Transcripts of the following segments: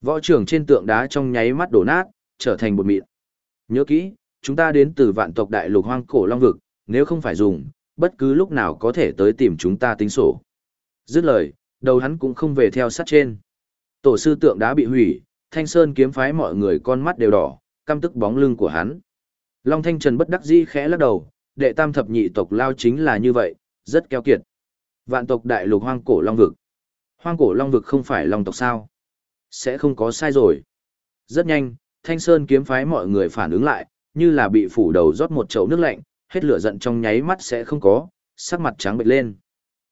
Võ trưởng trên tượng đá trong nháy mắt đổ nát, trở thành bột mịn. Nhớ kỹ, chúng ta đến từ vạn tộc đại lục hoang cổ long vực, nếu không phải dùng, bất cứ lúc nào có thể tới tìm chúng ta tính sổ. Dứt lời, đầu hắn cũng không về theo sát trên. Tổ sư tượng đá bị hủy, thanh sơn kiếm phái mọi người con mắt đều đỏ, căm tức bóng lưng của hắn. Long Thanh Trần bất đắc dĩ khẽ lắc đầu, đệ tam thập nhị tộc lao chính là như vậy, rất keo kiệt. Vạn tộc đại lục hoang cổ long vực. Hoang cổ long vực không phải long tộc sao? Sẽ không có sai rồi. Rất nhanh, Thanh Sơn kiếm phái mọi người phản ứng lại, như là bị phủ đầu rót một chậu nước lạnh, hết lửa giận trong nháy mắt sẽ không có, sắc mặt trắng bệch lên.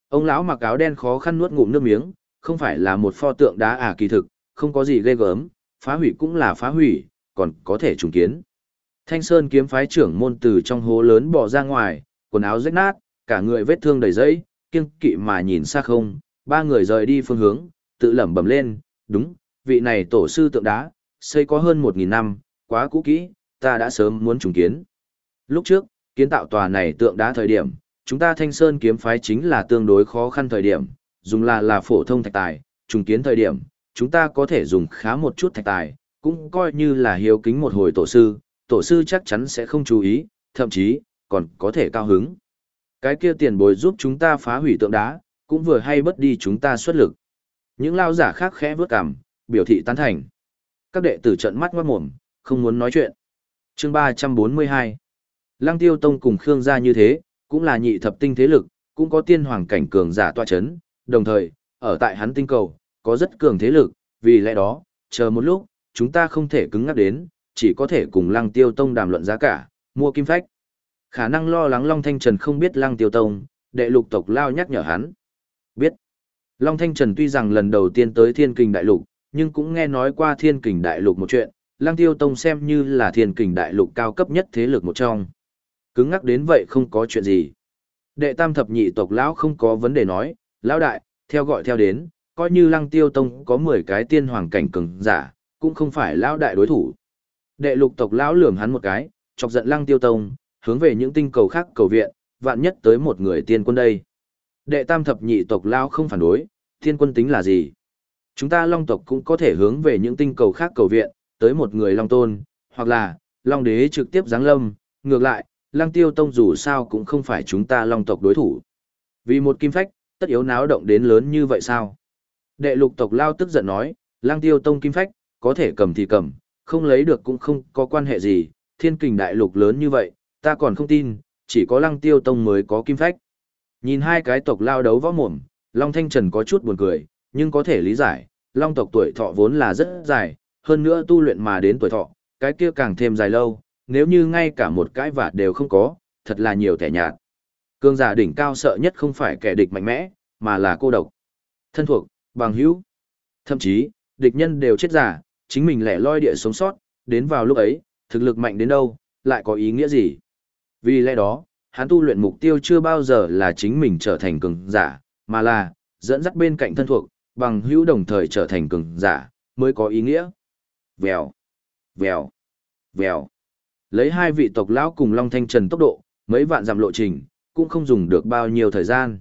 Ông lão mặc áo đen khó khăn nuốt ngụm nước miếng, không phải là một pho tượng đá à kỳ thực, không có gì ghê gớm, phá hủy cũng là phá hủy, còn có thể trùng kiến. Thanh Sơn kiếm phái trưởng môn từ trong hố lớn bỏ ra ngoài, quần áo rách nát, cả người vết thương đầy dẫy, kiêng kỵ mà nhìn xa không, ba người rời đi phương hướng, tự lẩm bẩm lên, đúng, vị này tổ sư tượng đá, xây có hơn một nghìn năm, quá cũ kỹ, ta đã sớm muốn trùng kiến. Lúc trước, kiến tạo tòa này tượng đá thời điểm, chúng ta Thanh Sơn kiếm phái chính là tương đối khó khăn thời điểm, dùng là là phổ thông thạch tài, trùng kiến thời điểm, chúng ta có thể dùng khá một chút thạch tài, cũng coi như là hiếu kính một hồi tổ sư, tổ sư chắc chắn sẽ không chú ý, thậm chí, còn có thể cao hứng. Cái kia tiền bồi giúp chúng ta phá hủy tượng đá, cũng vừa hay bất đi chúng ta xuất lực. Những lao giả khác khẽ vướt cằm, biểu thị tán thành. Các đệ tử trợn mắt ngoát mồm, không muốn nói chuyện. chương 342 Lăng tiêu tông cùng Khương gia như thế, cũng là nhị thập tinh thế lực, cũng có tiên hoàng cảnh cường giả tọa chấn, đồng thời, ở tại hắn tinh cầu, có rất cường thế lực, vì lẽ đó, chờ một lúc, chúng ta không thể cứng ngắc đến, chỉ có thể cùng lăng tiêu tông đàm luận giá cả, mua kim phách. Khả năng lo lắng Long Thanh Trần không biết lăng tiêu tông, đệ lục tộc lao nhắc nhở hắn. Biết. Long Thanh Trần tuy rằng lần đầu tiên tới thiên kinh đại lục, nhưng cũng nghe nói qua thiên kình đại lục một chuyện, lăng tiêu tông xem như là thiên kình đại lục cao cấp nhất thế lực một trong. Cứng ngắc đến vậy không có chuyện gì. Đệ tam thập nhị tộc lão không có vấn đề nói, lão đại, theo gọi theo đến, coi như lăng tiêu tông có 10 cái tiên hoàng cảnh cường giả, cũng không phải lão đại đối thủ. Đệ lục tộc lão lườm hắn một cái, chọc giận lăng tiêu tông, hướng về những tinh cầu khác cầu viện, vạn nhất tới một người tiên quân đây. Đệ tam thập nhị tộc lão không phản đối, tiên quân tính là gì? Chúng ta long tộc cũng có thể hướng về những tinh cầu khác cầu viện, tới một người long tôn, hoặc là, long đế trực tiếp giáng lâm, ngược lại, lăng tiêu tông dù sao cũng không phải chúng ta long tộc đối thủ. Vì một kim phách, tất yếu náo động đến lớn như vậy sao? Đệ lục tộc lao tức giận nói, lăng tiêu tông kim phách, có thể cầm thì cầm, không lấy được cũng không có quan hệ gì, thiên kình đại lục lớn như vậy, ta còn không tin, chỉ có lăng tiêu tông mới có kim phách. Nhìn hai cái tộc lao đấu võ mồm, Long Thanh Trần có chút buồn cười, nhưng có thể lý giải, Long tộc tuổi thọ vốn là rất dài, hơn nữa tu luyện mà đến tuổi thọ, cái kia càng thêm dài lâu, nếu như ngay cả một cái vạt đều không có, thật là nhiều thẻ nhạt. Cương giả đỉnh cao sợ nhất không phải kẻ địch mạnh mẽ, mà là cô độc. Thân thuộc, bằng hữu. Thậm chí, địch nhân đều chết giả, chính mình lẻ loi địa sống sót, đến vào lúc ấy, thực lực mạnh đến đâu, lại có ý nghĩa gì. Vì lẽ đó, hắn tu luyện mục tiêu chưa bao giờ là chính mình trở thành cường giả, mà là dẫn dắt bên cạnh thân thuộc, bằng hữu đồng thời trở thành cường giả, mới có ý nghĩa. Vèo, vèo, vèo. Lấy hai vị tộc lão cùng Long Thanh Trần tốc độ, mấy vạn dặm lộ trình, cũng không dùng được bao nhiêu thời gian.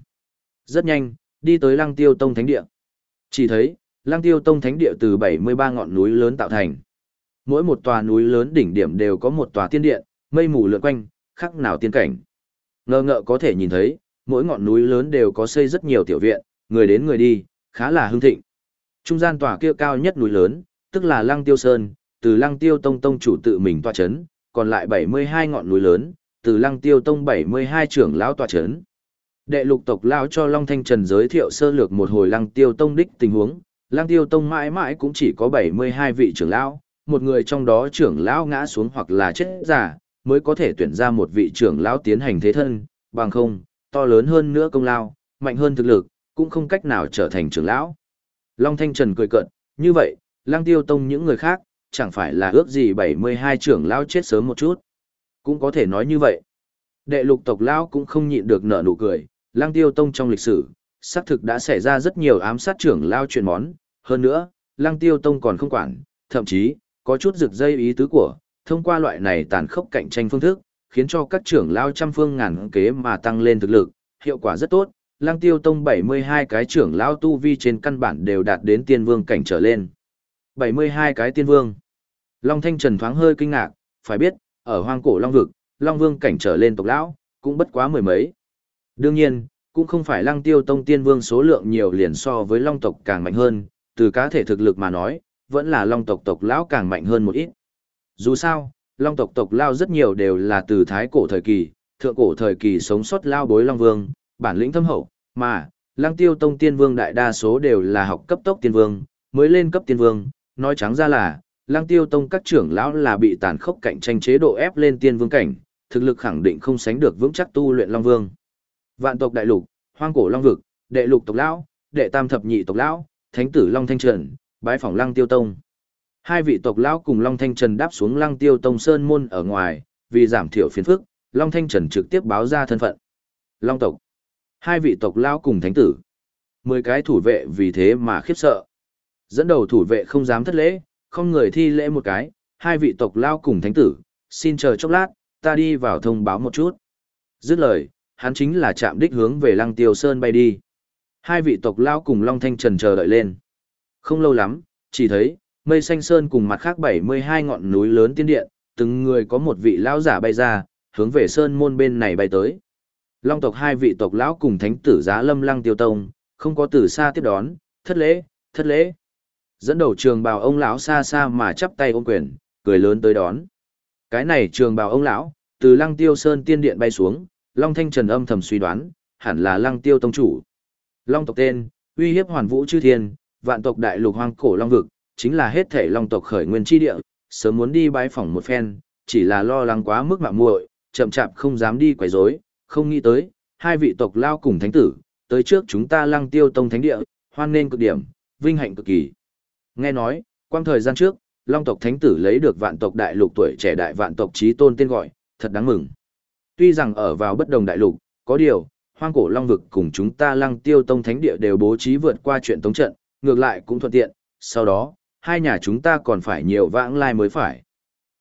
Rất nhanh, đi tới Lăng Tiêu Tông Thánh Địa. Chỉ thấy, Lăng Tiêu Tông Thánh Địa từ 73 ngọn núi lớn tạo thành. Mỗi một tòa núi lớn đỉnh điểm đều có một tòa tiên điện, mây mù lượn quanh, khắc nào tiên cảnh. Ngờ ngợ có thể nhìn thấy, mỗi ngọn núi lớn đều có xây rất nhiều tiểu viện, người đến người đi, khá là hưng thịnh. Trung gian tòa kia cao nhất núi lớn, tức là Lăng Tiêu Sơn, từ Lăng Tiêu Tông Tông chủ tự mình tòa chấn, còn lại 72 ngọn núi lớn, từ Lăng Tiêu Tông 72 trưởng lão tòa chấn. Đệ lục tộc lão cho Long Thanh Trần giới thiệu sơ lược một hồi Lăng Tiêu Tông đích tình huống, Lăng Tiêu Tông mãi mãi cũng chỉ có 72 vị trưởng lão, một người trong đó trưởng lão ngã xuống hoặc là chết giả, mới có thể tuyển ra một vị trưởng lão tiến hành thế thân, bằng không, to lớn hơn nữa công lao, mạnh hơn thực lực, cũng không cách nào trở thành trưởng lão. Long Thanh Trần cười cợt, như vậy, Lăng Tiêu Tông những người khác, chẳng phải là ước gì 72 trưởng lão chết sớm một chút. Cũng có thể nói như vậy. Đệ lục tộc lão cũng không nhịn được nở nụ cười, Lăng Tiêu Tông trong lịch sử, xác thực đã xảy ra rất nhiều ám sát trưởng lão chuyện món, hơn nữa, Lăng Tiêu Tông còn không quản, thậm chí, có chút rực dây ý tứ của, thông qua loại này tàn khốc cạnh tranh phương thức, khiến cho các trưởng lão trăm phương ngàn kế mà tăng lên thực lực, hiệu quả rất tốt. Lang Tiêu Tông 72 cái trưởng lão tu vi trên căn bản đều đạt đến tiên vương cảnh trở lên. 72 cái tiên vương. Long Thanh Trần thoáng hơi kinh ngạc, phải biết, ở hoang cổ Long Vực, Long Vương cảnh trở lên tộc lão, cũng bất quá mười mấy. Đương nhiên, cũng không phải lăng tiêu tông tiên vương số lượng nhiều liền so với Long tộc càng mạnh hơn, từ cá thể thực lực mà nói, vẫn là Long tộc tộc lão càng mạnh hơn một ít. Dù sao, Long tộc tộc lao rất nhiều đều là từ thái cổ thời kỳ, thượng cổ thời kỳ sống sót lao bối Long Vương, bản lĩnh thâm hậu, mà, lăng tiêu tông tiên vương đại đa số đều là học cấp tốc tiên vương, mới lên cấp tiên vương, nói trắng ra là, lăng tiêu tông các trưởng lão là bị tàn khốc cạnh tranh chế độ ép lên tiên vương cảnh, thực lực khẳng định không sánh được vững chắc tu luyện Long Vương. Vạn tộc đại lục, hoang cổ Long vực, đệ lục tộc lão, đệ tam thập nhị tộc lão, thánh tử Long Thanh Trần, bái phỏng Lăng Tiêu Tông. Hai vị tộc lão cùng Long Thanh Trần đáp xuống Lăng Tiêu Tông sơn môn ở ngoài, vì giảm thiểu phiền phức, Long Thanh Trần trực tiếp báo ra thân phận. Long tộc. Hai vị tộc lao cùng thánh tử. Mười cái thủ vệ vì thế mà khiếp sợ. Dẫn đầu thủ vệ không dám thất lễ, không người thi lễ một cái, hai vị tộc lao cùng thánh tử, xin chờ chốc lát, ta đi vào thông báo một chút. Dứt lời, hắn chính là chạm đích hướng về Lăng Tiêu Sơn bay đi. Hai vị tộc lao cùng Long Thanh Trần chờ đợi lên. Không lâu lắm, chỉ thấy, mây xanh sơn cùng mặt khác 72 ngọn núi lớn tiên điện, từng người có một vị lão giả bay ra, hướng về sơn môn bên này bay tới. Long tộc hai vị tộc lão cùng thánh tử giá lâm lăng tiêu tông, không có từ xa tiếp đón, thất lễ, thất lễ. Dẫn đầu trường bào ông lão xa xa mà chắp tay ôm quyền, cười lớn tới đón. Cái này trường bào ông lão, từ lăng tiêu sơn tiên điện bay xuống, Long Thanh Trần âm thầm suy đoán, hẳn là lăng tiêu tông chủ. Long tộc tên, uy hiếp hoàn vũ chư thiên, vạn tộc đại lục hoang cổ long vực, chính là hết thể long tộc khởi nguyên chi địa, sớm muốn đi bái phỏng một phen, chỉ là lo lắng quá mức mạo muội, chậm chạp không dám đi quấy rối, không nghĩ tới, hai vị tộc lao cùng thánh tử, tới trước chúng ta lăng tiêu tông thánh địa, hoan nên cực điểm, vinh hạnh cực kỳ. Nghe nói, quang thời gian trước, long tộc thánh tử lấy được vạn tộc đại lục tuổi trẻ đại vạn tộc trí tôn tên gọi, thật đáng mừng. Tuy rằng ở vào bất đồng đại lục, có điều, hoang cổ long vực cùng chúng ta lăng tiêu tông thánh địa đều bố trí vượt qua chuyện tống trận, ngược lại cũng thuận tiện, sau đó, hai nhà chúng ta còn phải nhiều vãng lai mới phải.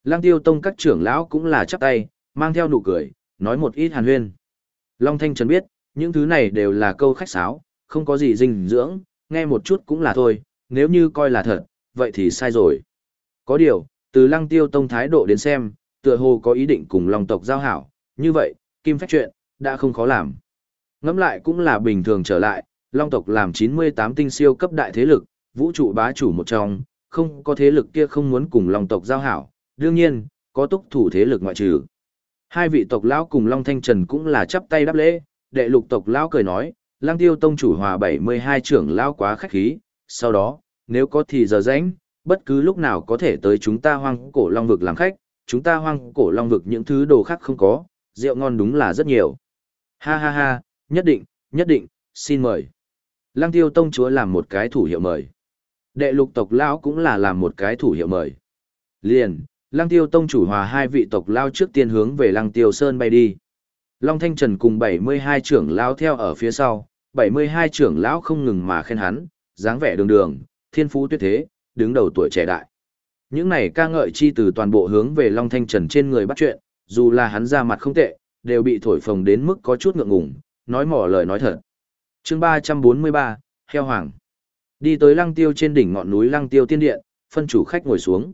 Lăng tiêu tông các trưởng lão cũng là chắp tay, mang theo nụ cười, nói một ít hàn huyên. Long Thanh Trần biết, những thứ này đều là câu khách sáo, không có gì dinh dưỡng, nghe một chút cũng là thôi, nếu như coi là thật, vậy thì sai rồi. Có điều, từ lăng tiêu tông thái độ đến xem, tựa hồ có ý định cùng Long tộc giao hảo, như vậy, kim phách chuyện, đã không khó làm. Ngẫm lại cũng là bình thường trở lại, Long tộc làm 98 tinh siêu cấp đại thế lực, vũ trụ bá chủ một trong, không có thế lực kia không muốn cùng Long tộc giao hảo, đương nhiên, có túc thủ thế lực ngoại trừ. Hai vị tộc lão cùng Long Thanh Trần cũng là chắp tay đáp lễ, đệ lục tộc lão cười nói, Lang Tiêu tông chủ hòa 72 trưởng lão quá khách khí, sau đó, nếu có thì giờ rảnh, bất cứ lúc nào có thể tới chúng ta hoang cổ long vực làm khách, chúng ta hoang cổ long vực những thứ đồ khác không có, rượu ngon đúng là rất nhiều. Ha ha ha, nhất định, nhất định, xin mời. Lăng tiêu tông chúa làm một cái thủ hiệu mời. Đệ lục tộc lão cũng là làm một cái thủ hiệu mời. Liền, lăng tiêu tông chủ hòa hai vị tộc lao trước tiên hướng về lăng tiêu sơn bay đi. Long Thanh Trần cùng 72 trưởng lão theo ở phía sau, 72 trưởng lão không ngừng mà khen hắn, dáng vẻ đường đường, thiên phú tuyệt thế, đứng đầu tuổi trẻ đại. Những này ca ngợi chi từ toàn bộ hướng về Long Thanh Trần trên người bắt chuyện, dù là hắn ra mặt không tệ, đều bị thổi phồng đến mức có chút ngượng ngùng, nói mỏ lời nói thật. chương 343, Heo Hoàng. Đi tới lăng tiêu trên đỉnh ngọn núi lăng tiêu tiên điện, phân chủ khách ngồi xuống.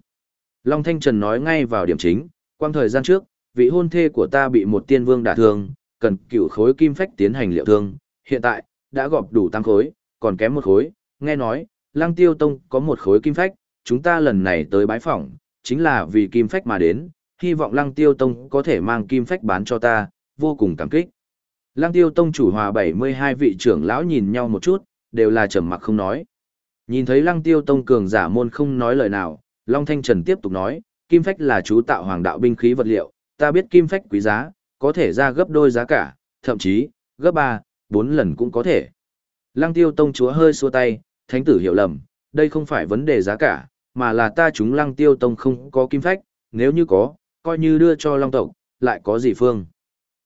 Long Thanh Trần nói ngay vào điểm chính, quang thời gian trước, vị hôn thê của ta bị một tiên vương đả thương, cần cựu khối kim phách tiến hành liệu thương, hiện tại, đã gọp đủ tăng khối, còn kém một khối, nghe nói, lăng tiêu tông có một khối kim phách, chúng ta lần này tới bái phỏng, chính là vì kim phách mà đến, hy vọng lăng tiêu tông có thể mang kim phách bán cho ta, vô cùng cảm kích. Lăng tiêu tông chủ hòa 72 vị trưởng lão nhìn nhau một chút, đều là trầm mặc không nói. Nhìn thấy lăng tiêu tông cường giả môn không nói lời nào, Long Thanh Trần tiếp tục nói, kim phách là chú tạo hoàng đạo binh khí vật liệu, ta biết kim phách quý giá, có thể ra gấp đôi giá cả, thậm chí, gấp 3, 4 lần cũng có thể. Lăng tiêu tông chúa hơi xua tay, thánh tử hiểu lầm, đây không phải vấn đề giá cả, mà là ta chúng lăng tiêu tông không có kim phách, nếu như có, coi như đưa cho long tộc, lại có gì phương.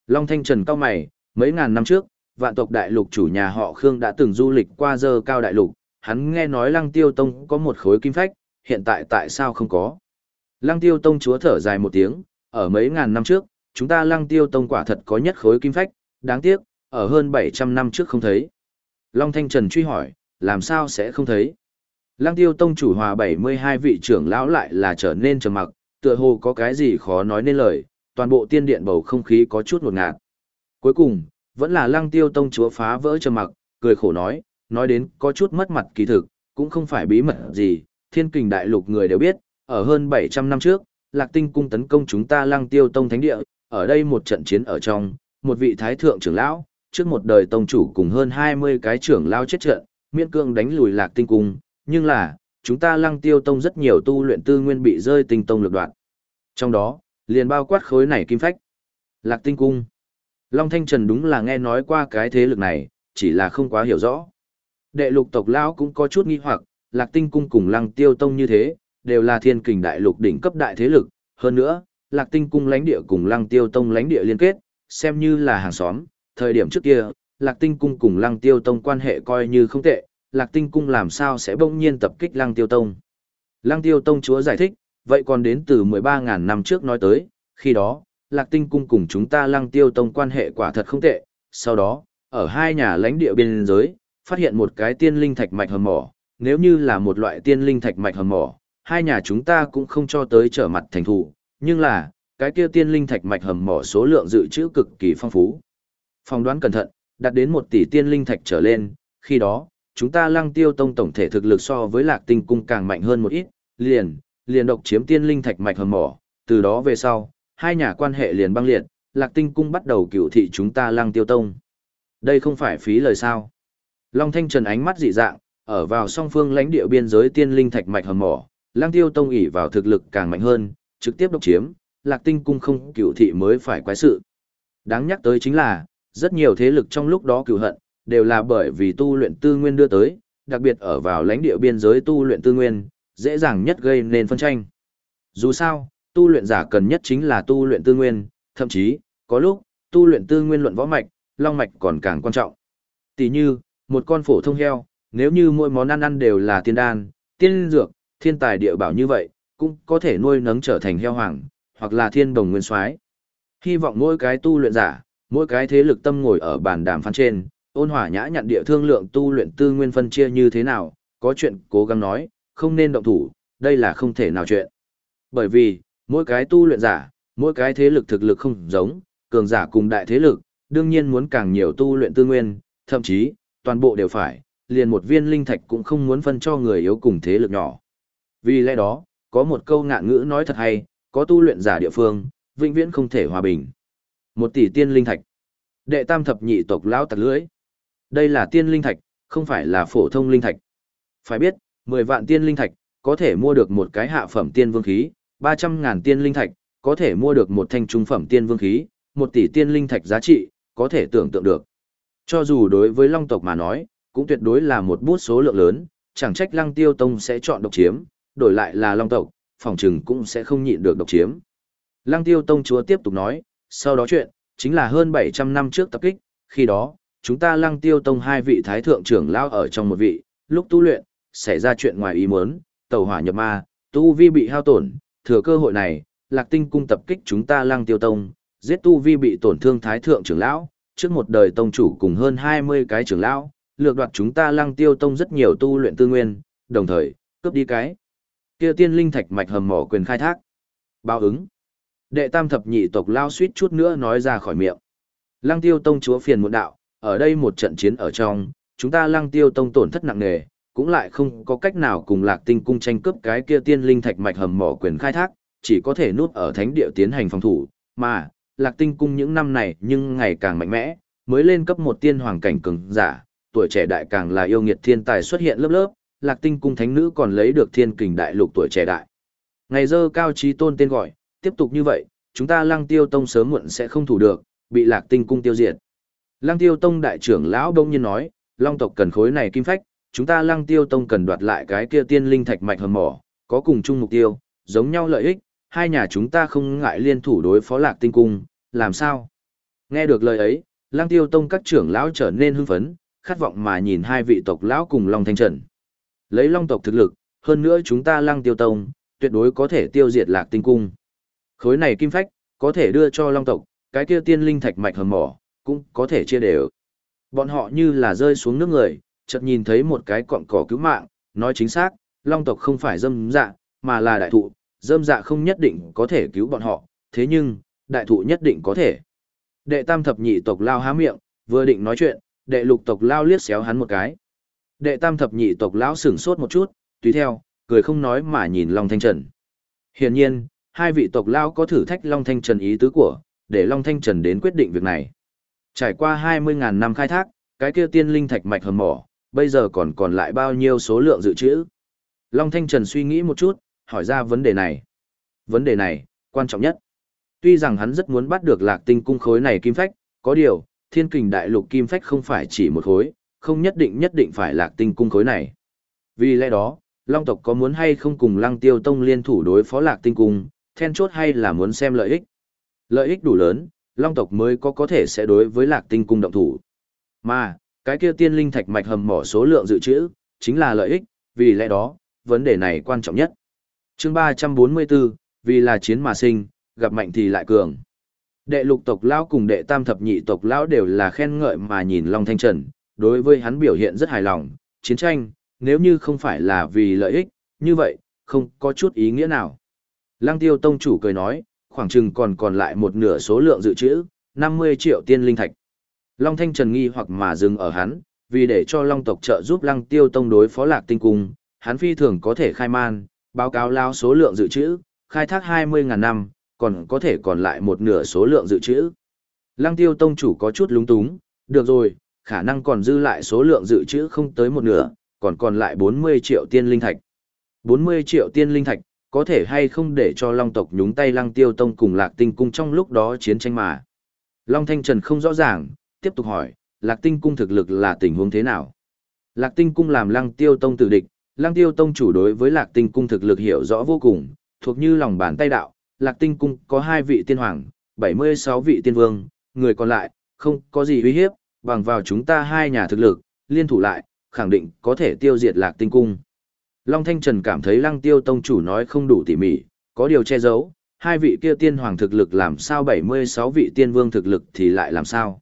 Long Thanh Trần cao mày, mấy ngàn năm trước, vạn tộc đại lục chủ nhà họ Khương đã từng du lịch qua Giờ cao đại lục, hắn nghe nói lăng tiêu tông có một khối kim phách, hiện tại tại sao không có. Lăng tiêu tông chúa thở dài một tiếng, ở mấy ngàn năm trước, chúng ta lăng tiêu tông quả thật có nhất khối kim phách, đáng tiếc, ở hơn 700 năm trước không thấy. Long Thanh Trần truy hỏi, làm sao sẽ không thấy? Lăng tiêu tông chủ hòa 72 vị trưởng lão lại là trở nên trầm mặc, tựa hồ có cái gì khó nói nên lời, toàn bộ tiên điện bầu không khí có chút ngột ngạt. Cuối cùng, vẫn là lăng tiêu tông chúa phá vỡ trầm mặc, cười khổ nói, nói đến có chút mất mặt kỳ thực, cũng không phải bí mật gì, thiên kình đại lục người đều biết, ở hơn 700 năm trước, lạc tinh cung tấn công chúng ta lăng tiêu tông thánh địa, ở đây một trận chiến ở trong, một vị thái thượng trưởng lão, trước một đời tông chủ cùng hơn 20 cái trưởng lão chết trận, miễn cương đánh lùi lạc tinh cung, nhưng là, chúng ta lăng tiêu tông rất nhiều tu luyện tư nguyên bị rơi tinh tông lực đoạn. Trong đó, liền bao quát khối này kim phách. Lạc tinh cung. Long Thanh Trần đúng là nghe nói qua cái thế lực này, chỉ là không quá hiểu rõ. Đệ lục tộc lão cũng có chút nghi hoặc, Lạc Tinh cung cùng Lăng Tiêu tông như thế, đều là thiên kình đại lục đỉnh cấp đại thế lực, hơn nữa, Lạc Tinh cung lãnh địa cùng Lăng Tiêu tông lãnh địa liên kết, xem như là hàng xóm, thời điểm trước kia, Lạc Tinh cung cùng Lăng Tiêu tông quan hệ coi như không tệ, Lạc Tinh cung làm sao sẽ bỗng nhiên tập kích Lăng Tiêu tông. Lăng Tiêu tông chúa giải thích, vậy còn đến từ 13.000 năm trước nói tới, khi đó, Lạc Tinh cung cùng chúng ta Lăng Tiêu tông quan hệ quả thật không tệ, sau đó, ở hai nhà lãnh địa biên giới, phát hiện một cái tiên linh thạch mạch hầm mỏ, nếu như là một loại tiên linh thạch mạch hầm mỏ, hai nhà chúng ta cũng không cho tới trở mặt thành thủ, nhưng là, cái kia tiên linh thạch mạch hầm mỏ số lượng dự trữ cực kỳ phong phú. Phòng đoán cẩn thận, đạt đến một tỷ tiên linh thạch trở lên, khi đó, chúng ta lăng tiêu tông tổng thể thực lực so với lạc tinh cung càng mạnh hơn một ít, liền, liền độc chiếm tiên linh thạch mạch hầm mỏ, từ đó về sau, hai nhà quan hệ liền băng liệt, lạc tinh cung bắt đầu cựu thị chúng ta lăng tiêu tông. Đây không phải phí lời sao. Long Thanh Trần ánh mắt dị dạng, ở vào song phương lãnh địa biên giới tiên linh thạch mạch hầm mỏ, Lăng Tiêu Tông ỷ vào thực lực càng mạnh hơn, trực tiếp độc chiếm, Lạc Tinh cung không cửu thị mới phải quái sự. Đáng nhắc tới chính là, rất nhiều thế lực trong lúc đó cửu hận, đều là bởi vì tu luyện tư nguyên đưa tới, đặc biệt ở vào lãnh địa biên giới tu luyện tư nguyên, dễ dàng nhất gây nên phân tranh. Dù sao, tu luyện giả cần nhất chính là tu luyện tư nguyên, thậm chí, có lúc, tu luyện tư nguyên luận võ mạch, long mạch còn càng quan trọng. Tỷ như, một con phổ thông heo, nếu như mỗi món ăn ăn đều là tiên đan, tiên dược, thiên tài địa bảo như vậy, cũng có thể nuôi nấng trở thành heo hoàng, hoặc là thiên đồng nguyên soái. Hy vọng mỗi cái tu luyện giả, mỗi cái thế lực tâm ngồi ở bàn đàm phán trên, ôn hòa nhã nhặn địa thương lượng tu luyện tư nguyên phân chia như thế nào, có chuyện cố gắng nói, không nên động thủ, đây là không thể nào chuyện. Bởi vì, mỗi cái tu luyện giả, mỗi cái thế lực thực lực không giống, cường giả cùng đại thế lực, đương nhiên muốn càng nhiều tu luyện tư nguyên, thậm chí, toàn bộ đều phải, liền một viên linh thạch cũng không muốn phân cho người yếu cùng thế lực nhỏ. Vì lẽ đó, có một câu ngạn ngữ nói thật hay, có tu luyện giả địa phương, vĩnh viễn không thể hòa bình. Một tỷ tiên linh thạch. Đệ tam thập nhị tộc lão tặc lưỡi. Đây là tiên linh thạch, không phải là phổ thông linh thạch. Phải biết, 10 vạn tiên linh thạch, có thể mua được một cái hạ phẩm tiên vương khí, 300 ngàn tiên linh thạch, có thể mua được một thanh trung phẩm tiên vương khí, một tỷ tiên linh thạch giá trị, có thể tưởng tượng được. Cho dù đối với long tộc mà nói, cũng tuyệt đối là một bút số lượng lớn, chẳng trách lăng tiêu tông sẽ chọn độc chiếm, đổi lại là long tộc, phòng trừng cũng sẽ không nhịn được độc chiếm. Lăng tiêu tông chúa tiếp tục nói, sau đó chuyện, chính là hơn 700 năm trước tập kích, khi đó, chúng ta lăng tiêu tông hai vị thái thượng trưởng lao ở trong một vị, lúc tu luyện, xảy ra chuyện ngoài ý muốn, tàu hỏa nhập ma, tu vi bị hao tổn, thừa cơ hội này, lạc tinh cung tập kích chúng ta lăng tiêu tông, giết tu vi bị tổn thương thái thượng trưởng lão, trước một đời tông chủ cùng hơn 20 cái trưởng lão, lược đoạt chúng ta lăng tiêu tông rất nhiều tu luyện tư nguyên, đồng thời, cướp đi cái. kia tiên linh thạch mạch hầm mỏ quyền khai thác. Báo ứng. Đệ tam thập nhị tộc lao suýt chút nữa nói ra khỏi miệng. Lăng tiêu tông chúa phiền muộn đạo, ở đây một trận chiến ở trong, chúng ta lăng tiêu tông tổn thất nặng nề, cũng lại không có cách nào cùng lạc tinh cung tranh cướp cái kia tiên linh thạch mạch hầm mỏ quyền khai thác, chỉ có thể núp ở thánh địa tiến hành phòng thủ, mà, lạc tinh cung những năm này nhưng ngày càng mạnh mẽ, mới lên cấp một tiên hoàng cảnh cường giả, tuổi trẻ đại càng là yêu nghiệt thiên tài xuất hiện lớp lớp, lạc tinh cung thánh nữ còn lấy được thiên kình đại lục tuổi trẻ đại. Ngày dơ cao trí tôn tên gọi, tiếp tục như vậy, chúng ta lăng tiêu tông sớm muộn sẽ không thủ được, bị lạc tinh cung tiêu diệt. Lăng tiêu tông đại trưởng lão đông nhiên nói, long tộc cần khối này kim phách, chúng ta lăng tiêu tông cần đoạt lại cái kia tiên linh thạch mạch hầm mỏ, có cùng chung mục tiêu, giống nhau lợi ích, hai nhà chúng ta không ngại liên thủ đối phó lạc tinh cung, làm sao? Nghe được lời ấy, lang tiêu tông các trưởng lão trở nên hưng phấn, khát vọng mà nhìn hai vị tộc lão cùng Long Thanh Trần. Lấy Long tộc thực lực, hơn nữa chúng ta Lăng Tiêu Tông, tuyệt đối có thể tiêu diệt Lạc Tinh cung. Khối này kim phách, có thể đưa cho Long tộc, cái kia tiên linh thạch mạch hầm mỏ, cũng có thể chia đều. Bọn họ như là rơi xuống nước người, chợt nhìn thấy một cái cọng cỏ cứu mạng, nói chính xác, long tộc không phải dâm dạ, mà là đại thụ, dâm dạ không nhất định có thể cứu bọn họ, thế nhưng, đại thụ nhất định có thể. Đệ tam thập nhị tộc lao há miệng, vừa định nói chuyện, đệ lục tộc lao liếc xéo hắn một cái. Đệ tam thập nhị tộc lão sửng sốt một chút, tùy theo, cười không nói mà nhìn Long Thanh Trần. Hiển nhiên, hai vị tộc lao có thử thách Long Thanh Trần ý tứ của, để Long Thanh Trần đến quyết định việc này. Trải qua 20.000 năm khai thác, cái kia tiên linh thạch mạch hầm mỏ, bây giờ còn còn lại bao nhiêu số lượng dự trữ. Long Thanh Trần suy nghĩ một chút, hỏi ra vấn đề này. Vấn đề này, quan trọng nhất. Tuy rằng hắn rất muốn bắt được lạc tinh cung khối này kim phách, có điều, thiên kình đại lục kim phách không phải chỉ một khối, không nhất định nhất định phải lạc tinh cung khối này. Vì lẽ đó, Long tộc có muốn hay không cùng Lăng Tiêu Tông liên thủ đối phó lạc tinh cung, then chốt hay là muốn xem lợi ích. Lợi ích đủ lớn, Long tộc mới có có thể sẽ đối với lạc tinh cung động thủ. Mà, cái kia tiên linh thạch mạch hầm mỏ số lượng dự trữ, chính là lợi ích, vì lẽ đó, vấn đề này quan trọng nhất. chương 344, vì là chiến mà sinh, gặp mạnh thì lại cường. Đệ lục tộc lão cùng đệ tam thập nhị tộc lão đều là khen ngợi mà nhìn Long Thanh Trần, đối với hắn biểu hiện rất hài lòng, chiến tranh, nếu như không phải là vì lợi ích, như vậy, không có chút ý nghĩa nào. Lăng tiêu tông chủ cười nói, khoảng chừng còn còn lại một nửa số lượng dự trữ, 50 triệu tiên linh thạch. Long Thanh Trần nghi hoặc mà dừng ở hắn, vì để cho Long tộc trợ giúp Lăng Tiêu Tông đối phó Lạc Tinh Cung, hắn phi thường có thể khai man, báo cáo lao số lượng dự trữ, khai thác 20.000 năm, còn có thể còn lại một nửa số lượng dự trữ. Lăng Tiêu Tông chủ có chút lúng túng, được rồi, khả năng còn dư lại số lượng dự trữ không tới một nửa, còn còn lại 40 triệu tiên linh thạch. 40 triệu tiên linh thạch, có thể hay không để cho Long tộc nhúng tay Lăng Tiêu Tông cùng Lạc Tinh Cung trong lúc đó chiến tranh mà. Long Thanh Trần không rõ ràng, tiếp tục hỏi, Lạc Tinh Cung thực lực là tình huống thế nào? Lạc Tinh Cung làm Lăng Tiêu Tông tử địch, Lăng Tiêu Tông chủ đối với Lạc Tinh Cung thực lực hiểu rõ vô cùng, thuộc như lòng bàn tay đạo, Lạc Tinh Cung có hai vị tiên hoàng, 76 vị tiên vương, người còn lại, không có gì uy hiếp, bằng vào chúng ta hai nhà thực lực, liên thủ lại, khẳng định có thể tiêu diệt Lạc Tinh Cung. Long Thanh Trần cảm thấy Lăng Tiêu Tông chủ nói không đủ tỉ mỉ, có điều che giấu, hai vị kia tiên hoàng thực lực làm sao 76 vị tiên vương thực lực thì lại làm sao.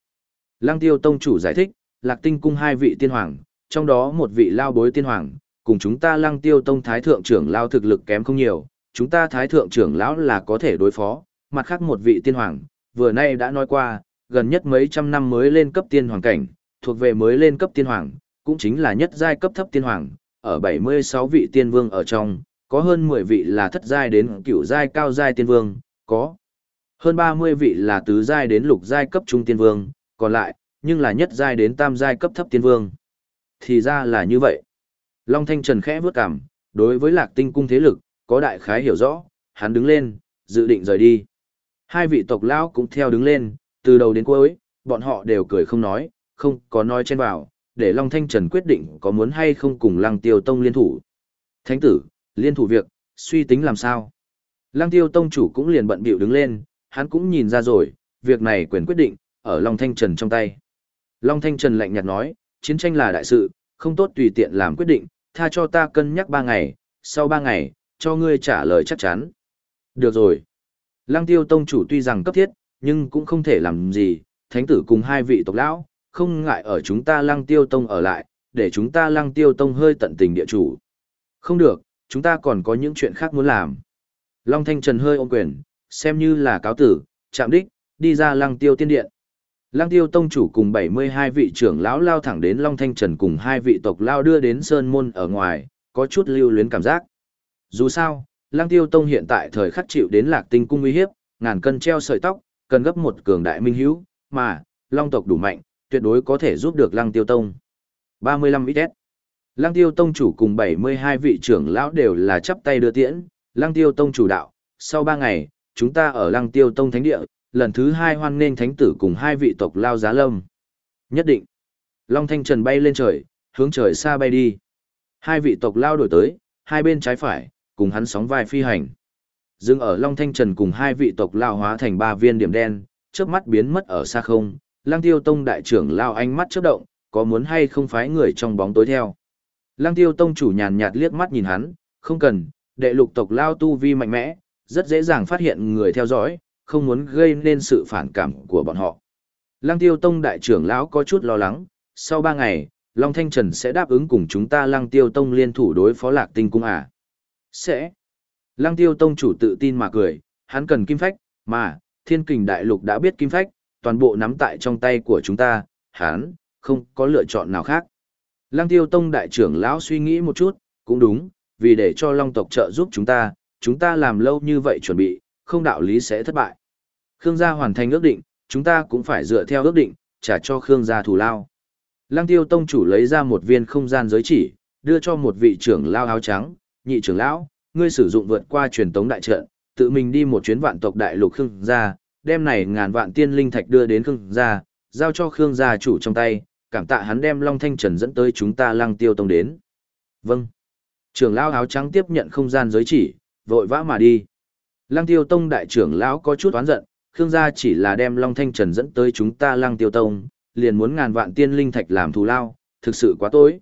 Lăng Tiêu Tông chủ giải thích, Lạc Tinh Cung hai vị tiên hoàng, trong đó một vị lao bối tiên hoàng, cùng chúng ta Lăng Tiêu Tông Thái Thượng trưởng lao thực lực kém không nhiều, chúng ta Thái Thượng trưởng lão là có thể đối phó, mặt khác một vị tiên hoàng, vừa nay đã nói qua, gần nhất mấy trăm năm mới lên cấp tiên hoàng cảnh, thuộc về mới lên cấp tiên hoàng, cũng chính là nhất giai cấp thấp tiên hoàng, ở 76 vị tiên vương ở trong, có hơn 10 vị là thất giai đến cửu giai cao giai tiên vương, có hơn 30 vị là tứ giai đến lục giai cấp trung tiên vương, còn lại, nhưng là nhất giai đến tam giai cấp thấp tiên vương. Thì ra là như vậy. Long Thanh Trần khẽ vướt cằm, đối với lạc tinh cung thế lực, có đại khái hiểu rõ, hắn đứng lên, dự định rời đi. Hai vị tộc lão cũng theo đứng lên, từ đầu đến cuối, bọn họ đều cười không nói, không có nói trên vào, để Long Thanh Trần quyết định có muốn hay không cùng Lăng Tiêu Tông liên thủ. Thánh tử, liên thủ việc, suy tính làm sao? Lăng Tiêu Tông chủ cũng liền bận bịu đứng lên, hắn cũng nhìn ra rồi, việc này quyền quyết định, ở Long Thanh Trần trong tay. Long Thanh Trần lạnh nhạt nói, chiến tranh là đại sự, không tốt tùy tiện làm quyết định, tha cho ta cân nhắc ba ngày, sau ba ngày, cho ngươi trả lời chắc chắn. Được rồi. Lăng tiêu tông chủ tuy rằng cấp thiết, nhưng cũng không thể làm gì, thánh tử cùng hai vị tộc lão, không ngại ở chúng ta lăng tiêu tông ở lại, để chúng ta lăng tiêu tông hơi tận tình địa chủ. Không được, chúng ta còn có những chuyện khác muốn làm. Long Thanh Trần hơi ôm quyền, xem như là cáo tử, chạm đích, đi ra lăng tiêu tiên điện. Lăng tiêu tông chủ cùng 72 vị trưởng lão lao thẳng đến Long Thanh Trần cùng hai vị tộc lao đưa đến Sơn Môn ở ngoài, có chút lưu luyến cảm giác. Dù sao, Lăng tiêu tông hiện tại thời khắc chịu đến lạc tinh cung uy hiếp, ngàn cân treo sợi tóc, cần gấp một cường đại minh hữu, mà, Long tộc đủ mạnh, tuyệt đối có thể giúp được Lăng tiêu tông. 35 ít Lăng tiêu tông chủ cùng 72 vị trưởng lão đều là chắp tay đưa tiễn, Lăng tiêu tông chủ đạo, sau 3 ngày, chúng ta ở Lăng tiêu tông thánh địa, lần thứ hai hoan nghênh thánh tử cùng hai vị tộc lao giá lâm. Nhất định. Long Thanh Trần bay lên trời, hướng trời xa bay đi. Hai vị tộc lao đổi tới, hai bên trái phải, cùng hắn sóng vai phi hành. Dừng ở Long Thanh Trần cùng hai vị tộc lao hóa thành ba viên điểm đen, chớp mắt biến mất ở xa không. Lăng Tiêu Tông đại trưởng lao ánh mắt chớp động, có muốn hay không phái người trong bóng tối theo. Lăng Tiêu Tông chủ nhàn nhạt liếc mắt nhìn hắn, không cần, đệ lục tộc lao tu vi mạnh mẽ, rất dễ dàng phát hiện người theo dõi, không muốn gây nên sự phản cảm của bọn họ. Lăng tiêu tông đại trưởng lão có chút lo lắng, sau ba ngày, Long Thanh Trần sẽ đáp ứng cùng chúng ta Lăng Tiêu Tông liên thủ đối phó Lạc Tinh Cung à? Sẽ. Lăng Tiêu Tông chủ tự tin mà cười, hắn cần kim phách, mà, thiên kình đại lục đã biết kim phách, toàn bộ nắm tại trong tay của chúng ta, hắn, không có lựa chọn nào khác. Lăng Tiêu Tông đại trưởng lão suy nghĩ một chút, cũng đúng, vì để cho Long tộc trợ giúp chúng ta, chúng ta làm lâu như vậy chuẩn bị, không đạo lý sẽ thất bại. Khương gia hoàn thành ước định, chúng ta cũng phải dựa theo ước định, trả cho Khương gia thù lao. Lăng Tiêu Tông chủ lấy ra một viên không gian giới chỉ, đưa cho một vị trưởng lao áo trắng, nhị trưởng lão, ngươi sử dụng vượt qua truyền tống đại trận, tự mình đi một chuyến vạn tộc đại lục Khương gia, đem này ngàn vạn tiên linh thạch đưa đến Khương gia, giao cho Khương gia chủ trong tay, cảm tạ hắn đem Long Thanh Trần dẫn tới chúng ta Lăng Tiêu Tông đến. Vâng. Trưởng lão áo trắng tiếp nhận không gian giới chỉ, vội vã mà đi. Lăng Tiêu Tông đại trưởng lão có chút oán giận, Khương gia chỉ là đem Long Thanh Trần dẫn tới chúng ta Lăng Tiêu Tông, liền muốn ngàn vạn tiên linh thạch làm thù lao, thực sự quá tối.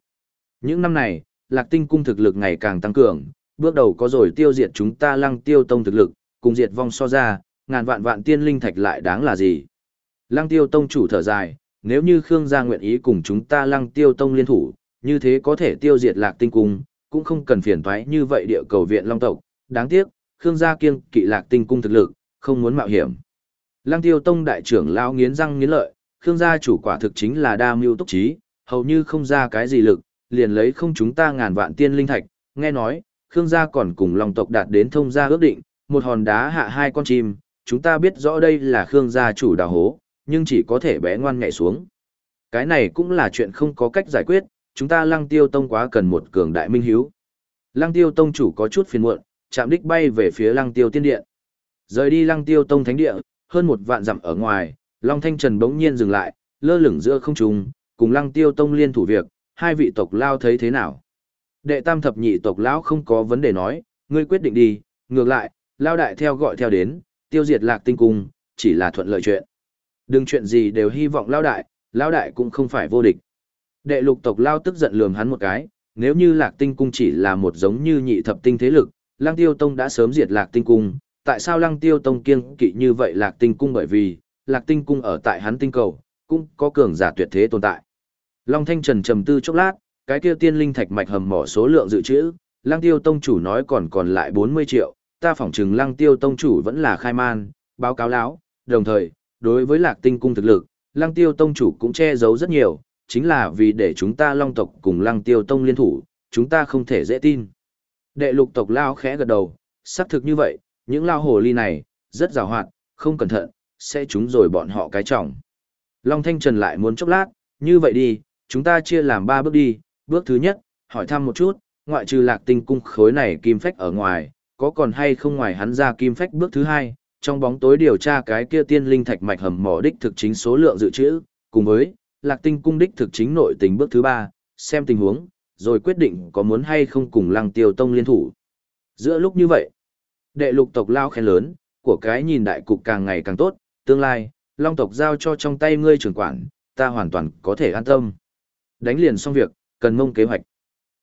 Những năm này, Lạc Tinh cung thực lực ngày càng tăng cường, bước đầu có rồi tiêu diệt chúng ta Lăng Tiêu Tông thực lực, cùng diệt vong so ra, ngàn vạn vạn tiên linh thạch lại đáng là gì? Lăng Tiêu Tông chủ thở dài, nếu như Khương gia nguyện ý cùng chúng ta Lăng Tiêu Tông liên thủ, như thế có thể tiêu diệt Lạc Tinh cung, cũng không cần phiền toái như vậy địa cầu viện Long tộc, đáng tiếc, Khương gia kiêng kỵ Lạc Tinh cung thực lực, không muốn mạo hiểm. Lăng Tiêu Tông đại trưởng lão nghiến răng nghiến lợi, Khương gia chủ quả thực chính là đa mưu túc trí, hầu như không ra cái gì lực, liền lấy không chúng ta ngàn vạn tiên linh thạch, nghe nói, Khương gia còn cùng Long tộc đạt đến thông gia ước định, một hòn đá hạ hai con chim, chúng ta biết rõ đây là Khương gia chủ đào hố, nhưng chỉ có thể bé ngoan nhảy xuống. Cái này cũng là chuyện không có cách giải quyết, chúng ta Lăng Tiêu Tông quá cần một cường đại minh hiếu. Lăng Tiêu Tông chủ có chút phiền muộn, chạm đích bay về phía Lăng Tiêu Tiên Điện. Rời đi Lăng Tiêu Tông Thánh Địa, hơn một vạn dặm ở ngoài, Long Thanh Trần bỗng nhiên dừng lại, lơ lửng giữa không trung, cùng Lăng Tiêu Tông liên thủ việc, hai vị tộc lao thấy thế nào? Đệ tam thập nhị tộc lão không có vấn đề nói, ngươi quyết định đi, ngược lại, lao đại theo gọi theo đến, tiêu diệt lạc tinh cung, chỉ là thuận lợi chuyện. Đừng chuyện gì đều hy vọng lao đại, lao đại cũng không phải vô địch. Đệ lục tộc lao tức giận lườm hắn một cái, nếu như lạc tinh cung chỉ là một giống như nhị thập tinh thế lực, lang tiêu tông đã sớm diệt lạc tinh cung, tại sao lăng tiêu tông kiêng kỵ như vậy lạc tinh cung bởi vì, lạc tinh cung ở tại hắn tinh cầu, cũng có cường giả tuyệt thế tồn tại. Long Thanh Trần trầm tư chốc lát, cái kia tiên linh thạch mạch hầm mỏ số lượng dự trữ, lăng tiêu tông chủ nói còn còn lại 40 triệu, ta phỏng chừng lăng tiêu tông chủ vẫn là khai man, báo cáo láo, đồng thời, đối với lạc tinh cung thực lực, lăng tiêu tông chủ cũng che giấu rất nhiều, chính là vì để chúng ta long tộc cùng lăng tiêu tông liên thủ, chúng ta không thể dễ tin. Đệ lục tộc lao khẽ gật đầu, xác thực như vậy, những lao hồ ly này, rất rào hoạt, không cẩn thận, sẽ trúng rồi bọn họ cái trọng. Long Thanh Trần lại muốn chốc lát, như vậy đi, chúng ta chia làm ba bước đi, bước thứ nhất, hỏi thăm một chút, ngoại trừ lạc tinh cung khối này kim phách ở ngoài, có còn hay không ngoài hắn ra kim phách bước thứ hai, trong bóng tối điều tra cái kia tiên linh thạch mạch hầm mỏ đích thực chính số lượng dự trữ, cùng với lạc tinh cung đích thực chính nội tình bước thứ ba, xem tình huống, rồi quyết định có muốn hay không cùng lăng tiêu tông liên thủ. Giữa lúc như vậy, đệ lục tộc lao khen lớn, của cái nhìn đại cục càng ngày càng tốt, tương lai, long tộc giao cho trong tay ngươi trưởng quản, ta hoàn toàn có thể an tâm. Đánh liền xong việc, cần mông kế hoạch.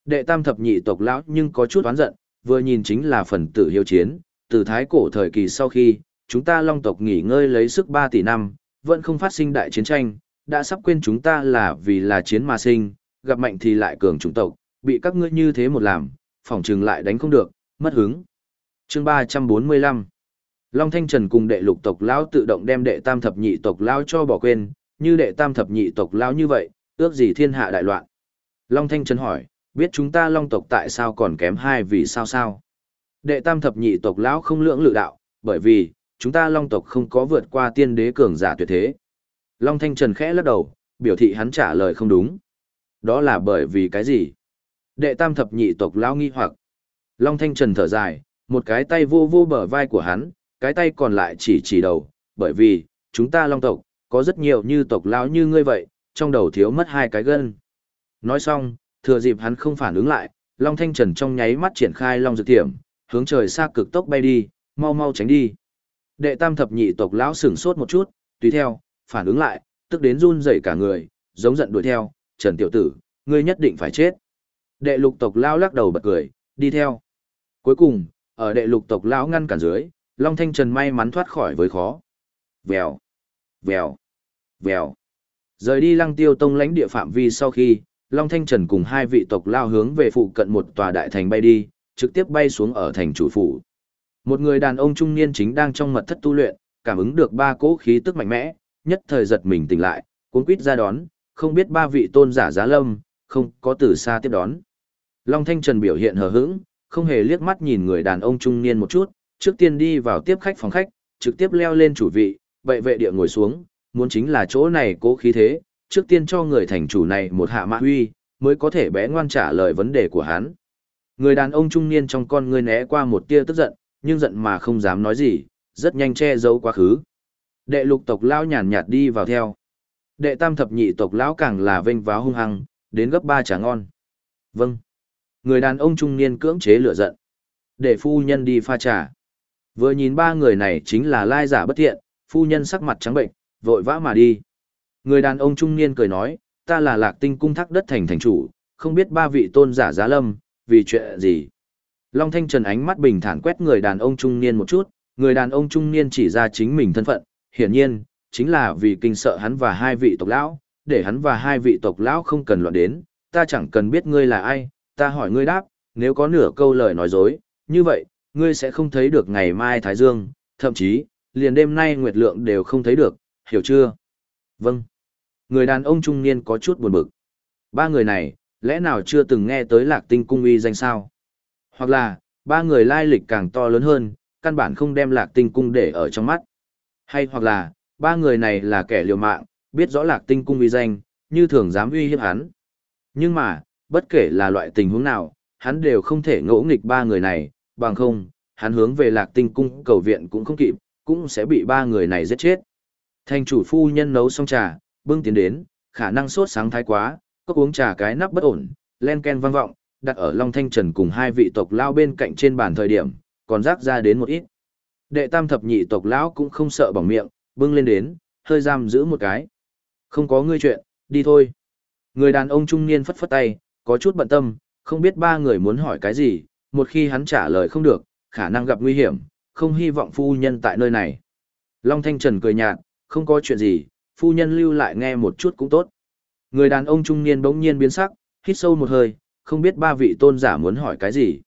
Đệ tam thập nhị tộc lão nhưng có chút oán giận, vừa nhìn chính là phần tử hiếu chiến, từ thái cổ thời kỳ sau khi, chúng ta long tộc nghỉ ngơi lấy sức 3 tỷ năm, vẫn không phát sinh đại chiến tranh, đã sắp quên chúng ta là vì là chiến mà sinh, gặp mạnh thì lại cường chủng tộc, bị các ngươi như thế một làm, phỏng trừng lại đánh không được, mất hứng. Chương 345 Long Thanh Trần cùng đệ lục tộc lão tự động đem đệ tam thập nhị tộc lão cho bỏ quên, như đệ tam thập nhị tộc lão như vậy, ước gì thiên hạ đại loạn. Long Thanh Trần hỏi, biết chúng ta Long tộc tại sao còn kém hai vì sao sao? Đệ tam thập nhị tộc lão không lưỡng lự đạo, bởi vì, chúng ta Long tộc không có vượt qua tiên đế cường giả tuyệt thế. Long Thanh Trần khẽ lắc đầu, biểu thị hắn trả lời không đúng. Đó là bởi vì cái gì? Đệ tam thập nhị tộc lão nghi hoặc. Long Thanh Trần thở dài, một cái tay vô vô bờ vai của hắn, cái tay còn lại chỉ chỉ đầu, bởi vì, chúng ta Long tộc, có rất nhiều như tộc lão như ngươi vậy, trong đầu thiếu mất hai cái gân. Nói xong, thừa dịp hắn không phản ứng lại, Long Thanh Trần trong nháy mắt triển khai Long Dược Tiệm, hướng trời xa cực tốc bay đi, mau mau tránh đi. Đệ tam thập nhị tộc lão sửng sốt một chút, tùy theo, phản ứng lại, tức đến run rẩy cả người, giống giận đuổi theo, Trần Tiểu Tử, ngươi nhất định phải chết. Đệ lục tộc lão lắc đầu bật cười, đi theo. Cuối cùng, ở đệ lục tộc lão ngăn cản dưới, Long Thanh Trần may mắn thoát khỏi với khó. Vèo, vèo, vèo. Rời đi lăng tiêu tông lãnh địa phạm vi sau khi, Long Thanh Trần cùng hai vị tộc lao hướng về phụ cận một tòa đại thành bay đi, trực tiếp bay xuống ở thành chủ phủ. Một người đàn ông trung niên chính đang trong mật thất tu luyện, cảm ứng được ba cỗ khí tức mạnh mẽ, nhất thời giật mình tỉnh lại, cuốn quýt ra đón, không biết ba vị tôn giả giá lâm, không có từ xa tiếp đón. Long Thanh Trần biểu hiện hờ hững, không hề liếc mắt nhìn người đàn ông trung niên một chút, trước tiên đi vào tiếp khách phòng khách, trực tiếp leo lên chủ vị, vậy vệ địa ngồi xuống, muốn chính là chỗ này cố khí thế, trước tiên cho người thành chủ này một hạ mã huy, mới có thể bé ngoan trả lời vấn đề của hắn. Người đàn ông trung niên trong con người né qua một tia tức giận, nhưng giận mà không dám nói gì, rất nhanh che giấu quá khứ. Đệ lục tộc lão nhàn nhạt đi vào theo. Đệ tam thập nhị tộc lão càng là vênh váo hung hăng, đến gấp ba trà ngon. Vâng. Người đàn ông trung niên cưỡng chế lửa giận. Để phu nhân đi pha trà. Vừa nhìn ba người này chính là lai giả bất thiện, phu nhân sắc mặt trắng bệnh, vội vã mà đi. Người đàn ông trung niên cười nói, ta là lạc tinh cung thác đất thành thành chủ, không biết ba vị tôn giả giá lâm, vì chuyện gì. Long Thanh Trần ánh mắt bình thản quét người đàn ông trung niên một chút, người đàn ông trung niên chỉ ra chính mình thân phận, hiển nhiên, chính là vì kinh sợ hắn và hai vị tộc lão, để hắn và hai vị tộc lão không cần loạn đến, ta chẳng cần biết ngươi là ai, ta hỏi ngươi đáp, nếu có nửa câu lời nói dối, như vậy, ngươi sẽ không thấy được ngày mai Thái Dương, thậm chí, liền đêm nay Nguyệt Lượng đều không thấy được, hiểu chưa? Vâng. Người đàn ông trung niên có chút buồn bực. Ba người này, lẽ nào chưa từng nghe tới lạc tinh cung uy danh sao? Hoặc là, ba người lai lịch càng to lớn hơn, căn bản không đem lạc tinh cung để ở trong mắt. Hay hoặc là, ba người này là kẻ liều mạng, biết rõ lạc tinh cung uy danh, như thường dám uy hiếp hắn. Nhưng mà, bất kể là loại tình huống nào, hắn đều không thể ngỗ nghịch ba người này, bằng không, hắn hướng về lạc tinh cung cầu viện cũng không kịp, cũng sẽ bị ba người này giết chết. Thành chủ phu nhân nấu xong trà, bưng tiến đến, khả năng sốt sáng thái quá, cốc uống trà cái nắp bất ổn, len ken vang vọng, đặt ở Long Thanh Trần cùng hai vị tộc lao bên cạnh trên bàn thời điểm, còn rác ra đến một ít. Đệ tam thập nhị tộc lão cũng không sợ bỏng miệng, bưng lên đến, hơi giam giữ một cái. Không có ngươi chuyện, đi thôi. Người đàn ông trung niên phất phất tay, có chút bận tâm, không biết ba người muốn hỏi cái gì, một khi hắn trả lời không được, khả năng gặp nguy hiểm, không hy vọng phu nhân tại nơi này. Long Thanh Trần cười nhạt, không có chuyện gì, phu nhân lưu lại nghe một chút cũng tốt. Người đàn ông trung niên bỗng nhiên biến sắc, hít sâu một hơi, không biết ba vị tôn giả muốn hỏi cái gì.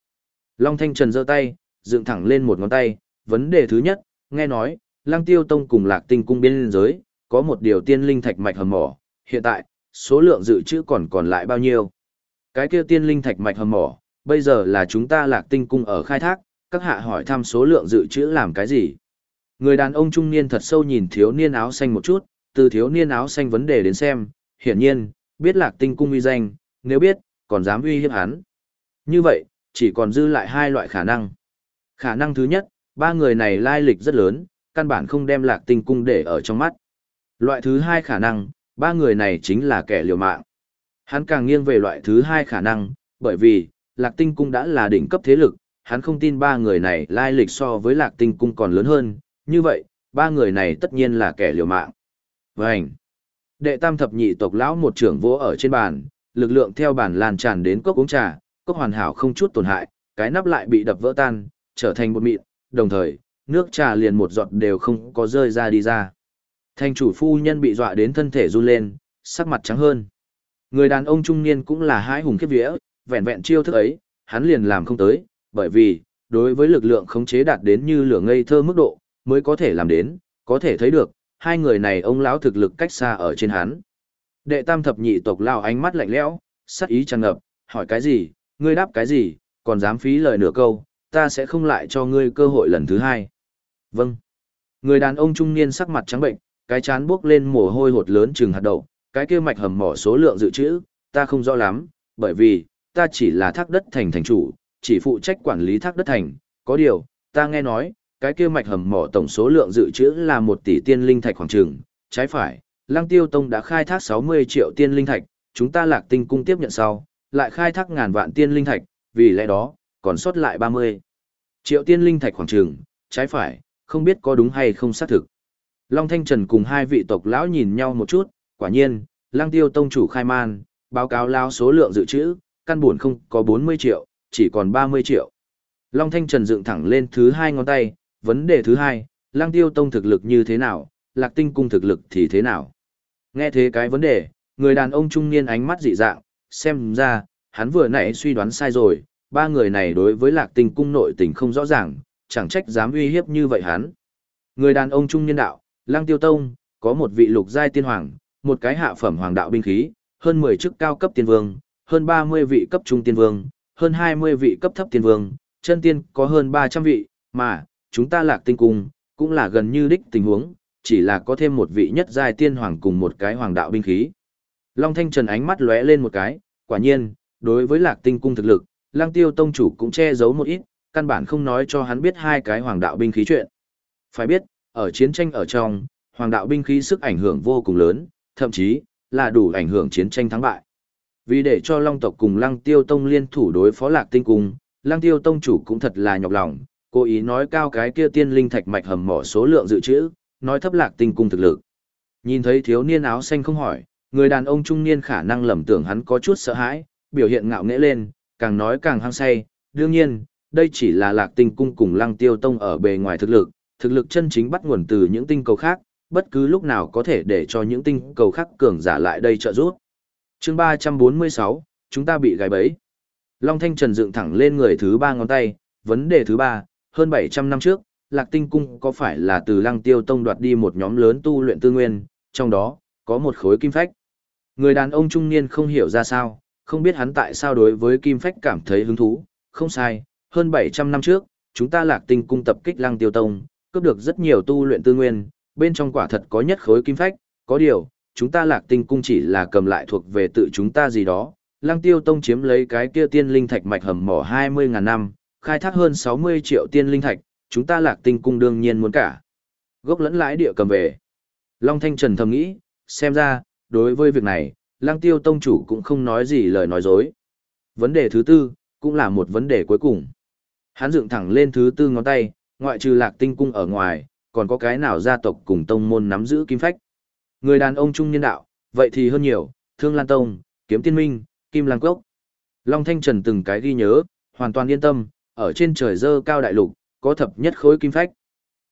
Long Thanh Trần giơ tay, dựng thẳng lên một ngón tay, vấn đề thứ nhất, nghe nói, Lăng Tiêu Tông cùng Lạc Tinh cung biên giới, có một điều tiên linh thạch mạch hầm mỏ, hiện tại, số lượng dự trữ còn còn lại bao nhiêu? Cái kia tiên linh thạch mạch hầm mỏ, bây giờ là chúng ta Lạc Tinh cung ở khai thác, các hạ hỏi thăm số lượng dự trữ làm cái gì? Người đàn ông trung niên thật sâu nhìn thiếu niên áo xanh một chút, từ thiếu niên áo xanh vấn đề đến xem, hiển nhiên, biết lạc tinh cung uy danh, nếu biết, còn dám uy hiếp hắn. Như vậy, chỉ còn dư lại hai loại khả năng. Khả năng thứ nhất, ba người này lai lịch rất lớn, căn bản không đem lạc tinh cung để ở trong mắt. Loại thứ hai khả năng, ba người này chính là kẻ liều mạng. Hắn càng nghiêng về loại thứ hai khả năng, bởi vì, lạc tinh cung đã là đỉnh cấp thế lực, hắn không tin ba người này lai lịch so với lạc tinh cung còn lớn hơn, như vậy, ba người này tất nhiên là kẻ liều mạng. Vânh! Đệ tam thập nhị tộc lão một trưởng vỗ ở trên bàn, lực lượng theo bàn lan tràn đến cốc uống trà, cốc hoàn hảo không chút tổn hại, cái nắp lại bị đập vỡ tan, trở thành bột mịn, đồng thời, nước trà liền một giọt đều không có rơi ra đi ra. Thành chủ phu nhân bị dọa đến thân thể run lên, sắc mặt trắng hơn. Người đàn ông trung niên cũng là hai hùng kiếp vía, vẹn vẹn chiêu thức ấy, hắn liền làm không tới, bởi vì, đối với lực lượng khống chế đạt đến như lửa ngây thơ mức độ, mới có thể làm đến, có thể thấy được, hai người này ông lão thực lực cách xa ở trên hắn. Đệ tam thập nhị tộc lao ánh mắt lạnh lẽo, sắc ý tràn ngập, hỏi cái gì, ngươi đáp cái gì, còn dám phí lời nửa câu, ta sẽ không lại cho ngươi cơ hội lần thứ hai. Vâng. Người đàn ông trung niên sắc mặt trắng bệnh, cái chán buốc lên mồ hôi hột lớn chừng hạt đậu, cái kia mạch hầm mỏ số lượng dự trữ, ta không rõ lắm, bởi vì, ta chỉ là thác đất thành thành chủ, chỉ phụ trách quản lý thác đất thành, có điều, ta nghe nói, cái kia mạch hầm mỏ tổng số lượng dự trữ là một tỷ tiên linh thạch khoảng trường, trái phải, Lăng Tiêu Tông đã khai thác 60 triệu tiên linh thạch, chúng ta Lạc Tinh cung tiếp nhận sau, lại khai thác ngàn vạn tiên linh thạch, vì lẽ đó, còn sót lại 30 triệu tiên linh thạch khoảng trường, trái phải, không biết có đúng hay không xác thực. Long Thanh Trần cùng hai vị tộc lão nhìn nhau một chút, quả nhiên, Lăng Tiêu Tông chủ khai man, báo cáo lao số lượng dự trữ, căn buồn không có 40 triệu, chỉ còn 30 triệu. Long Thanh Trần dựng thẳng lên thứ hai ngón tay, vấn đề thứ hai, lang tiêu tông thực lực như thế nào, lạc tinh cung thực lực thì thế nào. Nghe thế cái vấn đề, người đàn ông trung niên ánh mắt dị dạng, xem ra, hắn vừa nãy suy đoán sai rồi, ba người này đối với lạc tinh cung nội tình không rõ ràng, chẳng trách dám uy hiếp như vậy hắn. Người đàn ông trung niên đạo, Lang Tiêu Tông, có một vị lục giai tiên hoàng, một cái hạ phẩm hoàng đạo binh khí, hơn 10 chức cao cấp tiên vương, hơn 30 vị cấp trung tiên vương, hơn 20 vị cấp thấp tiên vương, chân tiên có hơn 300 vị, mà, chúng ta lạc tinh cung, cũng là gần như đích tình huống, chỉ là có thêm một vị nhất giai tiên hoàng cùng một cái hoàng đạo binh khí. Long Thanh Trần ánh mắt lóe lên một cái, quả nhiên, đối với lạc tinh cung thực lực, lang tiêu tông chủ cũng che giấu một ít, căn bản không nói cho hắn biết hai cái hoàng đạo binh khí chuyện. Phải biết, ở chiến tranh ở trong, hoàng đạo binh khí sức ảnh hưởng vô cùng lớn, thậm chí, là đủ ảnh hưởng chiến tranh thắng bại. Vì để cho Long tộc cùng Lăng Tiêu Tông liên thủ đối phó Lạc Tinh Cung, Lăng Tiêu Tông chủ cũng thật là nhọc lòng, cố ý nói cao cái kia tiên linh thạch mạch hầm mỏ số lượng dự trữ, nói thấp Lạc Tinh Cung thực lực. Nhìn thấy thiếu niên áo xanh không hỏi, người đàn ông trung niên khả năng lầm tưởng hắn có chút sợ hãi, biểu hiện ngạo nghễ lên, càng nói càng hăng say. Đương nhiên, đây chỉ là Lạc Tinh Cung cùng Lăng Tiêu Tông ở bề ngoài thực lực, thực lực chân chính bắt nguồn từ những tinh cầu khác, bất cứ lúc nào có thể để cho những tinh cầu khác cường giả lại đây trợ giúp. chương 346, chúng ta bị gài bẫy. Long Thanh Trần dựng thẳng lên người thứ ba ngón tay, vấn đề thứ ba, hơn 700 năm trước, Lạc Tinh Cung có phải là từ Lăng Tiêu Tông đoạt đi một nhóm lớn tu luyện tư nguyên, trong đó, có một khối kim phách. Người đàn ông trung niên không hiểu ra sao, không biết hắn tại sao đối với kim phách cảm thấy hứng thú, không sai, hơn 700 năm trước, chúng ta Lạc Tinh Cung tập kích Lăng Tiêu Tông, cướp được rất nhiều tu luyện tư nguyên, bên trong quả thật có nhất khối kim phách, có điều, chúng ta lạc tinh cung chỉ là cầm lại thuộc về tự chúng ta gì đó. Lăng tiêu tông chiếm lấy cái kia tiên linh thạch mạch hầm mỏ 20.000 năm, khai thác hơn 60 triệu tiên linh thạch, chúng ta lạc tinh cung đương nhiên muốn cả. Gốc lẫn lãi địa cầm về. Long Thanh Trần thầm nghĩ, xem ra, đối với việc này, lăng tiêu tông chủ cũng không nói gì lời nói dối. Vấn đề thứ tư, cũng là một vấn đề cuối cùng. Hắn dựng thẳng lên thứ tư ngón tay, ngoại trừ lạc tinh cung ở ngoài, còn có cái nào gia tộc cùng tông môn nắm giữ kim phách. Người đàn ông trung niên đạo, vậy thì hơn nhiều, Thương Lan Tông, Kiếm Tiên Minh, Kim Lang Cốc. Long Thanh Trần từng cái ghi nhớ, hoàn toàn yên tâm, ở trên trời dơ cao đại lục, có thập nhất khối kim phách.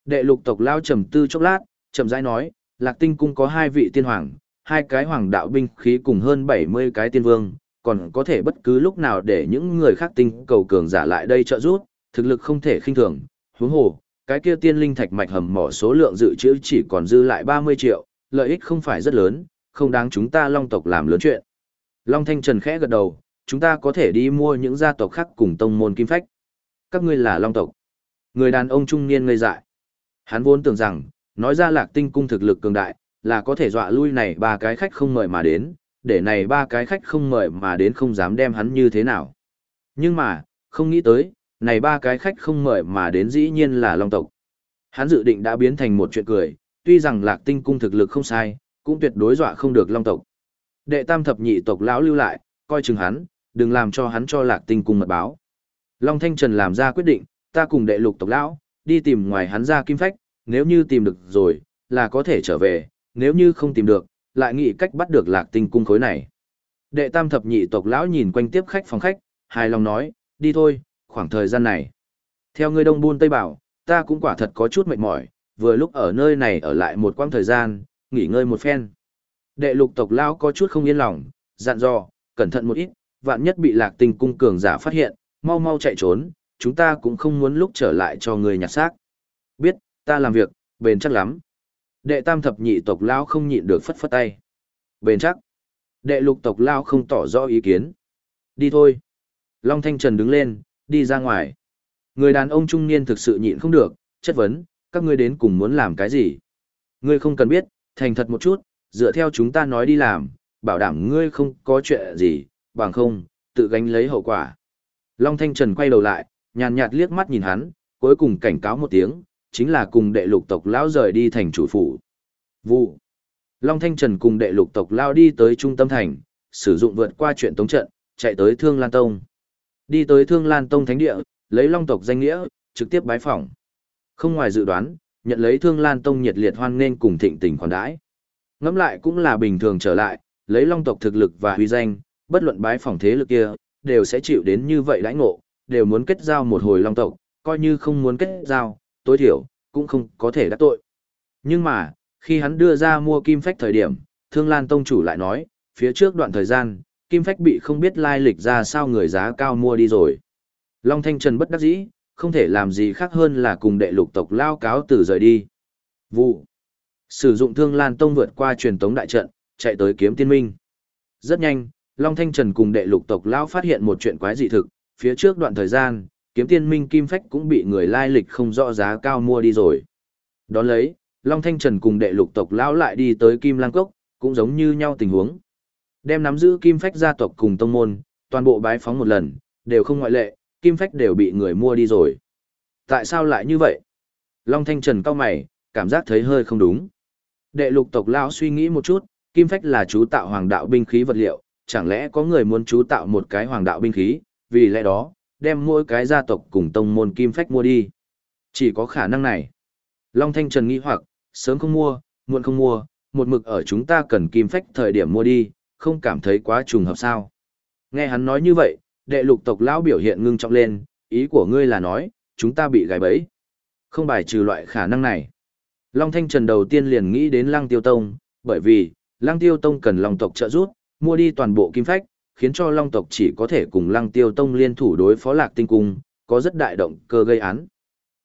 Đệ lục tộc lao trầm tư chốc lát, trầm rãi nói, Lạc Tinh cung có hai vị tiên hoàng, hai cái hoàng đạo binh khí cùng hơn 70 cái tiên vương, còn có thể bất cứ lúc nào để những người khác tinh cầu cường giả lại đây trợ giúp, thực lực không thể khinh thường. Huống hồ, cái kia tiên linh thạch mạch hầm mỏ số lượng dự trữ chỉ còn dư lại 30 triệu, lợi ích không phải rất lớn, không đáng chúng ta long tộc làm lớn chuyện. Long Thanh Trần khẽ gật đầu, chúng ta có thể đi mua những gia tộc khác cùng tông môn kim phách. Các ngươi là long tộc. Người đàn ông trung niên ngây dại. Hắn vốn tưởng rằng, nói ra lạc tinh cung thực lực cường đại, là có thể dọa lui này ba cái khách không mời mà đến, để này ba cái khách không mời mà đến không dám đem hắn như thế nào. Nhưng mà, không nghĩ tới, này ba cái khách không mời mà đến dĩ nhiên là long tộc. Hắn dự định đã biến thành một chuyện cười, tuy rằng lạc tinh cung thực lực không sai, cũng tuyệt đối dọa không được long tộc. Đệ tam thập nhị tộc lão lưu lại, coi chừng hắn, đừng làm cho hắn cho lạc tinh cung mật báo. Long Thanh Trần làm ra quyết định, ta cùng đệ lục tộc lão, đi tìm ngoài hắn ra kim phách, nếu như tìm được rồi, là có thể trở về, nếu như không tìm được, lại nghĩ cách bắt được lạc tinh cung khối này. Đệ tam thập nhị tộc lão nhìn quanh tiếp khách phòng khách, hài lòng nói, đi thôi, khoảng thời gian này. Theo người đông buôn Tây Bảo, ta cũng quả thật có chút mệt mỏi, vừa lúc ở nơi này ở lại một quãng thời gian, nghỉ ngơi một phen. Đệ lục tộc lão có chút không yên lòng, dặn dò, cẩn thận một ít, vạn nhất bị lạc tinh cung cường giả phát hiện, mau mau chạy trốn, chúng ta cũng không muốn lúc trở lại cho người nhặt xác. Biết, ta làm việc, bền chắc lắm. Đệ tam thập nhị tộc lao không nhịn được phất phất tay. Bền chắc. Đệ lục tộc lao không tỏ rõ ý kiến. Đi thôi. Long Thanh Trần đứng lên, đi ra ngoài. Người đàn ông trung niên thực sự nhịn không được, chất vấn, các ngươi đến cùng muốn làm cái gì? Ngươi không cần biết, thành thật một chút, dựa theo chúng ta nói đi làm, bảo đảm ngươi không có chuyện gì, bằng không, tự gánh lấy hậu quả. Long Thanh Trần quay đầu lại, nhàn nhạt liếc mắt nhìn hắn, cuối cùng cảnh cáo một tiếng, chính là cùng đệ lục tộc lão rời đi thành chủ phủ. Vụ. Long Thanh Trần cùng đệ lục tộc lao đi tới trung tâm thành, sử dụng vượt qua chuyện tống trận, chạy tới Thương Lan Tông. Đi tới Thương Lan Tông Thánh Địa, lấy Long tộc danh nghĩa, trực tiếp bái phỏng. Không ngoài dự đoán, nhận lấy Thương Lan Tông nhiệt liệt hoan nghênh cùng thịnh tình khoản đãi. Ngẫm lại cũng là bình thường trở lại, lấy Long tộc thực lực và uy danh, bất luận bái phỏng thế lực kia, đều sẽ chịu đến như vậy đãi ngộ, đều muốn kết giao một hồi Long tộc, coi như không muốn kết giao, tối thiểu cũng không có thể đắc tội. Nhưng mà, khi hắn đưa ra mua kim phách thời điểm, Thương Lan Tông chủ lại nói, phía trước đoạn thời gian, kim phách bị không biết lai lịch ra sao người giá cao mua đi rồi. Long Thanh Trần bất đắc dĩ, không thể làm gì khác hơn là cùng đệ lục tộc lao cáo từ rời đi. Vụ. Sử dụng thương lan tông vượt qua truyền tống đại trận, chạy tới kiếm tiên minh. Rất nhanh, Long Thanh Trần cùng đệ lục tộc lão phát hiện một chuyện quái dị thực, phía trước đoạn thời gian, kiếm tiên minh kim phách cũng bị người lai lịch không rõ giá cao mua đi rồi. Đón lấy, Long Thanh Trần cùng đệ lục tộc lão lại đi tới Kim Lang Cốc, cũng giống như nhau tình huống. Đem nắm giữ kim phách gia tộc cùng tông môn, toàn bộ bái phóng một lần, đều không ngoại lệ, kim phách đều bị người mua đi rồi. Tại sao lại như vậy? Long Thanh Trần cao mày, cảm giác thấy hơi không đúng. Đệ lục tộc lão suy nghĩ một chút, kim phách là chú tạo hoàng đạo binh khí vật liệu, chẳng lẽ có người muốn chú tạo một cái hoàng đạo binh khí, vì lẽ đó, đem mỗi cái gia tộc cùng tông môn kim phách mua đi. Chỉ có khả năng này. Long Thanh Trần nghĩ hoặc, sớm không mua, muộn không mua, một mực ở chúng ta cần kim phách thời điểm mua đi, không cảm thấy quá trùng hợp sao. Nghe hắn nói như vậy, đệ lục tộc lão biểu hiện ngưng trọng lên, ý của ngươi là nói, chúng ta bị gài bẫy. Không bài trừ loại khả năng này. Long Thanh Trần đầu tiên liền nghĩ đến Lăng Tiêu Tông, bởi vì, Lăng Tiêu Tông cần Long tộc trợ giúp, mua đi toàn bộ kim phách, khiến cho Long tộc chỉ có thể cùng Lăng Tiêu Tông liên thủ đối phó Lạc Tinh Cung, có rất đại động cơ gây án.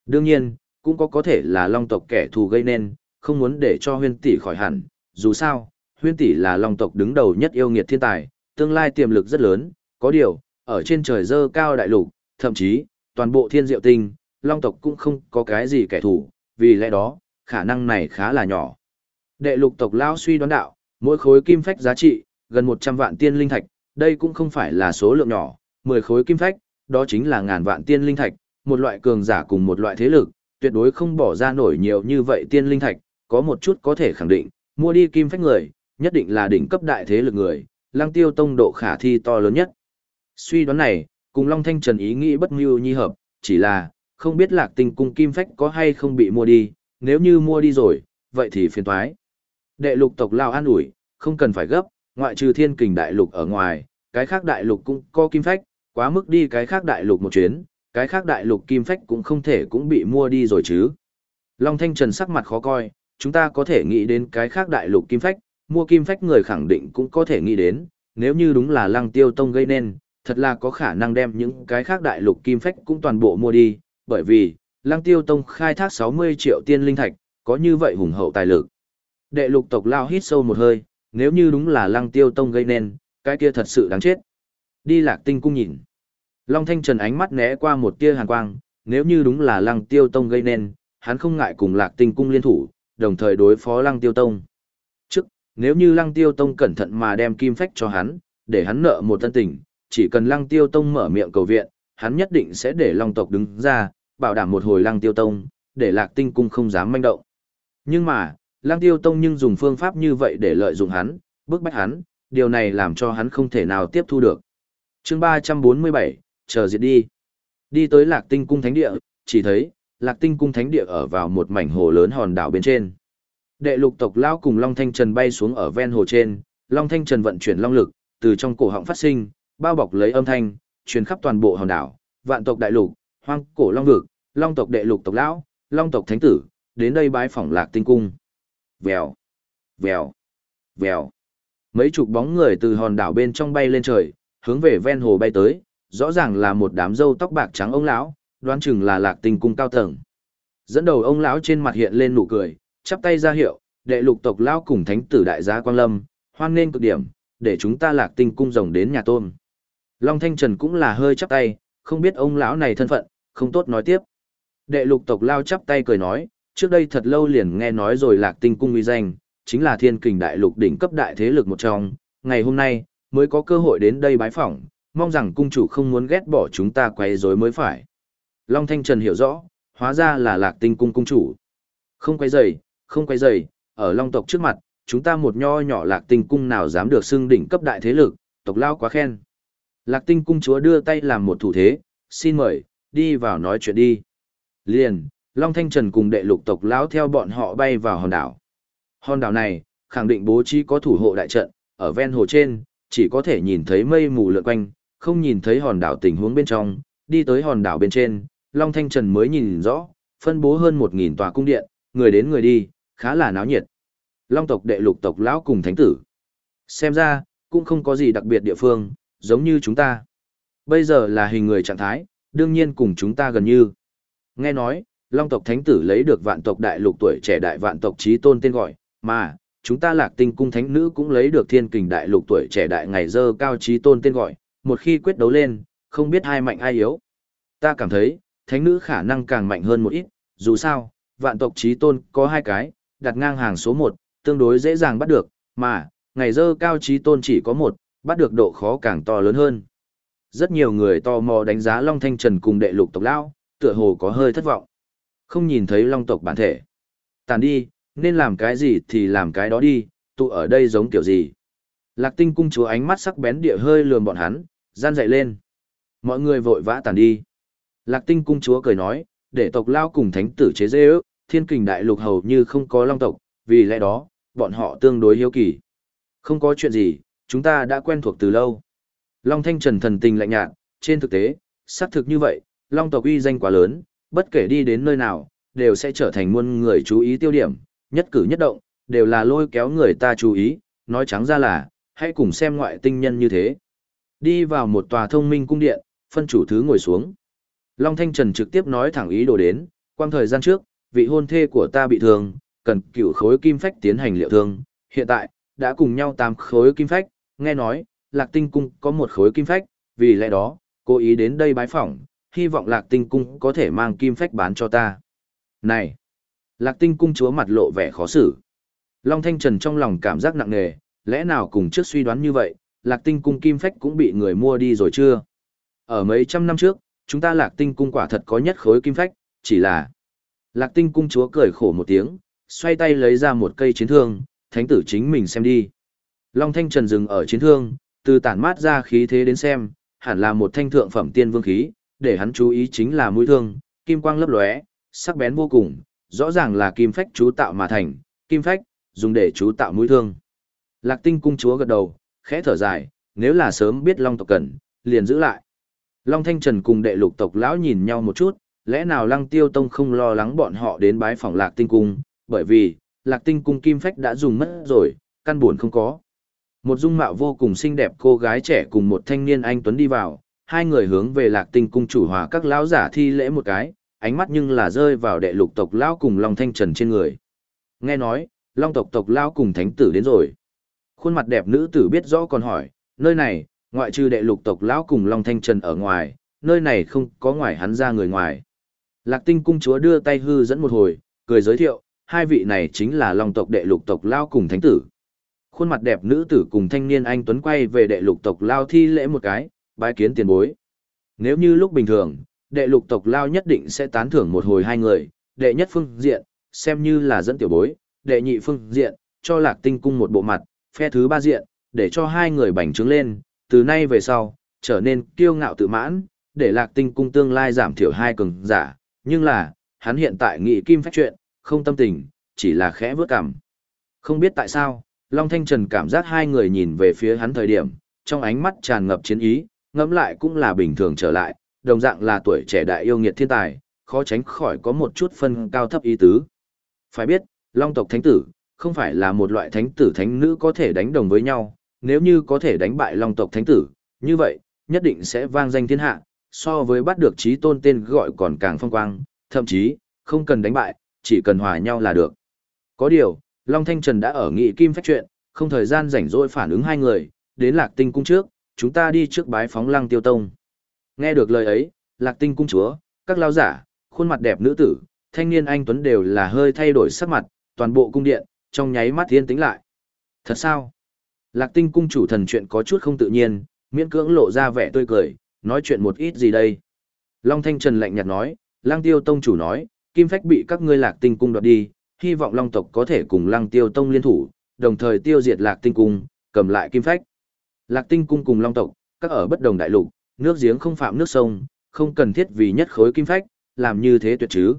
Đương nhiên, cũng có có thể là Long tộc kẻ thù gây nên, không muốn để cho huyên tỷ khỏi hẳn, dù sao, huyên tỷ là Long tộc đứng đầu nhất yêu nghiệt thiên tài, tương lai tiềm lực rất lớn, có điều, ở trên trời dơ cao đại lục, thậm chí, toàn bộ thiên diệu tinh, Long tộc cũng không có cái gì kẻ thù, vì lẽ đó, khả năng này khá là nhỏ. Đệ lục tộc lao suy đoán đạo, mỗi khối kim phách giá trị, gần 100 vạn tiên linh thạch, đây cũng không phải là số lượng nhỏ, 10 khối kim phách, đó chính là ngàn vạn tiên linh thạch, một loại cường giả cùng một loại thế lực, tuyệt đối không bỏ ra nổi nhiều như vậy tiên linh thạch, có một chút có thể khẳng định, mua đi kim phách người, nhất định là đỉnh cấp đại thế lực người, lăng tiêu tông độ khả thi to lớn nhất. Suy đoán này, cùng Long Thanh Trần ý nghĩ bất mưu nhi hợp, chỉ là, không biết lạc tinh cung kim phách có hay không bị mua đi, nếu như mua đi rồi, vậy thì phiền toái. Đệ lục tộc Lao an ủi, không cần phải gấp, ngoại trừ thiên kình đại lục ở ngoài, cái khác đại lục cũng có kim phách, quá mức đi cái khác đại lục một chuyến, cái khác đại lục kim phách cũng không thể cũng bị mua đi rồi chứ. Long Thanh Trần sắc mặt khó coi, chúng ta có thể nghĩ đến cái khác đại lục kim phách, mua kim phách người khẳng định cũng có thể nghĩ đến, nếu như đúng là lăng tiêu tông gây nên, thật là có khả năng đem những cái khác đại lục kim phách cũng toàn bộ mua đi, bởi vì, lăng tiêu tông khai thác 60 triệu tiên linh thạch, có như vậy hùng hậu tài lực. Đệ lục tộc lao hít sâu một hơi, nếu như đúng là lăng tiêu tông gây nên, cái kia thật sự đáng chết. Đi lạc tinh cung nhìn. Long Thanh Trần ánh mắt né qua một tia hàn quang, nếu như đúng là lăng tiêu tông gây nên, hắn không ngại cùng lạc tinh cung liên thủ, đồng thời đối phó lăng tiêu tông. Trước, nếu như lăng tiêu tông cẩn thận mà đem kim phách cho hắn, để hắn nợ một tân tình, chỉ cần lăng tiêu tông mở miệng cầu viện, hắn nhất định sẽ để long tộc đứng ra, bảo đảm một hồi lăng tiêu tông, để lạc tinh cung không dám manh động. Nhưng mà, lăng tiêu tông nhưng dùng phương pháp như vậy để lợi dụng hắn, bức bách hắn, điều này làm cho hắn không thể nào tiếp thu được. chương 347, chờ diệt đi. Đi tới lạc tinh cung thánh địa, chỉ thấy, lạc tinh cung thánh địa ở vào một mảnh hồ lớn hòn đảo bên trên. Đệ lục tộc lao cùng Long Thanh Trần bay xuống ở ven hồ trên, Long Thanh Trần vận chuyển long lực, từ trong cổ họng phát sinh, bao bọc lấy âm thanh, truyền khắp toàn bộ hòn đảo, vạn tộc đại lục, hoang cổ long vực, long tộc đệ lục tộc lão, long tộc thánh tử, đến đây bái phỏng lạc tinh cung. Vèo, vèo, vèo. Mấy chục bóng người từ hòn đảo bên trong bay lên trời, hướng về ven hồ bay tới, rõ ràng là một đám râu tóc bạc trắng ông lão, đoán chừng là lạc tinh cung cao tầng. Dẫn đầu ông lão trên mặt hiện lên nụ cười, chắp tay ra hiệu, đệ lục tộc lão cùng thánh tử đại gia Quang Lâm, hoan nên cực điểm, để chúng ta lạc tinh cung rồng đến nhà tôn. Long Thanh Trần cũng là hơi chắp tay, không biết ông lão này thân phận, không tốt nói tiếp. Đệ lục tộc lao chắp tay cười nói, trước đây thật lâu liền nghe nói rồi lạc tinh cung uy danh, chính là thiên kình đại lục đỉnh cấp đại thế lực một trong, ngày hôm nay, mới có cơ hội đến đây bái phỏng, mong rằng cung chủ không muốn ghét bỏ chúng ta quay rối mới phải. Long Thanh Trần hiểu rõ, hóa ra là lạc tinh cung cung chủ. Không quay rầy, không quay rầy, ở Long tộc trước mặt, chúng ta một nho nhỏ lạc tinh cung nào dám được xưng đỉnh cấp đại thế lực, tộc lao quá khen. Lạc tinh cung chúa đưa tay làm một thủ thế, xin mời, đi vào nói chuyện đi. Liền, Long Thanh Trần cùng đệ lục tộc lão theo bọn họ bay vào hòn đảo. Hòn đảo này, khẳng định bố trí có thủ hộ đại trận, ở ven hồ trên, chỉ có thể nhìn thấy mây mù lượn quanh, không nhìn thấy hòn đảo tình huống bên trong, đi tới hòn đảo bên trên, Long Thanh Trần mới nhìn rõ, phân bố hơn 1.000 tòa cung điện, người đến người đi, khá là náo nhiệt. Long tộc đệ lục tộc lão cùng thánh tử. Xem ra, cũng không có gì đặc biệt địa phương, giống như chúng ta. Bây giờ là hình người trạng thái, đương nhiên cùng chúng ta gần như. Nghe nói, Long tộc thánh tử lấy được vạn tộc đại lục tuổi trẻ đại vạn tộc trí tôn tên gọi, mà, chúng ta lạc tinh cung thánh nữ cũng lấy được thiên kình đại lục tuổi trẻ đại ngày dơ cao trí tôn tên gọi, một khi quyết đấu lên, không biết ai mạnh ai yếu. Ta cảm thấy, thánh nữ khả năng càng mạnh hơn một ít, dù sao, vạn tộc trí tôn có hai cái, đặt ngang hàng số một, tương đối dễ dàng bắt được, mà, ngày dơ cao trí tôn chỉ có một, bắt được độ khó càng to lớn hơn. Rất nhiều người tò mò đánh giá Long Thanh Trần cùng đệ lục tộc lao, tựa hồ có hơi thất vọng. Không nhìn thấy Long tộc bản thể. Tàn đi, nên làm cái gì thì làm cái đó đi, tụ ở đây giống kiểu gì. Lạc tinh cung chúa ánh mắt sắc bén địa hơi lườm bọn hắn, gian dậy lên. Mọi người vội vã tàn đi. Lạc tinh cung chúa cười nói, để tộc lao cùng thánh tử chế dê ước, thiên kình đại lục hầu như không có long tộc, vì lẽ đó, bọn họ tương đối hiếu kỳ. Không có chuyện gì, chúng ta đã quen thuộc từ lâu. Long thanh trần thần tình lạnh nhạt, trên thực tế, xác thực như vậy, long tộc uy danh quá lớn, bất kể đi đến nơi nào, đều sẽ trở thành muôn người chú ý tiêu điểm, nhất cử nhất động, đều là lôi kéo người ta chú ý, nói trắng ra là, hãy cùng xem ngoại tinh nhân như thế. Đi vào một tòa thông minh cung điện, phân chủ thứ ngồi xuống. Long Thanh Trần trực tiếp nói thẳng ý đồ đến, quang thời gian trước, vị hôn thê của ta bị thương, cần cửu khối kim phách tiến hành liệu thương, hiện tại, đã cùng nhau tám khối kim phách, nghe nói, Lạc Tinh Cung có một khối kim phách, vì lẽ đó, cố ý đến đây bái phỏng, hy vọng Lạc Tinh Cung có thể mang kim phách bán cho ta. Này! Lạc Tinh Cung chúa mặt lộ vẻ khó xử. Long Thanh Trần trong lòng cảm giác nặng nề, lẽ nào cùng trước suy đoán như vậy, Lạc Tinh Cung kim phách cũng bị người mua đi rồi chưa? Ở mấy trăm năm trước, chúng ta Lạc Tinh Cung quả thật có nhất khối kim phách, chỉ là... Lạc Tinh Cung chúa cười khổ một tiếng, xoay tay lấy ra một cây chiến thương, thánh tử chính mình xem đi. Long Thanh Trần dừng ở chiến thương, từ tản mát ra khí thế đến xem, hẳn là một thanh thượng phẩm tiên vương khí, để hắn chú ý chính là mũi thương, kim quang lấp lóe, sắc bén vô cùng, rõ ràng là kim phách chú tạo mà thành, kim phách, dùng để chú tạo mũi thương. Lạc tinh cung chúa gật đầu, khẽ thở dài, nếu là sớm biết Long tộc cần, liền giữ lại. Long Thanh Trần cùng đệ lục tộc lão nhìn nhau một chút, lẽ nào Lăng Tiêu Tông không lo lắng bọn họ đến bái phòng Lạc Tinh Cung, bởi vì, Lạc Tinh Cung kim phách đã dùng mất rồi, căn buồn không có. Một dung mạo vô cùng xinh đẹp cô gái trẻ cùng một thanh niên anh Tuấn đi vào, hai người hướng về Lạc Tinh Cung chủ hòa các lão giả thi lễ một cái, ánh mắt nhưng là rơi vào đệ lục tộc lão cùng Long Thanh Trần trên người. Nghe nói, Long tộc tộc lão cùng thánh tử đến rồi. Khuôn mặt đẹp nữ tử biết rõ còn hỏi, nơi này, ngoại trừ đệ lục tộc lão cùng Long Thanh Trần ở ngoài, nơi này không có ngoài hắn ra người ngoài. Lạc Tinh cung chúa đưa tay hư dẫn một hồi, cười giới thiệu, hai vị này chính là Long tộc đệ lục tộc lão cùng thánh tử. Khuôn mặt đẹp nữ tử cùng thanh niên anh tuấn quay về đệ lục tộc lão thi lễ một cái, bái kiến tiền bối. Nếu như lúc bình thường, đệ lục tộc lao nhất định sẽ tán thưởng một hồi hai người, đệ nhất phương diện, xem như là dẫn tiểu bối, đệ nhị phương diện, cho lạc tinh cung một bộ mặt, phe thứ ba diện, để cho hai người bành trướng lên, từ nay về sau, trở nên kiêu ngạo tự mãn, để lạc tinh cung tương lai giảm thiểu hai cường giả, nhưng là, hắn hiện tại nghị kim phách chuyện, không tâm tình, chỉ là khẽ vước cảm. Không biết tại sao, Long Thanh Trần cảm giác hai người nhìn về phía hắn thời điểm, trong ánh mắt tràn ngập chiến ý, ngẫm lại cũng là bình thường trở lại, đồng dạng là tuổi trẻ đại yêu nghiệt thiên tài, khó tránh khỏi có một chút phân cao thấp ý tứ. Phải biết, Long tộc thánh tử, không phải là một loại thánh tử thánh nữ có thể đánh đồng với nhau, nếu như có thể đánh bại Long tộc thánh tử, như vậy, nhất định sẽ vang danh thiên hạ, so với bắt được trí tôn tên gọi còn càng phong quang, thậm chí, không cần đánh bại, chỉ cần hòa nhau là được. Có điều, Long Thanh Trần đã ở nghị kim phách chuyện, không thời gian rảnh rỗi phản ứng hai người, đến lạc tinh cung trước, chúng ta đi trước bái phóng lăng tiêu tông. Nghe được lời ấy, lạc tinh cung chúa, các lao giả, khuôn mặt đẹp nữ tử, thanh niên anh Tuấn đều là hơi thay đổi sắc mặt, toàn bộ cung điện, trong nháy mắt thiên tính lại. Thật sao? Lạc tinh cung chủ thần chuyện có chút không tự nhiên, miễn cưỡng lộ ra vẻ tươi cười, nói chuyện một ít gì đây. Long Thanh Trần lạnh nhạt nói, Lăng Tiêu Tông chủ nói, Kim Phách bị các ngươi Lạc Tinh Cung đoạt đi, hy vọng Long tộc có thể cùng Lăng Tiêu Tông liên thủ, đồng thời tiêu diệt Lạc Tinh Cung, cầm lại Kim Phách. Lạc Tinh Cung cùng Long tộc, các ở bất đồng đại lục, nước giếng không phạm nước sông, không cần thiết vì nhất khối Kim Phách, làm như thế tuyệt chứ.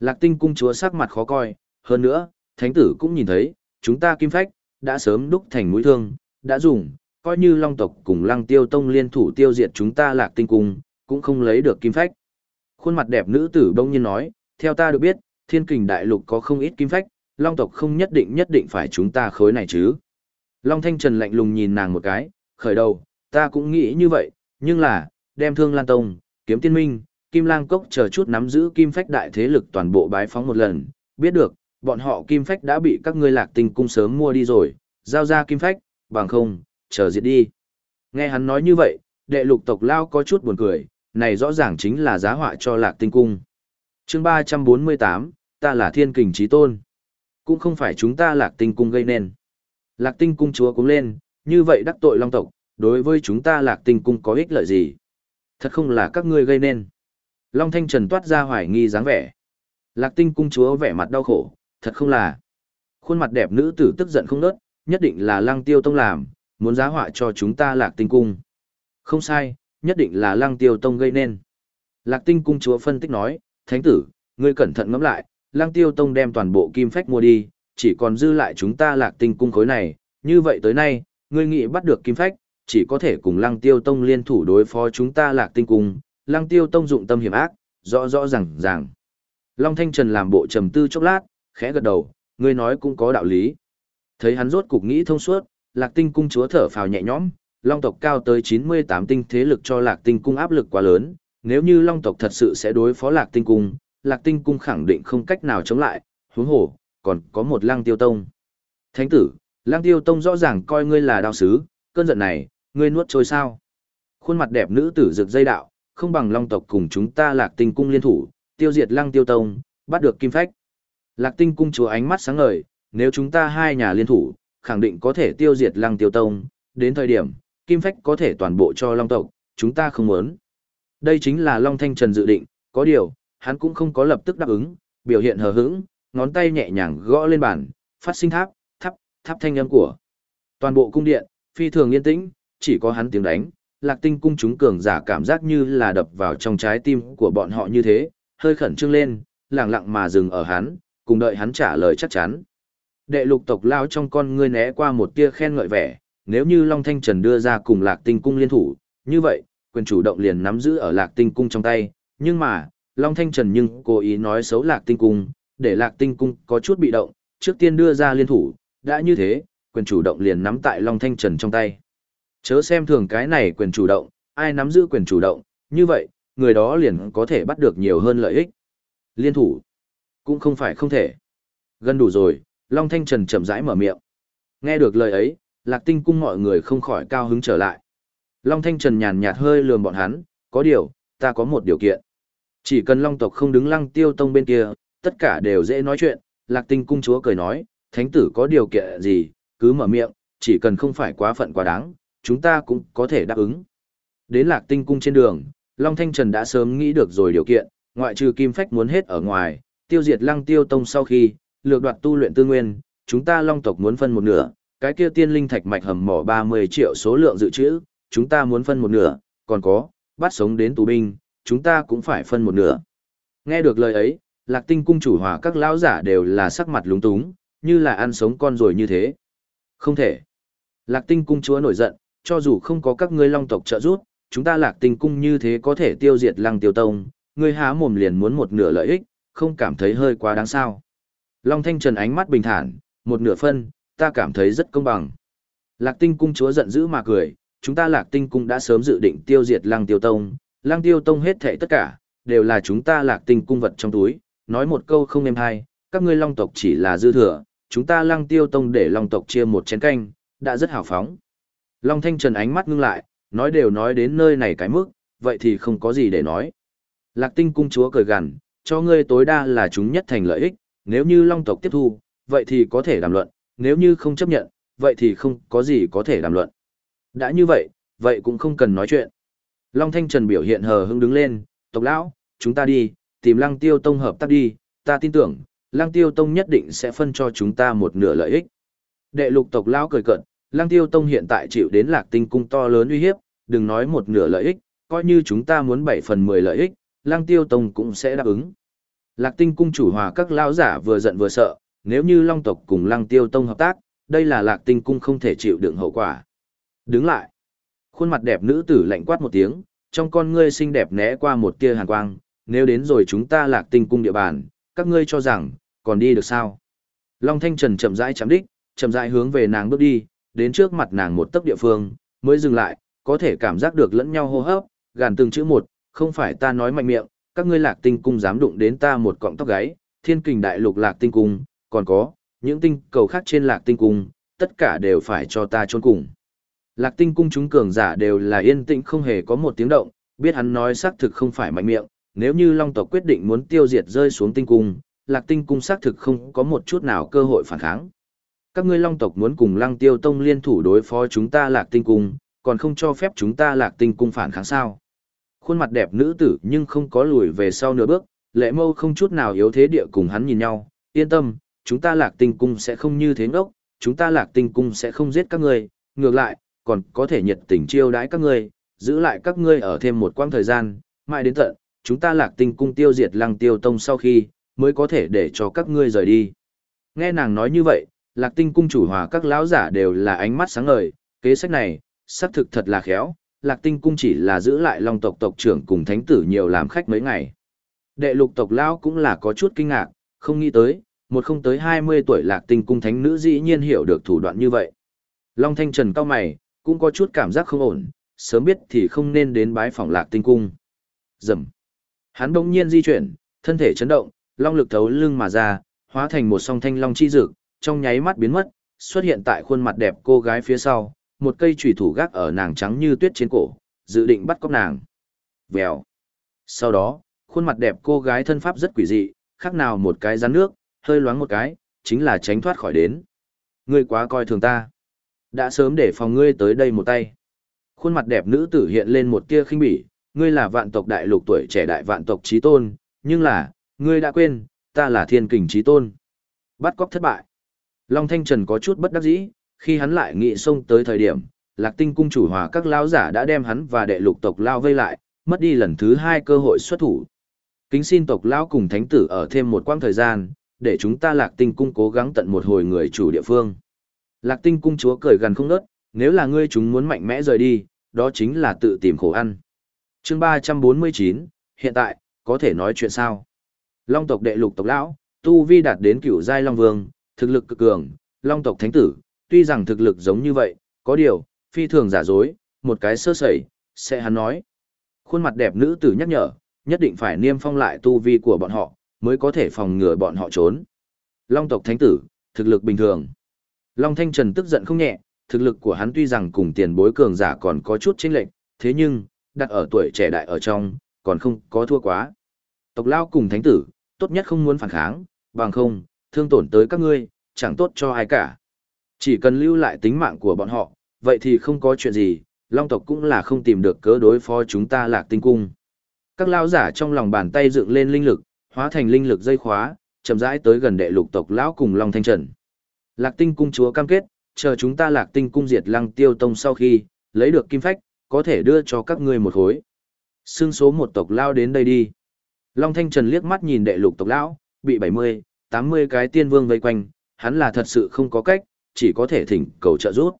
Lạc Tinh Cung chúa sắc mặt khó coi, hơn nữa, Thánh tử cũng nhìn thấy, chúng ta Kim Phách, đã sớm đúc thành mũi thương, đã dùng, coi như long tộc cùng lăng tiêu tông liên thủ tiêu diệt chúng ta lạc tinh cung, cũng không lấy được kim phách. Khuôn mặt đẹp nữ tử đông nhiên nói, theo ta được biết, thiên kình đại lục có không ít kim phách, long tộc không nhất định nhất định phải chúng ta khối này chứ. Long Thanh Trần lạnh lùng nhìn nàng một cái, khởi đầu, ta cũng nghĩ như vậy, nhưng là, đem thương lan tông, kiếm tiên minh, kim lang cốc chờ chút nắm giữ kim phách đại thế lực toàn bộ bái phóng một lần, biết được, bọn họ kim phách đã bị các ngươi lạc tinh cung sớm mua đi rồi, giao ra kim phách, bằng không, chờ diệt đi. Nghe hắn nói như vậy, đệ lục tộc lao có chút buồn cười, này rõ ràng chính là giá họa cho lạc tinh cung. chương 348, ta là thiên kình trí tôn. Cũng không phải chúng ta lạc tinh cung gây nên. Lạc tinh cung chúa cũng lên, như vậy đắc tội long tộc, đối với chúng ta lạc tinh cung có ích lợi gì? Thật không là các ngươi gây nên. Long Thanh Trần toát ra hoài nghi dáng vẻ. Lạc tinh cung chúa vẻ mặt đau khổ, thật không là. Khuôn mặt đẹp nữ tử tức giận không nớt, nhất định là lăng tiêu tông làm, muốn giá họa cho chúng ta lạc tinh cung. Không sai, nhất định là lăng tiêu tông gây nên. Lạc tinh cung chúa phân tích nói, thánh tử, ngươi cẩn thận ngẫm lại, lăng tiêu tông đem toàn bộ kim phách mua đi, chỉ còn dư lại chúng ta lạc tinh cung khối này, như vậy tới nay, ngươi nghĩ bắt được kim phách, chỉ có thể cùng lăng tiêu tông liên thủ đối phó chúng ta lạc tinh cung, lăng tiêu tông dụng tâm hiểm ác, rõ rõ ràng ràng. Long Thanh Trần làm bộ trầm tư chốc lát, khẽ gật đầu, ngươi nói cũng có đạo lý. Thấy hắn rốt cục nghĩ thông suốt, lạc tinh cung chúa thở phào nhẹ nhõm, long tộc cao tới 98 tinh thế lực cho lạc tinh cung áp lực quá lớn, nếu như long tộc thật sự sẽ đối phó lạc tinh cung, lạc tinh cung khẳng định không cách nào chống lại, huống hồ, còn có một lăng tiêu tông. Thánh tử, lăng tiêu tông rõ ràng coi ngươi là đạo sứ, cơn giận này, ngươi nuốt trôi sao. Khuôn mặt đẹp nữ tử rực dây đạo, không bằng long tộc cùng chúng ta lạc tinh cung liên thủ, tiêu diệt lăng tiêu tông, bắt được kim phách. Lạc tinh cung chúa ánh mắt sáng ngời, nếu chúng ta hai nhà liên thủ, khẳng định có thể tiêu diệt lăng tiêu tông, đến thời điểm, kim phách có thể toàn bộ cho long tộc, chúng ta không muốn. Đây chính là Long Thanh Trần dự định, có điều, hắn cũng không có lập tức đáp ứng, biểu hiện hờ hững, ngón tay nhẹ nhàng gõ lên bàn, phát sinh tháp, tháp, tháp thanh âm của. Toàn bộ cung điện, phi thường yên tĩnh, chỉ có hắn tiếng đánh, lạc tinh cung chúng cường giả cảm giác như là đập vào trong trái tim của bọn họ như thế, hơi khẩn trương lên, lặng lặng mà dừng ở hắn, cùng đợi hắn trả lời chắc chắn. Đệ lục tộc lao trong con ngươi né qua một tia khen ngợi vẻ, nếu như Long Thanh Trần đưa ra cùng lạc tinh cung liên thủ, như vậy, quyền chủ động liền nắm giữ ở lạc tinh cung trong tay, nhưng mà, Long Thanh Trần nhưng cố ý nói xấu lạc tinh cung, để lạc tinh cung có chút bị động, trước tiên đưa ra liên thủ, đã như thế, quyền chủ động liền nắm tại Long Thanh Trần trong tay. Chớ xem thường cái này quyền chủ động, ai nắm giữ quyền chủ động, như vậy, người đó liền có thể bắt được nhiều hơn lợi ích. Liên thủ, cũng không phải không thể. Gần đủ rồi, Long Thanh Trần chậm rãi mở miệng. Nghe được lời ấy, Lạc Tinh cung mọi người không khỏi cao hứng trở lại. Long Thanh Trần nhàn nhạt hơi lườm bọn hắn, có điều, ta có một điều kiện. Chỉ cần Long tộc không đứng lăng tiêu tông bên kia, tất cả đều dễ nói chuyện. Lạc Tinh cung chúa cười nói, thánh tử có điều kiện gì, cứ mở miệng, chỉ cần không phải quá phận quá đáng, chúng ta cũng có thể đáp ứng. Đến Lạc Tinh cung trên đường, Long Thanh Trần đã sớm nghĩ được rồi điều kiện, ngoại trừ kim phách muốn hết ở ngoài, tiêu diệt lăng tiêu tông sau khi, lược đoạt tu luyện tư nguyên, chúng ta long tộc muốn phân một nửa, cái kia tiên linh thạch mạch hầm mỏ 30 triệu số lượng dự trữ, chúng ta muốn phân một nửa, còn có, bắt sống đến tù binh, chúng ta cũng phải phân một nửa. Nghe được lời ấy, lạc tinh cung chủ hòa các lão giả đều là sắc mặt lúng túng, như là ăn sống con rồi như thế. Không thể. Lạc tinh cung chúa nổi giận, cho dù không có các ngươi long tộc trợ giúp, chúng ta lạc tinh cung như thế có thể tiêu diệt lăng tiêu tông, ngươi há mồm liền muốn một nửa lợi ích, không cảm thấy hơi quá đáng sao. Long Thanh Trần ánh mắt bình thản, một nửa phân, ta cảm thấy rất công bằng. Lạc tinh cung chúa giận dữ mà cười, chúng ta lạc tinh cung đã sớm dự định tiêu diệt lăng tiêu tông, lăng tiêu tông hết thệ tất cả, đều là chúng ta lạc tinh cung vật trong túi, nói một câu không êm hay, các ngươi long tộc chỉ là dư thừa, chúng ta lăng tiêu tông để long tộc chia một chén canh, đã rất hào phóng. Long Thanh Trần ánh mắt ngưng lại, nói đều nói đến nơi này cái mức, vậy thì không có gì để nói. Lạc tinh cung chúa cười gằn, cho ngươi tối đa là chúng nhất thành lợi ích, nếu như long tộc tiếp thu, vậy thì có thể đàm luận, nếu như không chấp nhận, vậy thì không có gì có thể đàm luận. Đã như vậy, vậy cũng không cần nói chuyện. Long Thanh Trần biểu hiện hờ hững đứng lên, tộc lão, chúng ta đi, tìm lăng tiêu tông hợp tác đi, ta tin tưởng, lăng tiêu tông nhất định sẽ phân cho chúng ta một nửa lợi ích. Đệ lục tộc lão cười cận, lăng tiêu tông hiện tại chịu đến lạc tinh cung to lớn uy hiếp, đừng nói một nửa lợi ích, coi như chúng ta muốn 7 phần 10 lợi ích, lăng tiêu tông cũng sẽ đáp ứng. Lạc tinh cung chủ hòa các lão giả vừa giận vừa sợ, nếu như long tộc cùng lăng tiêu tông hợp tác, đây là lạc tinh cung không thể chịu đựng hậu quả. Đứng lại. Khuôn mặt đẹp nữ tử lạnh quát một tiếng, trong con ngươi xinh đẹp né qua một tia hàn quang, nếu đến rồi chúng ta lạc tinh cung địa bàn, các ngươi cho rằng, còn đi được sao? Long Thanh Trần chậm rãi chạm đích, chậm rãi hướng về nàng bước đi, đến trước mặt nàng một tấc địa phương, mới dừng lại, có thể cảm giác được lẫn nhau hô hấp, gàn từng chữ một, không phải ta nói mạnh miệng, các ngươi lạc tinh cung dám đụng đến ta một cọng tóc gáy, thiên kình đại lục lạc tinh cung, còn có, những tinh cầu khác trên lạc tinh cung, tất cả đều phải cho ta trốn cùng. Lạc tinh cung chúng cường giả đều là yên tĩnh không hề có một tiếng động, biết hắn nói xác thực không phải mạnh miệng, nếu như long tộc quyết định muốn tiêu diệt rơi xuống tinh cung, lạc tinh cung xác thực không có một chút nào cơ hội phản kháng. Các ngươi long tộc muốn cùng lăng tiêu tông liên thủ đối phó chúng ta lạc tinh cung, còn không cho phép chúng ta lạc tinh cung phản kháng sao. Khuôn mặt đẹp nữ tử nhưng không có lùi về sau nửa bước, lệ mâu không chút nào yếu thế địa cùng hắn nhìn nhau, yên tâm, chúng ta lạc tinh cung sẽ không như thế ngốc, chúng ta lạc tinh cung sẽ không giết các ngươi, ngược lại, còn có thể nhiệt tình chiêu đãi các ngươi, giữ lại các ngươi ở thêm một quãng thời gian, mãi đến tận, chúng ta lạc tinh cung tiêu diệt lăng tiêu tông sau khi, mới có thể để cho các ngươi rời đi. Nghe nàng nói như vậy, lạc tinh cung chủ hòa các lão giả đều là ánh mắt sáng ngời, kế sách này, xác thực thật là khéo, lạc tinh cung chỉ là giữ lại long tộc tộc trưởng cùng thánh tử nhiều làm khách mấy ngày. Đệ lục tộc lão cũng là có chút kinh ngạc, không nghĩ tới, một không tới 20 tuổi lạc tinh cung thánh nữ dĩ nhiên hiểu được thủ đoạn như vậy. Long thanh trần cao mày, cũng có chút cảm giác không ổn, sớm biết thì không nên đến bái phòng lạc tinh cung. Dầm. Hắn bỗng nhiên di chuyển, thân thể chấn động, long lực thấu lưng mà ra, hóa thành một song thanh long chi dực, trong nháy mắt biến mất, xuất hiện tại khuôn mặt đẹp cô gái phía sau, một cây chùy thủ gác ở nàng trắng như tuyết trên cổ, dự định bắt cóc nàng. Vèo. Sau đó, khuôn mặt đẹp cô gái thân pháp rất quỷ dị, khác nào một cái rắn nước, hơi loáng một cái, chính là tránh thoát khỏi đến. Ngươi quá coi thường ta. Đã sớm để phòng ngươi tới đây một tay. Khuôn mặt đẹp nữ tử hiện lên một tia khinh bỉ, ngươi là vạn tộc đại lục tuổi trẻ đại vạn tộc trí tôn, nhưng là, ngươi đã quên, ta là thiên kình trí tôn. Bắt cóc thất bại. Long Thanh Trần có chút bất đắc dĩ, khi hắn lại nghị xông tới thời điểm, Lạc Tinh cung chủ hòa các lão giả đã đem hắn và đệ lục tộc lao vây lại, mất đi lần thứ hai cơ hội xuất thủ. Kính xin tộc lão cùng thánh tử ở thêm một quãng thời gian, để chúng ta Lạc Tinh cung cố gắng tận một hồi người chủ địa phương. Lạc Tinh cung chúa cười gần không nớt, nếu là ngươi chúng muốn mạnh mẽ rời đi, đó chính là tự tìm khổ ăn. Chương 349, hiện tại, có thể nói chuyện sao? Long tộc đệ lục tộc lão, tu vi đạt đến cửu giai long vương, thực lực cực cường, long tộc thánh tử, tuy rằng thực lực giống như vậy, có điều, phi thường giả dối, một cái sơ sẩy, sẽ hắn nói. Khuôn mặt đẹp nữ tử nhắc nhở, nhất định phải niêm phong lại tu vi của bọn họ, mới có thể phòng ngừa bọn họ trốn. Long tộc thánh tử, thực lực bình thường. Long Thanh Trần tức giận không nhẹ, thực lực của hắn tuy rằng cùng tiền bối cường giả còn có chút chênh lệch, thế nhưng, đặt ở tuổi trẻ đại ở trong, còn không có thua quá. Tộc lao cùng thánh tử, tốt nhất không muốn phản kháng, bằng không, thương tổn tới các ngươi, chẳng tốt cho ai cả. Chỉ cần lưu lại tính mạng của bọn họ, vậy thì không có chuyện gì, long tộc cũng là không tìm được cớ đối phó chúng ta lạc tinh cung. Các lao giả trong lòng bàn tay dựng lên linh lực, hóa thành linh lực dây khóa, chậm rãi tới gần đệ lục tộc lão cùng long thanh trần. Lạc tinh cung chúa cam kết, chờ chúng ta lạc tinh cung diệt lăng tiêu tông sau khi, lấy được kim phách, có thể đưa cho các ngươi một khối. Xương số một tộc lao đến đây đi. Long Thanh Trần liếc mắt nhìn đệ lục tộc lão, bị 70, 80 cái tiên vương vây quanh, hắn là thật sự không có cách, chỉ có thể thỉnh cầu trợ giúp.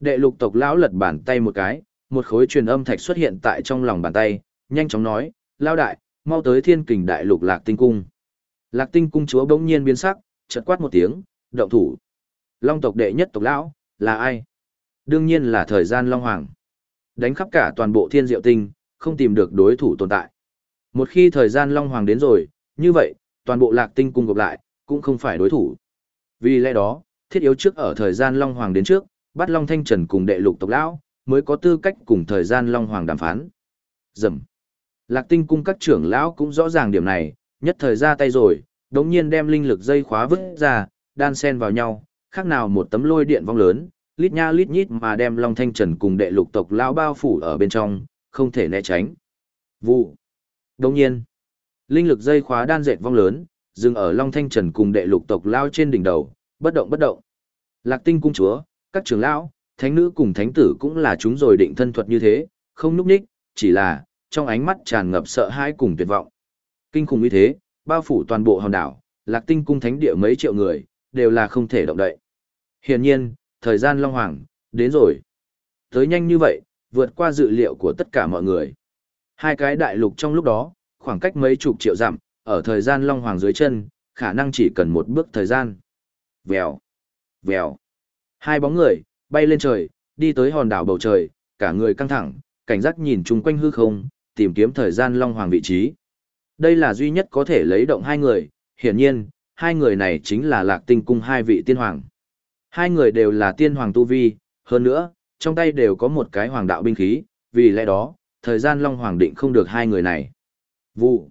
Đệ lục tộc lão lật bàn tay một cái, một khối truyền âm thạch xuất hiện tại trong lòng bàn tay, nhanh chóng nói, lao đại, mau tới thiên kình đại lục lạc tinh cung. Lạc tinh cung chúa bỗng nhiên biến sắc, chợt quát một tiếng, động thủ. Long tộc đệ nhất tộc lão, là ai? Đương nhiên là thời gian Long Hoàng. Đánh khắp cả toàn bộ thiên diệu tinh, không tìm được đối thủ tồn tại. Một khi thời gian Long Hoàng đến rồi, như vậy, toàn bộ lạc tinh cung gộp lại, cũng không phải đối thủ. Vì lẽ đó, thiết yếu trước ở thời gian Long Hoàng đến trước, bắt Long Thanh Trần cùng đệ lục tộc lão, mới có tư cách cùng thời gian Long Hoàng đàm phán. Dầm. Lạc tinh cung các trưởng lão cũng rõ ràng điểm này, nhất thời ra tay rồi, đống nhiên đem linh lực dây khóa vứt ra, đan sen vào nhau, khác nào một tấm lôi điện vong lớn, lít nha lít nhít mà đem Long Thanh Trần cùng đệ lục tộc lão bao phủ ở bên trong, không thể né tránh. Vụ. Đồng nhiên, linh lực dây khóa đan dệt vong lớn, dừng ở Long Thanh Trần cùng đệ lục tộc lao trên đỉnh đầu, bất động bất động. Lạc Tinh cung chúa, các trưởng lão, thánh nữ cùng thánh tử cũng là chúng rồi định thân thuật như thế, không núp ních, chỉ là trong ánh mắt tràn ngập sợ hãi cùng tuyệt vọng. Kinh khủng như thế, bao phủ toàn bộ hòn đảo, Lạc Tinh cung thánh địa mấy triệu người, đều là không thể động đậy. Hiển nhiên, thời gian Long Hoàng, đến rồi. Tới nhanh như vậy, vượt qua dự liệu của tất cả mọi người. Hai cái đại lục trong lúc đó, khoảng cách mấy chục triệu dặm, ở thời gian Long Hoàng dưới chân, khả năng chỉ cần một bước thời gian. Vèo, vèo. Hai bóng người, bay lên trời, đi tới hòn đảo bầu trời, cả người căng thẳng, cảnh giác nhìn chung quanh hư không, tìm kiếm thời gian Long Hoàng vị trí. Đây là duy nhất có thể lấy động hai người, hiển nhiên, hai người này chính là Lạc Tinh Cung hai vị tiên hoàng. Hai người đều là tiên hoàng tu vi, hơn nữa, trong tay đều có một cái hoàng đạo binh khí, vì lẽ đó, thời gian Long Hoàng định không được hai người này. Vụ.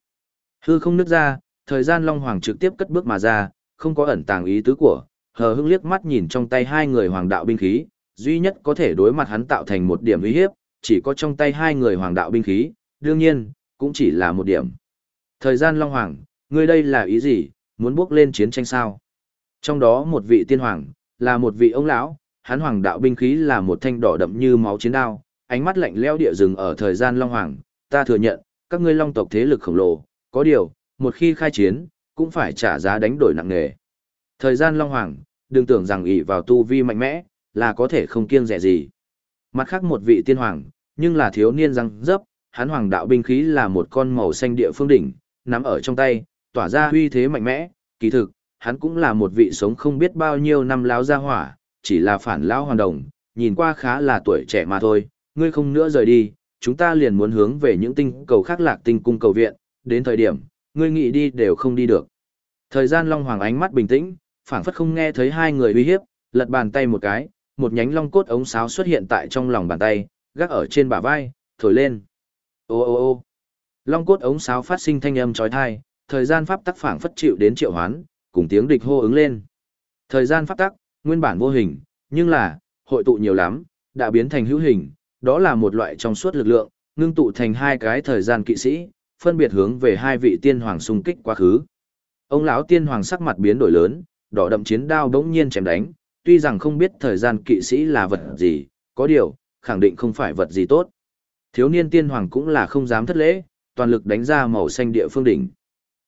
Hư không nứt ra, thời gian Long Hoàng trực tiếp cất bước mà ra, không có ẩn tàng ý tứ của, hờ hững liếc mắt nhìn trong tay hai người hoàng đạo binh khí, duy nhất có thể đối mặt hắn tạo thành một điểm uy hiếp, chỉ có trong tay hai người hoàng đạo binh khí, đương nhiên, cũng chỉ là một điểm. Thời gian Long Hoàng, ngươi đây là ý gì, muốn bước lên chiến tranh sao? Trong đó một vị tiên hoàng, là một vị ông lão, hắn hoàng đạo binh khí là một thanh đỏ đậm như máu chiến đao, ánh mắt lạnh lẽo địa rừng ở thời gian Long Hoàng, ta thừa nhận, các ngươi Long tộc thế lực khổng lồ, có điều, một khi khai chiến, cũng phải trả giá đánh đổi nặng nề. Thời gian Long Hoàng, đừng tưởng rằng ỷ vào tu vi mạnh mẽ, là có thể không kiêng rẻ gì. Mặt khác một vị tiên hoàng, nhưng là thiếu niên răng dấp, hắn hoàng đạo binh khí là một con màu xanh địa phương đỉnh, nắm ở trong tay, tỏa ra huy thế mạnh mẽ, kỳ thực, hắn cũng là một vị sống không biết bao nhiêu năm láo gia hỏa, chỉ là phản lão hoàng đồng, nhìn qua khá là tuổi trẻ mà thôi, ngươi không nữa rời đi, chúng ta liền muốn hướng về những tinh cầu khác lạc tinh cung cầu viện, đến thời điểm, ngươi nghĩ đi đều không đi được. Thời gian Long Hoàng ánh mắt bình tĩnh, phảng phất không nghe thấy hai người uy hiếp, lật bàn tay một cái, một nhánh long cốt ống sáo xuất hiện tại trong lòng bàn tay, gác ở trên bả vai, thổi lên. Ô ô ô long cốt ống sáo phát sinh thanh âm chói tai, thời gian pháp tắc phảng phất chịu đến triệu hoán, cùng tiếng địch hô ứng lên. Thời gian pháp tắc, nguyên bản vô hình, nhưng là, hội tụ nhiều lắm, đã biến thành hữu hình, đó là một loại trong suốt lực lượng, ngưng tụ thành hai cái thời gian kỵ sĩ, phân biệt hướng về hai vị tiên hoàng xung kích quá khứ. Ông lão tiên hoàng sắc mặt biến đổi lớn, đỏ đậm chiến đao bỗng nhiên chém đánh, tuy rằng không biết thời gian kỵ sĩ là vật gì, có điều, khẳng định không phải vật gì tốt. Thiếu niên tiên hoàng cũng là không dám thất lễ, toàn lực đánh ra màu xanh địa phương đỉnh.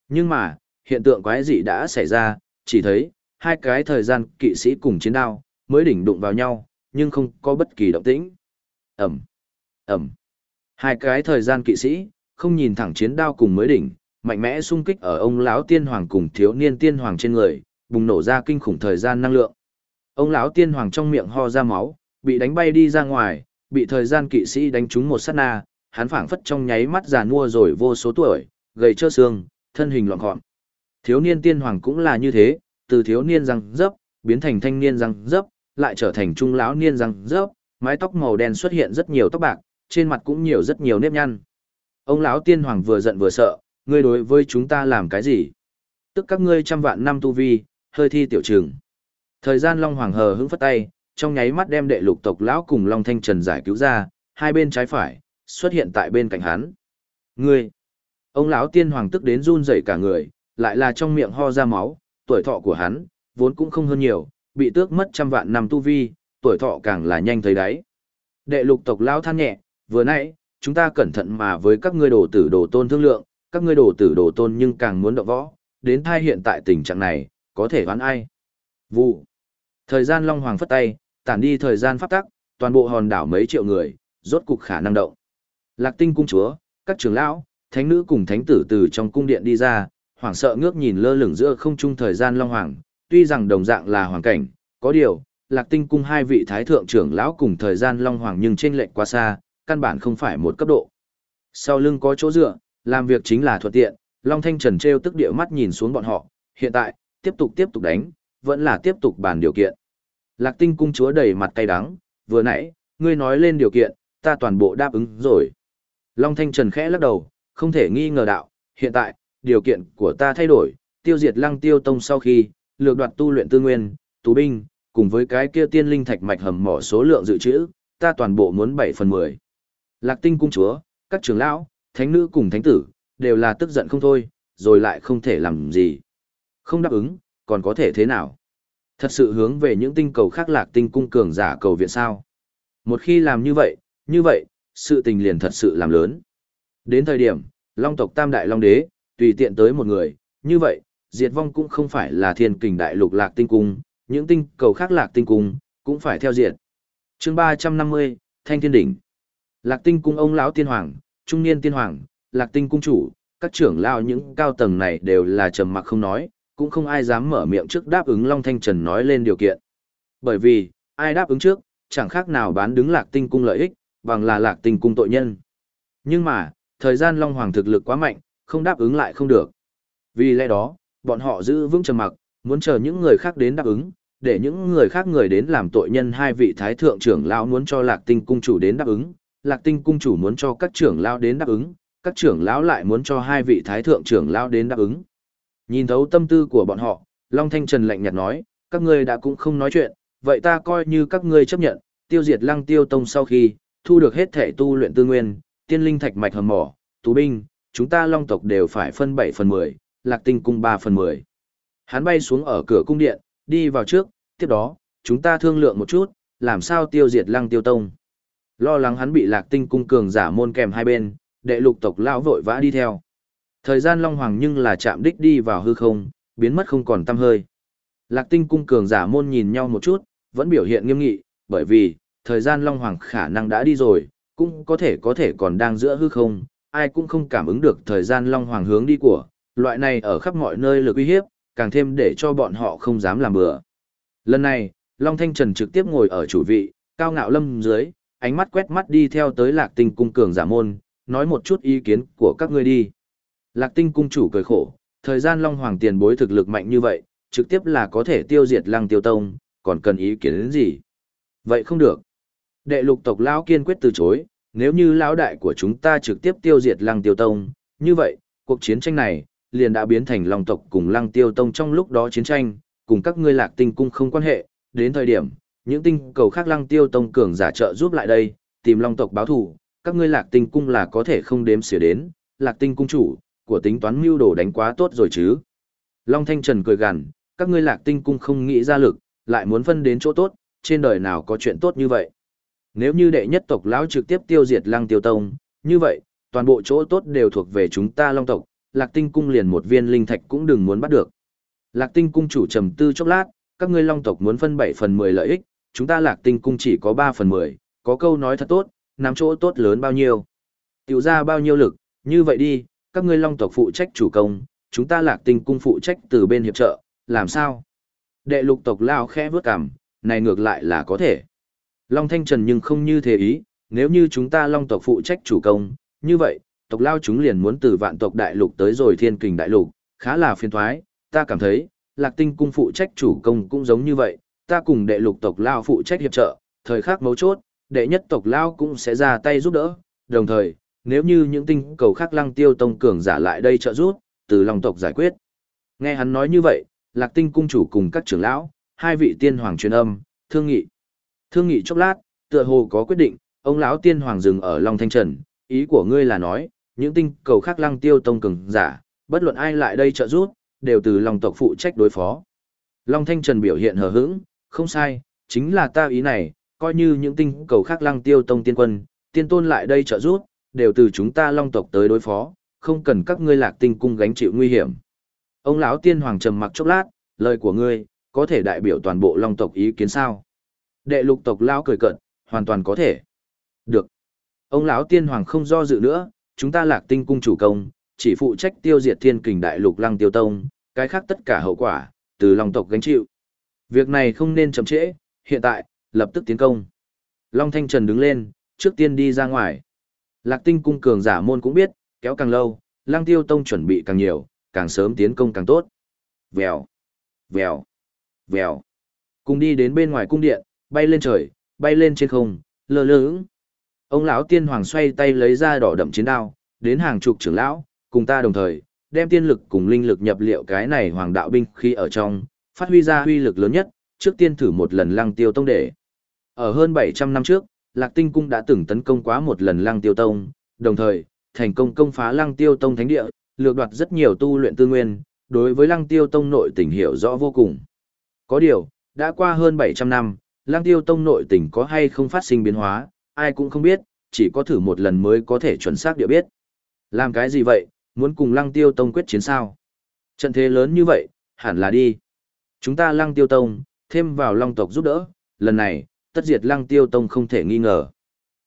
Nhưng mà, hiện tượng quái dị đã xảy ra, chỉ thấy, hai cái thời gian kỵ sĩ cùng chiến đao, mới đỉnh đụng vào nhau, nhưng không có bất kỳ động tĩnh. Ẩm, Ẩm. Hai cái thời gian kỵ sĩ, không nhìn thẳng chiến đao cùng mới đỉnh, mạnh mẽ xung kích ở ông lão tiên hoàng cùng thiếu niên tiên hoàng trên người, bùng nổ ra kinh khủng thời gian năng lượng. Ông lão tiên hoàng trong miệng ho ra máu, bị đánh bay đi ra ngoài, bị thời gian kỵ sĩ đánh trúng một sát na, hắn phảng phất trong nháy mắt già nua rồi vô số tuổi, gầy trơ xương, thân hình loạn gọn. Thiếu niên tiên hoàng cũng là như thế, từ thiếu niên răng dấp, biến thành thanh niên răng dấp, lại trở thành trung lão niên răng dấp, mái tóc màu đen xuất hiện rất nhiều tóc bạc, trên mặt cũng nhiều rất nhiều nếp nhăn. Ông lão tiên hoàng vừa giận vừa sợ, ngươi đối với chúng ta làm cái gì? Tức các ngươi trăm vạn năm tu vi, hơi thi tiểu trường. Thời gian Long Hoàng hờ hững phất tay, trong nháy mắt đem đệ lục tộc lão cùng Long Thanh Trần giải cứu ra, hai bên trái phải, xuất hiện tại bên cạnh hắn. Ngươi! Ông lão tiên hoàng tức đến run rẩy cả người, lại là trong miệng ho ra máu, tuổi thọ của hắn, vốn cũng không hơn nhiều, bị tước mất trăm vạn năm tu vi, tuổi thọ càng là nhanh thấy đấy Đệ lục tộc lão than nhẹ, vừa nãy, chúng ta cẩn thận mà với các ngươi đồ tử đồ tôn thương lượng, các ngươi đồ tử đồ tôn nhưng càng muốn động võ, đến thai hiện tại tình trạng này, có thể đoán ai. Vụ. Thời gian Long Hoàng phất tay, tản đi thời gian pháp tắc, toàn bộ hòn đảo mấy triệu người, rốt cục khả năng động. Lạc tinh cung chúa, các trưởng lão, thánh nữ cùng thánh tử từ trong cung điện đi ra, hoảng sợ ngước nhìn lơ lửng giữa không trung thời gian Long Hoàng, tuy rằng đồng dạng là hoàng cảnh, có điều, Lạc Tinh cung hai vị thái thượng trưởng lão cùng thời gian Long Hoàng nhưng chênh lệch quá xa, căn bản không phải một cấp độ. Sau lưng có chỗ dựa, làm việc chính là thuận tiện, Long Thanh Trần treo tức địa mắt nhìn xuống bọn họ, hiện tại, tiếp tục tiếp tục đánh, vẫn là tiếp tục bàn điều kiện. Lạc Tinh cung chúa đầy mặt cay đắng, vừa nãy, ngươi nói lên điều kiện, ta toàn bộ đáp ứng rồi. Long Thanh Trần khẽ lắc đầu, không thể nghi ngờ đạo, hiện tại, điều kiện của ta thay đổi, tiêu diệt lăng tiêu tông sau khi, lược đoạt tu luyện tư nguyên, tú binh, cùng với cái kia tiên linh thạch mạch hầm mỏ số lượng dự trữ, ta toàn bộ muốn 7 phần 10. Lạc tinh cung chúa, các trưởng lão, thánh nữ cùng thánh tử, đều là tức giận không thôi, rồi lại không thể làm gì. Không đáp ứng, còn có thể thế nào? Thật sự hướng về những tinh cầu khác lạc tinh cung cường giả cầu viện sao? Một khi làm như vậy, như vậy, sự tình liền thật sự làm lớn. Đến thời điểm, Long tộc Tam Đại Long Đế, tùy tiện tới một người, như vậy, diệt vong cũng không phải là thiên kình đại lục lạc tinh cung, những tinh cầu khác lạc tinh cung, cũng phải theo diệt. chương 350, Thanh Thiên Đỉnh. Lạc tinh cung ông lão tiên hoàng, trung niên tiên hoàng, lạc tinh cung chủ, các trưởng lao những cao tầng này đều là trầm mặc không nói, cũng không ai dám mở miệng trước đáp ứng Long Thanh Trần nói lên điều kiện. Bởi vì, ai đáp ứng trước, chẳng khác nào bán đứng lạc tinh cung lợi ích, bằng là lạc tinh cung tội nhân. Nhưng mà, thời gian Long Hoàng thực lực quá mạnh, không đáp ứng lại không được. Vì lẽ đó, bọn họ giữ vững trầm mặc, muốn chờ những người khác đến đáp ứng, để những người khác người đến làm tội nhân hai vị thái thượng trưởng lão muốn cho lạc tinh cung chủ đến đáp ứng, lạc tinh cung chủ muốn cho các trưởng lão đến đáp ứng, các trưởng lão lại muốn cho hai vị thái thượng trưởng lão đến đáp ứng. Nhìn thấu tâm tư của bọn họ, Long Thanh Trần lạnh nhạt nói, các ngươi đã cũng không nói chuyện, vậy ta coi như các ngươi chấp nhận, tiêu diệt lăng tiêu tông sau khi, thu được hết thể tu luyện tư nguyên, tiên linh thạch mạch hầm mỏ, tú binh, chúng ta long tộc đều phải phân 7 phần 10, lạc tinh cung 3 phần 10. Hắn bay xuống ở cửa cung điện, đi vào trước, tiếp đó, chúng ta thương lượng một chút, làm sao tiêu diệt lăng tiêu tông. Lo lắng hắn bị lạc tinh cung cường giả môn kèm hai bên, đệ lục tộc lão vội vã đi theo. Thời gian long hoàng nhưng là chạm đích đi vào hư không, biến mất không còn tăm hơi. Lạc tinh cung cường giả môn nhìn nhau một chút, vẫn biểu hiện nghiêm nghị, bởi vì, thời gian long hoàng khả năng đã đi rồi, cũng có thể có thể còn đang giữa hư không, ai cũng không cảm ứng được thời gian long hoàng hướng đi của, loại này ở khắp mọi nơi lực uy hiếp, càng thêm để cho bọn họ không dám làm bừa. Lần này, Long Thanh Trần trực tiếp ngồi ở chủ vị, cao ngạo lâm dưới, ánh mắt quét mắt đi theo tới lạc tinh cung cường giả môn, nói một chút ý kiến của các ngươi đi. Lạc tinh cung chủ cười khổ, thời gian Long Hoàng tiền bối thực lực mạnh như vậy, trực tiếp là có thể tiêu diệt lăng tiêu tông, còn cần ý kiến đến gì? Vậy không được. Đệ lục tộc lão kiên quyết từ chối, nếu như lão đại của chúng ta trực tiếp tiêu diệt lăng tiêu tông, như vậy, cuộc chiến tranh này, liền đã biến thành long tộc cùng lăng tiêu tông trong lúc đó chiến tranh, cùng các ngươi lạc tinh cung không quan hệ, đến thời điểm, những tinh cầu khác lăng tiêu tông cường giả trợ giúp lại đây, tìm long tộc báo thù, các ngươi lạc tinh cung là có thể không đếm xỉa đến, lạc tinh cung chủ, của tính toán mưu đồ đánh quá tốt rồi chứ. Long Thanh Trần cười gằn, các ngươi lạc tinh cung không nghĩ ra lực, lại muốn phân đến chỗ tốt, trên đời nào có chuyện tốt như vậy. Nếu như đệ nhất tộc lão trực tiếp tiêu diệt lăng tiêu tông, như vậy, toàn bộ chỗ tốt đều thuộc về chúng ta long tộc, lạc tinh cung liền một viên linh thạch cũng đừng muốn bắt được. Lạc tinh cung chủ trầm tư chốc lát, các ngươi long tộc muốn phân 7 phần 10 lợi ích, chúng ta lạc tinh cung chỉ có 3 phần 10, có câu nói thật tốt, nắm chỗ tốt lớn bao nhiêu. Tiểu ra bao nhiêu lực, như vậy đi, các ngươi long tộc phụ trách chủ công, chúng ta lạc tinh cung phụ trách từ bên hiệp trợ, làm sao? Đệ lục tộc lao khẽ vướt cằm, này ngược lại là có thể. Long Thanh Trần nhưng không như thế ý, nếu như chúng ta long tộc phụ trách chủ công, như vậy, tộc lao chúng liền muốn từ vạn tộc đại lục tới rồi thiên kình đại lục, khá là phiền thoái, ta cảm thấy, lạc tinh cung phụ trách chủ công cũng giống như vậy, ta cùng đệ lục tộc lao phụ trách hiệp trợ, thời khắc mấu chốt, đệ nhất tộc lao cũng sẽ ra tay giúp đỡ, đồng thời, nếu như những tinh cầu khác lăng tiêu tông cường giả lại đây trợ giúp, từ Long tộc giải quyết. Nghe hắn nói như vậy, lạc tinh cung chủ cùng các trưởng lão, hai vị tiên hoàng truyền âm, thương nghị. Thương nghị chốc lát, tựa hồ có quyết định, ông lão tiên hoàng dừng ở Long Thanh Trần, ý của ngươi là nói, những tinh cầu khác lăng tiêu tông cường giả, bất luận ai lại đây trợ giúp, đều từ Long tộc phụ trách đối phó. Long Thanh Trần biểu hiện hờ hững, không sai, chính là ta ý này, coi như những tinh cầu khác lăng tiêu tông tiên quân, tiên tôn lại đây trợ giúp, đều từ chúng ta Long tộc tới đối phó, không cần các ngươi lạc tinh cung gánh chịu nguy hiểm. Ông lão tiên hoàng trầm mặc chốc lát, lời của ngươi, có thể đại biểu toàn bộ Long tộc ý kiến sao? Đệ lục tộc lão cười cợt, hoàn toàn có thể. Được. Ông lão tiên hoàng không do dự nữa, chúng ta lạc tinh cung chủ công, chỉ phụ trách tiêu diệt thiên kình đại lục lăng tiêu tông, cái khác tất cả hậu quả, từ Long tộc gánh chịu. Việc này không nên chậm trễ, hiện tại, lập tức tiến công. Long Thanh Trần đứng lên, trước tiên đi ra ngoài. Lạc tinh cung cường giả môn cũng biết, kéo càng lâu, lăng tiêu tông chuẩn bị càng nhiều, càng sớm tiến công càng tốt. Vèo, vèo, vèo. Cùng đi đến bên ngoài cung điện, bay lên trời, bay lên trên không, lơ lửng. Ông lão tiên hoàng xoay tay lấy ra đỏ đậm chiến đao, đến hàng chục trưởng lão, cùng ta đồng thời, đem tiên lực cùng linh lực nhập liệu cái này hoàng đạo binh khi ở trong, phát huy ra huy lực lớn nhất, trước tiên thử một lần lăng tiêu tông để. Ở hơn 700 năm trước, Lạc Tinh Cung đã từng tấn công quá một lần lăng tiêu tông, đồng thời, thành công công phá lăng tiêu tông thánh địa, lược đoạt rất nhiều tu luyện tư nguyên, đối với lăng tiêu tông nội tình hiểu rõ vô cùng. Có điều, đã qua hơn 700 năm, Lang tiêu tông nội tình có hay không phát sinh biến hóa, ai cũng không biết, chỉ có thử một lần mới có thể chuẩn xác địa biết. Làm cái gì vậy, muốn cùng lăng tiêu tông quyết chiến sao? Trận thế lớn như vậy, hẳn là đi. Chúng ta lăng tiêu tông, thêm vào long tộc giúp đỡ, lần này, tất diệt lăng tiêu tông không thể nghi ngờ.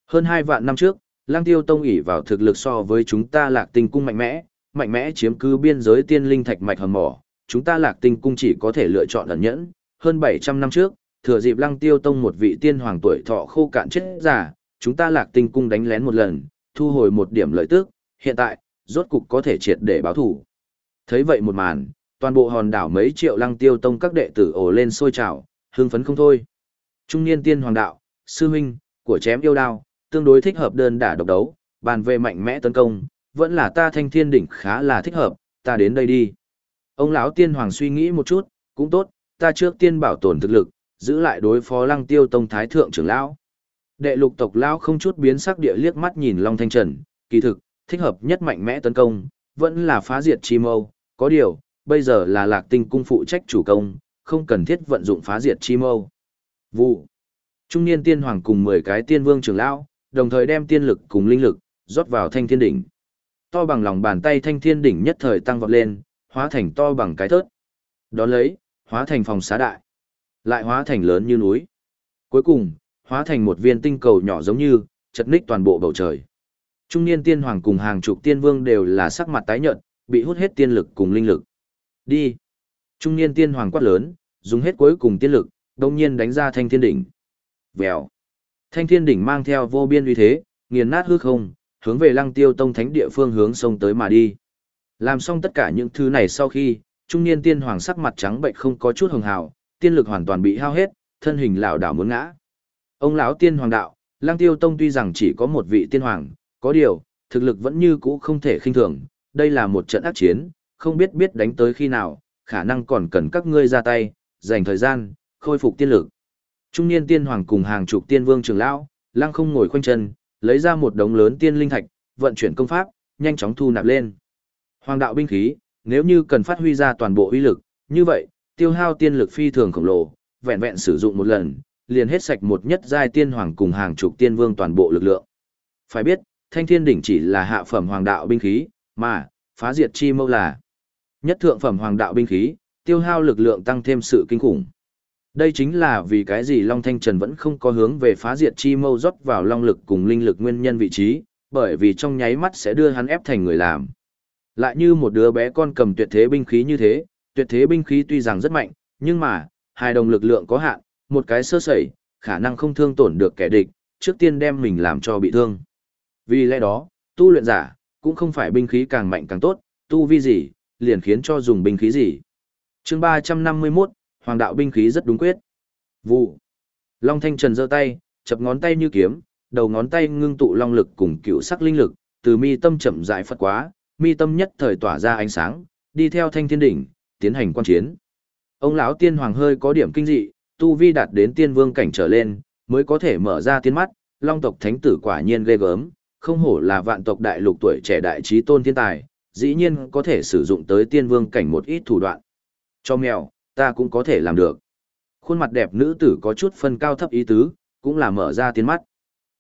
Hơn hai vạn năm trước, lăng tiêu tông ỉ vào thực lực so với chúng ta lạc tinh cung mạnh mẽ, mạnh mẽ chiếm cứ biên giới tiên linh thạch mạch hầm mỏ, chúng ta lạc tinh cung chỉ có thể lựa chọn ẩn nhẫn. Hơn 700 năm trước, thừa dịp lăng tiêu tông một vị tiên hoàng tuổi thọ khô cạn chết giả, chúng ta lạc tinh cung đánh lén một lần, thu hồi một điểm lợi tức, hiện tại, rốt cục có thể triệt để báo thủ. Thấy vậy một màn, toàn bộ hòn đảo mấy triệu lăng tiêu tông các đệ tử ồ lên sôi trào, hưng phấn không thôi. Trung niên tiên hoàng đạo, sư huynh, của chém yêu đao, tương đối thích hợp đơn đả độc đấu, bàn về mạnh mẽ tấn công, vẫn là ta thanh thiên đỉnh khá là thích hợp, ta đến đây đi. Ông lão tiên hoàng suy nghĩ một chút, cũng tốt, ta trước tiên bảo tồn thực lực, giữ lại đối phó lăng tiêu tông thái thượng trưởng lão. Đệ lục tộc lão không chút biến sắc địa liếc mắt nhìn Long Thanh Trần, kỳ thực, thích hợp nhất mạnh mẽ tấn công, vẫn là phá diệt chi mâu, có điều, bây giờ là lạc tinh cung phụ trách chủ công, không cần thiết vận dụng phá diệt chi mâu. Vụ. Trung niên tiên hoàng cùng 10 cái tiên vương trưởng lão, đồng thời đem tiên lực cùng linh lực, rót vào thanh thiên đỉnh. To bằng lòng bàn tay thanh thiên đỉnh nhất thời tăng vọt lên, hóa thành to bằng cái thớt. Đón lấy, hóa thành phòng xá đại. Lại hóa thành lớn như núi. Cuối cùng, hóa thành một viên tinh cầu nhỏ giống như, chật ních toàn bộ bầu trời. Trung niên tiên hoàng cùng hàng chục tiên vương đều là sắc mặt tái nhợt, bị hút hết tiên lực cùng linh lực. Đi. Trung niên tiên hoàng quát lớn, dùng hết cuối cùng tiên lực, đồng nhiên đánh ra thanh thiên đỉnh. Vèo. Thanh thiên đỉnh mang theo vô biên uy thế, nghiền nát hư không, hướng về lăng tiêu tông thánh địa phương hướng sông tới mà đi. Làm xong tất cả những thứ này sau khi, trung niên tiên hoàng sắc mặt trắng bệnh không có chút hồng hào, tiên lực hoàn toàn bị hao hết, thân hình lão đảo muốn ngã. Ông lão tiên hoàng đạo, lăng tiêu tông tuy rằng chỉ có một vị tiên hoàng, có điều, thực lực vẫn như cũ không thể khinh thường, đây là một trận ác chiến, không biết biết đánh tới khi nào, khả năng còn cần các ngươi ra tay, dành thời gian, khôi phục tiên lực. Trung niên tiên hoàng cùng hàng chục tiên vương trưởng lão, lăng không ngồi khoanh chân, lấy ra một đống lớn tiên linh thạch, vận chuyển công pháp, nhanh chóng thu nạp lên. Hoàng đạo binh khí, nếu như cần phát huy ra toàn bộ uy lực, như vậy, tiêu hao tiên lực phi thường khổng lồ, vẹn vẹn sử dụng một lần, liền hết sạch một nhất giai tiên hoàng cùng hàng chục tiên vương toàn bộ lực lượng. Phải biết, thanh thiên đỉnh chỉ là hạ phẩm hoàng đạo binh khí, mà, phá diệt chi mâu là nhất thượng phẩm hoàng đạo binh khí, tiêu hao lực lượng tăng thêm sự kinh khủng. Đây chính là vì cái gì Long Thanh Trần vẫn không có hướng về phá diệt chi mâu rót vào long lực cùng linh lực nguyên nhân vị trí, bởi vì trong nháy mắt sẽ đưa hắn ép thành người làm. Lại như một đứa bé con cầm tuyệt thế binh khí như thế, tuyệt thế binh khí tuy rằng rất mạnh, nhưng mà, hai đồng lực lượng có hạn, một cái sơ sẩy, khả năng không thương tổn được kẻ địch, trước tiên đem mình làm cho bị thương. Vì lẽ đó, tu luyện giả, cũng không phải binh khí càng mạnh càng tốt, tu vi gì, liền khiến cho dùng binh khí gì. chương 351, Hoàng đạo binh khí rất đúng quyết. Vụ. Long Thanh Trần giơ tay, chập ngón tay như kiếm, đầu ngón tay ngưng tụ long lực cùng cựu sắc linh lực, từ mi tâm chậm rãi phật quá, mi tâm nhất thời tỏa ra ánh sáng, đi theo thanh thiên đỉnh, tiến hành quan chiến. Ông lão tiên hoàng hơi có điểm kinh dị, tu vi đạt đến tiên vương cảnh trở lên, mới có thể mở ra tiên mắt, long tộc thánh tử quả nhiên ghê gớm, không hổ là vạn tộc đại lục tuổi trẻ đại trí tôn thiên tài, dĩ nhiên có thể sử dụng tới tiên vương cảnh một ít thủ đoạn. Cho mèo, ta cũng có thể làm được. Khuôn mặt đẹp nữ tử có chút phân cao thấp ý tứ, cũng là mở ra tiến mắt.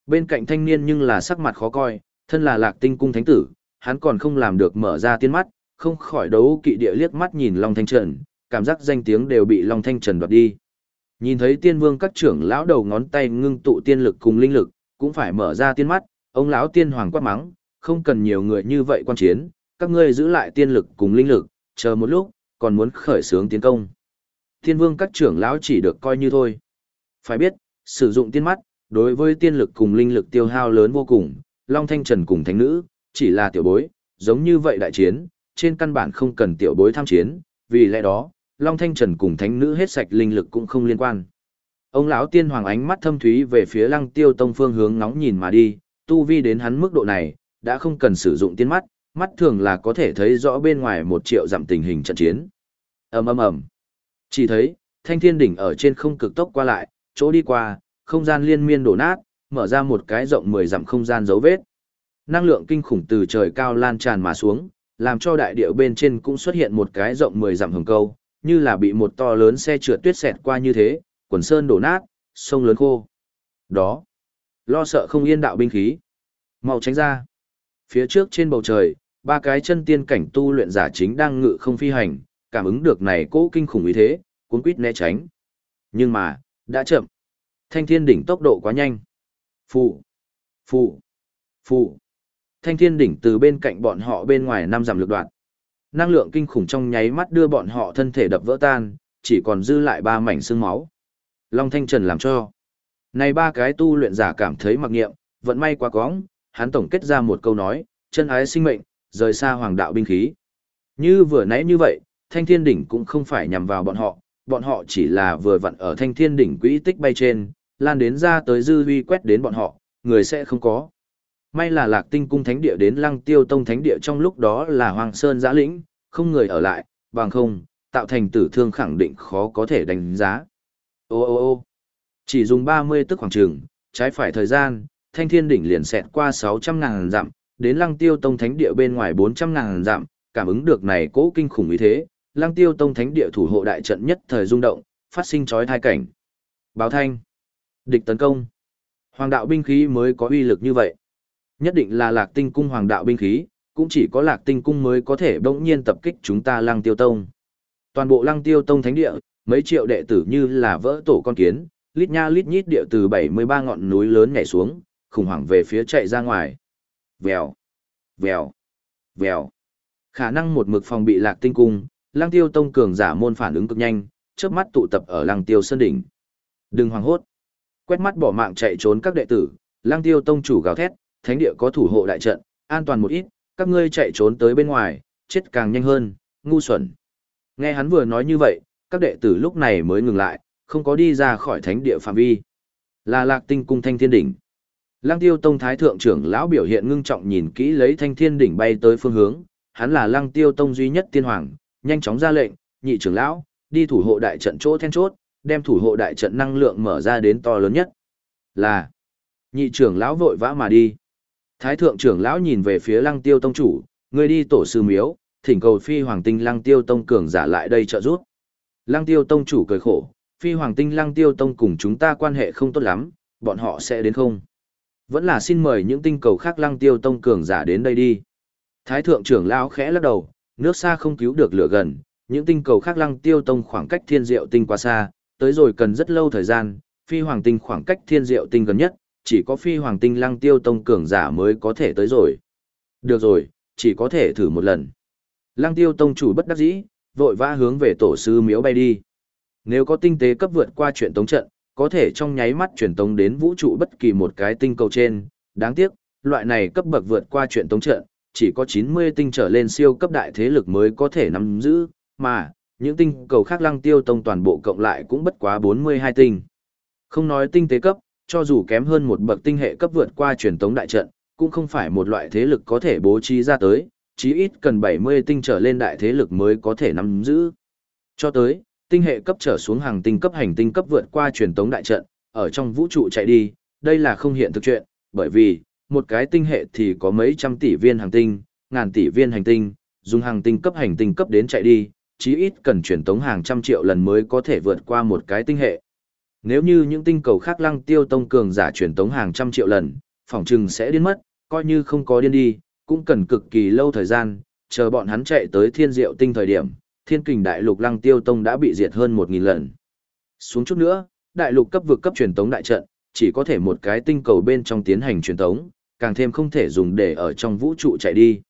Bên cạnh thanh niên nhưng là sắc mặt khó coi, thân là lạc tinh cung thánh tử, hắn còn không làm được mở ra tiên mắt, không khỏi đấu kỵ địa liếc mắt nhìn Long Thanh Trần, cảm giác danh tiếng đều bị Long Thanh Trần đoạt đi. Nhìn thấy tiên vương các trưởng lão đầu ngón tay ngưng tụ tiên lực cùng linh lực, cũng phải mở ra tiên mắt, ông lão tiên hoàng quát mắng, không cần nhiều người như vậy quan chiến, các ngươi giữ lại tiên lực cùng linh lực, chờ một lúc, còn muốn khởi xướng tiến công. Tiên vương các trưởng lão chỉ được coi như thôi. Phải biết, sử dụng tiên mắt, đối với tiên lực cùng linh lực tiêu hao lớn vô cùng, Long Thanh Trần cùng thánh nữ, chỉ là tiểu bối, giống như vậy đại chiến, trên căn bản không cần tiểu bối tham chiến, vì lẽ đó, Long Thanh Trần cùng thánh nữ hết sạch linh lực cũng không liên quan. Ông lão tiên hoàng ánh mắt thâm thúy về phía Lăng Tiêu Tông phương hướng nóng nhìn mà đi, tu vi đến hắn mức độ này, đã không cần sử dụng tiên mắt, mắt thường là có thể thấy rõ bên ngoài một triệu dặm tình hình trận chiến. Ầm ầm ầm. Chỉ thấy, Thanh Thiên đỉnh ở trên không cực tốc qua lại, chỗ đi qua, không gian liên miên đổ nát, mở ra một cái rộng 10 dặm không gian dấu vết. Năng lượng kinh khủng từ trời cao lan tràn mà xuống, làm cho đại địa bên trên cũng xuất hiện một cái rộng 10 dặm hồng câu, như là bị một to lớn xe trượt tuyết xẹt qua như thế, quần sơn đổ nát, sông lớn khô. Đó, lo sợ không yên đạo binh khí. Mau tránh ra. Phía trước trên bầu trời, ba cái chân tiên cảnh tu luyện giả chính đang ngự không phi hành, cảm ứng được này cố kinh khủng ý thế, cuốn quýt né tránh. Nhưng mà, đã chậm. Thanh thiên đỉnh tốc độ quá nhanh. Phụ, phụ, phụ thanh thiên đỉnh từ bên cạnh bọn họ bên ngoài năm dặm lực đoạn. Năng lượng kinh khủng trong nháy mắt đưa bọn họ thân thể đập vỡ tan, chỉ còn dư lại ba mảnh xương máu. Long Thanh Trần làm cho. Này ba cái tu luyện giả cảm thấy mặc nghiệm, vận may quá cóng, hắn tổng kết ra một câu nói, chân ái sinh mệnh, rời xa hoàng đạo binh khí. Như vừa nãy như vậy, thanh thiên đỉnh cũng không phải nhằm vào bọn họ, bọn họ chỉ là vừa vặn ở thanh thiên đỉnh quỹ tích bay trên, lan đến ra tới dư huy quét đến bọn họ, người sẽ không có. May là lạc tinh cung thánh địa đến lăng tiêu tông thánh địa trong lúc đó là hoàng sơn giã lĩnh, không người ở lại, bằng không, tạo thành tử thương khẳng định khó có thể đánh giá. Ô ô ô chỉ dùng 30 tức khoảng trường, trái phải thời gian, thanh thiên đỉnh liền xẹt qua 600 ngàn dặm, đến lăng tiêu tông thánh địa bên ngoài 400 ngàn dặm, cảm ứng được này cố kinh khủng ý thế, lăng tiêu tông thánh địa thủ hộ đại trận nhất thời rung động, phát sinh chói thai cảnh. Báo thanh, địch tấn công, hoàng đạo binh khí mới có uy lực như vậy. Nhất định là lạc tinh cung hoàng đạo binh khí, cũng chỉ có lạc tinh cung mới có thể bỗng nhiên tập kích chúng ta lăng tiêu tông. Toàn bộ lăng tiêu tông thánh địa, mấy triệu đệ tử như là vỡ tổ con kiến, lít nha lít nhít địa từ 73 ngọn núi lớn nhảy xuống, khủng hoảng về phía chạy ra ngoài. Vèo, vèo, vèo. Khả năng một mực phòng bị lạc tinh cung, lăng tiêu tông cường giả môn phản ứng cực nhanh, chớp mắt tụ tập ở lăng tiêu sơn đỉnh. Đừng hoảng hốt. Quét mắt bỏ mạng chạy trốn các đệ tử, lăng tiêu tông chủ gào thét, thánh địa có thủ hộ đại trận, an toàn một ít, các ngươi chạy trốn tới bên ngoài, chết càng nhanh hơn, ngu xuẩn. Nghe hắn vừa nói như vậy, các đệ tử lúc này mới ngừng lại, không có đi ra khỏi thánh địa phạm vi. Là lạc tinh cung thanh thiên đỉnh. Lăng tiêu tông thái thượng trưởng lão biểu hiện ngưng trọng nhìn kỹ lấy thanh thiên đỉnh bay tới phương hướng, hắn là lăng tiêu tông duy nhất tiên hoàng, nhanh chóng ra lệnh, nhị trưởng lão, đi thủ hộ đại trận chỗ then chốt, đem thủ hộ đại trận năng lượng mở ra đến to lớn nhất. Là, nhị trưởng lão vội vã mà đi. Thái thượng trưởng lão nhìn về phía lăng tiêu tông chủ, người đi tổ sư miếu, thỉnh cầu phi hoàng tinh lăng tiêu tông cường giả lại đây trợ giúp. Lăng tiêu tông chủ cười khổ, phi hoàng tinh lăng tiêu tông cùng chúng ta quan hệ không tốt lắm, bọn họ sẽ đến không? Vẫn là xin mời những tinh cầu khác lăng tiêu tông cường giả đến đây đi. Thái thượng trưởng lão khẽ lắc đầu, nước xa không cứu được lửa gần, những tinh cầu khác lăng tiêu tông khoảng cách thiên diệu tinh quá xa, tới rồi cần rất lâu thời gian, phi hoàng tinh khoảng cách thiên diệu tinh gần nhất, chỉ có phi hoàng tinh lăng tiêu tông cường giả mới có thể tới rồi. Được rồi, chỉ có thể thử một lần. Lăng tiêu tông chủ bất đắc dĩ, vội vã hướng về tổ sư miếu bay đi. Nếu có tinh tế cấp vượt qua chuyện tống trận, có thể trong nháy mắt truyền tống đến vũ trụ bất kỳ một cái tinh cầu trên, đáng tiếc, loại này cấp bậc vượt qua chuyện tống trận, chỉ có 90 tinh trở lên siêu cấp đại thế lực mới có thể nắm giữ, mà, những tinh cầu khác lăng tiêu tông toàn bộ cộng lại cũng bất quá 42 tinh. Không nói tinh tế cấp, cho dù kém hơn một bậc tinh hệ cấp vượt qua truyền tống đại trận, cũng không phải một loại thế lực có thể bố trí ra tới, chí ít cần 70 tinh trở lên đại thế lực mới có thể nắm giữ. Cho tới, tinh hệ cấp trở xuống hàng tinh cấp hành tinh cấp vượt qua truyền tống đại trận, ở trong vũ trụ chạy đi, đây là không hiện thực chuyện, bởi vì, một cái tinh hệ thì có mấy trăm tỷ viên hàng tinh, ngàn tỷ viên hành tinh, dùng hàng tinh cấp hành tinh cấp đến chạy đi, chí ít cần truyền tống hàng trăm triệu lần mới có thể vượt qua một cái tinh hệ. Nếu như những tinh cầu khác lăng tiêu tông cường giả truyền tống hàng trăm triệu lần, phỏng chừng sẽ điên mất, coi như không có điên đi, cũng cần cực kỳ lâu thời gian, chờ bọn hắn chạy tới thiên diệu tinh thời điểm, thiên kình đại lục lăng tiêu tông đã bị diệt hơn một nghìn lần. Xuống chút nữa, đại lục cấp vực cấp truyền tống đại trận, chỉ có thể một cái tinh cầu bên trong tiến hành truyền tống, càng thêm không thể dùng để ở trong vũ trụ chạy đi.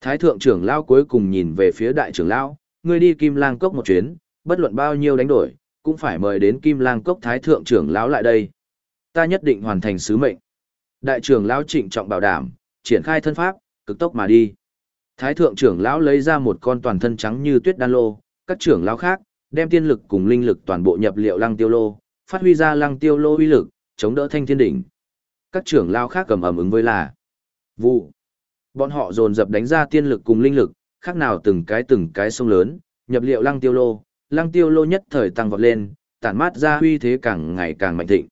Thái thượng trưởng lao cuối cùng nhìn về phía đại trưởng lão, ngươi đi Kim Lang Cốc một chuyến, bất luận bao nhiêu đánh đổi, cũng phải mời đến Kim Lang Cốc Thái thượng trưởng lão lại đây. Ta nhất định hoàn thành sứ mệnh. Đại trưởng lão trịnh trọng bảo đảm, triển khai thân pháp, cực tốc mà đi. Thái thượng trưởng lão lấy ra một con toàn thân trắng như tuyết đan lô, các trưởng lão khác đem tiên lực cùng linh lực toàn bộ nhập liệu lăng tiêu lô, phát huy ra lăng tiêu lô uy lực, chống đỡ thanh thiên đỉnh. Các trưởng lão khác cầm ẩm ứng với là vụ. Bọn họ dồn dập đánh ra tiên lực cùng linh lực, khác nào từng cái từng cái sông lớn, nhập liệu lăng tiêu lô, lăng tiêu lô nhất thời tăng vọt lên, tản mát ra uy thế càng ngày càng mạnh thịnh.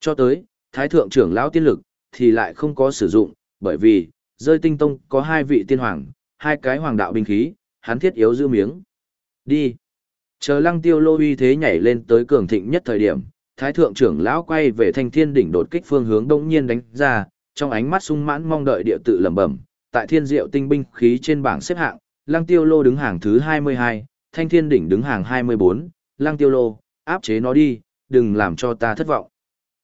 Cho tới, thái thượng trưởng lão tiên lực, thì lại không có sử dụng, bởi vì, rơi tinh tông có hai vị tiên hoàng, hai cái hoàng đạo binh khí, hắn thiết yếu giữ miếng. Đi. Chờ lăng tiêu lô uy thế nhảy lên tới cường thịnh nhất thời điểm, thái thượng trưởng lão quay về thanh thiên đỉnh đột kích phương hướng đông nhiên đánh ra, trong ánh mắt sung mãn mong đợi địa tự lẩm bẩm, tại thiên diệu tinh binh khí trên bảng xếp hạng, lăng tiêu lô đứng hàng thứ 22, thanh thiên đỉnh đứng hàng 24, lăng tiêu lô, áp chế nó đi, đừng làm cho ta thất vọng.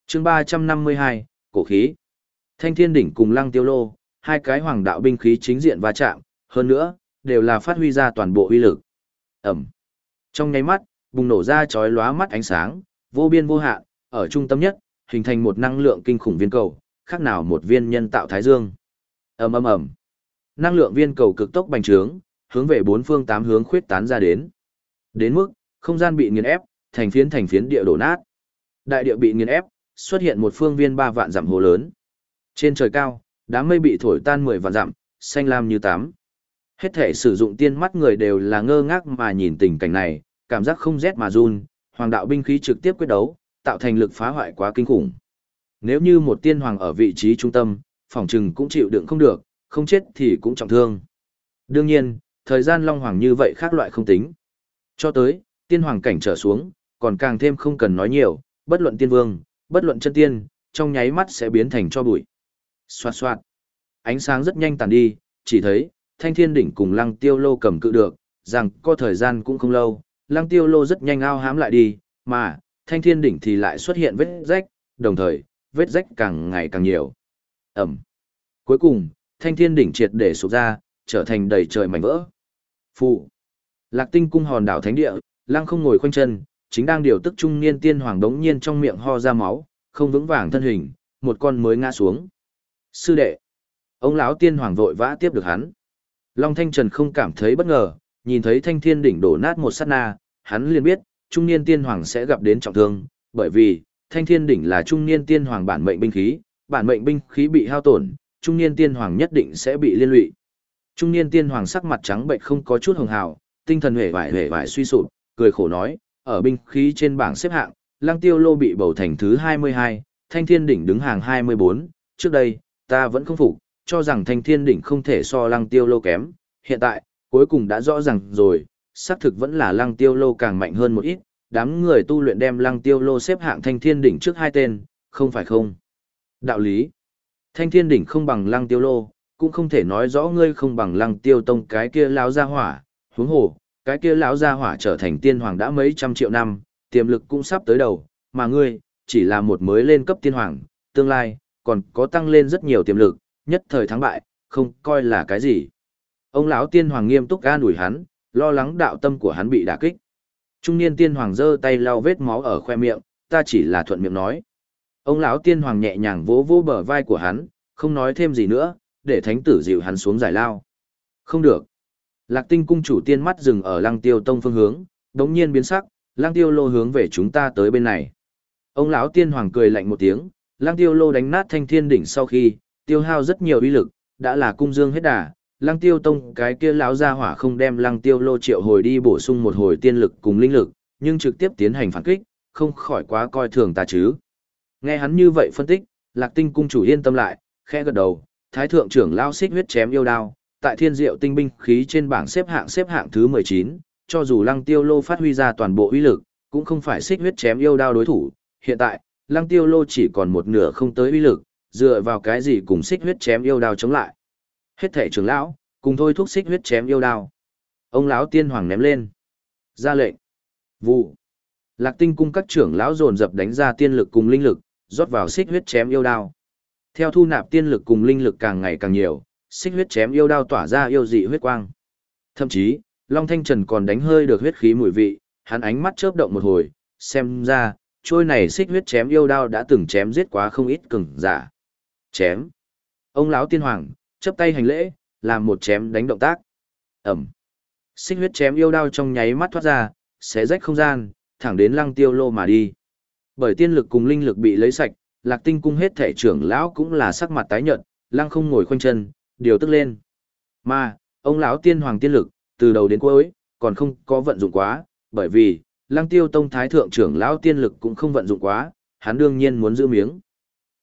chương 352, cổ khí. Thanh thiên đỉnh cùng lăng tiêu lô, hai cái hoàng đạo binh khí chính diện va chạm, hơn nữa, đều là phát huy ra toàn bộ uy lực. Ẩm. Trong nháy mắt, bùng nổ ra chói lóa mắt ánh sáng, vô biên vô hạn, ở trung tâm nhất, hình thành một năng lượng kinh khủng viên cầu, khác nào một viên nhân tạo thái dương. Ầm ầm ầm. Năng lượng viên cầu cực tốc bành trướng, hướng về bốn phương tám hướng khuyết tán ra đến. Đến mức, không gian bị nghiền ép, thành phiến thành phiến địa đổ nát. Đại địa bị nghiền ép, xuất hiện một phương viên ba vạn dặm hồ lớn. Trên trời cao, đám mây bị thổi tan mười vạn dặm, xanh lam như tám. Hết thể sử dụng tiên mắt người đều là ngơ ngác mà nhìn tình cảnh này, cảm giác không rét mà run, hoàng đạo binh khí trực tiếp quyết đấu, tạo thành lực phá hoại quá kinh khủng. Nếu như một tiên hoàng ở vị trí trung tâm, phòng trừng cũng chịu đựng không được, không chết thì cũng trọng thương. Đương nhiên, thời gian long hoàng như vậy khác loại không tính. Cho tới, tiên hoàng cảnh trở xuống, còn càng thêm không cần nói nhiều, bất luận tiên vương, bất luận chân tiên, trong nháy mắt sẽ biến thành cho bụi. Xoạt xoạt. Ánh sáng rất nhanh tàn đi, chỉ thấy, thanh thiên đỉnh cùng lăng tiêu lô cầm cự được, rằng có thời gian cũng không lâu, lăng tiêu lô rất nhanh ao hám lại đi, mà, thanh thiên đỉnh thì lại xuất hiện vết rách, đồng thời, vết rách càng ngày càng nhiều. Ẩm. Cuối cùng, thanh thiên đỉnh triệt để sụp ra, trở thành đầy trời mảnh vỡ. Phụ. Lạc tinh cung hòn đảo thánh địa, lăng không ngồi khoanh chân, chính đang điều tức trung niên tiên hoàng đống nhiên trong miệng ho ra máu, không vững vàng thân hình, một con mới ngã xuống. Sư đệ. Ông lão tiên hoàng vội vã tiếp được hắn. Long Thanh Trần không cảm thấy bất ngờ, nhìn thấy thanh thiên đỉnh đổ nát một sát na, hắn liền biết, trung niên tiên hoàng sẽ gặp đến trọng thương, bởi vì, thanh thiên đỉnh là trung niên tiên hoàng bản mệnh binh khí, bản mệnh binh khí bị hao tổn, trung niên tiên hoàng nhất định sẽ bị liên lụy. Trung niên tiên hoàng sắc mặt trắng bệnh không có chút hồng hào, tinh thần hề vải hề vải suy sụp, cười khổ nói, ở binh khí trên bảng xếp hạng, Lăng Tiêu Lô bị bầu thành thứ 22, Thanh Thiên Đỉnh đứng hàng 24, trước đây, ta vẫn không phục, cho rằng Thanh Thiên Đỉnh không thể so Lăng Tiêu Lô kém, hiện tại, cuối cùng đã rõ ràng rồi, xác thực vẫn là Lăng Tiêu Lô càng mạnh hơn một ít, đám người tu luyện đem Lăng Tiêu Lô xếp hạng Thanh Thiên Đỉnh trước hai tên, không phải không. Đạo lý, Thanh Thiên Đỉnh không bằng Lăng Tiêu Lô, cũng không thể nói rõ ngươi không bằng Lăng Tiêu Tông cái kia lão gia hỏa, huống hồ, cái kia lão gia hỏa trở thành tiên hoàng đã mấy trăm triệu năm, tiềm lực cũng sắp tới đầu, mà ngươi, chỉ là một mới lên cấp tiên hoàng, tương lai, còn có tăng lên rất nhiều tiềm lực, nhất thời thắng bại, không coi là cái gì. Ông lão tiên hoàng nghiêm túc an ủi hắn, lo lắng đạo tâm của hắn bị đả kích. Trung niên tiên hoàng giơ tay lau vết máu ở khoe miệng, ta chỉ là thuận miệng nói. Ông lão tiên hoàng nhẹ nhàng vỗ vỗ bờ vai của hắn, không nói thêm gì nữa, để thánh tử dịu hắn xuống giải lao. Không được. Lạc tinh cung chủ tiên mắt dừng ở lăng tiêu tông phương hướng, đống nhiên biến sắc, lăng tiêu lô hướng về chúng ta tới bên này. Ông lão tiên hoàng cười lạnh một tiếng, lăng tiêu lô đánh nát thanh thiên đỉnh sau khi, tiêu hao rất nhiều uy lực, đã là cung dương hết đà. Lăng tiêu tông cái kia lão gia hỏa không đem lăng tiêu lô triệu hồi đi bổ sung một hồi tiên lực cùng linh lực, nhưng trực tiếp tiến hành phản kích, không khỏi quá coi thường ta chứ. Nghe hắn như vậy phân tích, lạc tinh cung chủ yên tâm lại, khẽ gật đầu, thái thượng trưởng lao xích huyết chém yêu đao, tại thiên diệu tinh binh khí trên bảng xếp hạng xếp hạng thứ 19, cho dù lăng tiêu lô phát huy ra toàn bộ uy lực, cũng không phải xích huyết chém yêu đao đối thủ. Hiện tại, lăng tiêu lô chỉ còn một nửa không tới uy lực, dựa vào cái gì cùng xích huyết chém yêu đao chống lại. Hết thể trưởng lão, cùng thôi thúc xích huyết chém yêu đao. Ông lão tiên hoàng ném lên. Ra lệnh. Vụ. Lạc tinh cung các trưởng lão dồn dập đánh ra tiên lực cùng linh lực, rót vào xích huyết chém yêu đao. Theo thu nạp tiên lực cùng linh lực càng ngày càng nhiều, xích huyết chém yêu đao tỏa ra yêu dị huyết quang. Thậm chí, Long Thanh Trần còn đánh hơi được huyết khí mùi vị, hắn ánh mắt chớp động một hồi, xem ra, trôi này xích huyết chém yêu đao đã từng chém giết quá không ít cường giả. Chém. Ông lão tiên hoàng, chắp tay hành lễ, làm một chém đánh động tác. Ẩm. Xích huyết chém yêu đao trong nháy mắt thoát ra, xé rách không gian, thẳng đến lăng tiêu lô mà đi. Bởi tiên lực cùng linh lực bị lấy sạch, lạc tinh cung hết thể trưởng lão cũng là sắc mặt tái nhợt, lăng không ngồi khoanh chân, điều tức lên. Mà, ông lão tiên hoàng tiên lực, từ đầu đến cuối, còn không có vận dụng quá, bởi vì, lăng tiêu tông thái thượng trưởng lão tiên lực cũng không vận dụng quá, hắn đương nhiên muốn giữ miếng.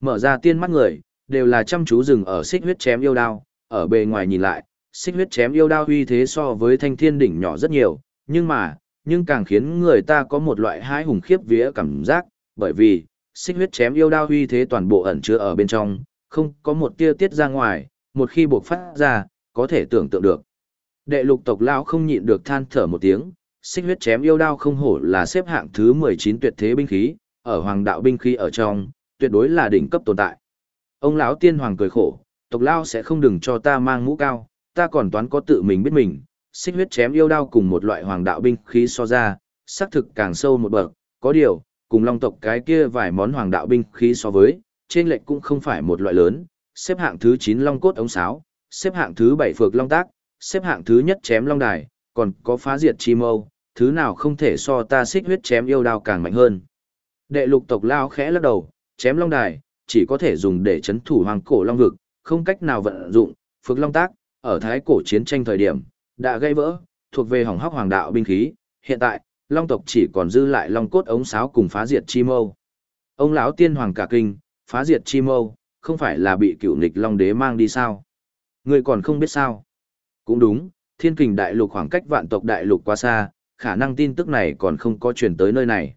Mở ra tiên mắt người, đều là chăm chú dừng ở xích huyết chém yêu đao, ở bề ngoài nhìn lại, xích huyết chém yêu đao uy thế so với thanh thiên đỉnh nhỏ rất nhiều, nhưng mà, nhưng càng khiến người ta có một loại hái hùng khiếp vía cảm giác, bởi vì, xích huyết chém yêu đao uy thế toàn bộ ẩn chứa ở bên trong, không có một tia tiết ra ngoài, một khi buộc phát ra, có thể tưởng tượng được. Đệ lục tộc lão không nhịn được than thở một tiếng, xích huyết chém yêu đao không hổ là xếp hạng thứ 19 tuyệt thế binh khí, ở hoàng đạo binh khí ở trong, tuyệt đối là đỉnh cấp tồn tại. Ông lão tiên hoàng cười khổ, tộc lão sẽ không đừng cho ta mang mũ cao, ta còn toán có tự mình biết mình, xích huyết chém yêu đao cùng một loại hoàng đạo binh khí so ra, xác thực càng sâu một bậc, có điều, cùng long tộc cái kia vài món hoàng đạo binh khí so với, trên lệnh cũng không phải một loại lớn, xếp hạng thứ 9 long cốt ống sáo, xếp hạng thứ 7 phược long tác, xếp hạng thứ nhất chém long đài, còn có phá diệt chi mâu, thứ nào không thể so ta xích huyết chém yêu đao càng mạnh hơn. Đệ lục tộc lao khẽ lắc đầu, chém long đài, chỉ có thể dùng để chấn thủ hoàng cổ long vực, không cách nào vận dụng, phược long tác, ở thái cổ chiến tranh thời điểm, đã gây vỡ, thuộc về hỏng hóc hoàng đạo binh khí, hiện tại, long tộc chỉ còn dư lại long cốt ống sáo cùng phá diệt chi mâu. Ông lão tiên hoàng cả kinh, phá diệt chi mâu, không phải là bị cựu nịch long đế mang đi sao? Người còn không biết sao? Cũng đúng, thiên kình đại lục khoảng cách vạn tộc đại lục quá xa, khả năng tin tức này còn không có truyền tới nơi này.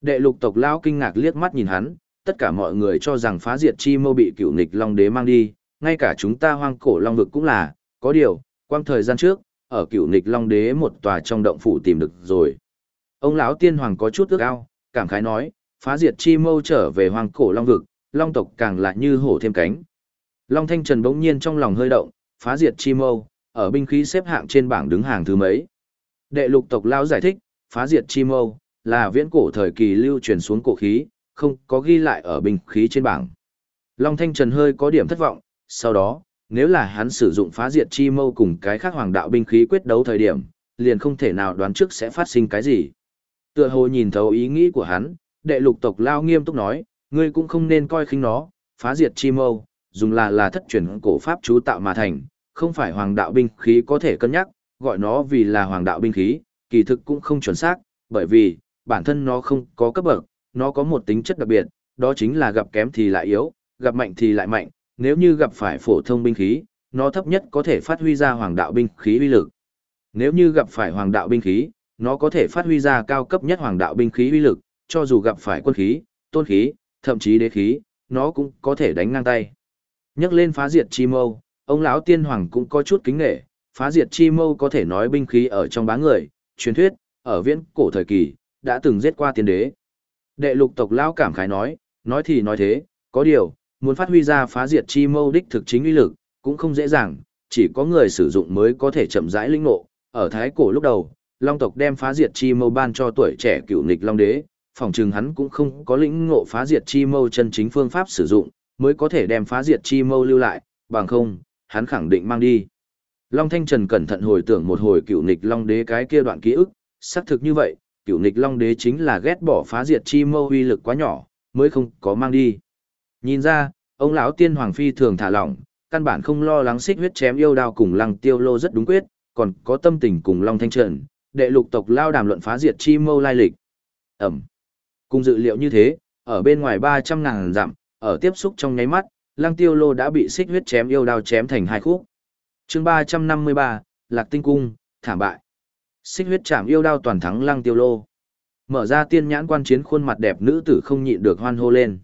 Đệ lục tộc lão kinh ngạc liếc mắt nhìn hắn, tất cả mọi người cho rằng phá diệt chi mâu bị cựu nịch long đế mang đi, ngay cả chúng ta hoang cổ long vực cũng là, có điều, quang thời gian trước, ở cựu nịch long đế một tòa trong động phủ tìm được rồi. Ông lão tiên hoàng có chút ước ao, cảm khái nói, phá diệt chi mâu trở về hoang cổ long vực, long tộc càng lại như hổ thêm cánh. Long Thanh Trần bỗng nhiên trong lòng hơi động, phá diệt chi mâu, ở binh khí xếp hạng trên bảng đứng hàng thứ mấy. Đệ lục tộc lão giải thích, phá diệt chi mâu, là viễn cổ thời kỳ lưu truyền xuống cổ khí, không có ghi lại ở binh khí trên bảng. Long Thanh Trần hơi có điểm thất vọng, sau đó, nếu là hắn sử dụng phá diệt chi mâu cùng cái khác hoàng đạo binh khí quyết đấu thời điểm, liền không thể nào đoán trước sẽ phát sinh cái gì. Tựa hồ nhìn thấu ý nghĩ của hắn, đệ lục tộc lao nghiêm túc nói, ngươi cũng không nên coi khinh nó, phá diệt chi mâu, dùng là là thất truyền cổ pháp chú tạo mà thành, không phải hoàng đạo binh khí có thể cân nhắc, gọi nó vì là hoàng đạo binh khí, kỳ thực cũng không chuẩn xác, bởi vì, bản thân nó không có cấp bậc, nó có một tính chất đặc biệt, đó chính là gặp kém thì lại yếu, gặp mạnh thì lại mạnh, nếu như gặp phải phổ thông binh khí, nó thấp nhất có thể phát huy ra hoàng đạo binh khí uy lực. Nếu như gặp phải hoàng đạo binh khí, nó có thể phát huy ra cao cấp nhất hoàng đạo binh khí uy lực, cho dù gặp phải quân khí, tôn khí, thậm chí đế khí, nó cũng có thể đánh ngang tay. Nhắc lên phá diệt chi mâu, ông lão tiên hoàng cũng có chút kính nể, phá diệt chi mâu có thể nói binh khí ở trong bá người, truyền thuyết, ở viễn cổ thời kỳ, đã từng giết qua tiên đế. Đệ lục tộc lão cảm khái nói, nói thì nói thế, có điều, muốn phát huy ra phá diệt chi mâu đích thực chính uy lực, cũng không dễ dàng, chỉ có người sử dụng mới có thể chậm rãi linh ngộ. Ở thái cổ lúc đầu, Long tộc đem phá diệt chi mâu ban cho tuổi trẻ cựu nghịch Long đế, phòng trừng hắn cũng không có lĩnh ngộ phá diệt chi mâu chân chính phương pháp sử dụng, mới có thể đem phá diệt chi mâu lưu lại, bằng không, hắn khẳng định mang đi. Long Thanh Trần cẩn thận hồi tưởng một hồi cựu nghịch Long đế cái kia đoạn ký ức, xác thực như vậy, cựu nghịch Long đế chính là ghét bỏ phá diệt chi mâu uy lực quá nhỏ, mới không có mang đi. Nhìn ra, ông lão tiên hoàng phi thường thả lỏng, căn bản không lo lắng xích huyết chém yêu đao cùng lăng tiêu lô rất đúng quyết, còn có tâm tình cùng Long Thanh Trần, đệ lục tộc lao đàm luận phá diệt chi mâu lai lịch. Ẩm. Cùng dự liệu như thế, ở bên ngoài 300 ngàn dặm, ở tiếp xúc trong nháy mắt, lăng tiêu lô đã bị xích huyết chém yêu đao chém thành hai khúc. chương 353, Lạc Tinh Cung, thảm bại. Xích huyết chạm yêu đao toàn thắng lăng tiêu lô. Mở ra tiên nhãn quan chiến khuôn mặt đẹp nữ tử không nhịn được hoan hô lên.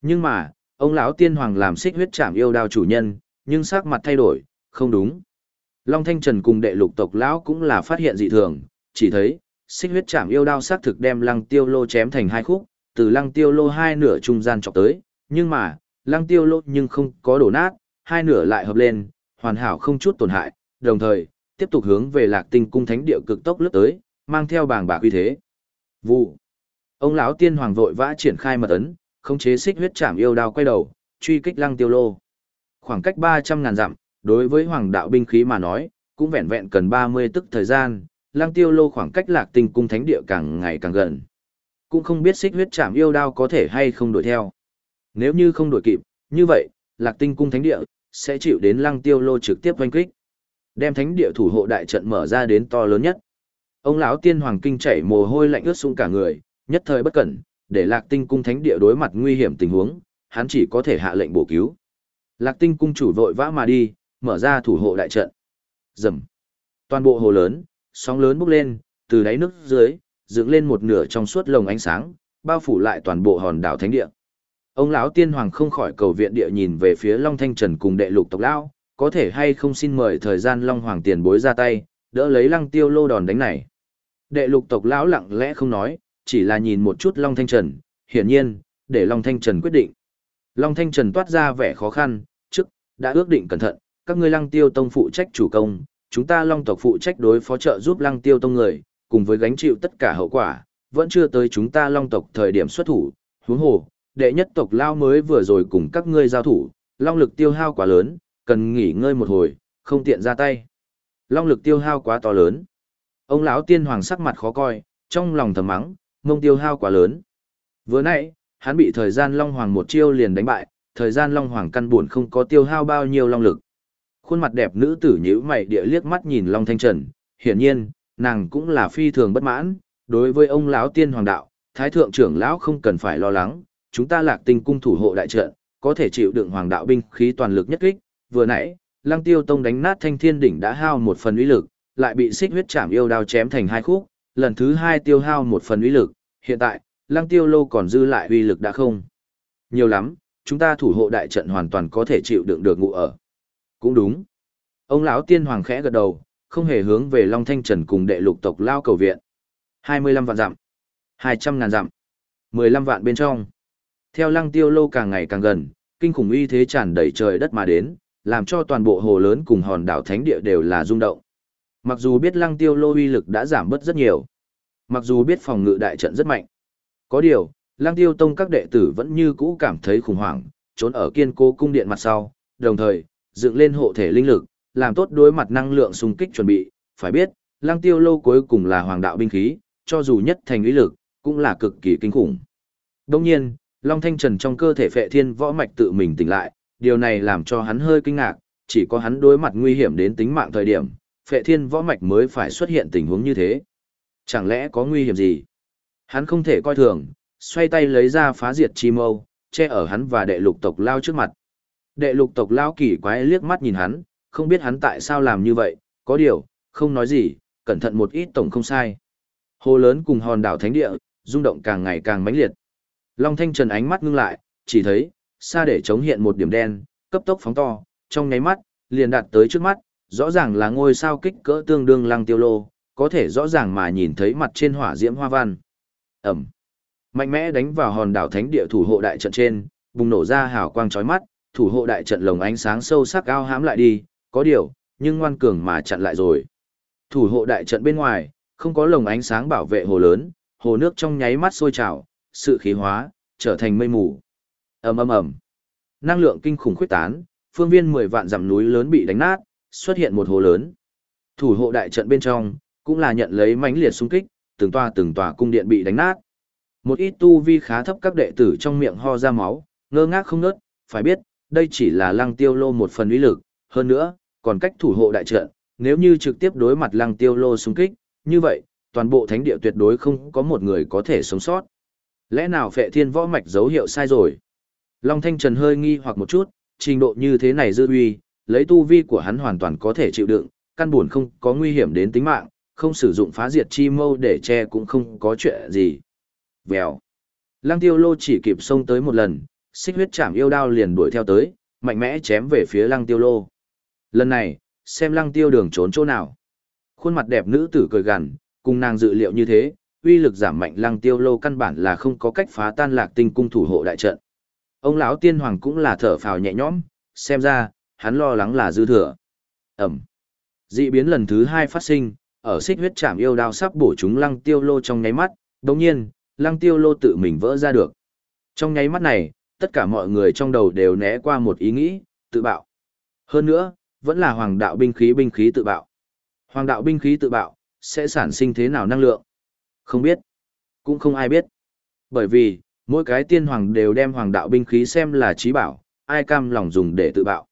Nhưng mà, ông lão tiên hoàng làm xích huyết chạm yêu đao chủ nhân, nhưng sắc mặt thay đổi, không đúng. Long Thanh Trần cùng đệ lục tộc lão cũng là phát hiện dị thường, chỉ thấy, xích huyết chạm yêu đao xác thực đem lăng tiêu lô chém thành hai khúc, từ lăng tiêu lô hai nửa trung gian chọc tới, nhưng mà, lăng tiêu lô nhưng không có đổ nát, hai nửa lại hợp lên, hoàn hảo không chút tổn hại, đồng thời, tiếp tục hướng về lạc tinh cung thánh địa cực tốc lướt tới, mang theo bảng bạc uy thế. Vụ. Ông lão tiên hoàng vội vã triển khai mật ấn, khống chế xích huyết chạm yêu đao quay đầu, truy kích lăng tiêu lô. Khoảng cách 300 ngàn dặm, đối với hoàng đạo binh khí mà nói, cũng vẹn vẹn cần 30 tức thời gian, lăng tiêu lô khoảng cách lạc tinh cung thánh địa càng ngày càng gần. Cũng không biết xích huyết chạm yêu đao có thể hay không đuổi theo. Nếu như không đuổi kịp, như vậy, lạc tinh cung thánh địa, sẽ chịu đến lăng tiêu lô trực tiếp oanh kích. Đem thánh địa thủ hộ đại trận mở ra đến to lớn nhất. Ông lão tiên hoàng kinh chảy mồ hôi lạnh ướt sũng cả người, nhất thời bất cẩn, để lạc tinh cung thánh địa đối mặt nguy hiểm tình huống, hắn chỉ có thể hạ lệnh bổ cứu. Lạc tinh cung chủ vội vã mà đi, mở ra thủ hộ đại trận. Rầm. Toàn bộ hồ lớn, sóng lớn bốc lên, từ đáy nước dưới, dựng lên một nửa trong suốt lồng ánh sáng, bao phủ lại toàn bộ hòn đảo thánh địa. Ông lão tiên hoàng không khỏi cầu viện địa nhìn về phía Long Thanh Trần cùng đệ lục tộc lão, có thể hay không xin mời thời gian Long Hoàng tiền bối ra tay, đỡ lấy Lăng Tiêu Lô đòn đánh này. Đệ lục tộc lão lặng lẽ không nói, chỉ là nhìn một chút Long Thanh Trần, hiển nhiên, để Long Thanh Trần quyết định. Long Thanh Trần toát ra vẻ khó khăn, trước, đã ước định cẩn thận, các ngươi Lăng Tiêu Tông phụ trách chủ công, chúng ta Long tộc phụ trách đối phó trợ giúp Lăng Tiêu Tông người, cùng với gánh chịu tất cả hậu quả, vẫn chưa tới chúng ta long tộc thời điểm xuất thủ, huống hồ, đệ nhất tộc lao mới vừa rồi cùng các ngươi giao thủ, long lực tiêu hao quá lớn, cần nghỉ ngơi một hồi, không tiện ra tay. Long lực tiêu hao quá to lớn. Ông lão tiên hoàng sắc mặt khó coi, trong lòng thầm mắng, mông tiêu hao quá lớn. Vừa nãy, hắn bị thời gian long hoàng một chiêu liền đánh bại, thời gian long hoàng căn buồn không có tiêu hao bao nhiêu long lực. Khuôn mặt đẹp nữ tử nhíu mày địa liếc mắt nhìn Long Thanh Trần, hiển nhiên, nàng cũng là phi thường bất mãn, đối với ông lão tiên hoàng đạo, thái thượng trưởng lão không cần phải lo lắng, chúng ta lạc tinh cung thủ hộ đại trận, có thể chịu đựng hoàng đạo binh khí toàn lực nhất kích, vừa nãy, Lăng Tiêu Tông đánh nát Thanh Thiên đỉnh đã hao một phần uy lực, lại bị xích huyết chạm yêu đao chém thành hai khúc, lần thứ hai tiêu hao một phần uy lực, hiện tại, Lăng Tiêu lâu còn dư lại uy lực đã không. Nhiều lắm, chúng ta thủ hộ đại trận hoàn toàn có thể chịu đựng được ngụ ở. Cũng đúng. Ông lão tiên hoàng khẽ gật đầu, không hề hướng về Long Thanh Trần cùng đệ lục tộc lao cầu viện. 25 vạn dặm, 200 ngàn dặm, 15 vạn bên trong. Theo lăng tiêu lô càng ngày càng gần, kinh khủng uy thế tràn đầy trời đất mà đến, làm cho toàn bộ hồ lớn cùng hòn đảo thánh địa đều là rung động. Mặc dù biết lăng tiêu lô uy lực đã giảm bớt rất nhiều, mặc dù biết phòng ngự đại trận rất mạnh. Có điều, lăng tiêu tông các đệ tử vẫn như cũ cảm thấy khủng hoảng, trốn ở kiên cố cung điện mặt sau, đồng thời, dựng lên hộ thể linh lực, làm tốt đối mặt năng lượng xung kích chuẩn bị, phải biết, lăng tiêu lô cuối cùng là hoàng đạo binh khí, cho dù nhất thành uy lực, cũng là cực kỳ kinh khủng. Đương nhiên, Long Thanh Trần trong cơ thể phệ thiên võ mạch tự mình tỉnh lại, điều này làm cho hắn hơi kinh ngạc, chỉ có hắn đối mặt nguy hiểm đến tính mạng thời điểm, phệ thiên võ mạch mới phải xuất hiện tình huống như thế. Chẳng lẽ có nguy hiểm gì? Hắn không thể coi thường, xoay tay lấy ra phá diệt chi mâu, che ở hắn và đệ lục tộc lao trước mặt. Đệ lục tộc lao kỳ quái liếc mắt nhìn hắn, không biết hắn tại sao làm như vậy, có điều, không nói gì, cẩn thận một ít tổng không sai. Hồ lớn cùng hòn đảo thánh địa, rung động càng ngày càng mãnh liệt. Long Thanh Trần ánh mắt ngưng lại, chỉ thấy, xa để chống hiện một điểm đen, cấp tốc phóng to, trong nháy mắt, liền đạt tới trước mắt, rõ ràng là ngôi sao kích cỡ tương đương lăng tiêu lô, có thể rõ ràng mà nhìn thấy mặt trên hỏa diễm hoa văn. Ẩm. Mạnh mẽ đánh vào hòn đảo thánh địa thủ hộ đại trận trên, bùng nổ ra hào quang chói mắt, thủ hộ đại trận lồng ánh sáng sâu sắc ao hãm lại đi, có điều, nhưng ngoan cường mà chặn lại rồi. Thủ hộ đại trận bên ngoài, không có lồng ánh sáng bảo vệ hồ lớn, hồ nước trong nháy mắt sôi trào, sự khí hóa, trở thành mây mù. ầm ầm ầm, năng lượng kinh khủng khuyết tán, phương viên 10 vạn dặm núi lớn bị đánh nát, xuất hiện một hồ lớn. Thủ hộ đại trận bên trong, cũng là nhận lấy mãnh liệt xung kích, từng tòa từng tòa cung điện bị đánh nát. Một ít tu vi khá thấp các đệ tử trong miệng ho ra máu, ngơ ngác không ngớt, phải biết, đây chỉ là lăng tiêu lô một phần uy lực, hơn nữa, còn cách thủ hộ đại trận, nếu như trực tiếp đối mặt lăng tiêu lô xung kích, như vậy, toàn bộ thánh địa tuyệt đối không có một người có thể sống sót. Lẽ nào phệ thiên võ mạch dấu hiệu sai rồi? Long Thanh Trần hơi nghi hoặc một chút, trình độ như thế này dư uy, lấy tu vi của hắn hoàn toàn có thể chịu đựng, căn buồn không có nguy hiểm đến tính mạng, không sử dụng phá diệt chi mâu để che cũng không có chuyện gì. Vèo. Lăng tiêu lô chỉ kịp xông tới một lần, xích huyết chạm yêu đao liền đuổi theo tới, mạnh mẽ chém về phía lăng tiêu lô. Lần này, xem lăng tiêu đường trốn chỗ nào. Khuôn mặt đẹp nữ tử cười gằn, cùng nàng dự liệu như thế, uy lực giảm mạnh lăng tiêu lô căn bản là không có cách phá tan lạc tinh cung thủ hộ đại trận. Ông lão tiên hoàng cũng là thở phào nhẹ nhõm, xem ra, hắn lo lắng là dư thừa. Ẩm. Dị biến lần thứ hai phát sinh, ở xích huyết chạm yêu đao sắp bổ chúng lăng tiêu lô trong nháy mắt, đồng nhiên, lăng tiêu lô tự mình vỡ ra được. Trong nháy mắt này, tất cả mọi người trong đầu đều né qua một ý nghĩ, tự bạo. Hơn nữa, vẫn là hoàng đạo binh khí binh khí tự bạo. Hoàng đạo binh khí tự bạo, sẽ sản sinh thế nào năng lượng? Không biết. Cũng không ai biết. Bởi vì, mỗi cái tiên hoàng đều đem hoàng đạo binh khí xem là trí bảo, ai cam lòng dùng để tự bạo.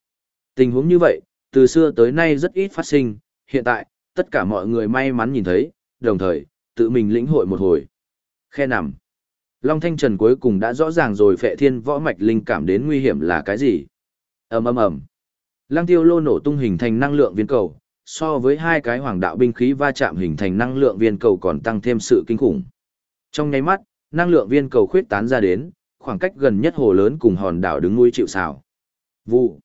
Tình huống như vậy, từ xưa tới nay rất ít phát sinh, hiện tại, tất cả mọi người may mắn nhìn thấy, đồng thời, tự mình lĩnh hội một hồi. Khe nằm. Long Thanh Trần cuối cùng đã rõ ràng rồi phệ thiên võ mạch linh cảm đến nguy hiểm là cái gì. ầm ầm ầm Lăng tiêu lô nổ tung hình thành năng lượng viên cầu, so với hai cái hoàng đạo binh khí va chạm hình thành năng lượng viên cầu còn tăng thêm sự kinh khủng. Trong nháy mắt, năng lượng viên cầu khuyết tán ra đến, khoảng cách gần nhất hồ lớn cùng hòn đảo đứng nuôi chịu xào. Vụ.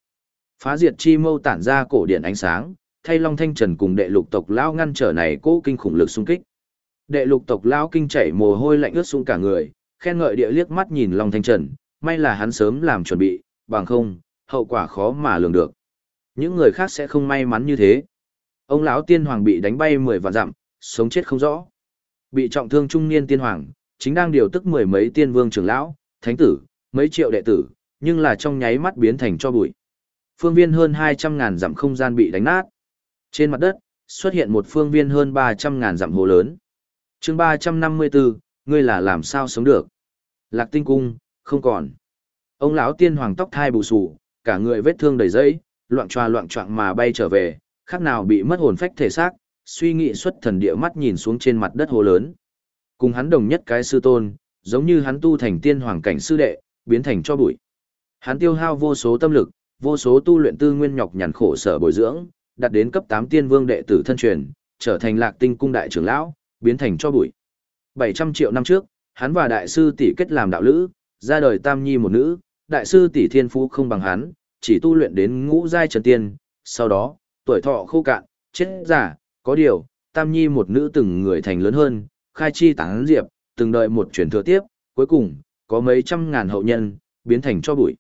Phá diệt chi mâu tản ra cổ điện ánh sáng, thay Long Thanh Trần cùng đệ lục tộc lao ngăn trở này cố kinh khủng lực xung kích. Đệ lục tộc lao kinh chảy mồ hôi lạnh ướt xuống cả người, khen ngợi địa liếc mắt nhìn Long Thanh Trần, may là hắn sớm làm chuẩn bị, bằng không, hậu quả khó mà lường được. Những người khác sẽ không may mắn như thế. Ông lão tiên hoàng bị đánh bay mười vạn dặm, sống chết không rõ. Bị trọng thương trung niên tiên hoàng, chính đang điều tức mười mấy tiên vương trưởng lão, thánh tử, mấy triệu đệ tử, nhưng là trong nháy mắt biến thành cho bụi. Phương viên hơn 200 ngàn dặm không gian bị đánh nát. Trên mặt đất, xuất hiện một phương viên hơn 300 ngàn dặm hồ lớn. chương 354, ngươi là làm sao sống được? Lạc tinh cung, không còn. Ông lão tiên hoàng tóc thai bù sù, cả người vết thương đầy dẫy, loạn choa loạn choạng mà bay trở về, khác nào bị mất hồn phách thể xác, suy nghĩ xuất thần địa mắt nhìn xuống trên mặt đất hồ lớn. Cùng hắn đồng nhất cái sư tôn, giống như hắn tu thành tiên hoàng cảnh sư đệ, biến thành cho bụi. Hắn tiêu hao vô số tâm lực, vô số tu luyện tư nguyên nhọc nhằn khổ sở bồi dưỡng, đạt đến cấp 8 tiên vương đệ tử thân truyền, trở thành lạc tinh cung đại trưởng lão, biến thành cho bụi. 700 triệu năm trước, hắn và đại sư tỷ kết làm đạo lữ, ra đời tam nhi một nữ, đại sư tỷ thiên phú không bằng hắn, chỉ tu luyện đến ngũ giai trần tiên, sau đó, tuổi thọ khô cạn, chết giả, có điều, tam nhi một nữ từng người thành lớn hơn, khai chi tán diệp, từng đợi một chuyển thừa tiếp, cuối cùng, có mấy trăm ngàn hậu nhân, biến thành cho bụi.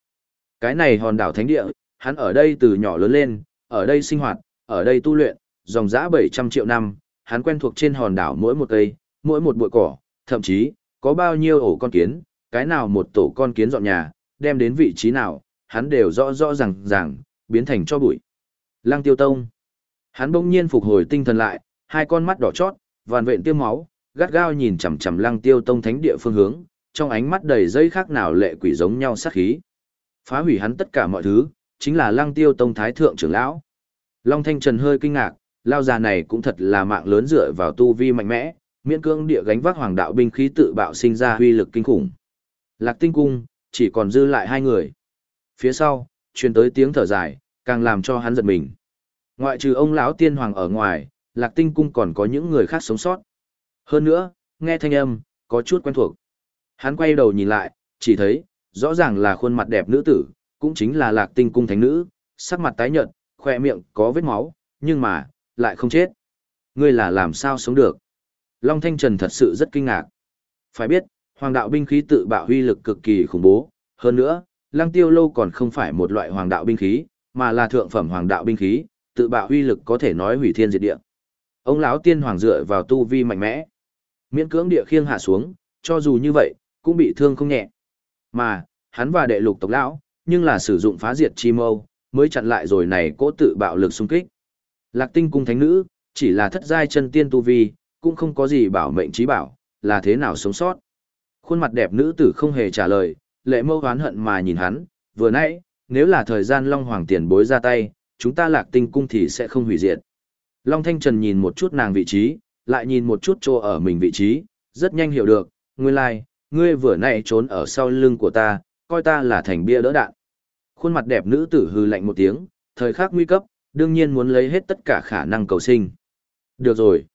Cái này hòn đảo thánh địa, hắn ở đây từ nhỏ lớn lên, ở đây sinh hoạt, ở đây tu luyện, dòng dã 700 triệu năm, hắn quen thuộc trên hòn đảo mỗi một cây, mỗi một bụi cỏ, thậm chí, có bao nhiêu ổ con kiến, cái nào một tổ con kiến dọn nhà, đem đến vị trí nào, hắn đều rõ rõ ràng ràng, biến thành cho bụi. Lăng tiêu tông. Hắn bỗng nhiên phục hồi tinh thần lại, hai con mắt đỏ chót, vàn vện tiêu máu, gắt gao nhìn chằm chằm lăng tiêu tông thánh địa phương hướng, trong ánh mắt đầy dây khác nào lệ quỷ giống nhau sát khí. Phá hủy hắn tất cả mọi thứ, chính là lăng tiêu tông thái thượng trưởng lão. Long Thanh Trần hơi kinh ngạc, lao già này cũng thật là mạng lớn dựa vào tu vi mạnh mẽ, miễn cương địa gánh vác hoàng đạo binh khí tự bạo sinh ra huy lực kinh khủng. Lạc tinh cung, chỉ còn dư lại hai người. Phía sau, truyền tới tiếng thở dài, càng làm cho hắn giật mình. Ngoại trừ ông lão tiên hoàng ở ngoài, lạc tinh cung còn có những người khác sống sót. Hơn nữa, nghe thanh âm, có chút quen thuộc. Hắn quay đầu nhìn lại, chỉ thấy, rõ ràng là khuôn mặt đẹp nữ tử, cũng chính là lạc tinh cung thánh nữ, sắc mặt tái nhợt, khoe miệng có vết máu, nhưng mà, lại không chết. Ngươi là làm sao sống được? Long Thanh Trần thật sự rất kinh ngạc. Phải biết, hoàng đạo binh khí tự bạo huy lực cực kỳ khủng bố, hơn nữa, lăng tiêu lâu còn không phải một loại hoàng đạo binh khí, mà là thượng phẩm hoàng đạo binh khí, tự bạo huy lực có thể nói hủy thiên diệt địa. Ông lão tiên hoàng dựa vào tu vi mạnh mẽ, miễn cưỡng địa khiêng hạ xuống, cho dù như vậy, cũng bị thương không nhẹ. Mà, hắn và đệ lục tộc lão, nhưng là sử dụng phá diệt chi mâu, mới chặn lại rồi này cố tự bạo lực xung kích. Lạc tinh cung thánh nữ, chỉ là thất giai chân tiên tu vi, cũng không có gì bảo mệnh trí bảo, là thế nào sống sót. Khuôn mặt đẹp nữ tử không hề trả lời, lệ mâu hoán hận mà nhìn hắn, vừa nãy, nếu là thời gian Long Hoàng tiền bối ra tay, chúng ta lạc tinh cung thì sẽ không hủy diệt. Long Thanh Trần nhìn một chút nàng vị trí, lại nhìn một chút chỗ ở mình vị trí, rất nhanh hiểu được, nguyên lai, like, ngươi vừa nãy trốn ở sau lưng của ta, coi ta là thành bia đỡ đạn. Khuôn mặt đẹp nữ tử hư lạnh một tiếng, thời khắc nguy cấp, đương nhiên muốn lấy hết tất cả khả năng cầu sinh. Được rồi.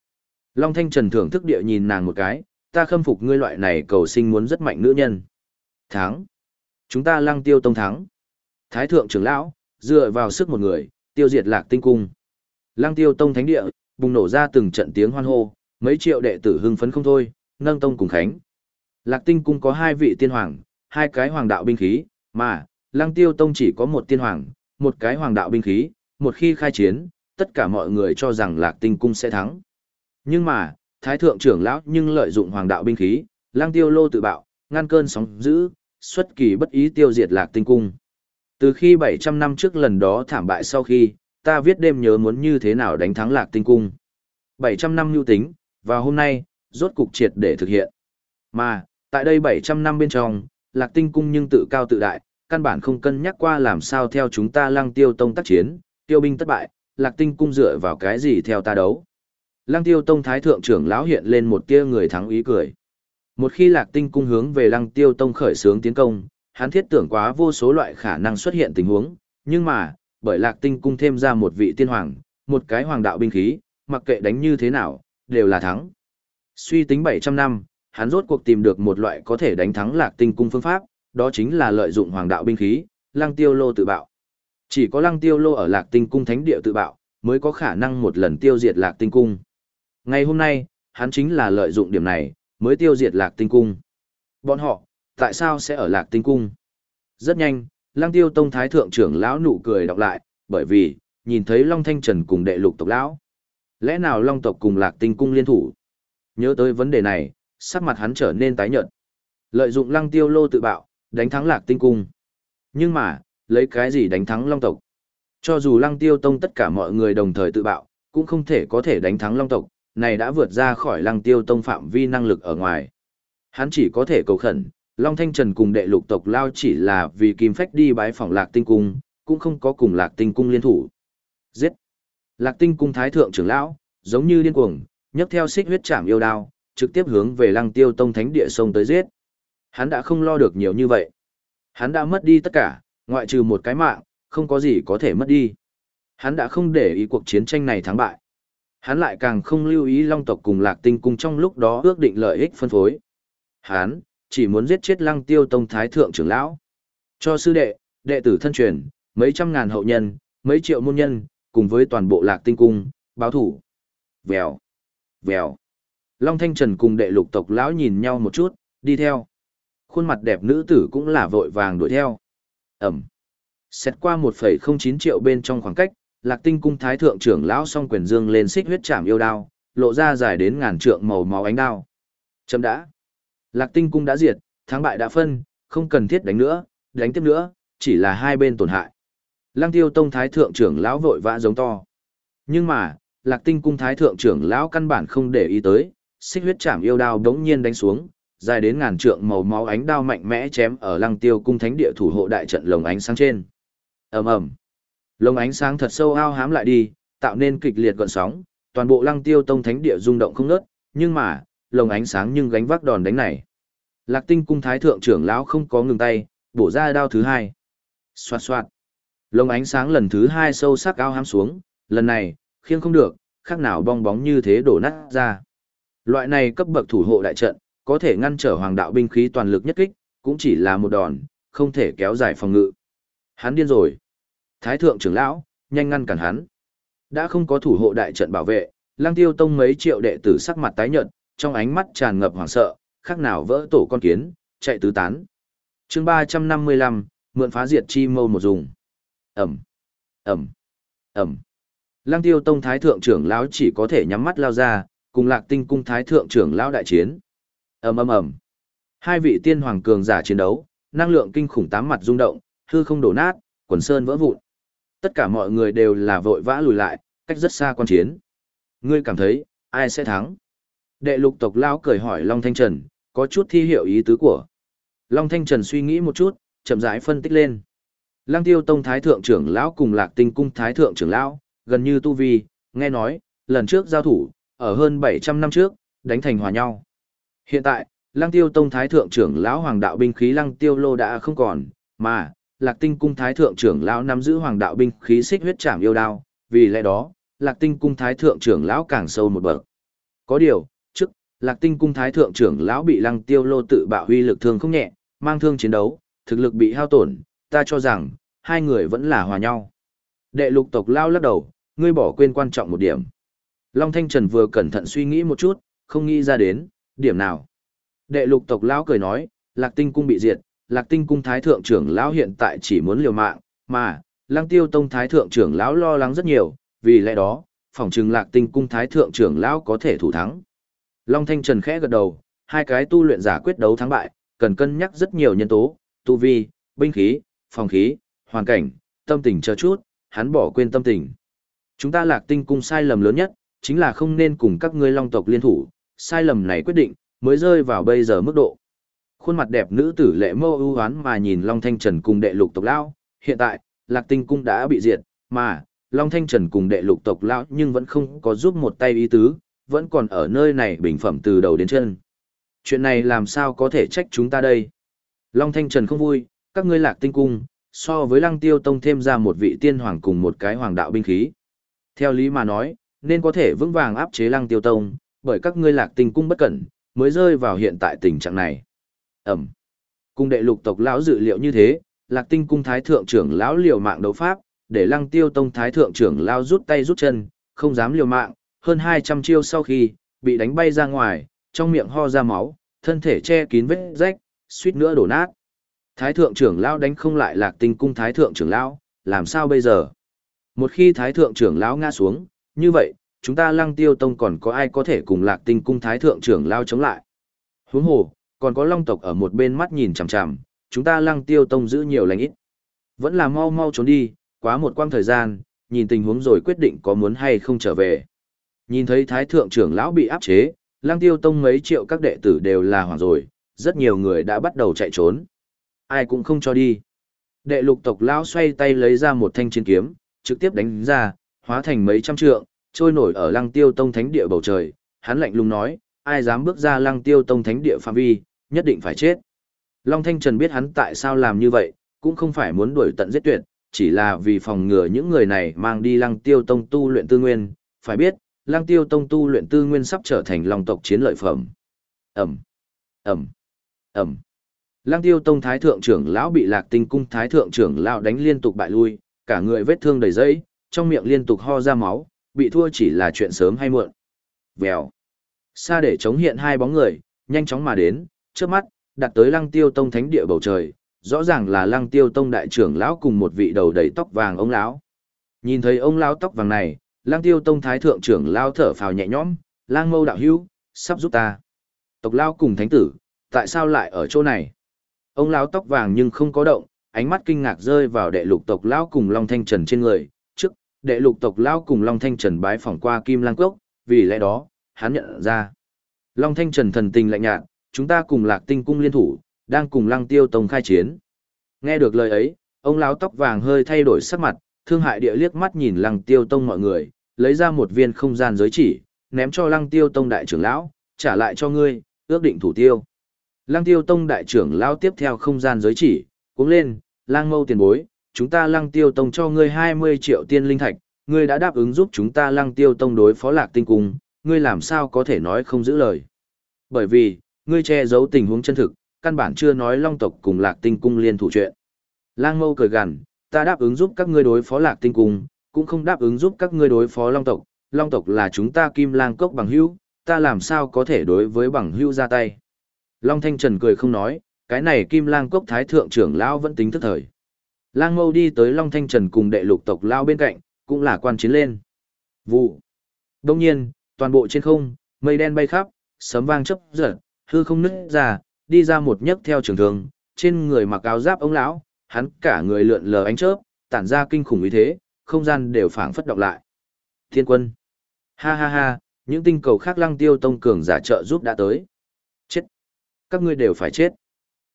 Long Thanh Trần thưởng thức địa nhìn nàng một cái, ta khâm phục ngươi loại này cầu sinh muốn rất mạnh nữ nhân. Thắng. Chúng ta lăng tiêu tông thắng. Thái thượng trưởng lão, dựa vào sức một người, tiêu diệt lạc tinh cung. Lăng tiêu tông thánh địa, bùng nổ ra từng trận tiếng hoan hô, mấy triệu đệ tử hưng phấn không thôi, nâng tông cùng khánh. Lạc tinh cung có hai vị tiên hoàng, hai cái hoàng đạo binh khí, mà, lăng tiêu tông chỉ có một tiên hoàng, một cái hoàng đạo binh khí, một khi khai chiến, tất cả mọi người cho rằng lạc tinh cung sẽ thắng. Nhưng mà, thái thượng trưởng lão nhưng lợi dụng hoàng đạo binh khí, lang tiêu lô tự bạo, ngăn cơn sóng dữ, xuất kỳ bất ý tiêu diệt lạc tinh cung. Từ khi 700 năm trước lần đó thảm bại sau khi, ta viết đêm nhớ muốn như thế nào đánh thắng lạc tinh cung. 700 năm nhu tính, và hôm nay, rốt cục triệt để thực hiện. Mà, tại đây 700 năm bên trong, lạc tinh cung nhưng tự cao tự đại, căn bản không cân nhắc qua làm sao theo chúng ta lăng tiêu tông tác chiến, tiêu binh thất bại, lạc tinh cung dựa vào cái gì theo ta đấu. Lăng tiêu tông thái thượng trưởng lão hiện lên một tia người thắng ý cười. Một khi lạc tinh cung hướng về lăng tiêu tông khởi xướng tiến công, hắn thiết tưởng quá vô số loại khả năng xuất hiện tình huống, nhưng mà, bởi lạc tinh cung thêm ra một vị tiên hoàng, một cái hoàng đạo binh khí, mặc kệ đánh như thế nào, đều là thắng. Suy tính 700 năm, hắn rốt cuộc tìm được một loại có thể đánh thắng lạc tinh cung phương pháp, đó chính là lợi dụng hoàng đạo binh khí, lăng tiêu lô tự bạo. Chỉ có lăng tiêu lô ở lạc tinh cung thánh địa tự bạo, mới có khả năng một lần tiêu diệt lạc tinh cung. Ngày hôm nay, hắn chính là lợi dụng điểm này, mới tiêu diệt lạc tinh cung. Bọn họ, tại sao sẽ ở lạc tinh cung? Rất nhanh, lăng tiêu tông thái thượng trưởng lão nụ cười đọc lại, bởi vì, nhìn thấy Long Thanh Trần cùng đệ lục tộc lão. Lẽ nào Long tộc cùng lạc tinh cung liên thủ? Nhớ tới vấn đề này, sắc mặt hắn trở nên tái nhợt. Lợi dụng lăng tiêu lô tự bạo, đánh thắng lạc tinh cung. Nhưng mà, lấy cái gì đánh thắng long tộc? Cho dù lăng tiêu tông tất cả mọi người đồng thời tự bạo, cũng không thể có thể đánh thắng long tộc, này đã vượt ra khỏi lăng tiêu tông phạm vi năng lực ở ngoài. Hắn chỉ có thể cầu khẩn, Long Thanh Trần cùng đệ lục tộc lao chỉ là vì kim phách đi bái phỏng lạc tinh cung, cũng không có cùng lạc tinh cung liên thủ. Giết! Lạc tinh cung thái thượng trưởng lão, giống như điên cuồng, nhấc theo xích huyết chảm yêu đao, trực tiếp hướng về lăng tiêu tông thánh địa sông tới giết. Hắn đã không lo được nhiều như vậy. Hắn đã mất đi tất cả, ngoại trừ một cái mạng, không có gì có thể mất đi. Hắn đã không để ý cuộc chiến tranh này thắng bại. Hắn lại càng không lưu ý long tộc cùng lạc tinh cung trong lúc đó ước định lợi ích phân phối. Hắn, chỉ muốn giết chết lăng tiêu tông thái thượng trưởng lão. Cho sư đệ, đệ tử thân truyền, mấy trăm ngàn hậu nhân, mấy triệu môn nhân, cùng với toàn bộ lạc tinh cung, báo thủ. Vèo, vèo. Long Thanh Trần cùng đệ lục tộc lão nhìn nhau một chút, đi theo. Khuôn mặt đẹp nữ tử cũng là vội vàng đuổi theo. Ẩm. Xét qua 1,09 triệu bên trong khoảng cách, lạc tinh cung thái thượng trưởng lão song quyền dương lên xích huyết chạm yêu đao, lộ ra dài đến ngàn trượng màu máu ánh đao. Chấm đã. Lạc tinh cung đã diệt, thắng bại đã phân, không cần thiết đánh nữa, đánh tiếp nữa, chỉ là hai bên tổn hại. Lăng tiêu tông thái thượng trưởng lão vội vã giống to. Nhưng mà, lạc tinh cung thái thượng trưởng lão căn bản không để ý tới, xích huyết chạm yêu đao đống nhiên đánh xuống, dài đến ngàn trượng màu máu ánh đao mạnh mẽ chém ở lăng tiêu cung thánh địa thủ hộ đại trận lồng ánh sáng trên. ầm ầm, lồng ánh sáng thật sâu ao hám lại đi, tạo nên kịch liệt gợn sóng, toàn bộ lăng tiêu tông thánh địa rung động không ngớt, nhưng mà, lồng ánh sáng nhưng gánh vác đòn đánh này. Lạc tinh cung thái thượng trưởng lão không có ngừng tay, bổ ra đao thứ hai. Xoạt xoạt. Lồng ánh sáng lần thứ hai sâu sắc ao hám xuống, lần này, khiêng không được, khác nào bong bóng như thế đổ nát ra. Loại này cấp bậc thủ hộ đại trận, có thể ngăn trở hoàng đạo binh khí toàn lực nhất kích, cũng chỉ là một đòn, không thể kéo dài phòng ngự. Hắn điên rồi. Thái thượng trưởng lão, nhanh ngăn cản hắn. Đã không có thủ hộ đại trận bảo vệ, Lăng Tiêu Tông mấy triệu đệ tử sắc mặt tái nhợt, trong ánh mắt tràn ngập hoảng sợ, khác nào vỡ tổ con kiến, chạy tứ tán. Chương 355, mượn phá diệt chi mâu một dùng. Ẩm, Ẩm, Ẩm. Lăng Tiêu Tông Thái thượng trưởng lão chỉ có thể nhắm mắt lao ra, cùng Lạc Tinh cung Thái thượng trưởng lão đại chiến ầm ầm ầm hai vị tiên hoàng cường giả chiến đấu năng lượng kinh khủng tám mặt rung động hư không đổ nát quần sơn vỡ vụn tất cả mọi người đều là vội vã lùi lại cách rất xa quan chiến. Ngươi cảm thấy ai sẽ thắng? Đệ lục tộc lão cười hỏi long thanh trần có chút thi hiệu ý tứ của. Long thanh trần suy nghĩ một chút chậm rãi phân tích lên. Lăng tiêu tông thái thượng trưởng lão cùng lạc tinh cung thái thượng trưởng lão gần như tu vi nghe nói lần trước giao thủ ở hơn bảy trăm năm trước đánh thành hòa nhau. Hiện tại, Lăng Tiêu Tông Thái Thượng trưởng lão Hoàng đạo binh khí Lăng Tiêu Lô đã không còn, mà Lạc Tinh Cung Thái Thượng trưởng lão nắm giữ Hoàng đạo binh khí xích huyết trảm yêu đao, vì lẽ đó, Lạc Tinh Cung Thái Thượng trưởng lão càng sâu một bậc. Có điều, trước, Lạc Tinh Cung Thái Thượng trưởng lão bị Lăng Tiêu Lô tự bạo huy lực thương không nhẹ, mang thương chiến đấu, thực lực bị hao tổn, ta cho rằng hai người vẫn là hòa nhau. Đệ lục tộc lao lắc đầu, ngươi bỏ quên quan trọng một điểm. Long Thanh Trần vừa cẩn thận suy nghĩ một chút, không nghĩ ra đến, điểm nào? Đệ lục tộc lão cười nói, Lạc Tinh cung bị diệt, Lạc Tinh cung thái thượng trưởng lão hiện tại chỉ muốn liều mạng, mà Lăng Tiêu tông thái thượng trưởng lão lo lắng rất nhiều, vì lẽ đó, phòng trừng Lạc Tinh cung thái thượng trưởng lão có thể thủ thắng. Long Thanh Trần khẽ gật đầu, hai cái tu luyện giả quyết đấu thắng bại, cần cân nhắc rất nhiều nhân tố, tu vi, binh khí, phòng khí, hoàn cảnh, tâm tình chờ chút, hắn bỏ quên tâm tình. Chúng ta Lạc Tinh cung sai lầm lớn nhất, chính là không nên cùng các ngươi Long tộc liên thủ, sai lầm này quyết định, mới rơi vào bây giờ mức độ. Khuôn mặt đẹp nữ tử lệ mâu ưu hoán mà nhìn Long Thanh Trần cùng đệ lục tộc lão, hiện tại, Lạc Tinh cung đã bị diệt, mà Long Thanh Trần cùng đệ lục tộc lão nhưng vẫn không có giúp một tay ý tứ, vẫn còn ở nơi này bình phẩm từ đầu đến chân. Chuyện này làm sao có thể trách chúng ta đây? Long Thanh Trần không vui, các ngươi Lạc Tinh cung, so với Lăng Tiêu Tông thêm ra một vị tiên hoàng cùng một cái hoàng đạo binh khí. Theo lý mà nói, nên có thể vững vàng áp chế Lăng Tiêu Tông, bởi các ngươi lạc tinh cung bất cẩn, mới rơi vào hiện tại tình trạng này. Ẩm. Cung đệ lục tộc lão dự liệu như thế, lạc tinh cung thái thượng trưởng lão liều mạng đấu pháp, để lăng tiêu tông thái thượng trưởng lão rút tay rút chân, không dám liều mạng, hơn 200 chiêu sau khi, bị đánh bay ra ngoài, trong miệng ho ra máu, thân thể che kín vết rách, suýt nữa đổ nát. Thái thượng trưởng lão đánh không lại lạc tinh cung thái thượng trưởng lão, làm sao bây giờ? Một khi thái thượng trưởng lão ngã xuống, như vậy, chúng ta lăng tiêu tông còn có ai có thể cùng lạc tinh cung thái thượng trưởng lao chống lại. Huống hồ, còn có long tộc ở một bên mắt nhìn chằm chằm, chúng ta lăng tiêu tông giữ nhiều lành ít. Vẫn là mau mau trốn đi, quá một quang thời gian, nhìn tình huống rồi quyết định có muốn hay không trở về. Nhìn thấy thái thượng trưởng lão bị áp chế, lăng tiêu tông mấy triệu các đệ tử đều là hoảng rồi, rất nhiều người đã bắt đầu chạy trốn. Ai cũng không cho đi. Đệ lục tộc lão xoay tay lấy ra một thanh chiến kiếm, trực tiếp đánh ra, hóa thành mấy trăm trượng, trôi nổi ở lăng tiêu tông thánh địa bầu trời. Hắn lạnh lùng nói, ai dám bước ra lăng tiêu tông thánh địa phạm vi, nhất định phải chết. Long Thanh Trần biết hắn tại sao làm như vậy, cũng không phải muốn đuổi tận giết tuyệt, chỉ là vì phòng ngừa những người này mang đi lăng tiêu tông tu luyện tư nguyên. Phải biết, lăng tiêu tông tu luyện tư nguyên sắp trở thành long tộc chiến lợi phẩm. Ẩm, Ẩm, Ẩm. Lăng tiêu tông thái thượng trưởng lão bị lạc tinh cung thái thượng trưởng lão đánh liên tục bại lui, cả người vết thương đầy dẫy, trong miệng liên tục ho ra máu, bị thua chỉ là chuyện sớm hay muộn. Vèo. Xa để chống hiện hai bóng người, nhanh chóng mà đến, trước mắt, đặt tới lăng tiêu tông thánh địa bầu trời, rõ ràng là lăng tiêu tông đại trưởng lão cùng một vị đầu đầy tóc vàng ông lão. Nhìn thấy ông lão tóc vàng này, lăng tiêu tông thái thượng trưởng lão thở phào nhẹ nhõm, lang mâu đạo hữu, sắp giúp ta. Tộc lão cùng thánh tử, tại sao lại ở chỗ này? Ông lão tóc vàng nhưng không có động, ánh mắt kinh ngạc rơi vào đệ lục tộc lão cùng Long Thanh Trần trên người. Trước, đệ lục tộc lão cùng Long Thanh Trần bái phỏng qua Kim Lang Cốc, vì lẽ đó, hắn nhận ra. Long Thanh Trần thần tình lạnh nhạt, chúng ta cùng Lạc Tinh cung liên thủ, đang cùng Lăng Tiêu Tông khai chiến. Nghe được lời ấy, ông lão tóc vàng hơi thay đổi sắc mặt, thương hại địa liếc mắt nhìn Lăng Tiêu Tông mọi người, lấy ra một viên không gian giới chỉ, ném cho Lăng Tiêu Tông đại trưởng lão, trả lại cho ngươi, ước định thủ tiêu. Lăng tiêu tông đại trưởng lão tiếp theo không gian giới chỉ, cuống lên, lang mâu tiền bối, chúng ta lăng tiêu tông cho ngươi 20 triệu tiên linh thạch, ngươi đã đáp ứng giúp chúng ta lăng tiêu tông đối phó lạc tinh cung, ngươi làm sao có thể nói không giữ lời. Bởi vì, ngươi che giấu tình huống chân thực, căn bản chưa nói long tộc cùng lạc tinh cung liên thủ chuyện. Lang mâu cười gằn, ta đáp ứng giúp các ngươi đối phó lạc tinh cung, cũng không đáp ứng giúp các ngươi đối phó long tộc, long tộc là chúng ta kim lang cốc bằng hữu, ta làm sao có thể đối với bằng hữu ra tay. Long Thanh Trần cười không nói, cái này Kim Lang Cốc Thái Thượng trưởng lão vẫn tính thức thời. Lang Mâu đi tới Long Thanh Trần cùng đệ lục tộc Lão bên cạnh, cũng là quan chiến lên. Vụ. Đông nhiên, toàn bộ trên không, mây đen bay khắp, sấm vang chớp giật, hư không nứt ra, đi ra một nhấc theo trường thường, trên người mặc áo giáp ông lão, hắn cả người lượn lờ ánh chớp, tản ra kinh khủng ý thế, không gian đều phảng phất động lại. Thiên quân. Ha ha ha, những tinh cầu khác lăng tiêu tông cường giả trợ giúp đã tới. Chết các ngươi đều phải chết.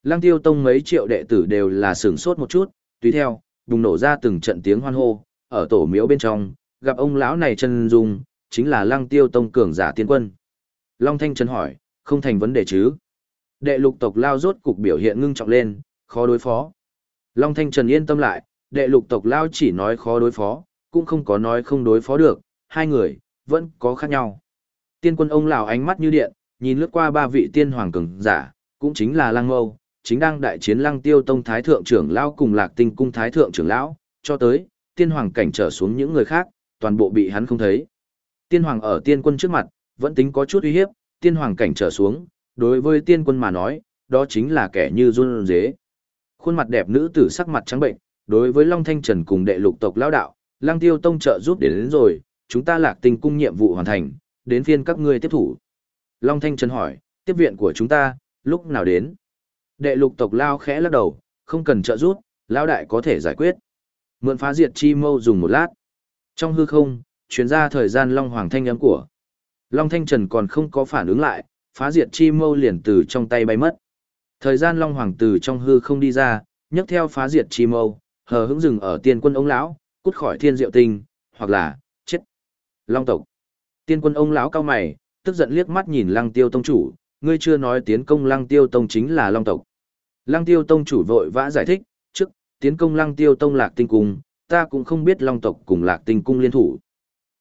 Lăng tiêu tông mấy triệu đệ tử đều là sửng sốt một chút, tùy theo, bùng nổ ra từng trận tiếng hoan hô, ở tổ miếu bên trong, gặp ông lão này chân dung, chính là lăng tiêu tông cường giả tiên quân. Long Thanh Trần hỏi, không thành vấn đề chứ? Đệ lục tộc lao rốt cục biểu hiện ngưng trọng lên, khó đối phó. Long Thanh Trần yên tâm lại, đệ lục tộc lao chỉ nói khó đối phó, cũng không có nói không đối phó được, hai người, vẫn có khác nhau. Tiên quân ông lão ánh mắt như điện, nhìn lướt qua ba vị tiên hoàng cường giả, cũng chính là Lăng Mâu, chính đang đại chiến Lăng Tiêu Tông Thái Thượng trưởng lão cùng Lạc Tinh Cung Thái Thượng trưởng lão, cho tới, tiên hoàng cảnh trở xuống những người khác, toàn bộ bị hắn không thấy. Tiên hoàng ở tiên quân trước mặt, vẫn tính có chút uy hiếp, tiên hoàng cảnh trở xuống, đối với tiên quân mà nói, đó chính là kẻ như run dế. Khuôn mặt đẹp nữ tử sắc mặt trắng bệnh, đối với Long Thanh Trần cùng đệ lục tộc lão đạo, Lăng Tiêu Tông trợ giúp đến, đến rồi, chúng ta Lạc Tinh Cung nhiệm vụ hoàn thành, đến phiên các ngươi tiếp thủ. Long Thanh Trần hỏi, tiếp viện của chúng ta, lúc nào đến? Đệ lục tộc Lao khẽ lắc đầu, không cần trợ giúp, Lao đại có thể giải quyết. Mượn phá diệt chi mâu dùng một lát. Trong hư không, chuyến ra thời gian Long Hoàng thanh ấm của. Long Thanh Trần còn không có phản ứng lại, phá diệt chi mâu liền từ trong tay bay mất. Thời gian Long Hoàng từ trong hư không đi ra, nhấc theo phá diệt chi mâu, hờ hững dừng ở tiên quân ông lão, cút khỏi thiên diệu tinh, hoặc là, chết. Long tộc. Tiên quân ông lão cao mày, tức giận liếc mắt nhìn lăng tiêu tông chủ, ngươi chưa nói tiến công lăng tiêu tông chính là long tộc. Lăng tiêu tông chủ vội vã giải thích, trước, tiến công lăng tiêu tông lạc tinh cung, ta cũng không biết long tộc cùng lạc tinh cung liên thủ.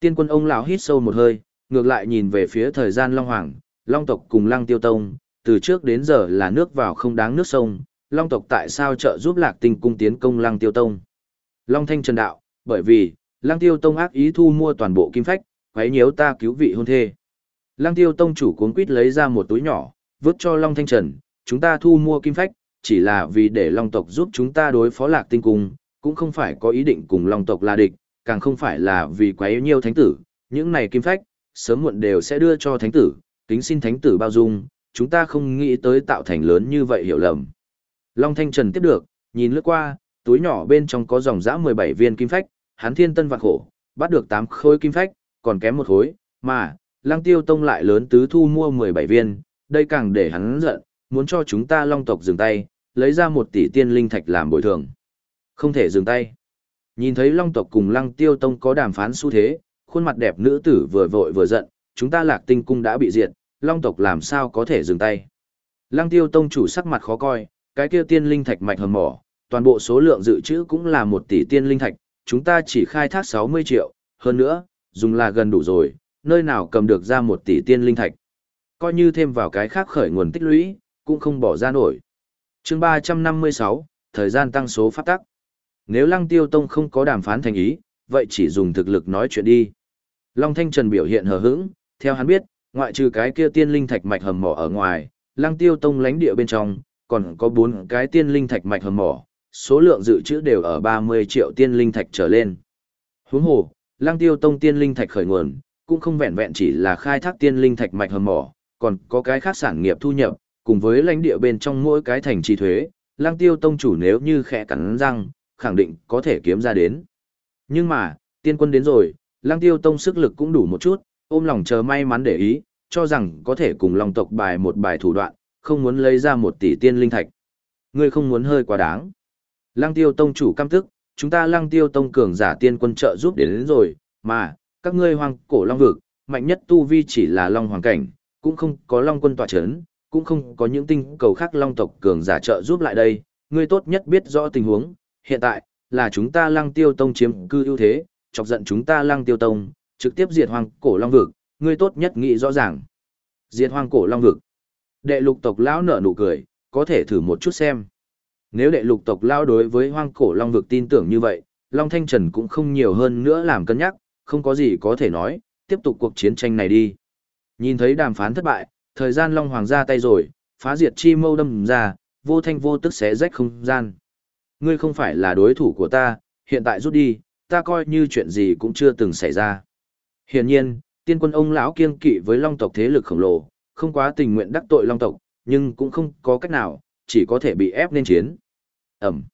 Tiên quân ông lão hít sâu một hơi, ngược lại nhìn về phía thời gian long hoàng, long tộc cùng lăng tiêu tông, từ trước đến giờ là nước vào không đáng nước sông, long tộc tại sao trợ giúp lạc tinh cung tiến công lăng tiêu tông. Long thanh trần đạo, bởi vì, lăng tiêu tông ác ý thu mua toàn bộ kim phách, quấy nhiễu ta cứu vị hôn thê. Lăng tiêu tông chủ cuốn quýt lấy ra một túi nhỏ, vứt cho Long Thanh Trần, chúng ta thu mua kim phách, chỉ là vì để Long tộc giúp chúng ta đối phó lạc tinh cung, cũng không phải có ý định cùng Long tộc là địch, càng không phải là vì quấy nhiễu thánh tử, những này kim phách, sớm muộn đều sẽ đưa cho thánh tử, kính xin thánh tử bao dung, chúng ta không nghĩ tới tạo thành lớn như vậy hiểu lầm. Long Thanh Trần tiếp được, nhìn lướt qua, túi nhỏ bên trong có dòng dã 17 viên kim phách, hắn thiên tân vạn khổ, bắt được 8 khối kim phách, còn kém một khối, mà, Lăng Tiêu Tông lại lớn tứ thu mua 17 viên, đây càng để hắn giận, muốn cho chúng ta Long tộc dừng tay, lấy ra một tỷ tiên linh thạch làm bồi thường. Không thể dừng tay. Nhìn thấy Long tộc cùng Lăng Tiêu Tông có đàm phán xu thế, khuôn mặt đẹp nữ tử vừa vội vừa giận, chúng ta Lạc Tinh cung đã bị diệt, Long tộc làm sao có thể dừng tay. Lăng Tiêu Tông chủ sắc mặt khó coi, cái kia tiên linh thạch mạch hầm mỏ, toàn bộ số lượng dự trữ cũng là một tỷ tiên linh thạch, chúng ta chỉ khai thác 60 triệu, hơn nữa, dùng là gần đủ rồi, nơi nào cầm được ra một tỷ tiên linh thạch. Coi như thêm vào cái khác khởi nguồn tích lũy, cũng không bỏ ra nổi. chương 356, thời gian tăng số phát tắc. Nếu Lăng Tiêu Tông không có đàm phán thành ý, vậy chỉ dùng thực lực nói chuyện đi. Long Thanh Trần biểu hiện hờ hững, theo hắn biết, ngoại trừ cái kia tiên linh thạch mạch hầm mỏ ở ngoài, Lăng Tiêu Tông lãnh địa bên trong, còn có bốn cái tiên linh thạch mạch hầm mỏ, số lượng dự trữ đều ở 30 triệu tiên linh thạch trở lên. Huống hồ, Lăng Tiêu Tông tiên linh thạch khởi nguồn, cũng không vẹn vẹn chỉ là khai thác tiên linh thạch mạch hầm mỏ, còn có cái khác sản nghiệp thu nhập, cùng với lãnh địa bên trong mỗi cái thành trì thuế, Lăng Tiêu Tông chủ nếu như khẽ cắn răng, khẳng định có thể kiếm ra đến. Nhưng mà, tiên quân đến rồi, Lăng Tiêu Tông sức lực cũng đủ một chút, ôm lòng chờ may mắn để ý, cho rằng có thể cùng Long tộc bài một bài thủ đoạn, không muốn lấy ra một tỷ tiên linh thạch. Ngươi không muốn hơi quá đáng. Lăng Tiêu Tông chủ căm tức, chúng ta Lăng Tiêu Tông cường giả tiên quân trợ giúp đến, đến rồi, mà, các ngươi hoang cổ long vực, mạnh nhất tu vi chỉ là long hoàng cảnh, cũng không có long quân tọa chấn, cũng không có những tinh cầu khác long tộc cường giả trợ giúp lại đây, ngươi tốt nhất biết rõ tình huống, hiện tại, là chúng ta lăng tiêu tông chiếm cư ưu thế, chọc giận chúng ta lăng tiêu tông, trực tiếp diệt hoang cổ long vực, ngươi tốt nhất nghĩ rõ ràng. Diệt hoang cổ long vực. Đệ lục tộc lão nở nụ cười, có thể thử một chút xem. Nếu đệ lục tộc lão đối với hoang cổ long vực tin tưởng như vậy, Long Thanh Trần cũng không nhiều hơn nữa làm cân nhắc, không có gì có thể nói, tiếp tục cuộc chiến tranh này đi. Nhìn thấy đàm phán thất bại, thời gian Long Hoàng ra tay rồi, phá diệt chi mâu đâm ra, vô thanh vô tức xé rách không gian. Ngươi không phải là đối thủ của ta, hiện tại rút đi, ta coi như chuyện gì cũng chưa từng xảy ra. Hiển nhiên, tiên quân ông lão kiên kỵ với long tộc thế lực khổng lồ, không quá tình nguyện đắc tội long tộc, nhưng cũng không có cách nào, chỉ có thể bị ép nên chiến. Ẩm.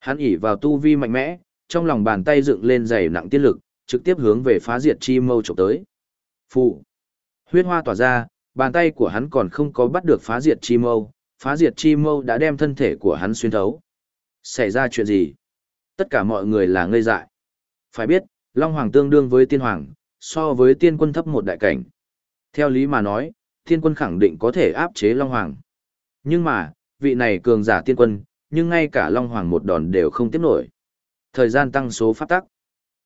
Hắn ỉ vào tu vi mạnh mẽ, trong lòng bàn tay dựng lên dày nặng tiên lực, trực tiếp hướng về phá diệt chi mâu chụp tới. Phụ. Huyết hoa tỏa ra, bàn tay của hắn còn không có bắt được phá diệt chi mâu, phá diệt chi mâu đã đem thân thể của hắn xuyên thấu. Xảy ra chuyện gì? Tất cả mọi người là ngây dại. Phải biết, Long Hoàng tương đương với tiên hoàng, so với tiên quân thấp một đại cảnh. Theo lý mà nói, tiên quân khẳng định có thể áp chế Long Hoàng. Nhưng mà, vị này cường giả tiên quân, nhưng ngay cả Long Hoàng một đòn đều không tiếp nổi. Thời gian tăng số phát tắc.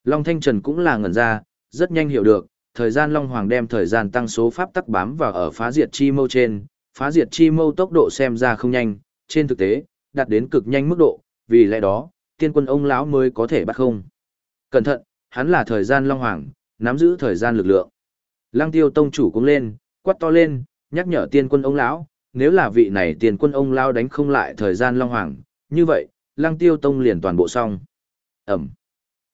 Long Thanh Trần cũng là ngẩn ra, rất nhanh hiểu được, thời gian Long Hoàng đem thời gian tăng số pháp tắc bám vào ở phá diệt chi mâu trên, phá diệt chi mâu tốc độ xem ra không nhanh, trên thực tế, đạt đến cực nhanh mức độ, vì lẽ đó, tiên quân ông lão mới có thể bắt không. Cẩn thận, hắn là thời gian Long Hoàng, nắm giữ thời gian lực lượng. Lăng tiêu tông chủ cũng lên, quát to lên, nhắc nhở tiên quân ông lão, nếu là vị này tiên quân ông lão đánh không lại thời gian Long Hoàng, như vậy, lăng tiêu tông liền toàn bộ xong. Ẩm.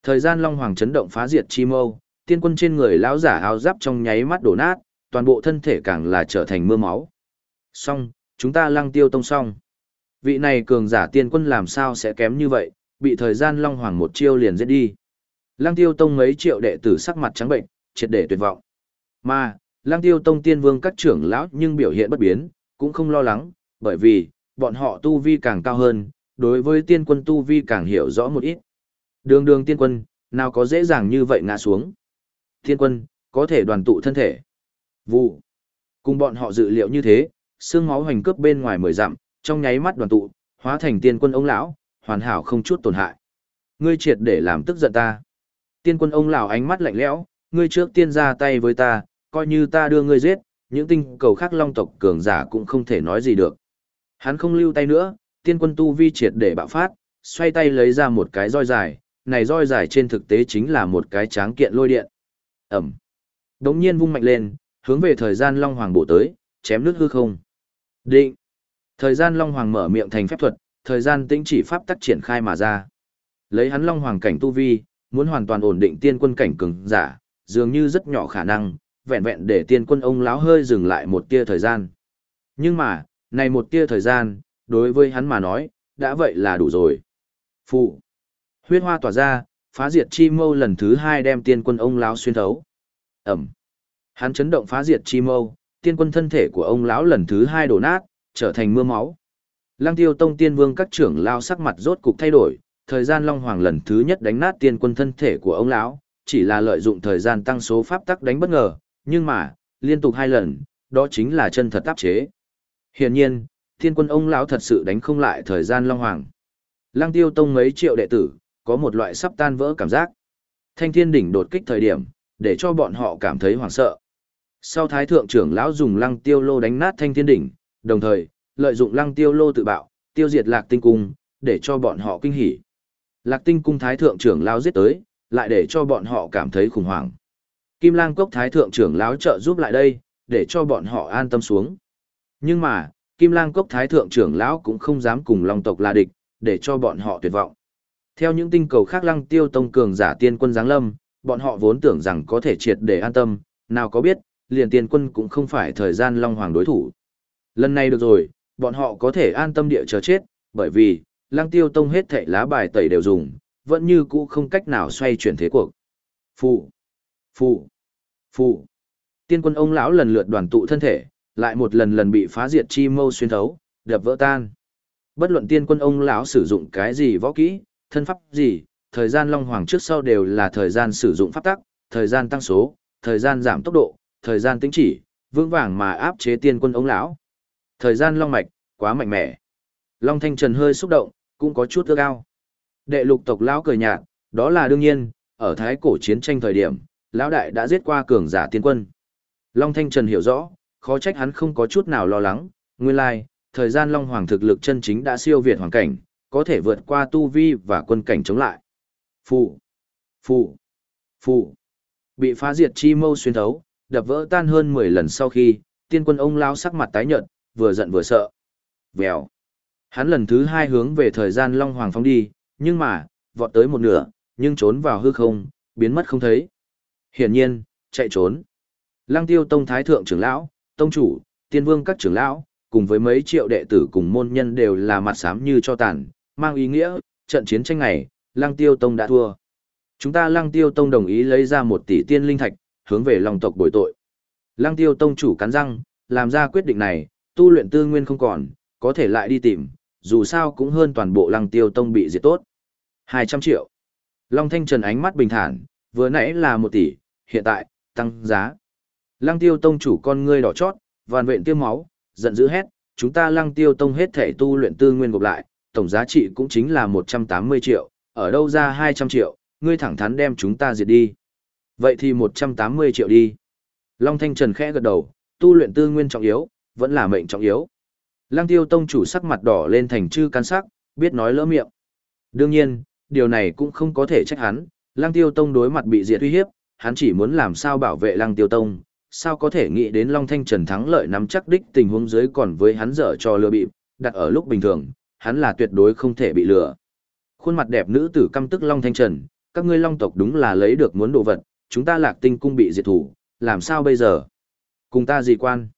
Thời gian Long Hoàng chấn động phá diệt chi mâu, tiên quân trên người lão giả áo giáp trong nháy mắt đổ nát, toàn bộ thân thể càng là trở thành mưa máu. Xong, chúng ta lăng tiêu tông xong. Vị này cường giả tiên quân làm sao sẽ kém như vậy, bị thời gian Long Hoàng một chiêu liền giết đi. Lăng tiêu tông mấy triệu đệ tử sắc mặt trắng bệnh, triệt để tuyệt vọng. Mà, lăng tiêu tông tiên vương các trưởng lão nhưng biểu hiện bất biến, cũng không lo lắng, bởi vì, bọn họ tu vi càng cao hơn, đối với tiên quân tu vi càng hiểu rõ một ít. Đường đường tiên quân, nào có dễ dàng như vậy ngã xuống. Tiên quân, có thể đoàn tụ thân thể. Vụ. Cùng bọn họ dự liệu như thế, xương máu hoành cướp bên ngoài mười dặm, trong nháy mắt đoàn tụ, hóa thành tiên quân ông lão, hoàn hảo không chút tổn hại. Ngươi triệt để làm tức giận ta. Tiên quân ông lão ánh mắt lạnh lẽo, ngươi trước tiên ra tay với ta, coi như ta đưa ngươi giết, những tinh cầu khác long tộc cường giả cũng không thể nói gì được. Hắn không lưu tay nữa, tiên quân tu vi triệt để bạo phát, xoay tay lấy ra một cái roi dài, này roi dài trên thực tế chính là một cái tráng kiện lôi điện. Ẩm. Đống nhiên vung mạnh lên, hướng về thời gian long hoàng bổ tới, chém nước hư không. Định. Thời gian long hoàng mở miệng thành phép thuật, thời gian tĩnh chỉ pháp tắc triển khai mà ra. Lấy hắn long hoàng cảnh tu vi, muốn hoàn toàn ổn định tiên quân cảnh cường giả, dường như rất nhỏ khả năng, vẹn vẹn để tiên quân ông lão hơi dừng lại một tia thời gian. Nhưng mà, này một tia thời gian, đối với hắn mà nói, đã vậy là đủ rồi. Phụ. Huyết hoa tỏa ra, phá diệt chi mâu lần thứ hai đem tiên quân ông lão xuyên thấu. Ẩm. Hắn chấn động phá diệt chi mâu, tiên quân thân thể của ông lão lần thứ hai đổ nát, trở thành mưa máu. Lăng tiêu tông tiên vương các trưởng lao sắc mặt rốt cục thay đổi, thời gian long hoàng lần thứ nhất đánh nát tiên quân thân thể của ông lão, chỉ là lợi dụng thời gian tăng số pháp tắc đánh bất ngờ, nhưng mà, liên tục hai lần, đó chính là chân thật áp chế. Hiển nhiên, tiên quân ông lão thật sự đánh không lại thời gian long hoàng. Lăng tiêu tông mấy triệu đệ tử, có một loại sắp tan vỡ cảm giác. Thanh thiên đỉnh đột kích thời điểm, để cho bọn họ cảm thấy hoảng sợ. Sau thái thượng trưởng lão dùng lăng tiêu lô đánh nát thanh thiên đỉnh, đồng thời, lợi dụng lăng tiêu lô tự bạo, tiêu diệt lạc tinh cung, để cho bọn họ kinh hỉ. Lạc tinh cung thái thượng trưởng lão giết tới, lại để cho bọn họ cảm thấy khủng hoảng. Kim lang cốc thái thượng trưởng lão trợ giúp lại đây, để cho bọn họ an tâm xuống. Nhưng mà, Kim lang cốc thái thượng trưởng lão cũng không dám cùng long tộc là địch, để cho bọn họ tuyệt vọng. Theo những tinh cầu khác lăng tiêu tông cường giả tiên quân giáng lâm, bọn họ vốn tưởng rằng có thể triệt để an tâm, nào có biết, liền tiên quân cũng không phải thời gian long hoàng đối thủ. Lần này được rồi, bọn họ có thể an tâm địa chờ chết, bởi vì, lăng tiêu tông hết thảy lá bài tẩy đều dùng, vẫn như cũ không cách nào xoay chuyển thế cuộc. Phụ, phụ, phụ. Tiên quân ông lão lần lượt đoàn tụ thân thể, lại một lần lần bị phá diệt chi mâu xuyên thấu, đập vỡ tan. Bất luận tiên quân ông lão sử dụng cái gì võ kỹ, thân pháp gì, thời gian long hoàng trước sau đều là thời gian sử dụng pháp tắc, thời gian tăng số, thời gian giảm tốc độ, thời gian tính chỉ, vững vàng mà áp chế tiên quân ông lão. Thời gian long mạch, quá mạnh mẽ. Long Thanh Trần hơi xúc động, cũng có chút ước ao. Đệ lục tộc lão cười nhạt, đó là đương nhiên, ở thái cổ chiến tranh thời điểm, lão đại đã giết qua cường giả tiên quân. Long Thanh Trần hiểu rõ, khó trách hắn không có chút nào lo lắng, nguyên lai, thời gian Long Hoàng thực lực chân chính đã siêu việt hoàn cảnh, có thể vượt qua tu vi và quân cảnh chống lại. Phụ, phụ, phụ. Bị phá diệt chi mâu xuyên thấu, đập vỡ tan hơn 10 lần sau khi, tiên quân ông lao sắc mặt tái nhợt, vừa giận vừa sợ. Vèo. Hắn lần thứ hai hướng về thời gian Long Hoàng phong đi, nhưng mà, vọt tới một nửa, nhưng trốn vào hư không, biến mất không thấy. Hiển nhiên, chạy trốn. Lăng tiêu tông thái thượng trưởng lão, tông chủ, tiên vương các trưởng lão, cùng với mấy triệu đệ tử cùng môn nhân đều là mặt xám như cho tàn, mang ý nghĩa, trận chiến tranh này, lăng tiêu tông đã thua. Chúng ta lăng tiêu tông đồng ý lấy ra một tỷ tiên linh thạch, hướng về lòng tộc bồi tội. Lăng tiêu tông chủ cắn răng, làm ra quyết định này, tu luyện tư nguyên không còn, có thể lại đi tìm, dù sao cũng hơn toàn bộ lăng tiêu tông bị diệt tốt. 200 triệu. Long Thanh Trần ánh mắt bình thản, vừa nãy là 1 tỷ, hiện tại, tăng giá. Lăng tiêu tông chủ con ngươi đỏ chót, vàn vện tiêu máu, giận dữ hét, chúng ta lăng tiêu tông hết thể tu luyện tư nguyên gộp lại, tổng giá trị cũng chính là 180 triệu, ở đâu ra 200 triệu, ngươi thẳng thắn đem chúng ta diệt đi. Vậy thì 180 triệu đi. Long Thanh Trần khẽ gật đầu, tu luyện tư nguyên trọng yếu, vẫn là mệnh trọng yếu. Lăng tiêu tông chủ sắc mặt đỏ lên thành chư can sắc, biết nói lỡ miệng. Đương nhiên, điều này cũng không có thể trách hắn, lăng tiêu tông đối mặt bị diệt uy hiếp, hắn chỉ muốn làm sao bảo vệ lăng tiêu tông, sao có thể nghĩ đến Long Thanh Trần thắng lợi nắm chắc đích tình huống dưới còn với hắn dở cho lừa bịp, đặt ở lúc bình thường, hắn là tuyệt đối không thể bị lừa. Khuôn mặt đẹp nữ tử căm tức Long Thanh Trần, các ngươi Long tộc đúng là lấy được muốn đồ vật, chúng ta lạc tinh cung bị diệt thủ, làm sao bây giờ? Cùng ta gì quan?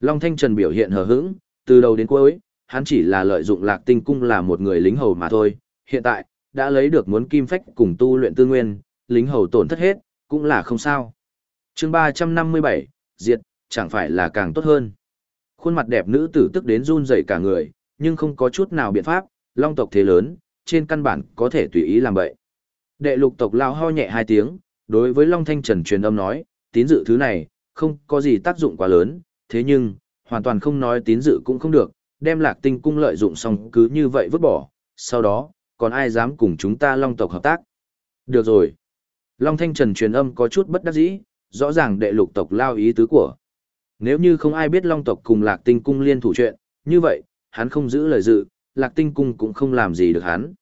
Long Thanh Trần biểu hiện hờ hững, từ đầu đến cuối, hắn chỉ là lợi dụng lạc tinh cung là một người lính hầu mà thôi, hiện tại, đã lấy được muốn kim phách cùng tu luyện tư nguyên, lính hầu tổn thất hết, cũng là không sao. chương 357, diệt, chẳng phải là càng tốt hơn. Khuôn mặt đẹp nữ tử tức đến run rẩy cả người, nhưng không có chút nào biện pháp, long tộc thế lớn, trên căn bản có thể tùy ý làm vậy. Đệ lục tộc lao ho nhẹ hai tiếng, đối với Long Thanh Trần truyền âm nói, tín dự thứ này, không có gì tác dụng quá lớn, thế nhưng, hoàn toàn không nói tín dự cũng không được, đem lạc tinh cung lợi dụng xong cứ như vậy vứt bỏ, sau đó, còn ai dám cùng chúng ta Long tộc hợp tác. Được rồi. Long Thanh Trần truyền âm có chút bất đắc dĩ, rõ ràng đệ lục tộc lao ý tứ của. Nếu như không ai biết Long tộc cùng lạc tinh cung liên thủ chuyện, như vậy, hắn không giữ lời dự, lạc tinh cung cũng không làm gì được hắn.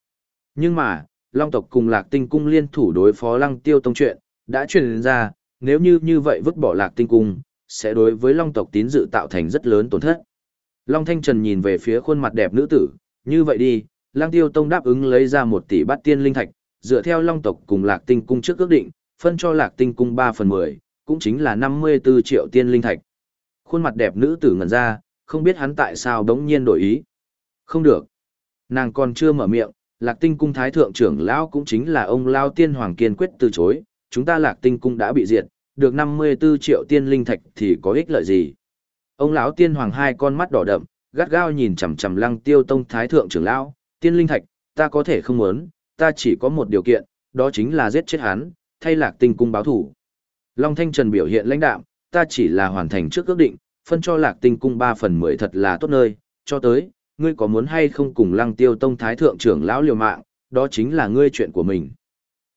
Nhưng mà, Long tộc cùng lạc tinh cung liên thủ đối phó lăng tiêu tông chuyện, đã truyền ra, nếu như như vậy vứt bỏ lạc tinh cung, sẽ đối với long tộc tín dự tạo thành rất lớn tổn thất. Long Thanh Trần nhìn về phía khuôn mặt đẹp nữ tử, như vậy đi, Lang Tiêu Tông đáp ứng lấy ra một tỷ bát tiên linh thạch, dựa theo long tộc cùng lạc tinh cung trước ước định, phân cho lạc tinh cung 3 phần 10, cũng chính là 54 triệu tiên linh thạch. Khuôn mặt đẹp nữ tử ngẩn ra, không biết hắn tại sao đống nhiên đổi ý. Không được. Nàng còn chưa mở miệng, lạc tinh cung thái thượng trưởng lão cũng chính là ông Lao Tiên Hoàng kiên quyết từ chối, chúng ta lạc tinh cung đã bị diệt, được 54 triệu tiên linh thạch thì có ích lợi gì. Ông lão Tiên Hoàng hai con mắt đỏ đậm, gắt gao nhìn chằm chằm lăng tiêu tông thái thượng trưởng lão, tiên linh thạch, ta có thể không muốn, ta chỉ có một điều kiện, đó chính là giết chết hắn, thay lạc tinh cung báo thủ. Long Thanh Trần biểu hiện lãnh đạm, ta chỉ là hoàn thành trước ước định, phân cho lạc tinh cung 3 phần 10 thật là tốt nơi, cho tới, ngươi có muốn hay không cùng lăng tiêu tông thái thượng trưởng lão liều mạng, đó chính là ngươi chuyện của mình.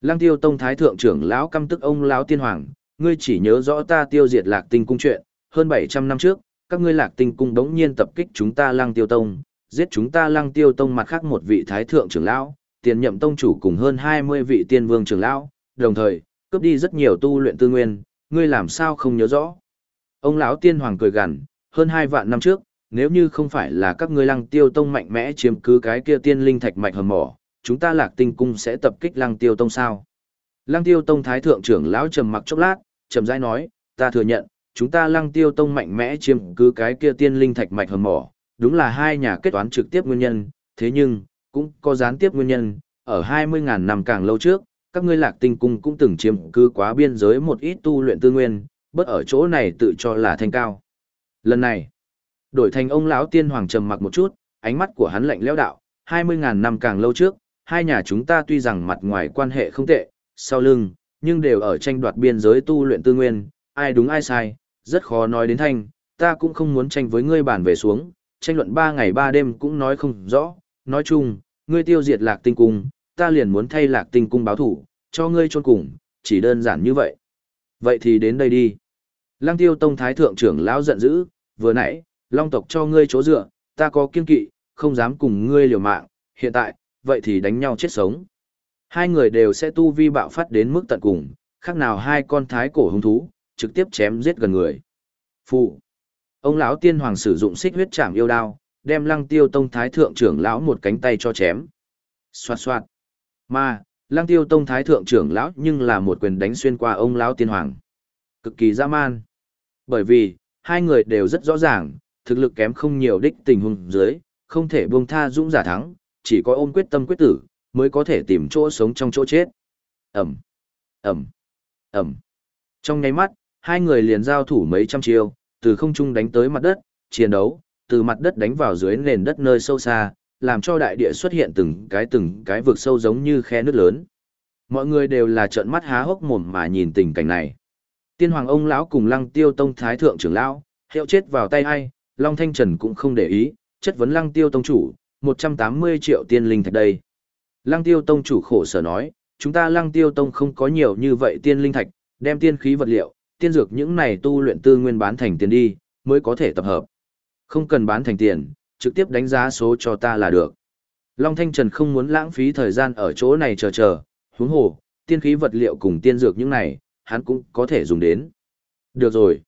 Lăng tiêu tông thái thượng trưởng lão căm tức ông lão tiên hoàng, ngươi chỉ nhớ rõ ta tiêu diệt lạc tinh cung chuyện, hơn 700 năm trước, các ngươi lạc tinh cung đống nhiên tập kích chúng ta lăng tiêu tông, giết chúng ta lăng tiêu tông mặt khác một vị thái thượng trưởng lão, tiền nhậm tông chủ cùng hơn 20 vị tiên vương trưởng lão, đồng thời, cướp đi rất nhiều tu luyện tư nguyên, ngươi làm sao không nhớ rõ. Ông lão tiên hoàng cười gằn, hơn hai vạn năm trước, nếu như không phải là các ngươi lăng tiêu tông mạnh mẽ chiếm cứ cái kia tiên linh thạch mạch hầm mỏ, chúng ta lạc tinh cung sẽ tập kích lăng tiêu tông sao. Lăng tiêu tông thái thượng trưởng lão trầm mặc chốc lát, trầm rãi nói, ta thừa nhận, chúng ta lăng tiêu tông mạnh mẽ chiếm cứ cái kia tiên linh thạch mạch hầm mỏ, đúng là hai nhà kết toán trực tiếp nguyên nhân, thế nhưng, cũng có gián tiếp nguyên nhân, ở 20.000 năm càng lâu trước, các ngươi lạc tinh cung cũng từng chiếm cứ quá biên giới một ít tu luyện tư nguyên, bất ở chỗ này tự cho là thanh cao. Lần này, đổi thành ông lão tiên hoàng trầm mặc một chút, ánh mắt của hắn lạnh lẽo đạo, 20.000 năm càng lâu trước, hai nhà chúng ta tuy rằng mặt ngoài quan hệ không tệ, sau lưng, nhưng đều ở tranh đoạt biên giới tu luyện tư nguyên, ai đúng ai sai, rất khó nói đến thanh, ta cũng không muốn tranh với ngươi bản về xuống, tranh luận ba ngày ba đêm cũng nói không rõ, nói chung, ngươi tiêu diệt lạc tinh cung, ta liền muốn thay lạc tinh cung báo thủ, cho ngươi chôn cùng, chỉ đơn giản như vậy. Vậy thì đến đây đi. Lăng tiêu tông thái thượng trưởng lão giận dữ, vừa nãy, long tộc cho ngươi chỗ dựa, ta có kiên kỵ, không dám cùng ngươi liều mạng, hiện tại, vậy thì đánh nhau chết sống. Hai người đều sẽ tu vi bạo phát đến mức tận cùng, khác nào hai con thái cổ hung thú, trực tiếp chém giết gần người. Phụ. Ông lão tiên hoàng sử dụng xích huyết chạm yêu đao, đem lăng tiêu tông thái thượng trưởng lão một cánh tay cho chém. Xoạt xoạt. Mà, lăng tiêu tông thái thượng trưởng lão nhưng là một quyền đánh xuyên qua ông lão tiên hoàng. Cực kỳ dã man. Bởi vì, hai người đều rất rõ ràng, thực lực kém không nhiều đích tình huống dưới, không thể buông tha dũng giả thắng, chỉ có ôm quyết tâm quyết tử, mới có thể tìm chỗ sống trong chỗ chết. Ẩm, Ẩm, Ẩm. Trong nháy mắt, hai người liền giao thủ mấy trăm chiêu, từ không trung đánh tới mặt đất, chiến đấu, từ mặt đất đánh vào dưới nền đất nơi sâu xa, làm cho đại địa xuất hiện từng cái từng cái vực sâu giống như khe nước lớn. Mọi người đều là trợn mắt há hốc mồm mà nhìn tình cảnh này. Tiên hoàng ông lão cùng Lăng Tiêu Tông thái thượng trưởng lão, hiệu chết vào tay ai, Long Thanh Trần cũng không để ý, chất vấn Lăng Tiêu Tông chủ, 180 triệu tiên linh thạch đây. Lăng Tiêu Tông chủ khổ sở nói, chúng ta Lăng Tiêu Tông không có nhiều như vậy tiên linh thạch, đem tiên khí vật liệu, tiên dược những này tu luyện tư nguyên bán thành tiền đi, mới có thể tập hợp. Không cần bán thành tiền, trực tiếp đánh giá số cho ta là được. Long Thanh Trần không muốn lãng phí thời gian ở chỗ này chờ chờ, huống hồ, tiên khí vật liệu cùng tiên dược những này, hắn cũng có thể dùng đến. Được rồi.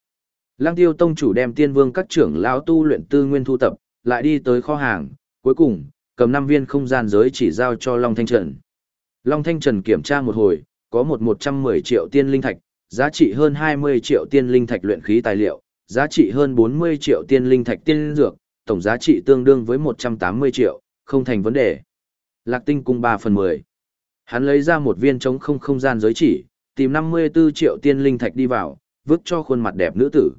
Lăng tiêu tông chủ đem tiên vương các trưởng lão tu luyện tư nguyên thu tập, lại đi tới kho hàng, cuối cùng, cầm 5 viên không gian giới chỉ giao cho Long Thanh Trần. Long Thanh Trần kiểm tra một hồi, có một 110 triệu tiên linh thạch, giá trị hơn 20 triệu tiên linh thạch luyện khí tài liệu, giá trị hơn 40 triệu tiên linh thạch tiên dược, tổng giá trị tương đương với 180 triệu, không thành vấn đề. Lạc tinh cung 3 phần 10. Hắn lấy ra một viên trống không không gian giới chỉ, tìm 54 triệu tiên linh thạch đi vào, vứt cho khuôn mặt đẹp nữ tử.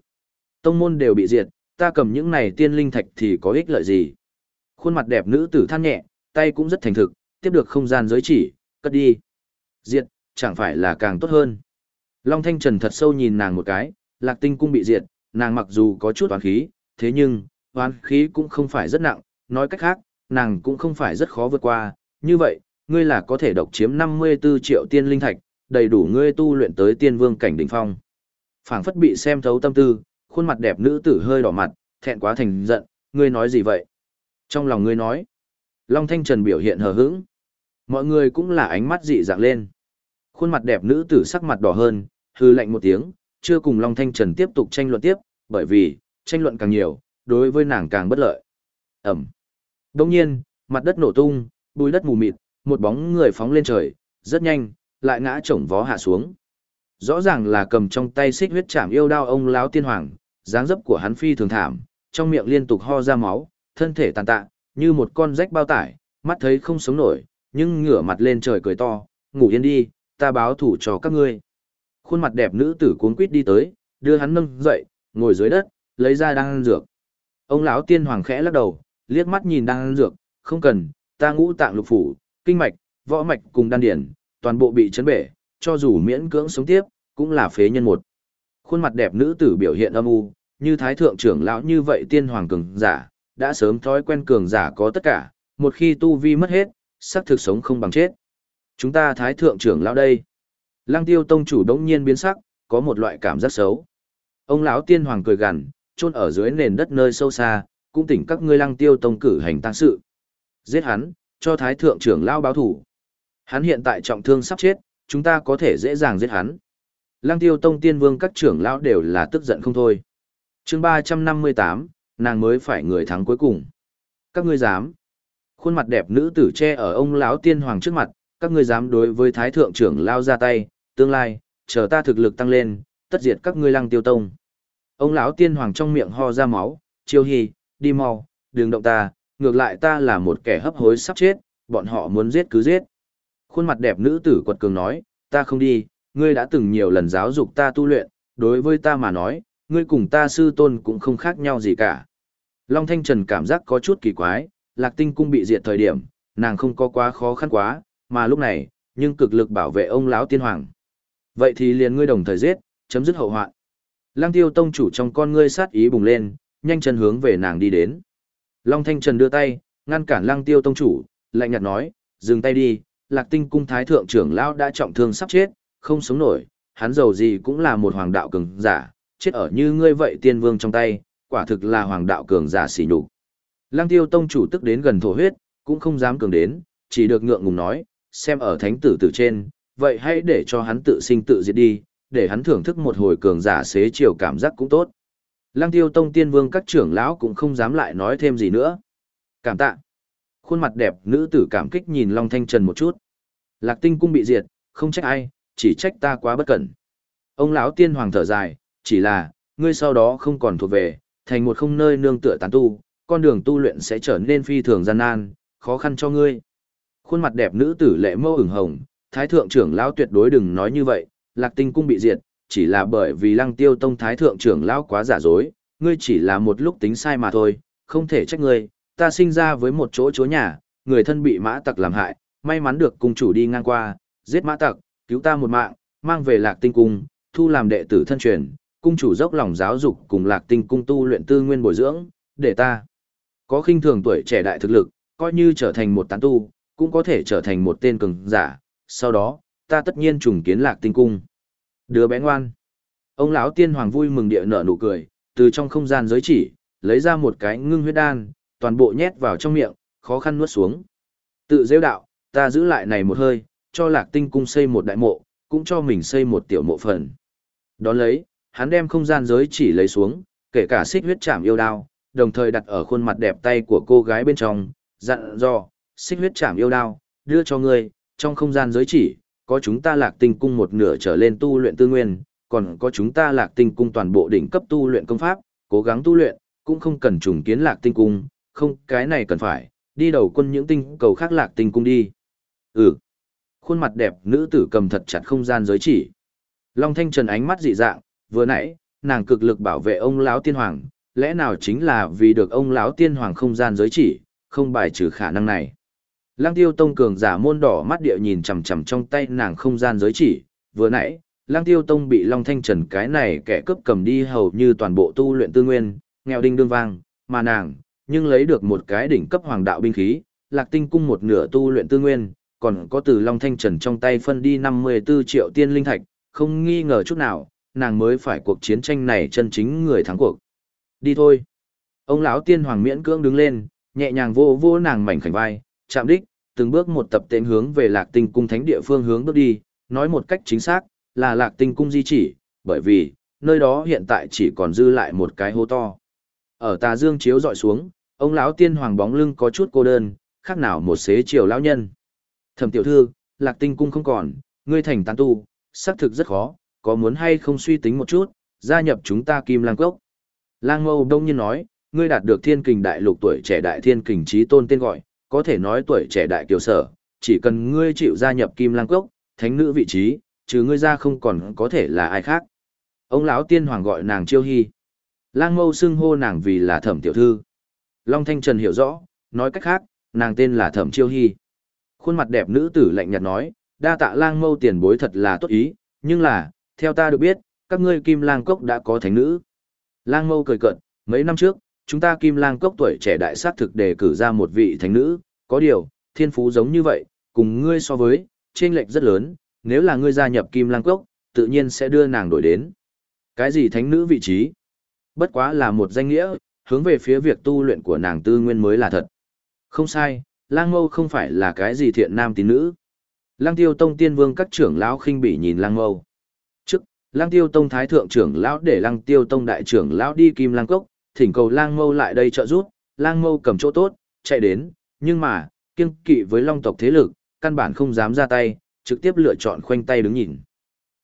Tông môn đều bị diệt, ta cầm những này tiên linh thạch thì có ích lợi gì? Khuôn mặt đẹp nữ tử than nhẹ, tay cũng rất thành thực, tiếp được không gian giới chỉ, cất đi. Diệt, chẳng phải là càng tốt hơn. Long Thanh Trần thật sâu nhìn nàng một cái, lạc tinh cung bị diệt, nàng mặc dù có chút oán khí, thế nhưng, oán khí cũng không phải rất nặng, nói cách khác, nàng cũng không phải rất khó vượt qua, như vậy, ngươi là có thể độc chiếm 54 triệu tiên linh thạch, đầy đủ ngươi tu luyện tới tiên vương cảnh đỉnh phong. Phảng phất bị xem thấu tâm tư, khuôn mặt đẹp nữ tử hơi đỏ mặt, thẹn quá thành giận, ngươi nói gì vậy? Trong lòng ngươi nói, Long Thanh Trần biểu hiện hờ hững. Mọi người cũng là ánh mắt dị dạng lên. Khuôn mặt đẹp nữ tử sắc mặt đỏ hơn, hư lạnh một tiếng, chưa cùng Long Thanh Trần tiếp tục tranh luận tiếp, bởi vì, tranh luận càng nhiều, đối với nàng càng bất lợi. Ẩm. Đông nhiên, mặt đất nổ tung, bùi đất mù mịt, một bóng người phóng lên trời, rất nhanh, lại ngã chổng vó hạ xuống. Rõ ràng là cầm trong tay xích huyết chạm yêu đao ông lão tiên hoàng, dáng dấp của hắn phi thường thảm, trong miệng liên tục ho ra máu, thân thể tàn tạ, như một con rách bao tải, mắt thấy không sống nổi, nhưng ngửa mặt lên trời cười to, ngủ yên đi, ta báo thủ cho các ngươi. Khuôn mặt đẹp nữ tử cuốn quýt đi tới, đưa hắn nâng dậy, ngồi dưới đất, lấy ra đan dược. Ông lão tiên hoàng khẽ lắc đầu, liếc mắt nhìn đan dược, không cần, ta ngũ tạng lục phủ, kinh mạch, võ mạch cùng đan điển, toàn bộ bị chấn bể, cho dù miễn cưỡng sống tiếp, cũng là phế nhân một. Khuôn mặt đẹp nữ tử biểu hiện âm u, như thái thượng trưởng lão như vậy tiên hoàng cường giả, đã sớm thói quen cường giả có tất cả, một khi tu vi mất hết, sắc thực sống không bằng chết. Chúng ta thái thượng trưởng lão đây. Lăng tiêu tông chủ đống nhiên biến sắc, có một loại cảm giác xấu. Ông lão tiên hoàng cười gằn, chôn ở dưới nền đất nơi sâu xa, cũng tỉnh các ngươi lăng tiêu tông cử hành tăng sự. Giết hắn, cho thái thượng trưởng lão báo thủ. Hắn hiện tại trọng thương sắp chết, chúng ta có thể dễ dàng giết hắn. Lăng tiêu tông tiên vương các trưởng lão đều là tức giận không thôi. chương 358, nàng mới phải người thắng cuối cùng. Các ngươi dám. Khuôn mặt đẹp nữ tử che ở ông lão tiên hoàng trước mặt, các ngươi dám đối với thái thượng trưởng lao ra tay, tương lai, chờ ta thực lực tăng lên, tất diệt các ngươi lăng tiêu tông. Ông lão tiên hoàng trong miệng ho ra máu, chiêu hy, đi mau, đừng động ta, ngược lại ta là một kẻ hấp hối sắp chết, bọn họ muốn giết cứ giết. Khuôn mặt đẹp nữ tử quật cường nói, ta không đi, ngươi đã từng nhiều lần giáo dục ta tu luyện, đối với ta mà nói, ngươi cùng ta sư tôn cũng không khác nhau gì cả. Long Thanh Trần cảm giác có chút kỳ quái, lạc tinh cung bị diệt thời điểm, nàng không có quá khó khăn quá, mà lúc này, nhưng cực lực bảo vệ ông lão tiên hoàng. Vậy thì liền ngươi đồng thời giết, chấm dứt hậu hoạn. Lăng tiêu tông chủ trong con ngươi sát ý bùng lên, nhanh chân hướng về nàng đi đến. Long Thanh Trần đưa tay, ngăn cản lăng tiêu tông chủ, lạnh nhạt nói, dừng tay đi, lạc tinh cung thái thượng trưởng lão đã trọng thương sắp chết, không sống nổi, hắn giàu gì cũng là một hoàng đạo cường giả, chết ở như ngươi vậy tiên vương trong tay, quả thực là hoàng đạo cường giả xỉ nhục. Lăng tiêu tông chủ tức đến gần thổ huyết, cũng không dám cường đến, chỉ được ngượng ngùng nói, xem ở thánh tử tử trên, vậy hãy để cho hắn tự sinh tự diệt đi, để hắn thưởng thức một hồi cường giả xế chiều cảm giác cũng tốt. Lăng tiêu tông tiên vương các trưởng lão cũng không dám lại nói thêm gì nữa. Cảm tạ. Khuôn mặt đẹp nữ tử cảm kích nhìn Long Thanh Trần một chút. Lạc tinh cung bị diệt, không trách ai, chỉ trách ta quá bất cẩn. Ông lão tiên hoàng thở dài, chỉ là, ngươi sau đó không còn thuộc về, thành một không nơi nương tựa tán tu, con đường tu luyện sẽ trở nên phi thường gian nan, khó khăn cho ngươi. Khuôn mặt đẹp nữ tử lệ mâu ửng hồng, thái thượng trưởng lão tuyệt đối đừng nói như vậy, lạc tinh cung bị diệt, chỉ là bởi vì lăng tiêu tông thái thượng trưởng lão quá giả dối, ngươi chỉ là một lúc tính sai mà thôi, không thể trách ngươi, ta sinh ra với một chỗ chỗ nhà, người thân bị mã tặc làm hại, may mắn được cung chủ đi ngang qua, giết mã tặc, cứu ta một mạng, mang về lạc tinh cung, thu làm đệ tử thân truyền, cung chủ dốc lòng giáo dục cùng lạc tinh cung tu luyện tư nguyên bồi dưỡng, để ta có khinh thường tuổi trẻ đại thực lực, coi như trở thành một tán tu, cũng có thể trở thành một tên cường giả, sau đó, ta tất nhiên trùng kiến lạc tinh cung. Đứa bé ngoan. Ông lão tiên hoàng vui mừng địa nở nụ cười, từ trong không gian giới chỉ, lấy ra một cái ngưng huyết đan, toàn bộ nhét vào trong miệng, khó khăn nuốt xuống. Tự dễ đạo, ta giữ lại này một hơi, cho lạc tinh cung xây một đại mộ, cũng cho mình xây một tiểu mộ phần. Đón lấy, hắn đem không gian giới chỉ lấy xuống, kể cả xích huyết chạm yêu đao, đồng thời đặt ở khuôn mặt đẹp tay của cô gái bên trong, dặn dò, xích huyết chạm yêu đao, đưa cho ngươi, trong không gian giới chỉ, có chúng ta lạc tinh cung một nửa trở lên tu luyện tư nguyên, còn có chúng ta lạc tinh cung toàn bộ đỉnh cấp tu luyện công pháp, cố gắng tu luyện, cũng không cần trùng kiến lạc tinh cung, không, cái này cần phải, đi đầu quân những tinh cầu khác lạc tinh cung đi. Ừ. Khuôn mặt đẹp nữ tử cầm thật chặt không gian giới chỉ. Long Thanh Trần ánh mắt dị dạng, vừa nãy, nàng cực lực bảo vệ ông lão tiên hoàng, lẽ nào chính là vì được ông lão tiên hoàng không gian giới chỉ, không bài trừ khả năng này. Lăng tiêu tông cường giả môn đỏ mắt địa nhìn chằm chằm trong tay nàng không gian giới chỉ, vừa nãy, Lăng tiêu tông bị Long Thanh Trần cái này kẻ cướp cầm đi hầu như toàn bộ tu luyện tư nguyên, nghèo đinh đương vang, mà nàng, nhưng lấy được một cái đỉnh cấp hoàng đạo binh khí, lạc tinh cung một nửa tu luyện tư nguyên, còn có từ Long Thanh Trần trong tay phân đi 54 triệu tiên linh thạch, không nghi ngờ chút nào, nàng mới phải cuộc chiến tranh này chân chính người thắng cuộc. Đi thôi. Ông lão tiên hoàng miễn cưỡng đứng lên, nhẹ nhàng vô vô nàng mảnh khảnh vai, chạm đích, từng bước một tập tên hướng về lạc tinh cung thánh địa phương hướng bước đi, nói một cách chính xác, là lạc tinh cung di chỉ, bởi vì, nơi đó hiện tại chỉ còn dư lại một cái hố to. Ở tà dương chiếu dọi xuống, ông lão tiên hoàng bóng lưng có chút cô đơn, khác nào một xế chiều lão nhân. Thẩm tiểu thư, lạc tinh cung không còn, ngươi thành tán tu, xác thực rất khó, có muốn hay không suy tính một chút, gia nhập chúng ta Kim Lang Cốc. Lang Mâu đông nhiên nói, ngươi đạt được thiên kình đại lục tuổi trẻ đại thiên kình trí tôn tên gọi, có thể nói tuổi trẻ đại kiều sở, chỉ cần ngươi chịu gia nhập Kim Lang Cốc, thánh nữ vị trí, trừ ngươi ra không còn có thể là ai khác. Ông lão tiên hoàng gọi nàng Chiêu Hy. Lang Mâu xưng hô nàng vì là Thẩm tiểu thư. Long Thanh Trần hiểu rõ, nói cách khác, nàng tên là Thẩm Chiêu Hy. Khuôn mặt đẹp nữ tử lạnh nhạt nói, đa tạ Lang Mâu tiền bối thật là tốt ý, nhưng là, theo ta được biết, các ngươi Kim Lang Cốc đã có thánh nữ. Lang Mâu cười cợt, mấy năm trước, chúng ta Kim Lang Cốc tuổi trẻ đại sát thực đề cử ra một vị thánh nữ, có điều, thiên phú giống như vậy, cùng ngươi so với, chênh lệch rất lớn, nếu là ngươi gia nhập Kim Lang Cốc, tự nhiên sẽ đưa nàng đổi đến. Cái gì thánh nữ vị trí? Bất quá là một danh nghĩa, hướng về phía việc tu luyện của nàng tư nguyên mới là thật. Không sai, Lang Mâu không phải là cái gì thiện nam tín nữ. Lang Tiêu Tông Tiên Vương các trưởng lão khinh bỉ nhìn Lang Mâu. Lang Tiêu Tông Thái Thượng trưởng lão để Lang Tiêu Tông Đại trưởng lão đi Kim Lang Cốc, thỉnh cầu Lang Mâu lại đây trợ giúp, Lang Mâu cầm chỗ tốt, chạy đến, nhưng mà, kiêng kỵ với Long tộc thế lực, căn bản không dám ra tay, trực tiếp lựa chọn khoanh tay đứng nhìn.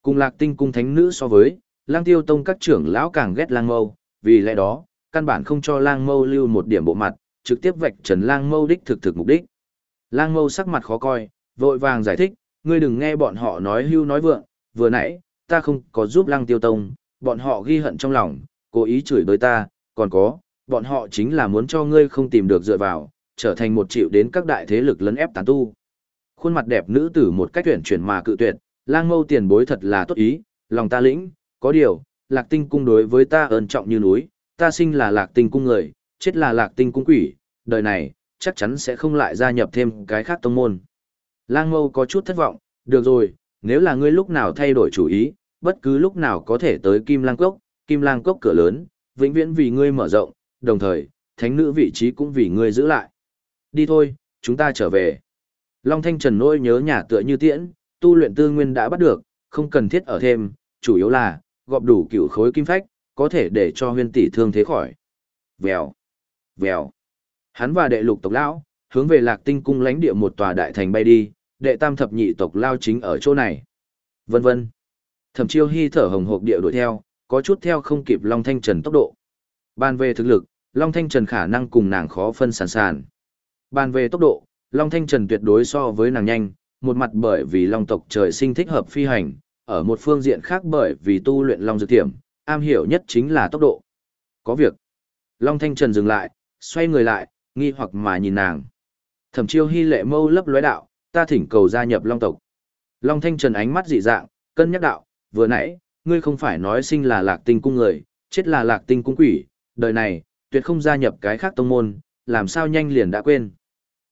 Cùng Lạc Tinh cung thánh nữ so với, Lang Tiêu Tông các trưởng lão càng ghét Lang Mâu, vì lẽ đó, căn bản không cho Lang Mâu lưu một điểm bộ mặt, trực tiếp vạch trần Lang Mâu đích thực thực mục đích. Lang Mâu sắc mặt khó coi, vội vàng giải thích, ngươi đừng nghe bọn họ nói hưu nói vượng, vừa nãy, ta không có giúp Lang Tiêu Tông, bọn họ ghi hận trong lòng, cố ý chửi bới ta, còn có, bọn họ chính là muốn cho ngươi không tìm được dựa vào, trở thành một triệu đến các đại thế lực lấn ép tán tu. Khuôn mặt đẹp nữ tử một cách tuyển chuyển mà cự tuyệt, lang mâu tiền bối thật là tốt ý, lòng ta lĩnh, có điều, lạc tinh cung đối với ta ơn trọng như núi, ta sinh là lạc tinh cung người, chết là lạc tinh cung quỷ, đời này, chắc chắn sẽ không lại gia nhập thêm cái khác tông môn. Lang mâu có chút thất vọng, được rồi, nếu là ngươi lúc nào thay đổi chủ ý, bất cứ lúc nào có thể tới Kim Lang Cốc, Kim Lang Cốc cửa lớn, vĩnh viễn vì ngươi mở rộng, đồng thời, thánh nữ vị trí cũng vì ngươi giữ lại. Đi thôi, chúng ta trở về. Long Thanh Trần nỗi nhớ nhà tựa như tiễn, tu luyện tư nguyên đã bắt được, không cần thiết ở thêm, chủ yếu là, gọp đủ cựu khối kim phách, có thể để cho huyên tỷ thương thế khỏi. Vèo, vèo. Hắn và đệ lục tộc lão, hướng về lạc tinh cung lãnh địa một tòa đại thành bay đi, đệ tam thập nhị tộc lao chính ở chỗ này. Vân vân. Thẩm chiêu hy thở hồng hộc địa đuổi theo, có chút theo không kịp Long Thanh Trần tốc độ. Ban về thực lực, Long Thanh Trần khả năng cùng nàng khó phân sản sản. Ban về tốc độ, Long Thanh Trần tuyệt đối so với nàng nhanh, một mặt bởi vì Long tộc trời sinh thích hợp phi hành, ở một phương diện khác bởi vì tu luyện Long dược tiềm, am hiểu nhất chính là tốc độ. Có việc. Long Thanh Trần dừng lại, xoay người lại, nghi hoặc mà nhìn nàng. Thẩm chiêu hy lệ mâu lấp lóe đạo, ta thỉnh cầu gia nhập Long tộc. Long Thanh Trần ánh mắt dị dạng, cân nhắc đạo, vừa nãy, ngươi không phải nói sinh là lạc tinh cung người, chết là lạc tinh cung quỷ, đời này, tuyệt không gia nhập cái khác tông môn, làm sao nhanh liền đã quên.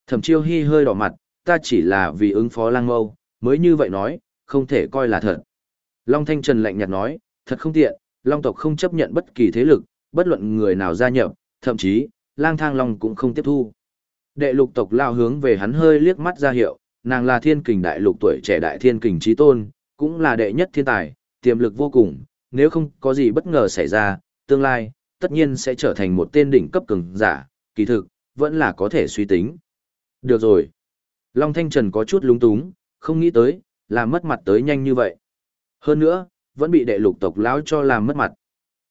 Thẩm chiêu hy hơi đỏ mặt, ta chỉ là vì ứng phó lang mâu, mới như vậy nói, không thể coi là thật. Long Thanh Trần lạnh nhạt nói, thật không tiện, Long tộc không chấp nhận bất kỳ thế lực, bất luận người nào gia nhập, thậm chí, lang thang Long cũng không tiếp thu. Đệ lục tộc lao hướng về hắn hơi liếc mắt ra hiệu, nàng là thiên kình đại lục tuổi trẻ đại thiên kình trí tôn, cũng là đệ nhất thiên tài, tiềm lực vô cùng, nếu không có gì bất ngờ xảy ra, tương lai, tất nhiên sẽ trở thành một tên đỉnh cấp cường giả, kỳ thực, vẫn là có thể suy tính. Được rồi. Long Thanh Trần có chút lúng túng, không nghĩ tới, làm mất mặt tới nhanh như vậy. Hơn nữa, vẫn bị đệ lục tộc lão cho làm mất mặt.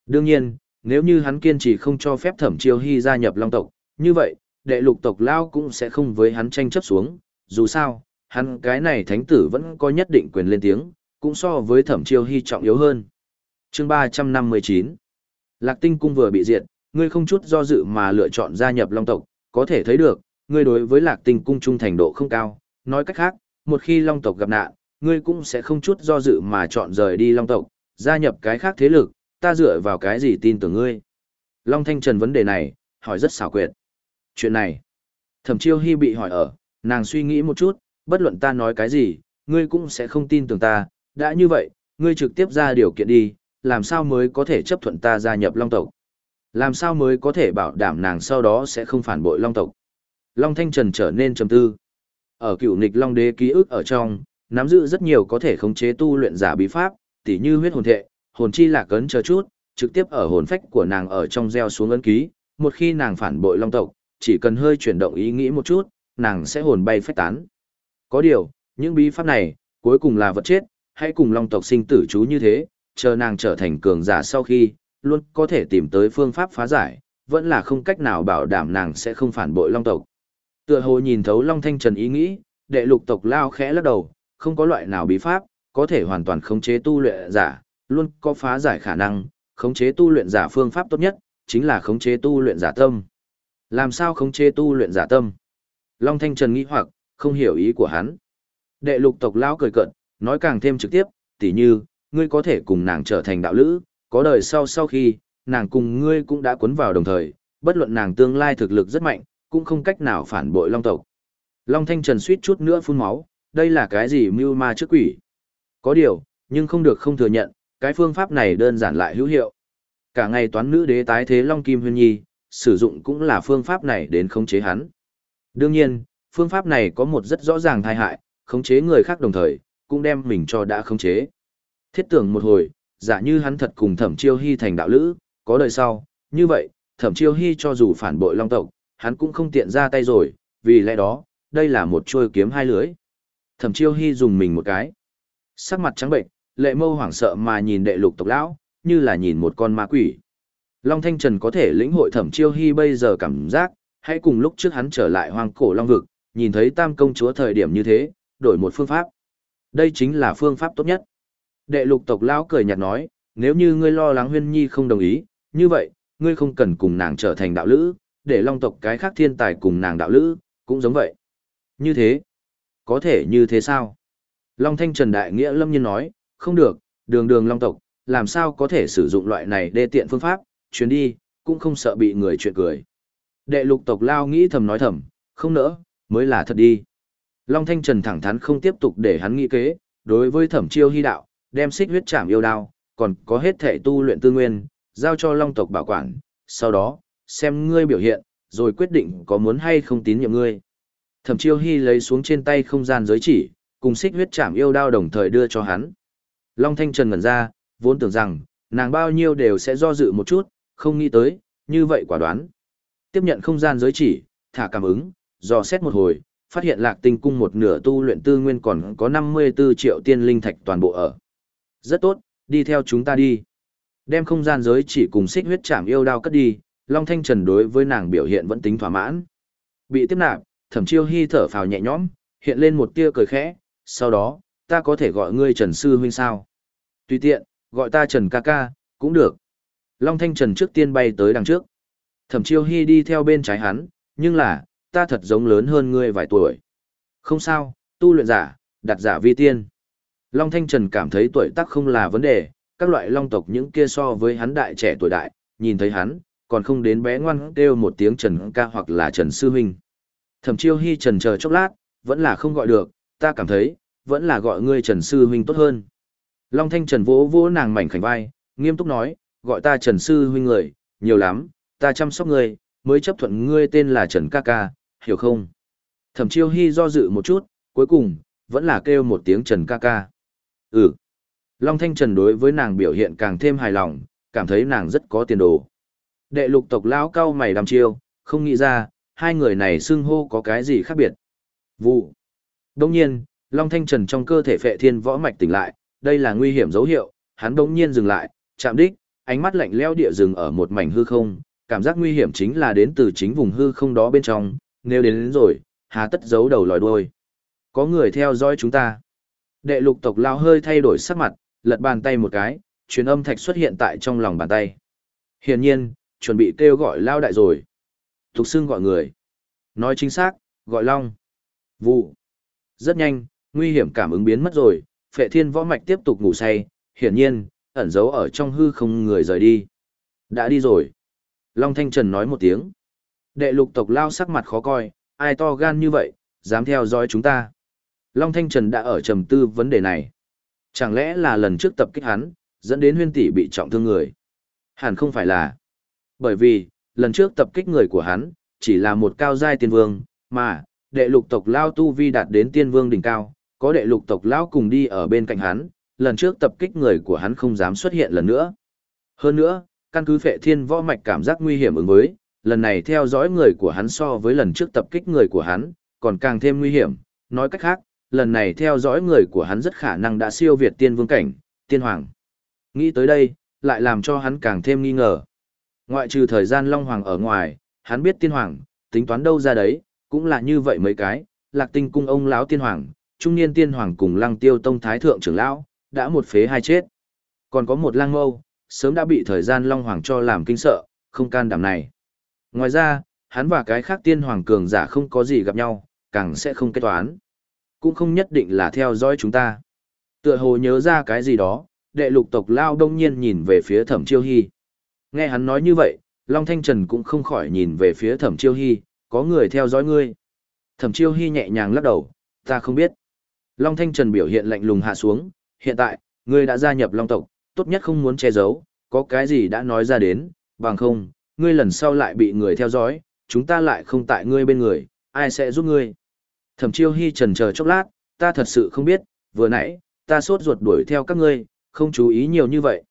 Đương nhiên, nếu như hắn kiên trì không cho phép thẩm chiêu hy gia nhập long tộc, như vậy, đệ lục tộc lão cũng sẽ không với hắn tranh chấp xuống. Dù sao, hắn cái này thánh tử vẫn có nhất định quyền lên tiếng, cũng so với thẩm chiêu hy trọng yếu hơn. chương 359 Lạc tinh cung vừa bị diệt, ngươi không chút do dự mà lựa chọn gia nhập long tộc, có thể thấy được, ngươi đối với lạc tinh cung trung thành độ không cao. Nói cách khác, một khi long tộc gặp nạn, ngươi cũng sẽ không chút do dự mà chọn rời đi long tộc, gia nhập cái khác thế lực, ta dựa vào cái gì tin tưởng ngươi. Long Thanh Trần vấn đề này, hỏi rất xảo quyệt. Chuyện này, thẩm chiêu hy bị hỏi ở, nàng suy nghĩ một chút, bất luận ta nói cái gì, ngươi cũng sẽ không tin tưởng ta, đã như vậy, ngươi trực tiếp ra điều kiện đi, làm sao mới có thể chấp thuận ta gia nhập long tộc. Làm sao mới có thể bảo đảm nàng sau đó sẽ không phản bội long tộc. Long Thanh Trần trở nên trầm tư. Ở cựu nịch Long Đế ký ức ở trong, nắm giữ rất nhiều có thể khống chế tu luyện giả bí pháp, tỉ như huyết hồn thệ, hồn chi lạc cấn chờ chút, trực tiếp ở hồn phách của nàng ở trong gieo xuống ấn ký, một khi nàng phản bội Long tộc, chỉ cần hơi chuyển động ý nghĩ một chút, nàng sẽ hồn bay phách tán. Có điều, những bí pháp này, cuối cùng là vật chết, hãy cùng long tộc sinh tử chú như thế, chờ nàng trở thành cường giả sau khi, luôn có thể tìm tới phương pháp phá giải, vẫn là không cách nào bảo đảm nàng sẽ không phản bội long tộc. Tựa hồ nhìn thấu Long Thanh Trần ý nghĩ, đệ lục tộc lao khẽ lắc đầu, không có loại nào bí pháp, có thể hoàn toàn khống chế tu luyện giả, luôn có phá giải khả năng, khống chế tu luyện giả phương pháp tốt nhất, chính là khống chế tu luyện giả tâm. Làm sao khống chế tu luyện giả tâm? Long Thanh Trần nghĩ hoặc, không hiểu ý của hắn. Đệ lục tộc lão cười cận, nói càng thêm trực tiếp, tỉ như, ngươi có thể cùng nàng trở thành đạo lữ, có đời sau sau khi, nàng cùng ngươi cũng đã cuốn vào đồng thời, bất luận nàng tương lai thực lực rất mạnh, cũng không cách nào phản bội Long tộc. Long Thanh Trần suýt chút nữa phun máu, đây là cái gì mưu ma trước quỷ? Có điều, nhưng không được không thừa nhận, cái phương pháp này đơn giản lại hữu hiệu. Cả ngày toán nữ đế tái thế Long Kim Huyên Nhi, sử dụng cũng là phương pháp này đến khống chế hắn. Đương nhiên, phương pháp này có một rất rõ ràng tai hại, khống chế người khác đồng thời, cũng đem mình cho đã khống chế. Thiết tưởng một hồi, giả như hắn thật cùng thẩm chiêu hy thành đạo lữ, có đời sau, như vậy, thẩm chiêu hy cho dù phản bội long tộc, hắn cũng không tiện ra tay rồi, vì lẽ đó, đây là một chuôi kiếm hai lưới. Thẩm chiêu hy dùng mình một cái. Sắc mặt trắng bệnh, lệ mâu hoảng sợ mà nhìn đệ lục tộc lão, như là nhìn một con ma quỷ. Long Thanh Trần có thể lĩnh hội thẩm chiêu hy bây giờ cảm giác, hãy cùng lúc trước hắn trở lại hoang cổ long vực, nhìn thấy tam công chúa thời điểm như thế, đổi một phương pháp. Đây chính là phương pháp tốt nhất. Đệ lục tộc lão cười nhạt nói, nếu như ngươi lo lắng huyên nhi không đồng ý, như vậy, ngươi không cần cùng nàng trở thành đạo lữ, để long tộc cái khác thiên tài cùng nàng đạo lữ, cũng giống vậy. Như thế, có thể như thế sao? Long Thanh Trần Đại Nghĩa lâm nhiên nói, không được, đường đường long tộc, làm sao có thể sử dụng loại này đê tiện phương pháp, chuyến đi, cũng không sợ bị người chuyện cười. Đệ lục tộc lao nghĩ thầm nói thầm, không nỡ, mới là thật đi. Long Thanh Trần thẳng thắn không tiếp tục để hắn nghĩ kế, đối với thẩm chiêu hy đạo, đem xích huyết chạm yêu đao, còn có hết thể tu luyện tư nguyên, giao cho long tộc bảo quản, sau đó, xem ngươi biểu hiện, rồi quyết định có muốn hay không tín nhiệm ngươi. Thẩm chiêu hy lấy xuống trên tay không gian giới chỉ, cùng xích huyết chạm yêu đao đồng thời đưa cho hắn. Long Thanh Trần ngẩn ra, vốn tưởng rằng, nàng bao nhiêu đều sẽ do dự một chút, không nghĩ tới, như vậy quả đoán. Tiếp nhận không gian giới chỉ, thả cảm ứng, dò xét một hồi, phát hiện lạc tinh cung một nửa tu luyện tư nguyên còn có 54 triệu tiên linh thạch toàn bộ ở. Rất tốt, đi theo chúng ta đi. Đem không gian giới chỉ cùng xích huyết chạm yêu đao cất đi, Long Thanh Trần đối với nàng biểu hiện vẫn tính thỏa mãn. Bị tiếp nạp, thẩm chiêu hy thở phào nhẹ nhõm, hiện lên một tia cười khẽ, sau đó, ta có thể gọi ngươi Trần Sư Huynh sao? Tùy tiện, gọi ta Trần ca ca, cũng được. Long Thanh Trần trước tiên bay tới đằng trước. Thẩm chiêu hy đi theo bên trái hắn, nhưng là, ta thật giống lớn hơn ngươi vài tuổi. Không sao, tu luyện giả, đặt giả vi tiên. Long Thanh Trần cảm thấy tuổi tác không là vấn đề, các loại long tộc những kia so với hắn đại trẻ tuổi đại, nhìn thấy hắn, còn không đến bé ngoan kêu một tiếng Trần ca hoặc là Trần Sư Minh. Thẩm chiêu hy trần chờ chốc lát, vẫn là không gọi được, ta cảm thấy, vẫn là gọi ngươi Trần Sư Minh tốt hơn. Long Thanh Trần vỗ vỗ nàng mảnh khảnh vai, nghiêm túc nói, gọi ta Trần Sư Huynh người, nhiều lắm, ta chăm sóc ngươi, mới chấp thuận ngươi tên là Trần Ca Ca, hiểu không? Thẩm chiêu hy do dự một chút, cuối cùng, vẫn là kêu một tiếng Trần Ca Ca. Ừ. Long Thanh Trần đối với nàng biểu hiện càng thêm hài lòng, cảm thấy nàng rất có tiền đồ. Đệ lục tộc lão cao mày đăm chiêu, không nghĩ ra, hai người này xưng hô có cái gì khác biệt. Vụ. Đông nhiên, Long Thanh Trần trong cơ thể phệ thiên võ mạch tỉnh lại, đây là nguy hiểm dấu hiệu, hắn đông nhiên dừng lại, chạm đích, ánh mắt lạnh leo địa rừng ở một mảnh hư không, cảm giác nguy hiểm chính là đến từ chính vùng hư không đó bên trong, nếu đến, đến rồi, hà tất giấu đầu lòi đuôi. Có người theo dõi chúng ta. Đệ lục tộc lao hơi thay đổi sắc mặt, lật bàn tay một cái, truyền âm thạch xuất hiện tại trong lòng bàn tay. Hiển nhiên, chuẩn bị kêu gọi lao đại rồi. Thục xưng gọi người. Nói chính xác, gọi long. Vụ. Rất nhanh, nguy hiểm cảm ứng biến mất rồi, phệ thiên võ mạch tiếp tục ngủ say, hiển nhiên, ẩn giấu ở trong hư không người rời đi. Đã đi rồi. Long Thanh Trần nói một tiếng. Đệ lục tộc lao sắc mặt khó coi, ai to gan như vậy, dám theo dõi chúng ta. Long Thanh Trần đã ở trầm tư vấn đề này. Chẳng lẽ là lần trước tập kích hắn, dẫn đến huyên tỷ bị trọng thương người? Hẳn không phải là. Bởi vì, lần trước tập kích người của hắn, chỉ là một cao giai tiên vương, mà, đệ lục tộc lao tu vi đạt đến tiên vương đỉnh cao, có đệ lục tộc lao cùng đi ở bên cạnh hắn, lần trước tập kích người của hắn không dám xuất hiện lần nữa. Hơn nữa, căn cứ phệ thiên võ mạch cảm giác nguy hiểm ứng với, lần này theo dõi người của hắn so với lần trước tập kích người của hắn, còn càng thêm nguy hiểm, nói cách khác, lần này theo dõi người của hắn rất khả năng đã siêu việt tiên vương cảnh, tiên hoàng. Nghĩ tới đây, lại làm cho hắn càng thêm nghi ngờ. Ngoại trừ thời gian Long Hoàng ở ngoài, hắn biết tiên hoàng, tính toán đâu ra đấy, cũng là như vậy mấy cái, lạc tinh cung ông lão tiên hoàng, trung niên tiên hoàng cùng lăng tiêu tông thái thượng trưởng lão, đã một phế hai chết. Còn có một lang mâu, sớm đã bị thời gian Long Hoàng cho làm kinh sợ, không can đảm này. Ngoài ra, hắn và cái khác tiên hoàng cường giả không có gì gặp nhau, càng sẽ không kết toán. Cũng không nhất định là theo dõi chúng ta. Tựa hồ nhớ ra cái gì đó, đệ lục tộc lao đông nhiên nhìn về phía thẩm chiêu hy. Nghe hắn nói như vậy, Long Thanh Trần cũng không khỏi nhìn về phía thẩm chiêu hy, có người theo dõi ngươi. Thẩm chiêu hy nhẹ nhàng lắc đầu, ta không biết. Long Thanh Trần biểu hiện lạnh lùng hạ xuống, hiện tại, ngươi đã gia nhập Long tộc, tốt nhất không muốn che giấu, có cái gì đã nói ra đến, bằng không, ngươi lần sau lại bị người theo dõi, chúng ta lại không tại ngươi bên người, ai sẽ giúp ngươi. Thẩm chiêu hy trần chờ chốc lát, ta thật sự không biết, vừa nãy, ta sốt ruột đuổi theo các ngươi, không chú ý nhiều như vậy.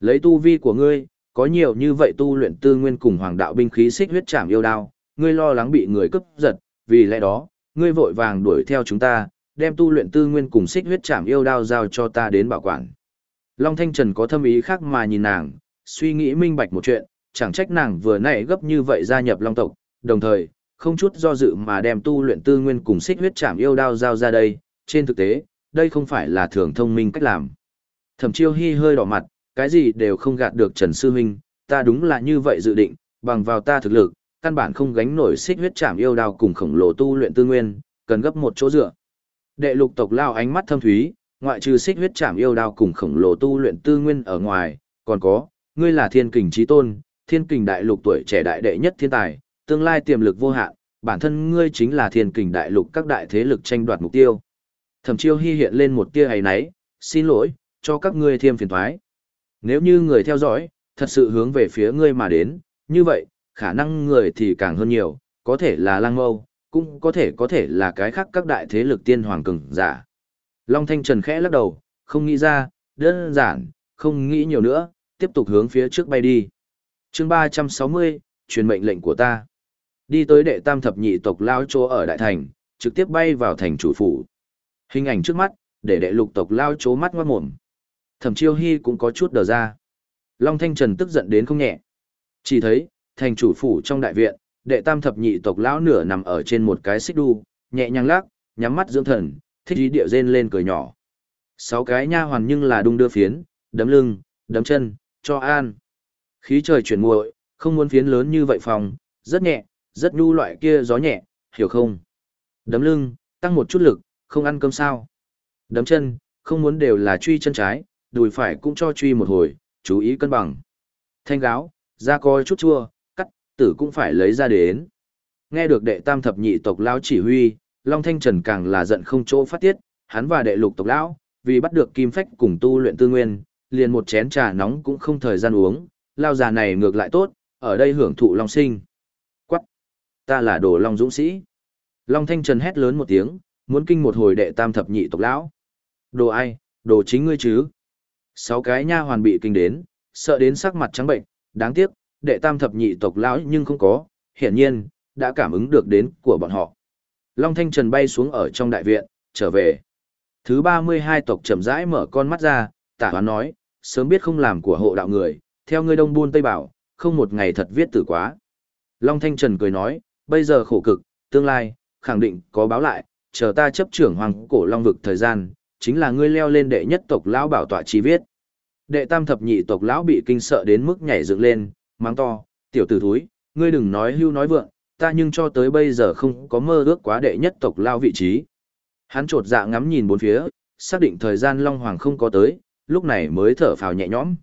Lấy tu vi của ngươi, có nhiều như vậy tu luyện tư nguyên cùng hoàng đạo binh khí xích huyết trảm yêu đao, ngươi lo lắng bị người cướp giật, vì lẽ đó, ngươi vội vàng đuổi theo chúng ta, đem tu luyện tư nguyên cùng xích huyết trảm yêu đao giao cho ta đến bảo quản. Long Thanh Trần có thâm ý khác mà nhìn nàng, suy nghĩ minh bạch một chuyện, chẳng trách nàng vừa nãy gấp như vậy gia nhập Long tộc, đồng thời, không chút do dự mà đem tu luyện tư nguyên cùng xích huyết trảm yêu đao giao ra đây, trên thực tế, đây không phải là thường thông minh cách làm. Thẩm Chiêu Hi hơi đỏ mặt, cái gì đều không gạt được Trần Sư Minh, ta đúng là như vậy dự định, bằng vào ta thực lực, căn bản không gánh nổi xích huyết trảm yêu đao cùng khổng lồ tu luyện tư nguyên, cần gấp một chỗ dựa. Đệ lục tộc lao ánh mắt thâm thúy, ngoại trừ xích huyết chạm yêu đao cùng khổng lồ tu luyện tư nguyên ở ngoài, còn có, ngươi là thiên kình trí tôn, thiên kình đại lục tuổi trẻ đại đệ nhất thiên tài, tương lai tiềm lực vô hạn, bản thân ngươi chính là thiên kình đại lục các đại thế lực tranh đoạt mục tiêu. Thẩm chiêu hy hiện lên một tia ấy náy, xin lỗi, cho các ngươi thêm phiền thoái. Nếu như người theo dõi, thật sự hướng về phía ngươi mà đến, như vậy, khả năng người thì càng hơn nhiều, có thể là lang mâu, cũng có thể có thể là cái khác các đại thế lực tiên hoàng cường giả. Long Thanh Trần khẽ lắc đầu, không nghĩ ra, đơn giản, không nghĩ nhiều nữa, tiếp tục hướng phía trước bay đi. chương 360, truyền mệnh lệnh của ta. Đi tới đệ tam thập nhị tộc lao chỗ ở Đại Thành, trực tiếp bay vào thành chủ phủ. Hình ảnh trước mắt, để đệ lục tộc lao chỗ mắt ngoát mồm. Thẩm chiêu hy cũng có chút đờ ra. Long Thanh Trần tức giận đến không nhẹ. Chỉ thấy, thành chủ phủ trong đại viện, đệ tam thập nhị tộc lão nửa nằm ở trên một cái xích đu, nhẹ nhàng lắc, nhắm mắt dưỡng thần, thích ý địa rên lên cười nhỏ. Sáu cái nha hoàn nhưng là đung đưa phiến, đấm lưng, đấm chân, cho an. Khí trời chuyển nguội, không muốn phiến lớn như vậy phòng, rất nhẹ, rất nhu loại kia gió nhẹ, hiểu không? Đấm lưng, tăng một chút lực, không ăn cơm sao. Đấm chân, không muốn đều là truy chân trái, đùi phải cũng cho truy một hồi, chú ý cân bằng. Thanh gáo, da coi chút chua, tử cũng phải lấy ra đến. Nghe được đệ tam thập nhị tộc lao chỉ huy, Long Thanh Trần càng là giận không chỗ phát tiết, hắn và đệ lục tộc lão, vì bắt được kim phách cùng tu luyện tư nguyên, liền một chén trà nóng cũng không thời gian uống, lao già này ngược lại tốt, ở đây hưởng thụ long sinh. Quắc! Ta là đồ long dũng sĩ. Long Thanh Trần hét lớn một tiếng, muốn kinh một hồi đệ tam thập nhị tộc lão. Đồ ai, đồ chính ngươi chứ? Sáu cái nha hoàn bị kinh đến, sợ đến sắc mặt trắng bệnh, đáng tiếc, đệ tam thập nhị tộc lão nhưng không có, hiển nhiên, đã cảm ứng được đến của bọn họ. Long Thanh Trần bay xuống ở trong đại viện, trở về. Thứ 32 tộc chậm rãi mở con mắt ra, tả hoán nói, sớm biết không làm của hộ đạo người, theo ngươi đông buôn tây bảo, không một ngày thật viết tử quá. Long Thanh Trần cười nói, bây giờ khổ cực, tương lai, khẳng định có báo lại, chờ ta chấp trưởng hoàng cổ long vực thời gian, chính là ngươi leo lên đệ nhất tộc lão bảo tọa chi viết. Đệ tam thập nhị tộc lão bị kinh sợ đến mức nhảy dựng lên, mang to, tiểu tử thúi, ngươi đừng nói hưu nói vượng, ta nhưng cho tới bây giờ không có mơ ước quá đệ nhất tộc lao vị trí. Hắn trột dạ ngắm nhìn bốn phía, xác định thời gian Long Hoàng không có tới, lúc này mới thở phào nhẹ nhõm.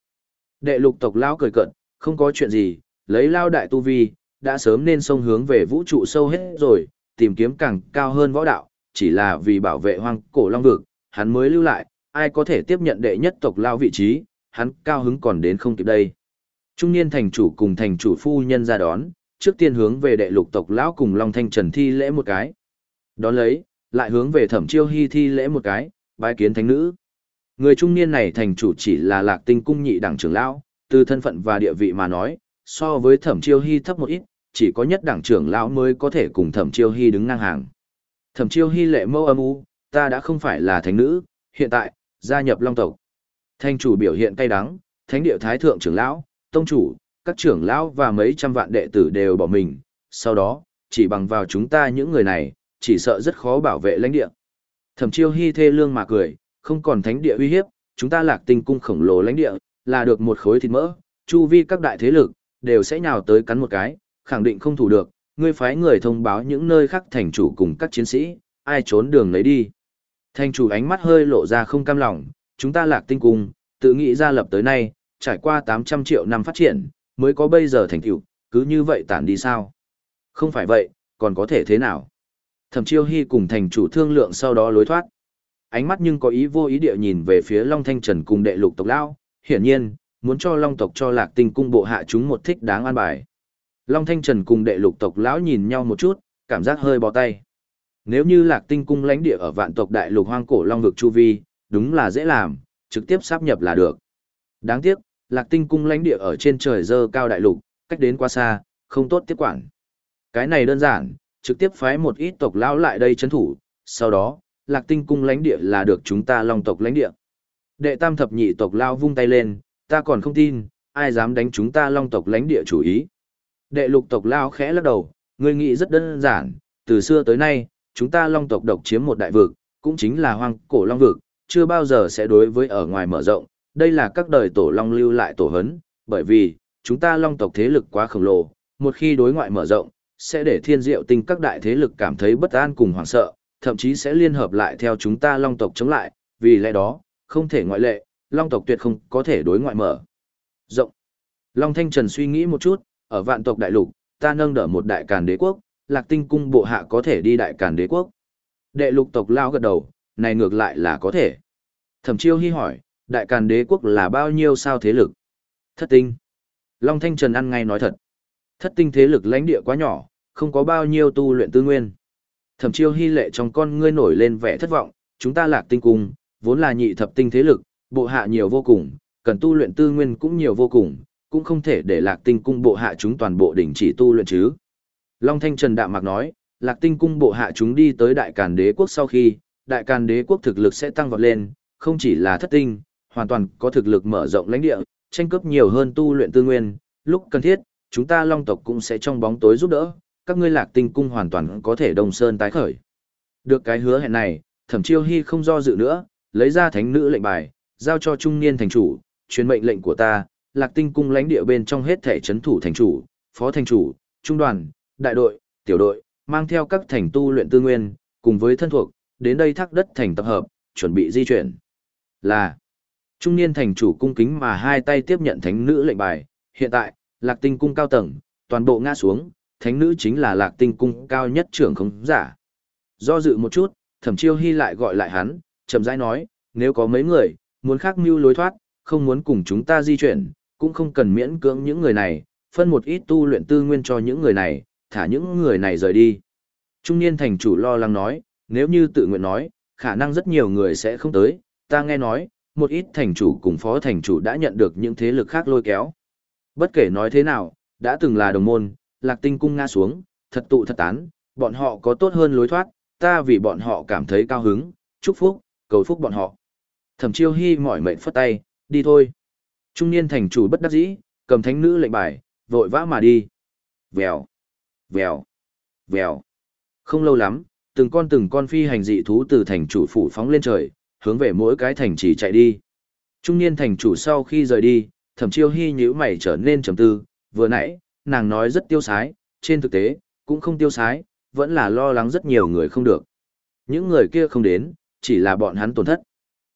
Đệ lục tộc lao cười cận, không có chuyện gì, lấy lao đại tu vi, đã sớm nên sông hướng về vũ trụ sâu hết rồi, tìm kiếm càng cao hơn võ đạo, chỉ là vì bảo vệ hoang cổ long vực, hắn mới lưu lại, ai có thể tiếp nhận đệ nhất tộc lao vị trí, hắn cao hứng còn đến không kịp đây. Trung niên thành chủ cùng thành chủ phu nhân ra đón, trước tiên hướng về đệ lục tộc lão cùng Long Thanh Trần thi lễ một cái. Đón lấy, lại hướng về thẩm chiêu hy thi lễ một cái, bái kiến thánh nữ. Người trung niên này thành chủ chỉ là lạc tinh cung nhị đẳng trưởng lão, từ thân phận và địa vị mà nói, so với thẩm chiêu hy thấp một ít, chỉ có nhất đẳng trưởng lão mới có thể cùng thẩm chiêu hy đứng ngang hàng. Thẩm chiêu hy lệ mâu âm u, ta đã không phải là thánh nữ, hiện tại, gia nhập long tộc. Thanh chủ biểu hiện cay đắng, thánh địa thái thượng trưởng lão, tông chủ, các trưởng lão và mấy trăm vạn đệ tử đều bỏ mình, sau đó, chỉ bằng vào chúng ta những người này, chỉ sợ rất khó bảo vệ lãnh địa. Thẩm chiêu Hi thê lương mà cười, không còn thánh địa uy hiếp, chúng ta lạc tinh cung khổng lồ lãnh địa, là được một khối thịt mỡ, chu vi các đại thế lực, đều sẽ nhào tới cắn một cái, khẳng định không thủ được, ngươi phái người thông báo những nơi khác thành chủ cùng các chiến sĩ, ai trốn đường lấy đi. Thành chủ ánh mắt hơi lộ ra không cam lòng, chúng ta lạc tinh cung, tự nghĩ ra lập tới nay, trải qua 800 triệu năm phát triển, mới có bây giờ thành tựu, cứ như vậy tản đi sao? Không phải vậy, còn có thể thế nào? Thẩm Chiêu Hy cùng thành chủ thương lượng sau đó lối thoát. Ánh mắt nhưng có ý vô ý địa nhìn về phía Long Thanh Trần cùng đệ lục tộc lão, hiển nhiên, muốn cho Long tộc cho Lạc Tinh cung bộ hạ chúng một thích đáng an bài. Long Thanh Trần cùng đệ lục tộc lão nhìn nhau một chút, cảm giác hơi bó tay. Nếu như Lạc Tinh cung lãnh địa ở vạn tộc đại lục hoang cổ Long vực chu vi, đúng là dễ làm, trực tiếp sáp nhập là được. Đáng tiếc, Lạc Tinh cung lãnh địa ở trên trời dơ cao đại lục, cách đến quá xa, không tốt tiếp quản. Cái này đơn giản, trực tiếp phái một ít tộc lão lại đây chấn thủ, sau đó, Lạc Tinh cung lãnh địa là được chúng ta Long tộc lãnh địa. Đệ tam thập nhị tộc lão vung tay lên, ta còn không tin, ai dám đánh chúng ta Long tộc lãnh địa chủ ý. Đệ lục tộc lão khẽ lắc đầu, người nghĩ rất đơn giản, từ xưa tới nay, chúng ta Long tộc độc chiếm một đại vực, cũng chính là hoang cổ Long vực, chưa bao giờ sẽ đối với ở ngoài mở rộng, đây là các đời tổ long lưu lại tổ hấn, bởi vì, chúng ta long tộc thế lực quá khổng lồ, một khi đối ngoại mở rộng, sẽ để thiên diệu tinh các đại thế lực cảm thấy bất an cùng hoảng sợ, thậm chí sẽ liên hợp lại theo chúng ta long tộc chống lại, vì lẽ đó, không thể ngoại lệ, long tộc tuyệt không có thể đối ngoại mở rộng. Long Thanh Trần suy nghĩ một chút, ở vạn tộc đại lục, ta nâng đỡ một đại càn đế quốc, lạc tinh cung bộ hạ có thể đi đại càn đế quốc. Đệ lục tộc lao gật đầu, này ngược lại là có thể. Thẩm chiêu hy hỏi, đại càn đế quốc là bao nhiêu sao thế lực? Thất tinh. Long Thanh Trần ăn ngay nói thật. Thất tinh thế lực lãnh địa quá nhỏ, không có bao nhiêu tu luyện tư nguyên. Thẩm chiêu hy lệ trong con ngươi nổi lên vẻ thất vọng, chúng ta lạc tinh cung, vốn là nhị thập tinh thế lực, bộ hạ nhiều vô cùng, cần tu luyện tư nguyên cũng nhiều vô cùng, cũng không thể để lạc tinh cung bộ hạ chúng toàn bộ đỉnh chỉ tu luyện chứ. Long Thanh Trần đạm mạc nói, lạc tinh cung bộ hạ chúng đi tới đại càn đế quốc sau khi, đại càn đế quốc thực lực sẽ tăng vọt lên, không chỉ là thất tinh, hoàn toàn có thực lực mở rộng lãnh địa, tranh cướp nhiều hơn tu luyện tư nguyên, lúc cần thiết, chúng ta long tộc cũng sẽ trong bóng tối giúp đỡ, các ngươi lạc tinh cung hoàn toàn có thể đồng sơn tái khởi. Được cái hứa hẹn này, thẩm chiêu hy không do dự nữa, lấy ra thánh nữ lệnh bài, giao cho trung niên thành chủ, truyền mệnh lệnh của ta, lạc tinh cung lãnh địa bên trong hết thể chấn thủ thành chủ, phó thành chủ, trung đoàn, đại đội, tiểu đội, mang theo các thành tu luyện tư nguyên, cùng với thân thuộc, đến đây thác đất thành tập hợp, chuẩn bị di chuyển. Là, trung niên thành chủ cung kính mà hai tay tiếp nhận thánh nữ lệnh bài, hiện tại, lạc tinh cung cao tầng, toàn bộ ngã xuống, thánh nữ chính là lạc tinh cung cao nhất trưởng không giả. Do dự một chút, thẩm chiêu hy lại gọi lại hắn, chậm rãi nói, nếu có mấy người, muốn khác mưu lối thoát, không muốn cùng chúng ta di chuyển, cũng không cần miễn cưỡng những người này, phân một ít tu luyện tư nguyên cho những người này, thả những người này rời đi. Trung niên thành chủ lo lắng nói, nếu như tự nguyện nói, khả năng rất nhiều người sẽ không tới, ta nghe nói, một ít thành chủ cùng phó thành chủ đã nhận được những thế lực khác lôi kéo. Bất kể nói thế nào, đã từng là đồng môn, lạc tinh cung ngã xuống, thật tụ thật tán, bọn họ có tốt hơn lối thoát, ta vì bọn họ cảm thấy cao hứng, chúc phúc, cầu phúc bọn họ. Thẩm chiêu hy mỏi mệnh phất tay, đi thôi. Trung niên thành chủ bất đắc dĩ, cầm thánh nữ lệnh bài, vội vã mà đi. Vèo, vèo, vèo. Không lâu lắm, từng con từng con phi hành dị thú từ thành chủ phủ phóng lên trời, hướng về mỗi cái thành trì chạy đi. Trung niên thành chủ sau khi rời đi, thẩm chiêu hy nhữ mày trở nên trầm tư, vừa nãy, nàng nói rất tiêu sái, trên thực tế, cũng không tiêu sái, vẫn là lo lắng rất nhiều người không được. Những người kia không đến, chỉ là bọn hắn tổn thất.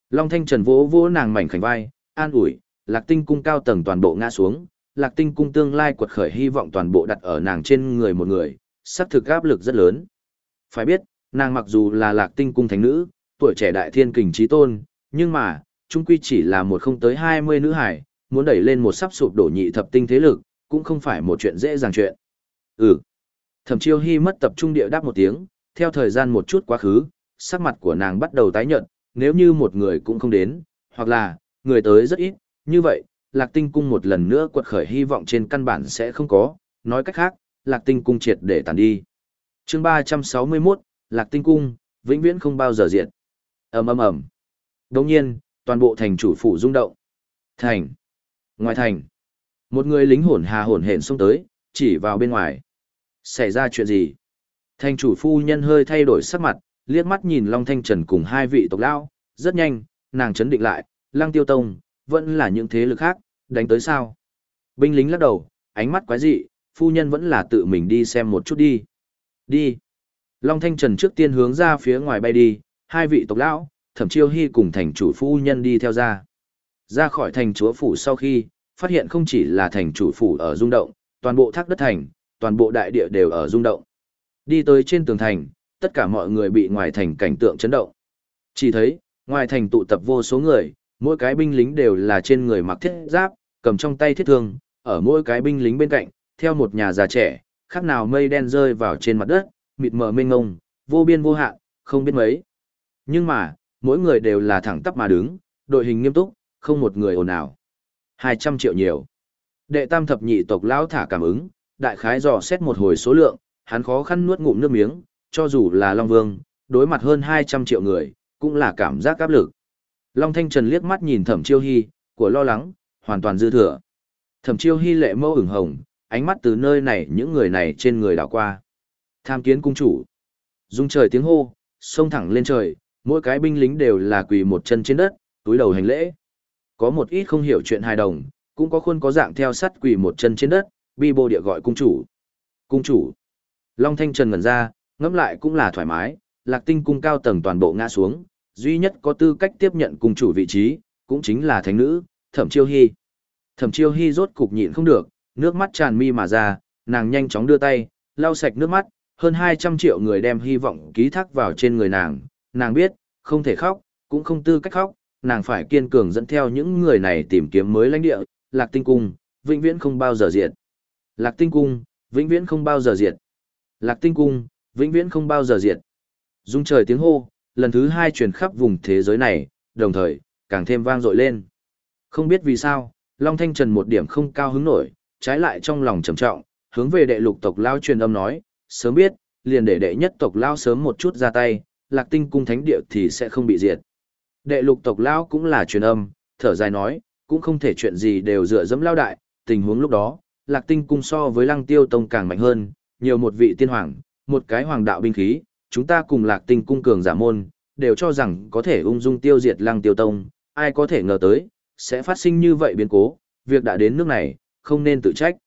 Long Thanh Trần vỗ vỗ nàng mảnh khảnh vai, an ủi, lạc tinh cung cao tầng toàn bộ ngã xuống, lạc tinh cung tương lai quật khởi hy vọng toàn bộ đặt ở nàng trên người một người, sắp thực áp lực rất lớn. Phải biết, nàng mặc dù là lạc tinh cung thánh nữ, tuổi trẻ đại thiên kình trí tôn, nhưng mà, trung quy chỉ là một không tới 20 nữ hải, muốn đẩy lên một sắp sụp đổ nhị thập tinh thế lực, cũng không phải một chuyện dễ dàng chuyện. Ừ. Thẩm chiêu hy mất tập trung địa đáp một tiếng, theo thời gian một chút quá khứ, sắc mặt của nàng bắt đầu tái nhợt, nếu như một người cũng không đến, hoặc là, người tới rất ít, như vậy, lạc tinh cung một lần nữa quật khởi hy vọng trên căn bản sẽ không có, nói cách khác, lạc tinh cung triệt để tàn đi. chương 361, lạc tinh cung, vĩnh viễn không bao giờ diệt ầm ầm ầm. Đồng nhiên, toàn bộ thành chủ phủ rung động. Thành. Ngoài thành. Một người lính hồn hà hồn hển xông tới, chỉ vào bên ngoài. Xảy ra chuyện gì? Thành chủ phu nhân hơi thay đổi sắc mặt, liếc mắt nhìn Long Thanh Trần cùng hai vị tộc lão, rất nhanh, nàng chấn định lại, Lăng Tiêu Tông, vẫn là những thế lực khác, đánh tới sao? Binh lính lắc đầu, ánh mắt quái dị, phu nhân vẫn là tự mình đi xem một chút đi. Đi. Long Thanh Trần trước tiên hướng ra phía ngoài bay đi, hai vị tộc lão, thẩm chiêu hy cùng thành chủ phu nhân đi theo ra. Ra khỏi thành chúa phủ sau khi, phát hiện không chỉ là thành chủ phủ ở rung động, toàn bộ thác đất thành, toàn bộ đại địa đều ở rung động. Đi tới trên tường thành, tất cả mọi người bị ngoài thành cảnh tượng chấn động. Chỉ thấy, ngoài thành tụ tập vô số người, mỗi cái binh lính đều là trên người mặc thiết giáp, cầm trong tay thiết thương, ở mỗi cái binh lính bên cạnh, theo một nhà già trẻ, khác nào mây đen rơi vào trên mặt đất, mịt mờ mênh ngông, vô biên vô hạn, không biết mấy. Nhưng mà, mỗi người đều là thẳng tắp mà đứng, đội hình nghiêm túc, không một người ồn ào. 200 triệu nhiều. Đệ tam thập nhị tộc lão thả cảm ứng, đại khái dò xét một hồi số lượng, hắn khó khăn nuốt ngụm nước miếng, cho dù là Long Vương, đối mặt hơn 200 triệu người, cũng là cảm giác áp lực. Long Thanh Trần liếc mắt nhìn Thẩm Chiêu Hy, của lo lắng, hoàn toàn dư thừa. Thẩm Chiêu Hy lệ mâu ửng hồng, ánh mắt từ nơi này những người này trên người đảo qua. Tham kiến cung chủ. Dung trời tiếng hô, xông thẳng lên trời, mỗi cái binh lính đều là quỳ một chân trên đất, túi đầu hành lễ. Có một ít không hiểu chuyện hài đồng, cũng có khuôn có dạng theo sắt quỳ một chân trên đất, bi bô địa gọi cung chủ. Cung chủ. Long Thanh Trần ngẩn ra, ngẫm lại cũng là thoải mái, lạc tinh cung cao tầng toàn bộ ngã xuống, duy nhất có tư cách tiếp nhận cung chủ vị trí, cũng chính là thánh nữ, thẩm chiêu hy. Thẩm chiêu hy rốt cục nhịn không được, nước mắt tràn mi mà ra, nàng nhanh chóng đưa tay, lau sạch nước mắt, hơn 200 triệu người đem hy vọng ký thác vào trên người nàng, nàng biết, không thể khóc, cũng không tư cách khóc, nàng phải kiên cường dẫn theo những người này tìm kiếm mới lãnh địa, lạc tinh cung, vĩnh viễn không bao giờ diệt. Lạc tinh cung, vĩnh viễn không bao giờ diệt. Lạc tinh cung, vĩnh viễn không bao giờ diệt. Dung trời tiếng hô, lần thứ hai truyền khắp vùng thế giới này, đồng thời, càng thêm vang dội lên. Không biết vì sao, Long Thanh Trần một điểm không cao hứng nổi, trái lại trong lòng trầm trọng, hướng về đệ lục tộc lao truyền âm nói, sớm biết, liền để đệ nhất tộc lao sớm một chút ra tay, lạc tinh cung thánh địa thì sẽ không bị diệt. Đệ lục tộc lao cũng là truyền âm, thở dài nói, cũng không thể chuyện gì đều dựa dẫm lao đại, tình huống lúc đó, lạc tinh cung so với lăng tiêu tông càng mạnh hơn, nhiều một vị tiên hoàng, một cái hoàng đạo binh khí, chúng ta cùng lạc tinh cung cường giả môn, đều cho rằng có thể ung dung tiêu diệt lăng tiêu tông, ai có thể ngờ tới, sẽ phát sinh như vậy biến cố, việc đã đến nước này, không nên tự trách.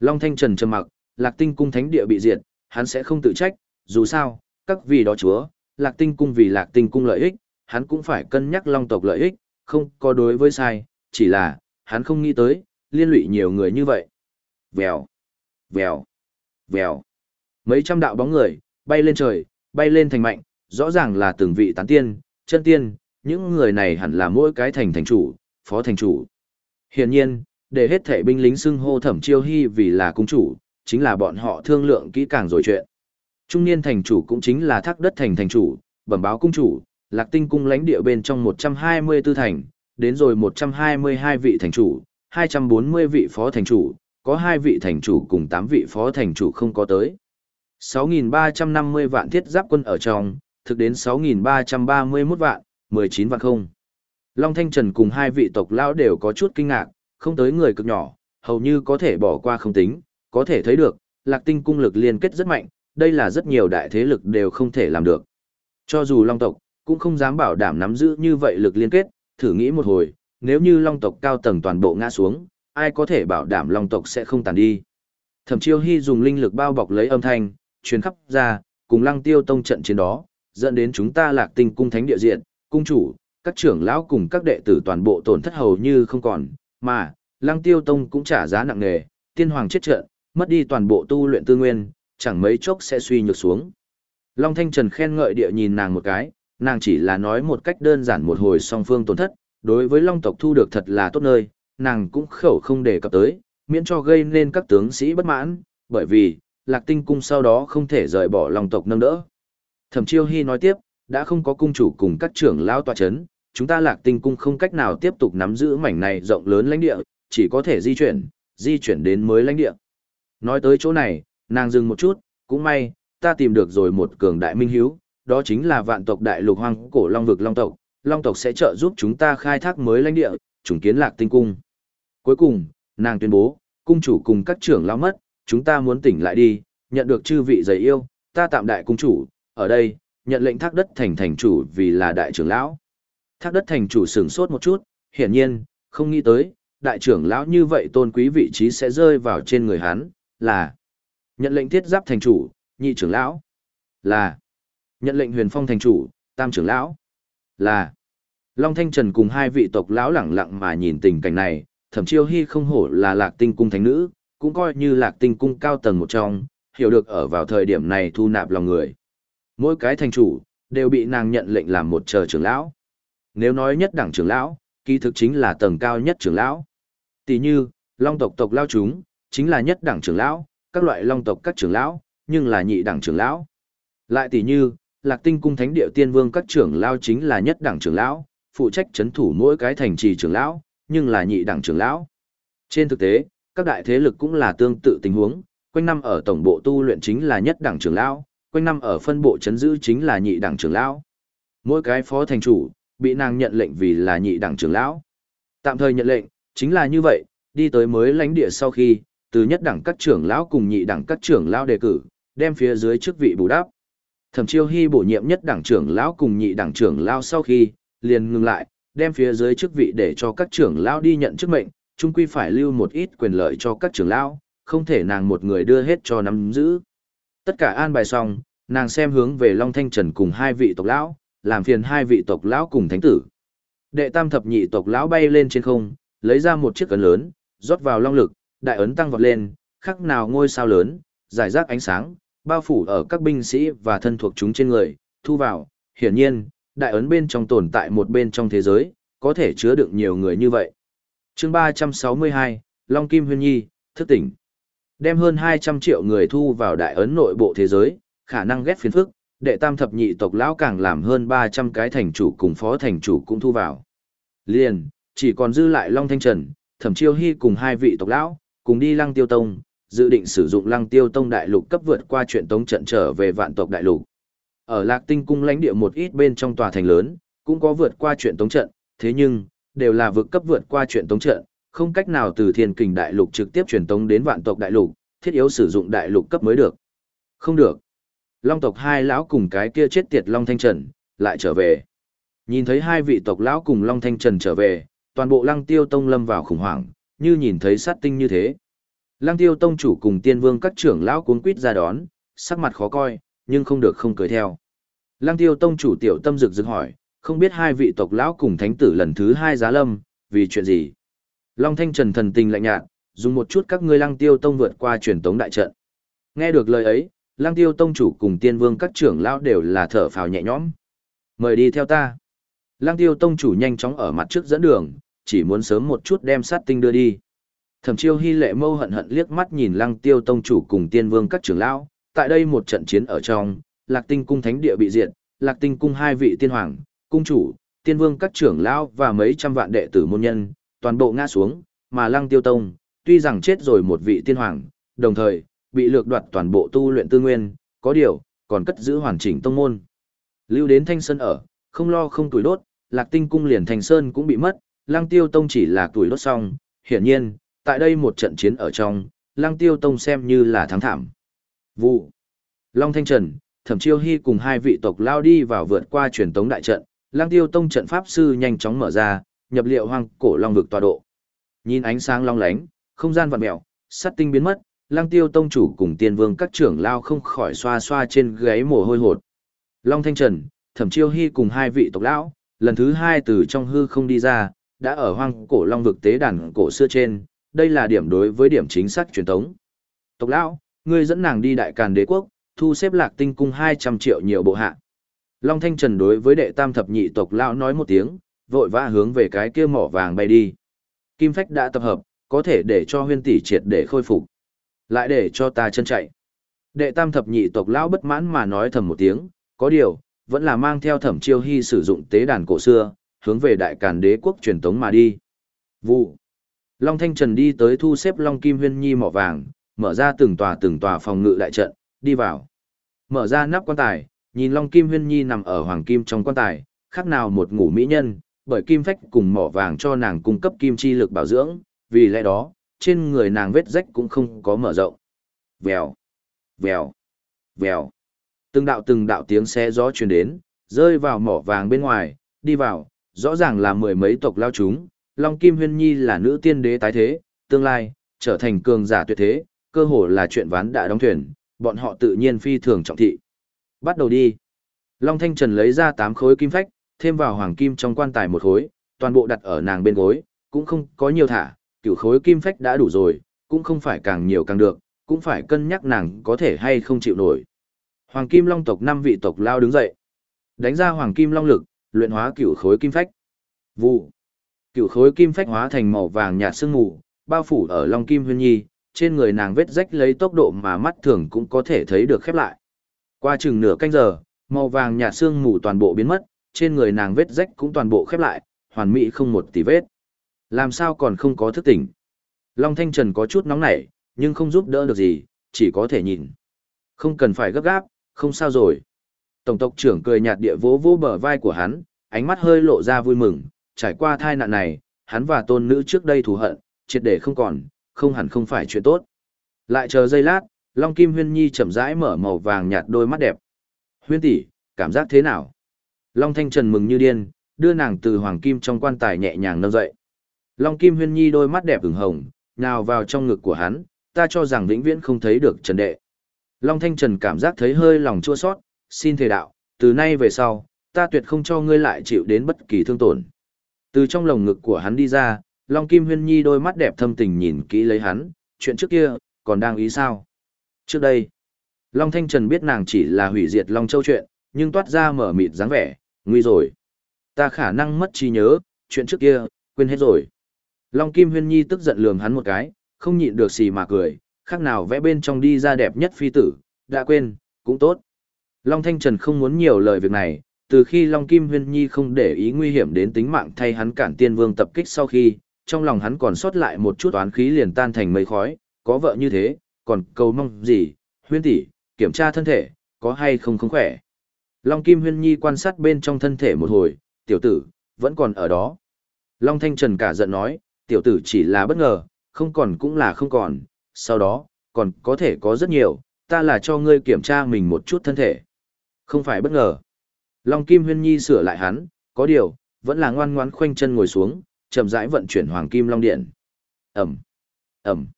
Long Thanh Trần trầm mặc, lạc tinh cung thánh địa bị diệt, hắn sẽ không tự trách, dù sao, các vị đó chúa, lạc tinh cung vì lạc tinh cung lợi ích, hắn cũng phải cân nhắc long tộc lợi ích, không có đối với sai, chỉ là, hắn không nghĩ tới, liên lụy nhiều người như vậy. Vèo, vèo, vèo. Mấy trăm đạo bóng người, bay lên trời, bay lên thành mạnh, rõ ràng là từng vị tán tiên, chân tiên, những người này hẳn là mỗi cái thành thành chủ, phó thành chủ. Hiển nhiên, để hết thể binh lính xưng hô thẩm chiêu hy vì là cung chủ, chính là bọn họ thương lượng kỹ càng rồi chuyện. Trung niên thành chủ cũng chính là thác đất thành thành chủ, bẩm báo cung chủ, lạc tinh cung lãnh địa bên trong 124 thành, đến rồi 122 vị thành chủ, 240 vị phó thành chủ, có 2 vị thành chủ cùng 8 vị phó thành chủ không có tới. 6.350 vạn thiết giáp quân ở trong, thực đến 6.331 vạn, 19 vạn không. Long Thanh Trần cùng hai vị tộc lão đều có chút kinh ngạc, không tới người cực nhỏ, hầu như có thể bỏ qua không tính, có thể thấy được, lạc tinh cung lực liên kết rất mạnh, đây là rất nhiều đại thế lực đều không thể làm được. Cho dù Long tộc, cũng không dám bảo đảm nắm giữ như vậy lực liên kết, thử nghĩ một hồi, nếu như Long tộc cao tầng toàn bộ ngã xuống, ai có thể bảo đảm Long tộc sẽ không tàn đi. Thẩm Chiêu Hy dùng linh lực bao bọc lấy âm thanh, truyền khắp ra, cùng Lăng Tiêu Tông trận chiến đó, dẫn đến chúng ta Lạc Tinh cung thánh địa diện, cung chủ, các trưởng lão cùng các đệ tử toàn bộ tổn thất hầu như không còn, mà Lăng Tiêu Tông cũng trả giá nặng nề, tiên hoàng chết trận, mất đi toàn bộ tu luyện tư nguyên, chẳng mấy chốc sẽ suy nhược xuống. Long Thanh Trần khen ngợi địa nhìn nàng một cái, nàng chỉ là nói một cách đơn giản một hồi song phương tổn thất, đối với Long tộc thu được thật là tốt nơi, nàng cũng khẩu không đề cập tới, miễn cho gây nên các tướng sĩ bất mãn, bởi vì, Lạc Tinh cung sau đó không thể rời bỏ Long tộc nâng đỡ. Thẩm Chiêu Hy nói tiếp, đã không có cung chủ cùng các trưởng lão tòa chấn, chúng ta Lạc Tinh cung không cách nào tiếp tục nắm giữ mảnh này rộng lớn lãnh địa, chỉ có thể di chuyển, di chuyển đến mới lãnh địa. Nói tới chỗ này, nàng dừng một chút, cũng may, ta tìm được rồi một cường đại minh hiếu, đó chính là vạn tộc đại lục hoang cổ long vực long tộc, long tộc sẽ trợ giúp chúng ta khai thác mới lãnh địa, trùng kiến lạc tinh cung. Cuối cùng, nàng tuyên bố, cung chủ cùng các trưởng lão mất, chúng ta muốn tỉnh lại đi, nhận được chư vị giày yêu, ta tạm đại cung chủ, ở đây, nhận lệnh thác đất thành thành chủ vì là đại trưởng lão. Thác đất thành chủ sửng sốt một chút, hiển nhiên, không nghĩ tới, đại trưởng lão như vậy tôn quý vị trí sẽ rơi vào trên người hắn, là nhận lệnh thiết giáp thành chủ, nhị trưởng lão, là nhận lệnh huyền phong thành chủ, tam trưởng lão, là Long Thanh Trần cùng hai vị tộc lão lẳng lặng mà nhìn tình cảnh này, thẩm chiêu hy không hổ là lạc tinh cung thánh nữ, cũng coi như lạc tinh cung cao tầng một trong, hiểu được ở vào thời điểm này thu nạp lòng người. Mỗi cái thành chủ, đều bị nàng nhận lệnh làm một chờ trưởng lão. Nếu nói nhất đẳng trưởng lão, kỳ thực chính là tầng cao nhất trưởng lão. Tỷ như, long tộc tộc lao chúng, chính là nhất đẳng trưởng lão, các loại long tộc các trưởng lão, nhưng là nhị đẳng trưởng lão. Lại tỷ như, lạc tinh cung thánh địa tiên vương các trưởng lão chính là nhất đẳng trưởng lão, phụ trách chấn thủ mỗi cái thành trì trưởng lão, nhưng là nhị đẳng trưởng lão. Trên thực tế, các đại thế lực cũng là tương tự tình huống, quanh năm ở tổng bộ tu luyện chính là nhất đẳng trưởng lão, quanh năm ở phân bộ chấn giữ chính là nhị đẳng trưởng lão. Mỗi cái phó thành chủ, bị nàng nhận lệnh vì là nhị đẳng trưởng lão. Tạm thời nhận lệnh, chính là như vậy, đi tới mới lãnh địa sau khi, từ nhất đẳng các trưởng lão cùng nhị đẳng các trưởng lão đề cử, đem phía dưới chức vị bù đắp. Thẩm Chiêu Hy bổ nhiệm nhất đẳng trưởng lão cùng nhị đẳng trưởng lão sau khi, liền ngừng lại, đem phía dưới chức vị để cho các trưởng lão đi nhận chức mệnh, chung quy phải lưu một ít quyền lợi cho các trưởng lão, không thể nàng một người đưa hết cho nắm giữ. Tất cả an bài xong, nàng xem hướng về Long Thanh Trần cùng hai vị tộc lão, làm phiền hai vị tộc lão cùng thánh tử. Đệ tam thập nhị tộc lão bay lên trên không, lấy ra một chiếc cấn lớn, rót vào long lực, đại ấn tăng vọt lên, khắc nào ngôi sao lớn, giải rác ánh sáng, bao phủ ở các binh sĩ và thân thuộc chúng trên người, thu vào, hiển nhiên, đại ấn bên trong tồn tại một bên trong thế giới, có thể chứa đựng nhiều người như vậy. chương 362, Long Kim Huyên Nhi, thức tỉnh. Đem hơn 200 triệu người thu vào đại ấn nội bộ thế giới, khả năng ghét phiền phức, đệ tam thập nhị tộc lão càng làm hơn 300 cái thành chủ cùng phó thành chủ cũng thu vào. Liền, chỉ còn dư lại Long Thanh Trần, Thẩm Chiêu Hy cùng hai vị tộc lão, cùng đi Lăng Tiêu Tông, dự định sử dụng Lăng Tiêu Tông đại lục cấp vượt qua chuyện tống trận trở về vạn tộc đại lục. Ở Lạc Tinh cung lãnh địa một ít bên trong tòa thành lớn, cũng có vượt qua chuyện tống trận, thế nhưng, đều là vượt cấp vượt qua chuyện tống trận, không cách nào từ thiên kình đại lục trực tiếp truyền tống đến vạn tộc đại lục, thiết yếu sử dụng đại lục cấp mới được. Không được. Long tộc hai lão cùng cái kia chết tiệt Long Thanh Trần, lại trở về. Nhìn thấy hai vị tộc lão cùng Long Thanh Trần trở về, toàn bộ Lăng Tiêu Tông lâm vào khủng hoảng, như nhìn thấy sát tinh như thế. Lăng Tiêu Tông chủ cùng tiên vương các trưởng lão cuốn quýt ra đón, sắc mặt khó coi, nhưng không được không cười theo. Lăng Tiêu Tông chủ tiểu tâm rực rực hỏi, không biết hai vị tộc lão cùng thánh tử lần thứ hai giá lâm, vì chuyện gì? Long Thanh Trần thần tình lạnh nhạt, dùng một chút các ngươi Lăng Tiêu Tông vượt qua truyền tống đại trận. Nghe được lời ấy, Lăng Tiêu Tông chủ cùng tiên vương các trưởng lão đều là thở phào nhẹ nhõm. Mời đi theo ta. Lăng Tiêu Tông chủ nhanh chóng ở mặt trước dẫn đường, chỉ muốn sớm một chút đem sát tinh đưa đi. Thẩm Chiêu Hy lệ mâu hận hận liếc mắt nhìn Lăng Tiêu Tông chủ cùng tiên vương các trưởng lão, tại đây một trận chiến ở trong, Lạc Tinh cung thánh địa bị diệt, Lạc Tinh cung hai vị tiên hoàng, cung chủ, tiên vương các trưởng lão và mấy trăm vạn đệ tử môn nhân, toàn bộ ngã xuống, mà Lăng Tiêu Tông, tuy rằng chết rồi một vị tiên hoàng, đồng thời, bị lược đoạt toàn bộ tu luyện tư nguyên, có điều, còn cất giữ hoàn chỉnh tông môn. Lưu đến Thanh Sơn ở, không lo không tuổi đốt, Lạc Tinh cung liền Thành Sơn cũng bị mất, Lăng Tiêu Tông chỉ là tuổi đốt xong, hiển nhiên, tại đây một trận chiến ở trong, Lăng Tiêu Tông xem như là thắng thảm. Vụ. Long Thanh Trần, Thẩm Chiêu Hy cùng hai vị tộc lao đi vào vượt qua truyền tống đại trận, Lăng Tiêu Tông trận pháp sư nhanh chóng mở ra, nhập liệu hoang cổ long vực tọa độ. Nhìn ánh sáng long lánh, không gian vặn mèo, sát tinh biến mất, Lăng Tiêu Tông chủ cùng Tiên Vương các trưởng lao không khỏi xoa xoa trên gáy mồ hôi hột. Long Thanh Trần, Thẩm Chiêu Hy cùng hai vị tộc lão, lần thứ hai từ trong hư không đi ra, đã ở hoang cổ long vực tế đàn cổ xưa trên, đây là điểm đối với điểm chính xác truyền thống. Tộc lão, ngươi dẫn nàng đi đại càn đế quốc, thu xếp lạc tinh cung 200 triệu nhiều bộ hạ. Long Thanh Trần đối với đệ tam thập nhị tộc lão nói một tiếng, vội vã hướng về cái kia mỏ vàng bay đi. Kim phách đã tập hợp, có thể để cho huyên tỷ triệt để khôi phục. Lại để cho ta chân chạy. Đệ tam thập nhị tộc lão bất mãn mà nói thầm một tiếng, có điều, vẫn là mang theo thẩm chiêu hy sử dụng tế đàn cổ xưa, hướng về đại càn đế quốc truyền tống mà đi. Vụ. Long Thanh Trần đi tới thu xếp Long Kim Huyên Nhi mỏ vàng, mở ra từng tòa từng tòa phòng ngự đại trận, đi vào. Mở ra nắp quan tài, nhìn Long Kim Huyên Nhi nằm ở hoàng kim trong quan tài, khác nào một ngủ mỹ nhân, bởi kim phách cùng mỏ vàng cho nàng cung cấp kim chi lực bảo dưỡng, vì lẽ đó, trên người nàng vết rách cũng không có mở rộng. Vèo, vèo, vèo. Từng đạo từng đạo tiếng xe gió truyền đến, rơi vào mỏ vàng bên ngoài, đi vào, rõ ràng là mười mấy tộc lao chúng, Long Kim Huyên Nhi là nữ tiên đế tái thế, tương lai, trở thành cường giả tuyệt thế, cơ hồ là chuyện ván đã đóng thuyền, bọn họ tự nhiên phi thường trọng thị. Bắt đầu đi. Long Thanh Trần lấy ra 8 khối kim phách, thêm vào hoàng kim trong quan tài một khối, toàn bộ đặt ở nàng bên gối, cũng không có nhiều thả, cửu khối kim phách đã đủ rồi, cũng không phải càng nhiều càng được, cũng phải cân nhắc nàng có thể hay không chịu nổi. Hoàng kim long tộc năm vị tộc lao đứng dậy. Đánh ra hoàng kim long lực, luyện hóa cửu khối kim phách. Vụ. Cửu khối kim phách hóa thành màu vàng nhạt sương mù, bao phủ ở long kim huyên nhi, trên người nàng vết rách lấy tốc độ mà mắt thường cũng có thể thấy được khép lại. Qua chừng nửa canh giờ, màu vàng nhạt sương mù toàn bộ biến mất, trên người nàng vết rách cũng toàn bộ khép lại, hoàn mỹ không một tì vết. Làm sao còn không có thức tỉnh? Long Thanh Trần có chút nóng nảy, nhưng không giúp đỡ được gì, chỉ có thể nhìn. Không cần phải gấp gáp, không sao rồi. Tổng tộc trưởng cười nhạt địa vỗ vỗ bờ vai của hắn, ánh mắt hơi lộ ra vui mừng, trải qua thai nạn này, hắn và tôn nữ trước đây thù hận, triệt để không còn, không hẳn không phải chuyện tốt. Lại chờ giây lát, Long Kim Huyên Nhi chậm rãi mở màu vàng nhạt đôi mắt đẹp. Huyên tỷ, cảm giác thế nào? Long Thanh Trần mừng như điên, đưa nàng từ hoàng kim trong quan tài nhẹ nhàng nâng dậy. Long Kim Huyên Nhi đôi mắt đẹp ửng hồng, nào vào trong ngực của hắn, ta cho rằng vĩnh viễn không thấy được Trần Đệ. Long Thanh Trần cảm giác thấy hơi lòng chua xót xin thề đạo, từ nay về sau, ta tuyệt không cho ngươi lại chịu đến bất kỳ thương tổn. Từ trong lồng ngực của hắn đi ra, Long Kim Huyên Nhi đôi mắt đẹp thâm tình nhìn kỹ lấy hắn, chuyện trước kia, còn đang ý sao? Trước đây, Long Thanh Trần biết nàng chỉ là hủy diệt Long Châu chuyện, nhưng toát ra mở mịt dáng vẻ, nguy rồi. Ta khả năng mất trí nhớ, chuyện trước kia, quên hết rồi. Long Kim Huyên Nhi tức giận lườm hắn một cái, không nhịn được xì mà cười, khác nào vẽ bên trong đi ra đẹp nhất phi tử, đã quên, cũng tốt. Long Thanh Trần không muốn nhiều lời việc này, từ khi Long Kim Huyên Nhi không để ý nguy hiểm đến tính mạng thay hắn cản tiên vương tập kích sau khi, trong lòng hắn còn sót lại một chút oán khí liền tan thành mây khói, có vợ như thế, còn cầu mong gì, huyên tỷ, kiểm tra thân thể, có hay không không khỏe. Long Kim Huyên Nhi quan sát bên trong thân thể một hồi, tiểu tử, vẫn còn ở đó. Long Thanh Trần cả giận nói, tiểu tử chỉ là bất ngờ, không còn cũng là không còn, sau đó, còn có thể có rất nhiều, ta là cho ngươi kiểm tra mình một chút thân thể. Không phải bất ngờ. Long Kim Huyên Nhi sửa lại hắn, có điều, vẫn là ngoan ngoãn khoanh chân ngồi xuống, chậm rãi vận chuyển Hoàng Kim Long Điện. Ẩm, Ẩm,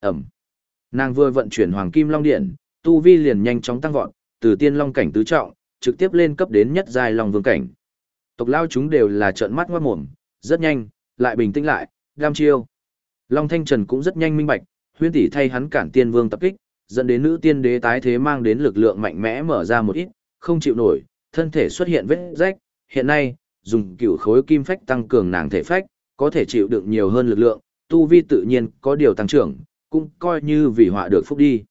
Ẩm. Nàng vừa vận chuyển Hoàng Kim Long Điện, tu vi liền nhanh chóng tăng vọt, từ tiên long cảnh tứ trọng, trực tiếp lên cấp đến nhất giai long vương cảnh. Tộc lao chúng đều là trợn mắt ngoát mồm, rất nhanh, lại bình tĩnh lại, đam chiêu. Long Thanh Trần cũng rất nhanh minh bạch, huyên tỷ thay hắn cản tiên vương tập kích, dẫn đến nữ tiên đế tái thế mang đến lực lượng mạnh mẽ mở ra một ít, không chịu nổi, thân thể xuất hiện vết rách, hiện nay, dùng cửu khối kim phách tăng cường nàng thể phách, có thể chịu đựng nhiều hơn lực lượng, tu vi tự nhiên có điều tăng trưởng, cũng coi như vì họa được phúc đi.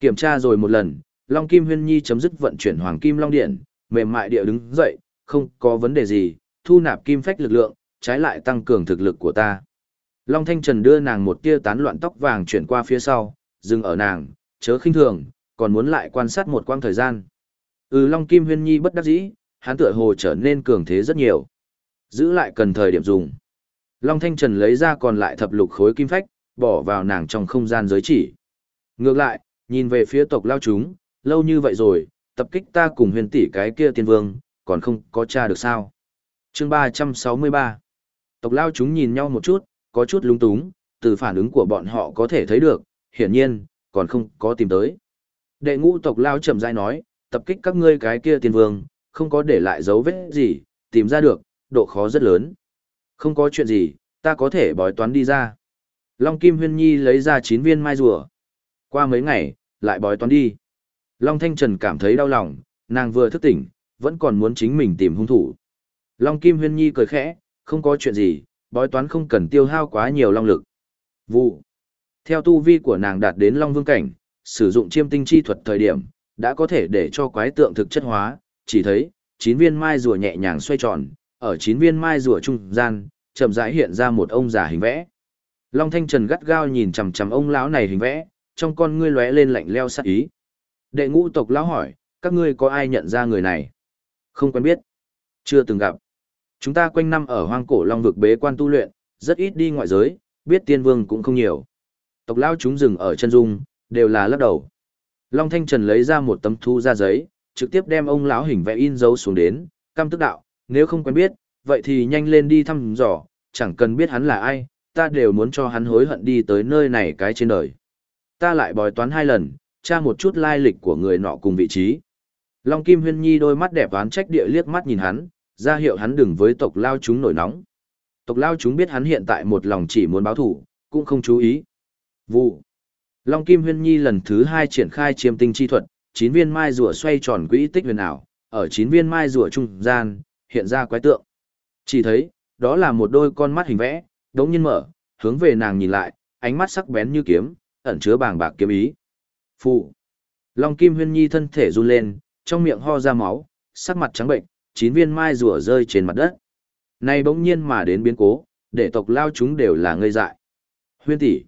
Kiểm tra rồi một lần, Long Kim Huyên Nhi chấm dứt vận chuyển Hoàng Kim Long Điện, mềm mại địa đứng dậy, không có vấn đề gì, thu nạp kim phách lực lượng, trái lại tăng cường thực lực của ta. Long Thanh Trần đưa nàng một tia tán loạn tóc vàng chuyển qua phía sau, dừng ở nàng, chớ khinh thường, còn muốn lại quan sát một quãng thời gian. Ừ Long Kim Huyên Nhi bất đắc dĩ, hắn tựa hồ trở nên cường thế rất nhiều. Giữ lại cần thời điểm dùng. Long Thanh Trần lấy ra còn lại thập lục khối kim phách, bỏ vào nàng trong không gian giới chỉ. Ngược lại, nhìn về phía tộc lao chúng, lâu như vậy rồi, tập kích ta cùng huyền tỷ cái kia tiên vương, còn không có tra được sao. chương 363 Tộc lao chúng nhìn nhau một chút, có chút lung túng, từ phản ứng của bọn họ có thể thấy được, hiển nhiên, còn không có tìm tới. Đệ ngũ tộc lao chậm rãi nói, tập kích các ngươi cái kia tiên vương, không có để lại dấu vết gì, tìm ra được, độ khó rất lớn. Không có chuyện gì, ta có thể bói toán đi ra. Long Kim Huyên Nhi lấy ra 9 viên mai rùa. Qua mấy ngày, lại bói toán đi. Long Thanh Trần cảm thấy đau lòng, nàng vừa thức tỉnh, vẫn còn muốn chính mình tìm hung thủ. Long Kim Huyên Nhi cười khẽ, không có chuyện gì, bói toán không cần tiêu hao quá nhiều long lực. Vụ. Theo tu vi của nàng đạt đến long vương cảnh, sử dụng chiêm tinh chi thuật thời điểm, đã có thể để cho quái tượng thực chất hóa, chỉ thấy, chín viên mai rùa nhẹ nhàng xoay tròn, ở chín viên mai rùa trung gian, chậm rãi hiện ra một ông già hình vẽ. Long Thanh Trần gắt gao nhìn chằm chằm ông lão này hình vẽ, trong con ngươi lóe lên lạnh leo sát ý. Đệ ngũ tộc lão hỏi, các ngươi có ai nhận ra người này? Không quen biết. Chưa từng gặp. Chúng ta quanh năm ở hoang cổ long vực bế quan tu luyện, rất ít đi ngoại giới, biết tiên vương cũng không nhiều. Tộc lão chúng dừng ở chân dung, đều là lắc đầu. Long Thanh Trần lấy ra một tấm thu ra giấy, trực tiếp đem ông lão hình vẽ in dấu xuống đến, cam tức đạo, nếu không quen biết, vậy thì nhanh lên đi thăm dò, chẳng cần biết hắn là ai, ta đều muốn cho hắn hối hận đi tới nơi này cái trên đời. Ta lại bói toán hai lần, tra một chút lai lịch của người nọ cùng vị trí. Long Kim Huyên Nhi đôi mắt đẹp oán trách địa liếc mắt nhìn hắn, ra hiệu hắn đừng với tộc lao chúng nổi nóng. Tộc lao chúng biết hắn hiện tại một lòng chỉ muốn báo thủ, cũng không chú ý. Vụ. Long Kim Huyên Nhi lần thứ hai triển khai chiêm tinh chi thuật, chín viên mai rùa xoay tròn quỹ tích huyền ảo, ở chín viên mai rùa trung gian, hiện ra quái tượng. Chỉ thấy, đó là một đôi con mắt hình vẽ, đống nhiên mở, hướng về nàng nhìn lại, ánh mắt sắc bén như kiếm, ẩn chứa bàng bạc kiếm ý. Phụ. Long Kim Huyên Nhi thân thể run lên, trong miệng ho ra máu, sắc mặt trắng bệnh, chín viên mai rùa rơi trên mặt đất. Này bỗng nhiên mà đến biến cố, để tộc lao chúng đều là ngây dại. Huyên tỷ.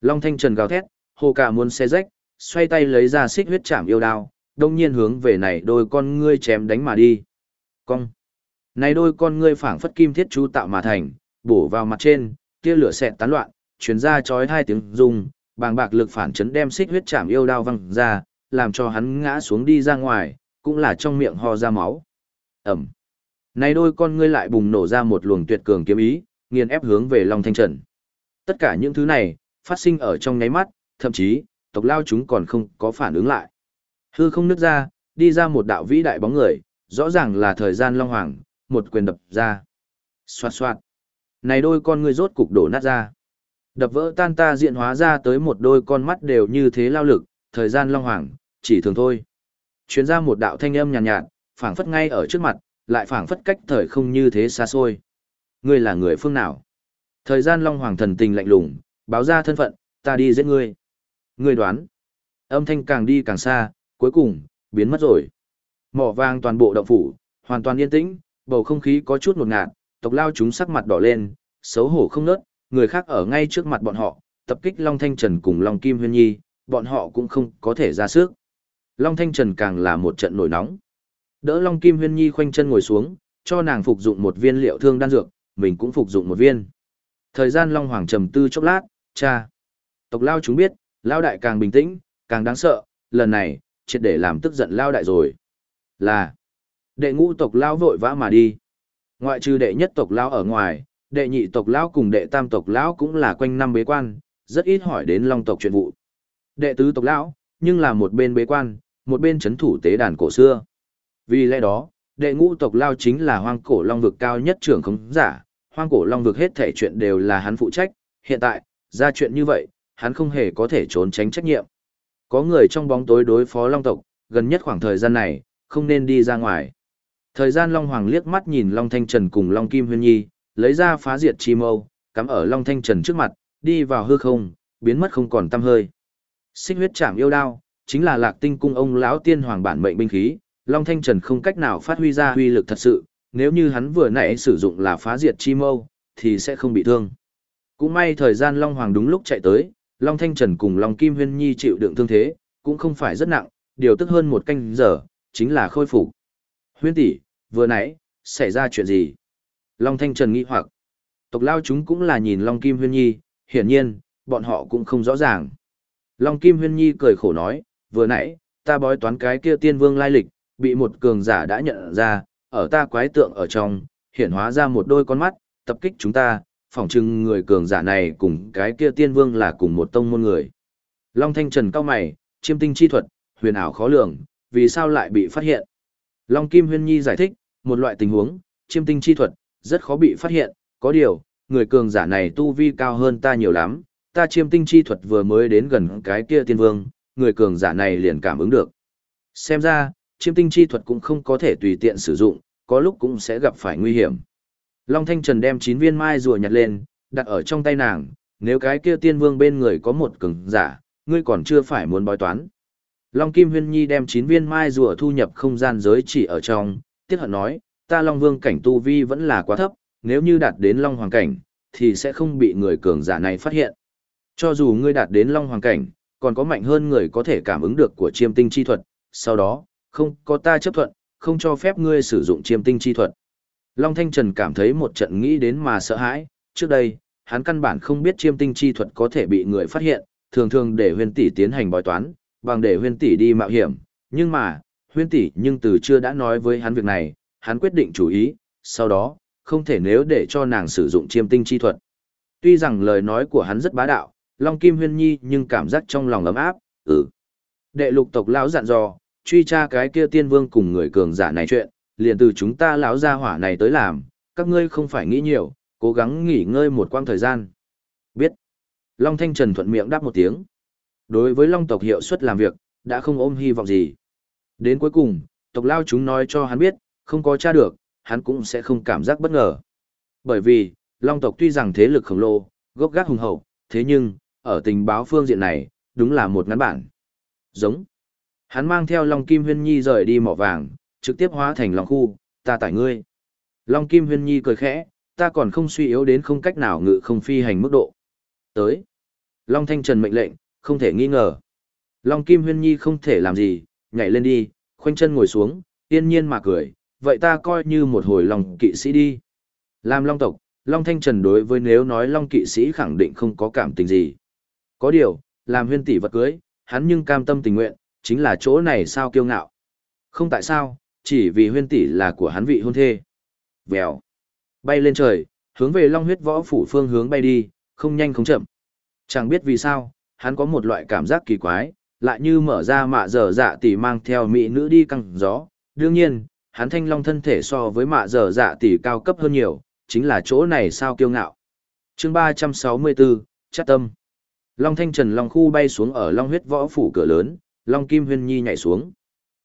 Long Thanh Trần gào thét, hồ cả muốn xe rách, xoay tay lấy ra xích huyết chạm yêu đao, đông nhiên hướng về này đôi con ngươi chém đánh mà đi. Cong. Này đôi con ngươi phảng phất kim thiết chú tạo mà thành, bổ vào mặt trên, tia lửa xẹt tán loạn, truyền ra chói hai tiếng rung, bàng bạc lực phản chấn đem xích huyết chạm yêu đao văng ra, làm cho hắn ngã xuống đi ra ngoài, cũng là trong miệng ho ra máu. Ẩm. Này đôi con ngươi lại bùng nổ ra một luồng tuyệt cường kiếm ý, nghiền ép hướng về Long Thanh Trần. Tất cả những thứ này, phát sinh ở trong nháy mắt, thậm chí, tộc lao chúng còn không có phản ứng lại. Hư không nứt ra, đi ra một đạo vĩ đại bóng người, rõ ràng là thời gian Long Hoàng, một quyền đập ra. Xoạt xoạt. Này đôi con ngươi rốt cục đổ nát ra. Đập vỡ tan ta diện hóa ra tới một đôi con mắt đều như thế lao lực, thời gian Long Hoàng, chỉ thường thôi. Chuyến ra một đạo thanh âm nhàn nhạt, nhạt, phảng phất ngay ở trước mặt, lại phảng phất cách thời không như thế xa xôi. Ngươi là người phương nào? Thời gian Long Hoàng thần tình lạnh lùng, báo ra thân phận, ta đi giết ngươi. Ngươi đoán. Âm thanh càng đi càng xa, cuối cùng, biến mất rồi. Mỏ vàng toàn bộ động phủ, hoàn toàn yên tĩnh, bầu không khí có chút ngột ngạt, tộc lao chúng sắc mặt đỏ lên, xấu hổ không nớt, người khác ở ngay trước mặt bọn họ, tập kích Long Thanh Trần cùng Long Kim Huyên Nhi, bọn họ cũng không có thể ra sức. Long Thanh Trần càng là một trận nổi nóng. Đỡ Long Kim Huyên Nhi khoanh chân ngồi xuống, cho nàng phục dụng một viên liệu thương đan dược, mình cũng phục dụng một viên. Thời gian Long Hoàng trầm tư chốc lát, cha. Tộc Lao chúng biết, Lao Đại càng bình tĩnh, càng đáng sợ, lần này, triệt để làm tức giận Lao Đại rồi. Là, đệ ngũ tộc Lao vội vã mà đi. Ngoại trừ đệ nhất tộc Lao ở ngoài, đệ nhị tộc Lao cùng đệ tam tộc Lão cũng là quanh năm bế quan, rất ít hỏi đến Long tộc chuyện vụ. Đệ tứ tộc Lão, nhưng là một bên bế quan, một bên chấn thủ tế đàn cổ xưa. Vì lẽ đó, đệ ngũ tộc lao chính là hoang cổ long vực cao nhất trưởng khống giả, hoang cổ long vực hết thể chuyện đều là hắn phụ trách, hiện tại, ra chuyện như vậy, hắn không hề có thể trốn tránh trách nhiệm. Có người trong bóng tối đối phó long tộc, gần nhất khoảng thời gian này, không nên đi ra ngoài. Thời gian Long Hoàng liếc mắt nhìn Long Thanh Trần cùng Long Kim Huyên Nhi, lấy ra phá diệt chi mâu, cắm ở Long Thanh Trần trước mặt, đi vào hư không, biến mất không còn tăm hơi. Xích huyết chạm yêu đao, chính là lạc tinh cung ông lão tiên hoàng bản mệnh binh khí, Long Thanh Trần không cách nào phát huy ra huy lực thật sự, nếu như hắn vừa nãy sử dụng là phá diệt chi mâu, thì sẽ không bị thương. Cũng may thời gian Long Hoàng đúng lúc chạy tới, Long Thanh Trần cùng Long Kim Huyên Nhi chịu đựng thương thế, cũng không phải rất nặng, điều tức hơn một canh giờ, chính là khôi phục. Huyên tỷ, vừa nãy, xảy ra chuyện gì? Long Thanh Trần nghi hoặc, tộc lao chúng cũng là nhìn Long Kim Huyên Nhi, hiển nhiên, bọn họ cũng không rõ ràng. Long Kim Huyên Nhi cười khổ nói, vừa nãy, ta bói toán cái kia tiên vương lai lịch, bị một cường giả đã nhận ra, ở ta quái tượng ở trong, hiện hóa ra một đôi con mắt, tập kích chúng ta, phỏng chừng người cường giả này cùng cái kia tiên vương là cùng một tông môn người. Long Thanh Trần cao mày, chiêm tinh chi thuật, huyền ảo khó lường, vì sao lại bị phát hiện? Long Kim Huyên Nhi giải thích, một loại tình huống, chiêm tinh chi thuật, rất khó bị phát hiện, có điều, người cường giả này tu vi cao hơn ta nhiều lắm, ta chiêm tinh chi thuật vừa mới đến gần cái kia tiên vương, người cường giả này liền cảm ứng được. Xem ra, chiêm tinh chi thuật cũng không có thể tùy tiện sử dụng, có lúc cũng sẽ gặp phải nguy hiểm. Long Thanh Trần đem 9 viên mai rùa nhặt lên, đặt ở trong tay nàng, nếu cái kia tiên vương bên người có một cường giả, ngươi còn chưa phải muốn bói toán. Long Kim Huyên Nhi đem 9 viên mai rùa thu nhập không gian giới chỉ ở trong, tiếc hận nói, ta Long Vương cảnh tu vi vẫn là quá thấp, nếu như đạt đến Long Hoàng cảnh, thì sẽ không bị người cường giả này phát hiện. Cho dù ngươi đạt đến Long Hoàng cảnh, còn có mạnh hơn người có thể cảm ứng được của chiêm tinh chi thuật, sau đó, Không có ta chấp thuận, không cho phép ngươi sử dụng chiêm tinh chi thuật. Long Thanh Trần cảm thấy một trận nghĩ đến mà sợ hãi, trước đây, hắn căn bản không biết chiêm tinh chi thuật có thể bị người phát hiện, thường thường để huyền tỷ tiến hành bói toán, bằng để huyền tỷ đi mạo hiểm, nhưng mà, huyền tỷ nhưng từ chưa đã nói với hắn việc này, hắn quyết định chủ ý, sau đó, không thể nếu để cho nàng sử dụng chiêm tinh chi thuật. Tuy rằng lời nói của hắn rất bá đạo, Long Kim Huyên Nhi nhưng cảm giác trong lòng ấm áp, ừ. Đệ lục tộc lão dặn dò, truy tra cái kia tiên vương cùng người cường giả này chuyện, liền từ chúng ta lão gia hỏa này tới làm, các ngươi không phải nghĩ nhiều, cố gắng nghỉ ngơi một quãng thời gian. Biết. Long Thanh Trần thuận miệng đáp một tiếng. Đối với Long tộc hiệu suất làm việc, đã không ôm hy vọng gì. Đến cuối cùng, tộc lao chúng nói cho hắn biết, không có tra được, hắn cũng sẽ không cảm giác bất ngờ. Bởi vì, Long tộc tuy rằng thế lực khổng lồ, gốc gác hùng hậu, thế nhưng, ở tình báo phương diện này, đúng là một ngắn bản. Giống. Hắn mang theo Long Kim Huyên Nhi rời đi mỏ vàng, trực tiếp hóa thành Long khu, ta tải ngươi. Long Kim Huyên Nhi cười khẽ, ta còn không suy yếu đến không cách nào ngự không phi hành mức độ. Tới. Long Thanh Trần mệnh lệnh, không thể nghi ngờ. Long Kim Huyên Nhi không thể làm gì, nhảy lên đi, khoanh chân ngồi xuống, yên nhiên mà cười, vậy ta coi như một hồi lòng kỵ sĩ đi. Làm Long tộc, Long Thanh Trần đối với nếu nói Long kỵ sĩ khẳng định không có cảm tình gì. Có điều, làm huyên tỷ vật cưới, hắn nhưng cam tâm tình nguyện, chính là chỗ này sao kiêu ngạo. Không tại sao, chỉ vì huyên tỷ là của hắn vị hôn thê. Vèo. Bay lên trời, hướng về Long huyết võ phủ phương hướng bay đi, không nhanh không chậm. Chẳng biết vì sao, hắn có một loại cảm giác kỳ quái, lại như mở ra mạ dở dạ tỷ mang theo mỹ nữ đi căng gió. Đương nhiên, hắn thanh long thân thể so với mạ dở dạ tỷ cao cấp hơn nhiều, chính là chỗ này sao kiêu ngạo. chương 364, chắc tâm. Long thanh trần long khu bay xuống ở long huyết võ phủ cửa lớn, long kim huyên nhi nhảy xuống.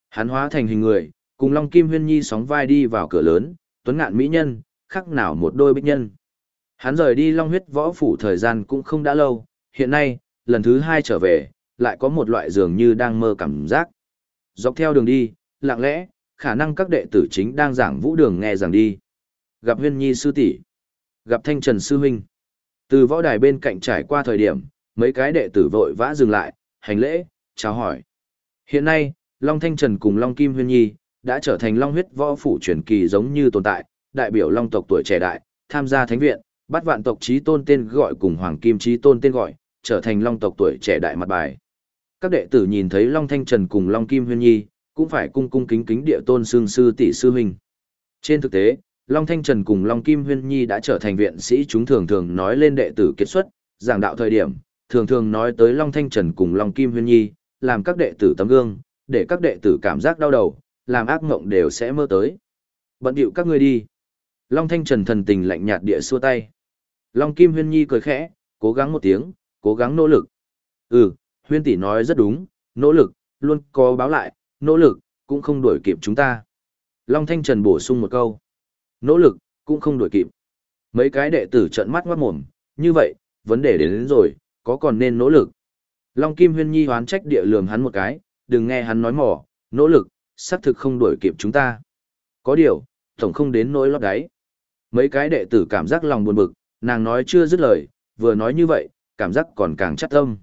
Hắn hóa thành hình người, cùng long kim huyên nhi sóng vai đi vào cửa lớn, tuấn ngạn mỹ nhân, khác nào một đôi bích nhân. Hắn rời đi long huyết võ phủ thời gian cũng không đã lâu, hiện nay, lần thứ hai trở về, lại có một loại dường như đang mơ cảm giác. Dọc theo đường đi, lặng lẽ, khả năng các đệ tử chính đang giảng vũ đường nghe giảng đi. Gặp huyên nhi sư tỷ gặp thanh trần sư huynh. Từ võ đài bên cạnh trải qua thời điểm, mấy cái đệ tử vội vã dừng lại, hành lễ, chào hỏi. Hiện nay, Long Thanh Trần cùng Long Kim Huyên Nhi, đã trở thành Long huyết võ phủ truyền kỳ giống như tồn tại, đại biểu Long tộc tuổi trẻ đại, tham gia thánh viện, bắt vạn tộc trí tôn tên gọi cùng Hoàng Kim trí tôn tên gọi, trở thành Long tộc tuổi trẻ đại mặt bài. Các đệ tử nhìn thấy Long Thanh Trần cùng Long Kim Huyên Nhi, cũng phải cung cung kính kính địa tôn xương sư tỷ sư huynh. Trên thực tế, Long Thanh Trần cùng Long Kim Huyên Nhi đã trở thành viện sĩ chúng thường thường nói lên đệ tử kết xuất, giảng đạo thời điểm, thường thường nói tới Long Thanh Trần cùng Long Kim Huyên Nhi, làm các đệ tử tấm gương, để các đệ tử cảm giác đau đầu, làm ác mộng đều sẽ mơ tới. Bận điệu các ngươi đi. Long Thanh Trần thần tình lạnh nhạt địa xua tay. Long Kim Huyên Nhi cười khẽ, cố gắng một tiếng, cố gắng nỗ lực. Ừ, Huyên tỷ nói rất đúng, nỗ lực, luôn có báo lại, nỗ lực, cũng không đuổi kịp chúng ta. Long Thanh Trần bổ sung một câu. Nỗ lực, cũng không đuổi kịp. Mấy cái đệ tử trợn mắt ngoát mồm, như vậy, vấn đề đến, đến rồi, có còn nên nỗ lực. Long Kim Huyên Nhi hoán trách địa lườm hắn một cái, đừng nghe hắn nói mỏ, nỗ lực, xác thực không đuổi kịp chúng ta. Có điều, tổng không đến nỗi lót đáy. Mấy cái đệ tử cảm giác lòng buồn bực, nàng nói chưa dứt lời, vừa nói như vậy, cảm giác còn càng chắc tâm.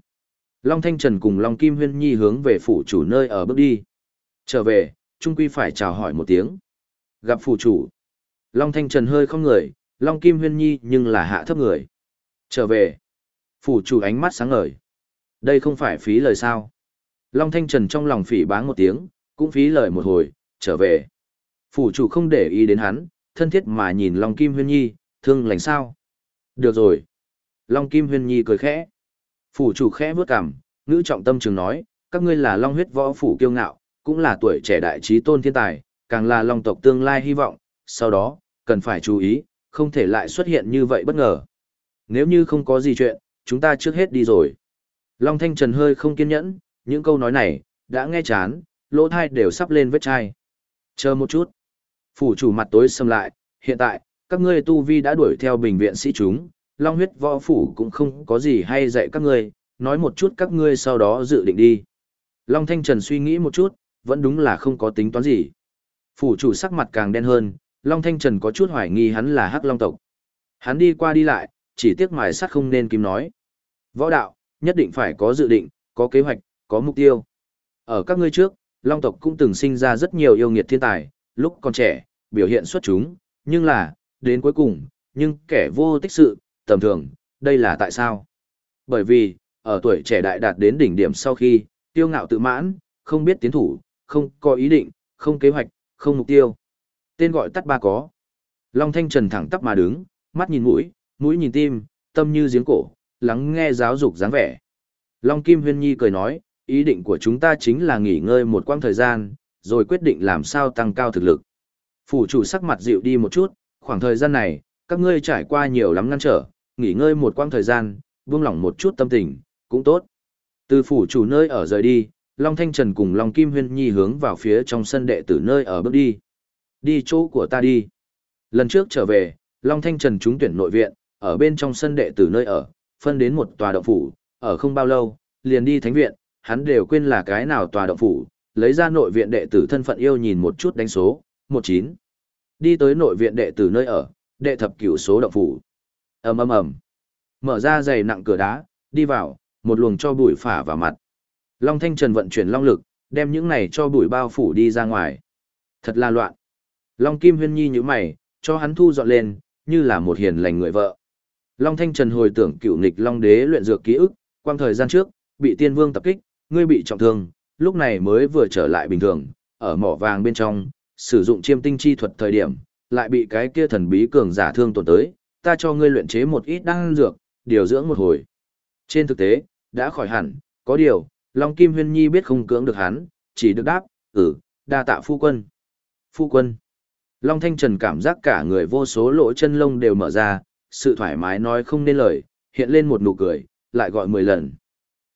Long Thanh Trần cùng Long Kim Huyên Nhi hướng về phủ chủ nơi ở bước đi. Trở về, Trung Quy phải chào hỏi một tiếng. Gặp phủ chủ. Long Thanh Trần hơi không người, Long Kim Huyên Nhi nhưng là hạ thấp người. Trở về. Phủ chủ ánh mắt sáng ngời. Đây không phải phí lời sao. Long Thanh Trần trong lòng phỉ báng một tiếng, cũng phí lời một hồi, trở về. Phủ chủ không để ý đến hắn, thân thiết mà nhìn Long Kim Huyên Nhi, thương lành sao. Được rồi. Long Kim Huyên Nhi cười khẽ. Phủ chủ khẽ bước cằm, ngữ trọng tâm trường nói, các ngươi là Long huyết võ phủ kiêu ngạo, cũng là tuổi trẻ đại trí tôn thiên tài, càng là Long tộc tương lai hy vọng, sau đó, cần phải chú ý, không thể lại xuất hiện như vậy bất ngờ. Nếu như không có gì chuyện, chúng ta trước hết đi rồi. Long Thanh Trần hơi không kiên nhẫn, những câu nói này, đã nghe chán, lỗ thai đều sắp lên vết chai. Chờ một chút. Phủ chủ mặt tối xâm lại, hiện tại, các ngươi tu vi đã đuổi theo bình viện sĩ chúng, Long huyết võ phủ cũng không có gì hay dạy các ngươi, nói một chút các ngươi sau đó dự định đi. Long Thanh Trần suy nghĩ một chút, vẫn đúng là không có tính toán gì. Phủ chủ sắc mặt càng đen hơn, Long Thanh Trần có chút hoài nghi hắn là Hắc Long tộc. Hắn đi qua đi lại, chỉ tiếc mài sắt không nên kim nói. Võ đạo, nhất định phải có dự định, có kế hoạch, có mục tiêu. Ở các ngươi trước, Long tộc cũng từng sinh ra rất nhiều yêu nghiệt thiên tài, lúc còn trẻ, biểu hiện xuất chúng, nhưng là, đến cuối cùng, nhưng kẻ vô tích sự, tầm thường, đây là tại sao? Bởi vì, ở tuổi trẻ đại đạt đến đỉnh điểm sau khi, tiêu ngạo tự mãn, không biết tiến thủ, không có ý định, không kế hoạch, không mục tiêu. Tên gọi tắt ba có. Long Thanh Trần thẳng tắp mà đứng, mắt nhìn mũi, mũi nhìn tim, tâm như giếng cổ, lắng nghe giáo dục dáng vẻ. Long Kim Huyên Nhi cười nói, ý định của chúng ta chính là nghỉ ngơi một quãng thời gian, rồi quyết định làm sao tăng cao thực lực. Phủ chủ sắc mặt dịu đi một chút, khoảng thời gian này, các ngươi trải qua nhiều lắm ngăn trở, nghỉ ngơi một quãng thời gian, buông lỏng một chút tâm tình, cũng tốt. Từ phủ chủ nơi ở rời đi, Long Thanh Trần cùng Long Kim Huyên Nhi hướng vào phía trong sân đệ tử nơi ở bước đi. Đi chỗ của ta đi. Lần trước trở về, Long Thanh Trần trúng tuyển nội viện, ở bên trong sân đệ tử nơi ở, phân đến một tòa động phủ, ở không bao lâu, liền đi thánh viện, hắn đều quên là cái nào tòa động phủ, lấy ra nội viện đệ tử thân phận yêu nhìn một chút đánh số, 19. Đi tới nội viện đệ tử nơi ở, đệ thập cửu số động phủ. ầm ầm ầm Mở ra giày nặng cửa đá, đi vào, một luồng cho bụi phả vào mặt. Long Thanh Trần vận chuyển long lực, đem những này cho bụi bao phủ đi ra ngoài. Thật là loạn. Long Kim Huyên Nhi như mày, cho hắn thu dọn lên, như là một hiền lành người vợ. Long Thanh Trần hồi tưởng cựu nghịch Long Đế luyện dược ký ức, quang thời gian trước, bị tiên vương tập kích, ngươi bị trọng thương, lúc này mới vừa trở lại bình thường, ở mỏ vàng bên trong, sử dụng chiêm tinh chi thuật thời điểm, lại bị cái kia thần bí cường giả thương tổn tới, ta cho ngươi luyện chế một ít đan dược, điều dưỡng một hồi. Trên thực tế, đã khỏi hẳn, có điều, Long Kim Huyên Nhi biết không cưỡng được hắn, chỉ được đáp, ừ, đa tạ phu quân. Phu quân. Long Thanh Trần cảm giác cả người vô số lỗ chân lông đều mở ra, sự thoải mái nói không nên lời, hiện lên một nụ cười, lại gọi mười lần.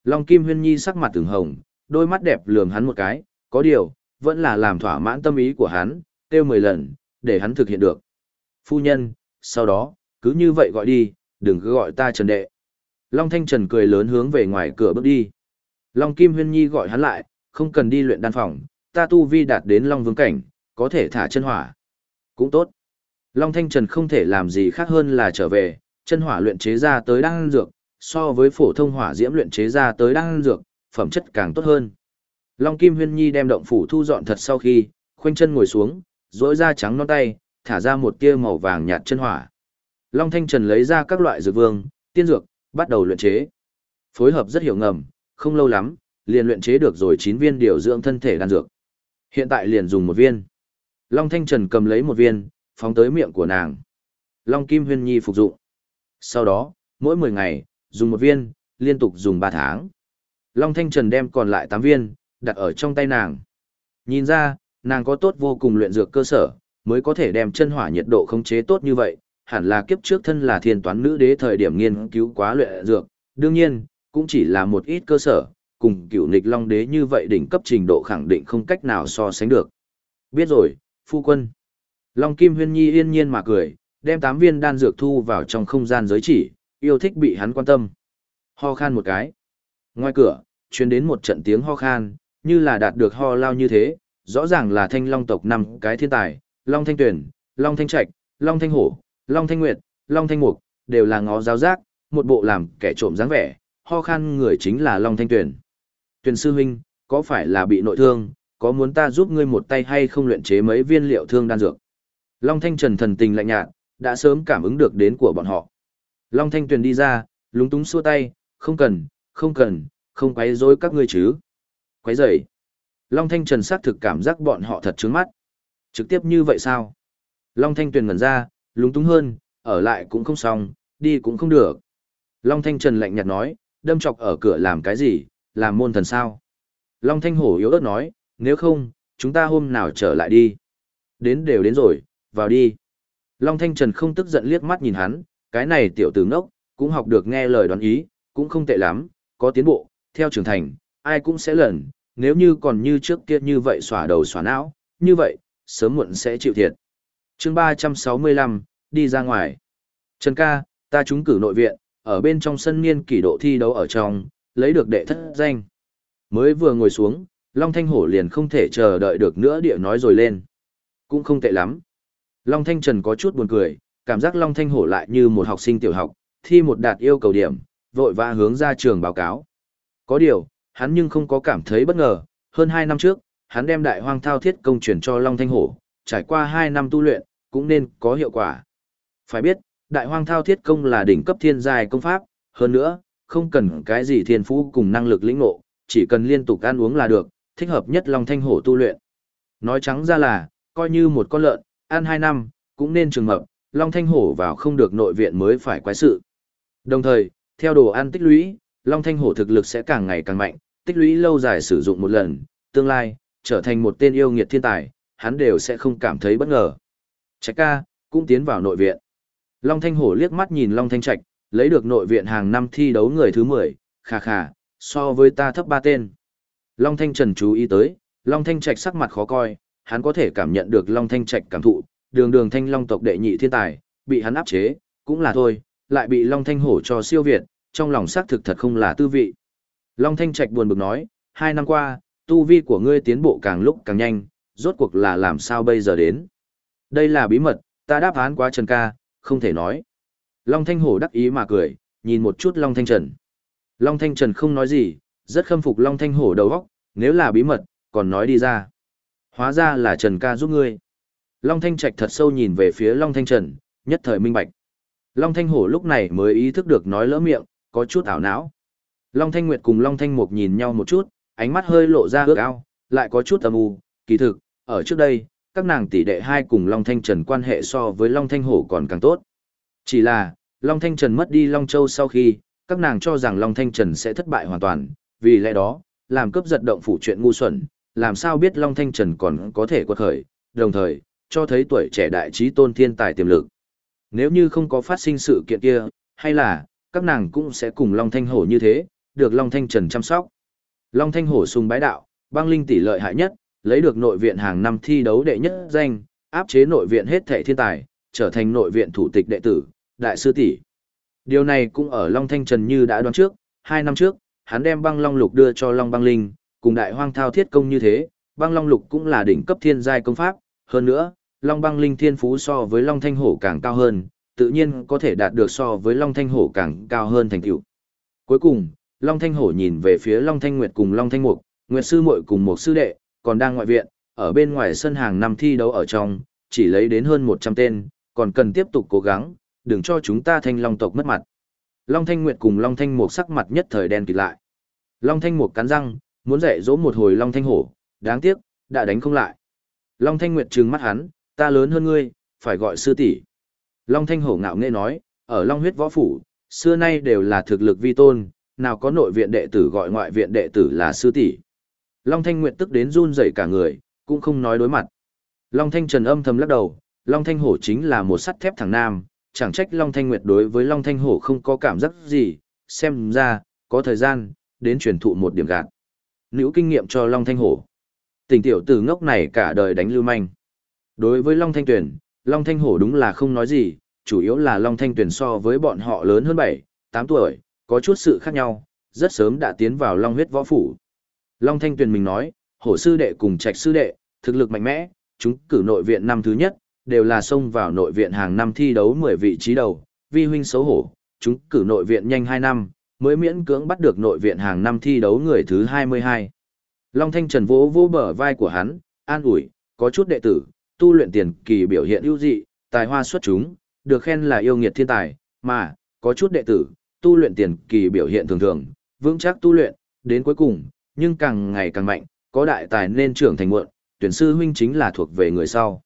Long Kim Huyên Nhi sắc mặt từng hồng, đôi mắt đẹp lườm hắn một cái, có điều, vẫn là làm thỏa mãn tâm ý của hắn, kêu mười lần, để hắn thực hiện được. Phu nhân, sau đó, cứ như vậy gọi đi, đừng cứ gọi ta Trần Đệ. Long Thanh Trần cười lớn hướng về ngoài cửa bước đi. Long Kim Huyên Nhi gọi hắn lại, không cần đi luyện đan phòng, ta tu vi đạt đến Long Vương Cảnh, có thể thả chân hỏa. Cũng tốt. Long Thanh Trần không thể làm gì khác hơn là trở về, chân hỏa luyện chế ra tới đan dược, so với phổ thông hỏa diễm luyện chế ra tới đan dược, phẩm chất càng tốt hơn. Long Kim Huyên Nhi đem động phủ thu dọn thật sau khi, khoanh chân ngồi xuống, rỗi ra trắng non tay, thả ra một tia màu vàng nhạt chân hỏa. Long Thanh Trần lấy ra các loại dược vương, tiên dược, bắt đầu luyện chế. Phối hợp rất hiểu ngầm, không lâu lắm, liền luyện chế được rồi 9 viên điều dưỡng thân thể đan dược. Hiện tại liền dùng một viên. Long Thanh Trần cầm lấy một viên, phóng tới miệng của nàng. Long Kim Huyên Nhi phục dụng. Sau đó, mỗi 10 ngày, dùng một viên, liên tục dùng 3 tháng. Long Thanh Trần đem còn lại 8 viên, đặt ở trong tay nàng. Nhìn ra, nàng có tốt vô cùng luyện dược cơ sở, mới có thể đem chân hỏa nhiệt độ khống chế tốt như vậy, hẳn là kiếp trước thân là thiên toán nữ đế thời điểm nghiên cứu quá luyện dược, đương nhiên, cũng chỉ là một ít cơ sở, cùng cựu nịch long đế như vậy đỉnh cấp trình độ khẳng định không cách nào so sánh được. Biết rồi, phu quân. Long Kim Huyên Nhi yên nhiên mà cười, đem tám viên đan dược thu vào trong không gian giới chỉ, yêu thích bị hắn quan tâm. Ho khan một cái. Ngoài cửa, truyền đến một trận tiếng ho khan, như là đạt được ho lao như thế, rõ ràng là thanh long tộc năm cái thiên tài, Long Thanh Tuyển, Long Thanh Trạch, Long Thanh Hổ, Long Thanh Nguyệt, Long Thanh Mục, đều là ngó giáo giác, một bộ làm kẻ trộm dáng vẻ, ho khan người chính là Long Thanh Tuyển. Tuyển sư huynh, có phải là bị nội thương, có muốn ta giúp ngươi một tay hay không luyện chế mấy viên liệu thương đan dược? Long Thanh Trần thần tình lạnh nhạt, đã sớm cảm ứng được đến của bọn họ. Long Thanh Tuyền đi ra, lúng túng xua tay, không cần, không cần, không quấy rối các ngươi chứ. Quấy rầy. Long Thanh Trần xác thực cảm giác bọn họ thật trướng mắt. Trực tiếp như vậy sao? Long Thanh Tuyền ngẩn ra, lúng túng hơn, ở lại cũng không xong, đi cũng không được. Long Thanh Trần lạnh nhạt nói, đâm chọc ở cửa làm cái gì, làm môn thần sao? Long Thanh Hổ yếu ớt nói, nếu không, chúng ta hôm nào trở lại đi. Đến đều đến rồi, vào đi. Long Thanh Trần không tức giận liếc mắt nhìn hắn, cái này tiểu tử ngốc, cũng học được nghe lời đoán ý, cũng không tệ lắm, có tiến bộ, theo trưởng thành, ai cũng sẽ lần, nếu như còn như trước kia như vậy xỏa đầu xỏa não, như vậy, sớm muộn sẽ chịu thiệt. chương 365, đi ra ngoài. Trần ca, ta trúng cử nội viện, ở bên trong sân niên kỷ độ thi đấu ở trong, lấy được đệ thất danh. Mới vừa ngồi xuống, Long Thanh Hổ liền không thể chờ đợi được nữa địa nói rồi lên. Cũng không tệ lắm. Long Thanh Trần có chút buồn cười, cảm giác Long Thanh Hổ lại như một học sinh tiểu học, thi một đạt yêu cầu điểm, vội vã hướng ra trường báo cáo. Có điều, hắn nhưng không có cảm thấy bất ngờ, hơn 2 năm trước, hắn đem đại hoang thao thiết công truyền cho Long Thanh Hổ, trải qua 2 năm tu luyện, cũng nên có hiệu quả. Phải biết, đại hoang thao thiết công là đỉnh cấp thiên giai công pháp, hơn nữa, không cần cái gì thiên phú cùng năng lực lĩnh ngộ, chỉ cần liên tục ăn uống là được, thích hợp nhất Long Thanh Hổ tu luyện. Nói trắng ra là, coi như một con lợn, ăn 2 năm, cũng nên trường mập, Long Thanh Hổ vào không được nội viện mới phải quái sự. Đồng thời, theo đồ ăn tích lũy, Long Thanh Hổ thực lực sẽ càng ngày càng mạnh, tích lũy lâu dài sử dụng một lần, tương lai, trở thành một tên yêu nghiệt thiên tài, hắn đều sẽ không cảm thấy bất ngờ. Trạch ca, cũng tiến vào nội viện. Long Thanh Hổ liếc mắt nhìn Long Thanh Trạch, lấy được nội viện hàng năm thi đấu người thứ 10, khà khà, so với ta thấp ba tên. Long Thanh Trần chú ý tới, Long Thanh Trạch sắc mặt khó coi, hắn có thể cảm nhận được Long Thanh Trạch cảm thụ, đường đường thanh long tộc đệ nhị thiên tài, bị hắn áp chế, cũng là thôi, lại bị Long Thanh Hổ cho siêu việt, trong lòng xác thực thật không là tư vị. Long Thanh Trạch buồn bực nói, hai năm qua, tu vi của ngươi tiến bộ càng lúc càng nhanh, rốt cuộc là làm sao bây giờ đến. Đây là bí mật, ta đáp án quá Trần ca, không thể nói. Long Thanh Hổ đắc ý mà cười, nhìn một chút Long Thanh Trần. Long Thanh Trần không nói gì, rất khâm phục Long Thanh Hổ đầu óc, nếu là bí mật, còn nói đi ra. Hóa ra là Trần ca giúp ngươi. Long Thanh Trạch thật sâu nhìn về phía Long Thanh Trần, nhất thời minh bạch. Long Thanh Hổ lúc này mới ý thức được nói lỡ miệng, có chút ảo não. Long Thanh Nguyệt cùng Long Thanh Mục nhìn nhau một chút, ánh mắt hơi lộ ra ước ao, lại có chút âm u, kỳ thực, ở trước đây, các nàng tỷ đệ hai cùng Long Thanh Trần quan hệ so với Long Thanh Hổ còn càng tốt. Chỉ là, Long Thanh Trần mất đi Long Châu sau khi, các nàng cho rằng Long Thanh Trần sẽ thất bại hoàn toàn, vì lẽ đó, làm cấp giật động phủ chuyện ngu xuẩn, làm sao biết Long Thanh Trần còn có thể quật khởi, đồng thời, cho thấy tuổi trẻ đại trí tôn thiên tài tiềm lực. Nếu như không có phát sinh sự kiện kia, hay là, các nàng cũng sẽ cùng Long Thanh Hổ như thế, được Long Thanh Trần chăm sóc. Long Thanh Hổ sùng bái đạo, băng linh tỷ lợi hại nhất, lấy được nội viện hàng năm thi đấu đệ nhất danh, áp chế nội viện hết thể thiên tài, trở thành nội viện thủ tịch đệ tử, đại sư tỷ. Điều này cũng ở Long Thanh Trần như đã đoán trước, hai năm trước, hắn đem băng long lục đưa cho Long băng linh, cùng đại hoang thao thiết công như thế, băng long lục cũng là đỉnh cấp thiên giai công pháp, hơn nữa, long băng linh thiên phú so với long thanh hổ càng cao hơn, tự nhiên có thể đạt được so với long thanh hổ càng cao hơn thành tựu. Cuối cùng, long thanh hổ nhìn về phía long thanh nguyệt cùng long thanh mục, nguyệt sư muội cùng một sư đệ, còn đang ngoại viện, ở bên ngoài sân hàng năm thi đấu ở trong, chỉ lấy đến hơn 100 tên, còn cần tiếp tục cố gắng, đừng cho chúng ta thanh long tộc mất mặt. Long Thanh Nguyệt cùng Long Thanh Mục sắc mặt nhất thời đen kịt lại. Long Thanh Mục cắn răng, muốn dạy dỗ một hồi Long Thanh Hổ, đáng tiếc, đã đánh không lại. Long Thanh Nguyệt trừng mắt hắn, ta lớn hơn ngươi, phải gọi sư tỷ. Long Thanh Hổ ngạo nghễ nói, ở Long huyết võ phủ, xưa nay đều là thực lực vi tôn, nào có nội viện đệ tử gọi ngoại viện đệ tử là sư tỷ. Long Thanh Nguyệt tức đến run rẩy cả người, cũng không nói đối mặt. Long Thanh Trần âm thầm lắc đầu, Long Thanh Hổ chính là một sắt thép thằng nam, chẳng trách Long Thanh Nguyệt đối với Long Thanh Hổ không có cảm giác gì, xem ra, có thời gian, đến truyền thụ một điểm gạt. Nữ kinh nghiệm cho Long Thanh Hổ. Tình tiểu tử ngốc này cả đời đánh lưu manh. Đối với Long Thanh Tuyền, Long Thanh Hổ đúng là không nói gì, chủ yếu là Long Thanh Tuyền so với bọn họ lớn hơn 7, 8 tuổi, có chút sự khác nhau, rất sớm đã tiến vào Long huyết võ phủ. Long Thanh Tuyền mình nói, hổ sư đệ cùng trạch sư đệ, thực lực mạnh mẽ, chúng cử nội viện năm thứ nhất, đều là xông vào nội viện hàng năm thi đấu 10 vị trí đầu, vi huynh xấu hổ, chúng cử nội viện nhanh 2 năm, mới miễn cưỡng bắt được nội viện hàng năm thi đấu người thứ 22. Long Thanh Trần vỗ vỗ bờ vai của hắn, an ủi, có chút đệ tử, tu luyện tiền kỳ biểu hiện ưu dị, tài hoa xuất chúng, được khen là yêu nghiệt thiên tài, mà, có chút đệ tử, tu luyện tiền kỳ biểu hiện thường thường, vững chắc tu luyện, đến cuối cùng, nhưng càng ngày càng mạnh, có đại tài nên trưởng thành muộn, tuyển sư huynh chính là thuộc về người sau.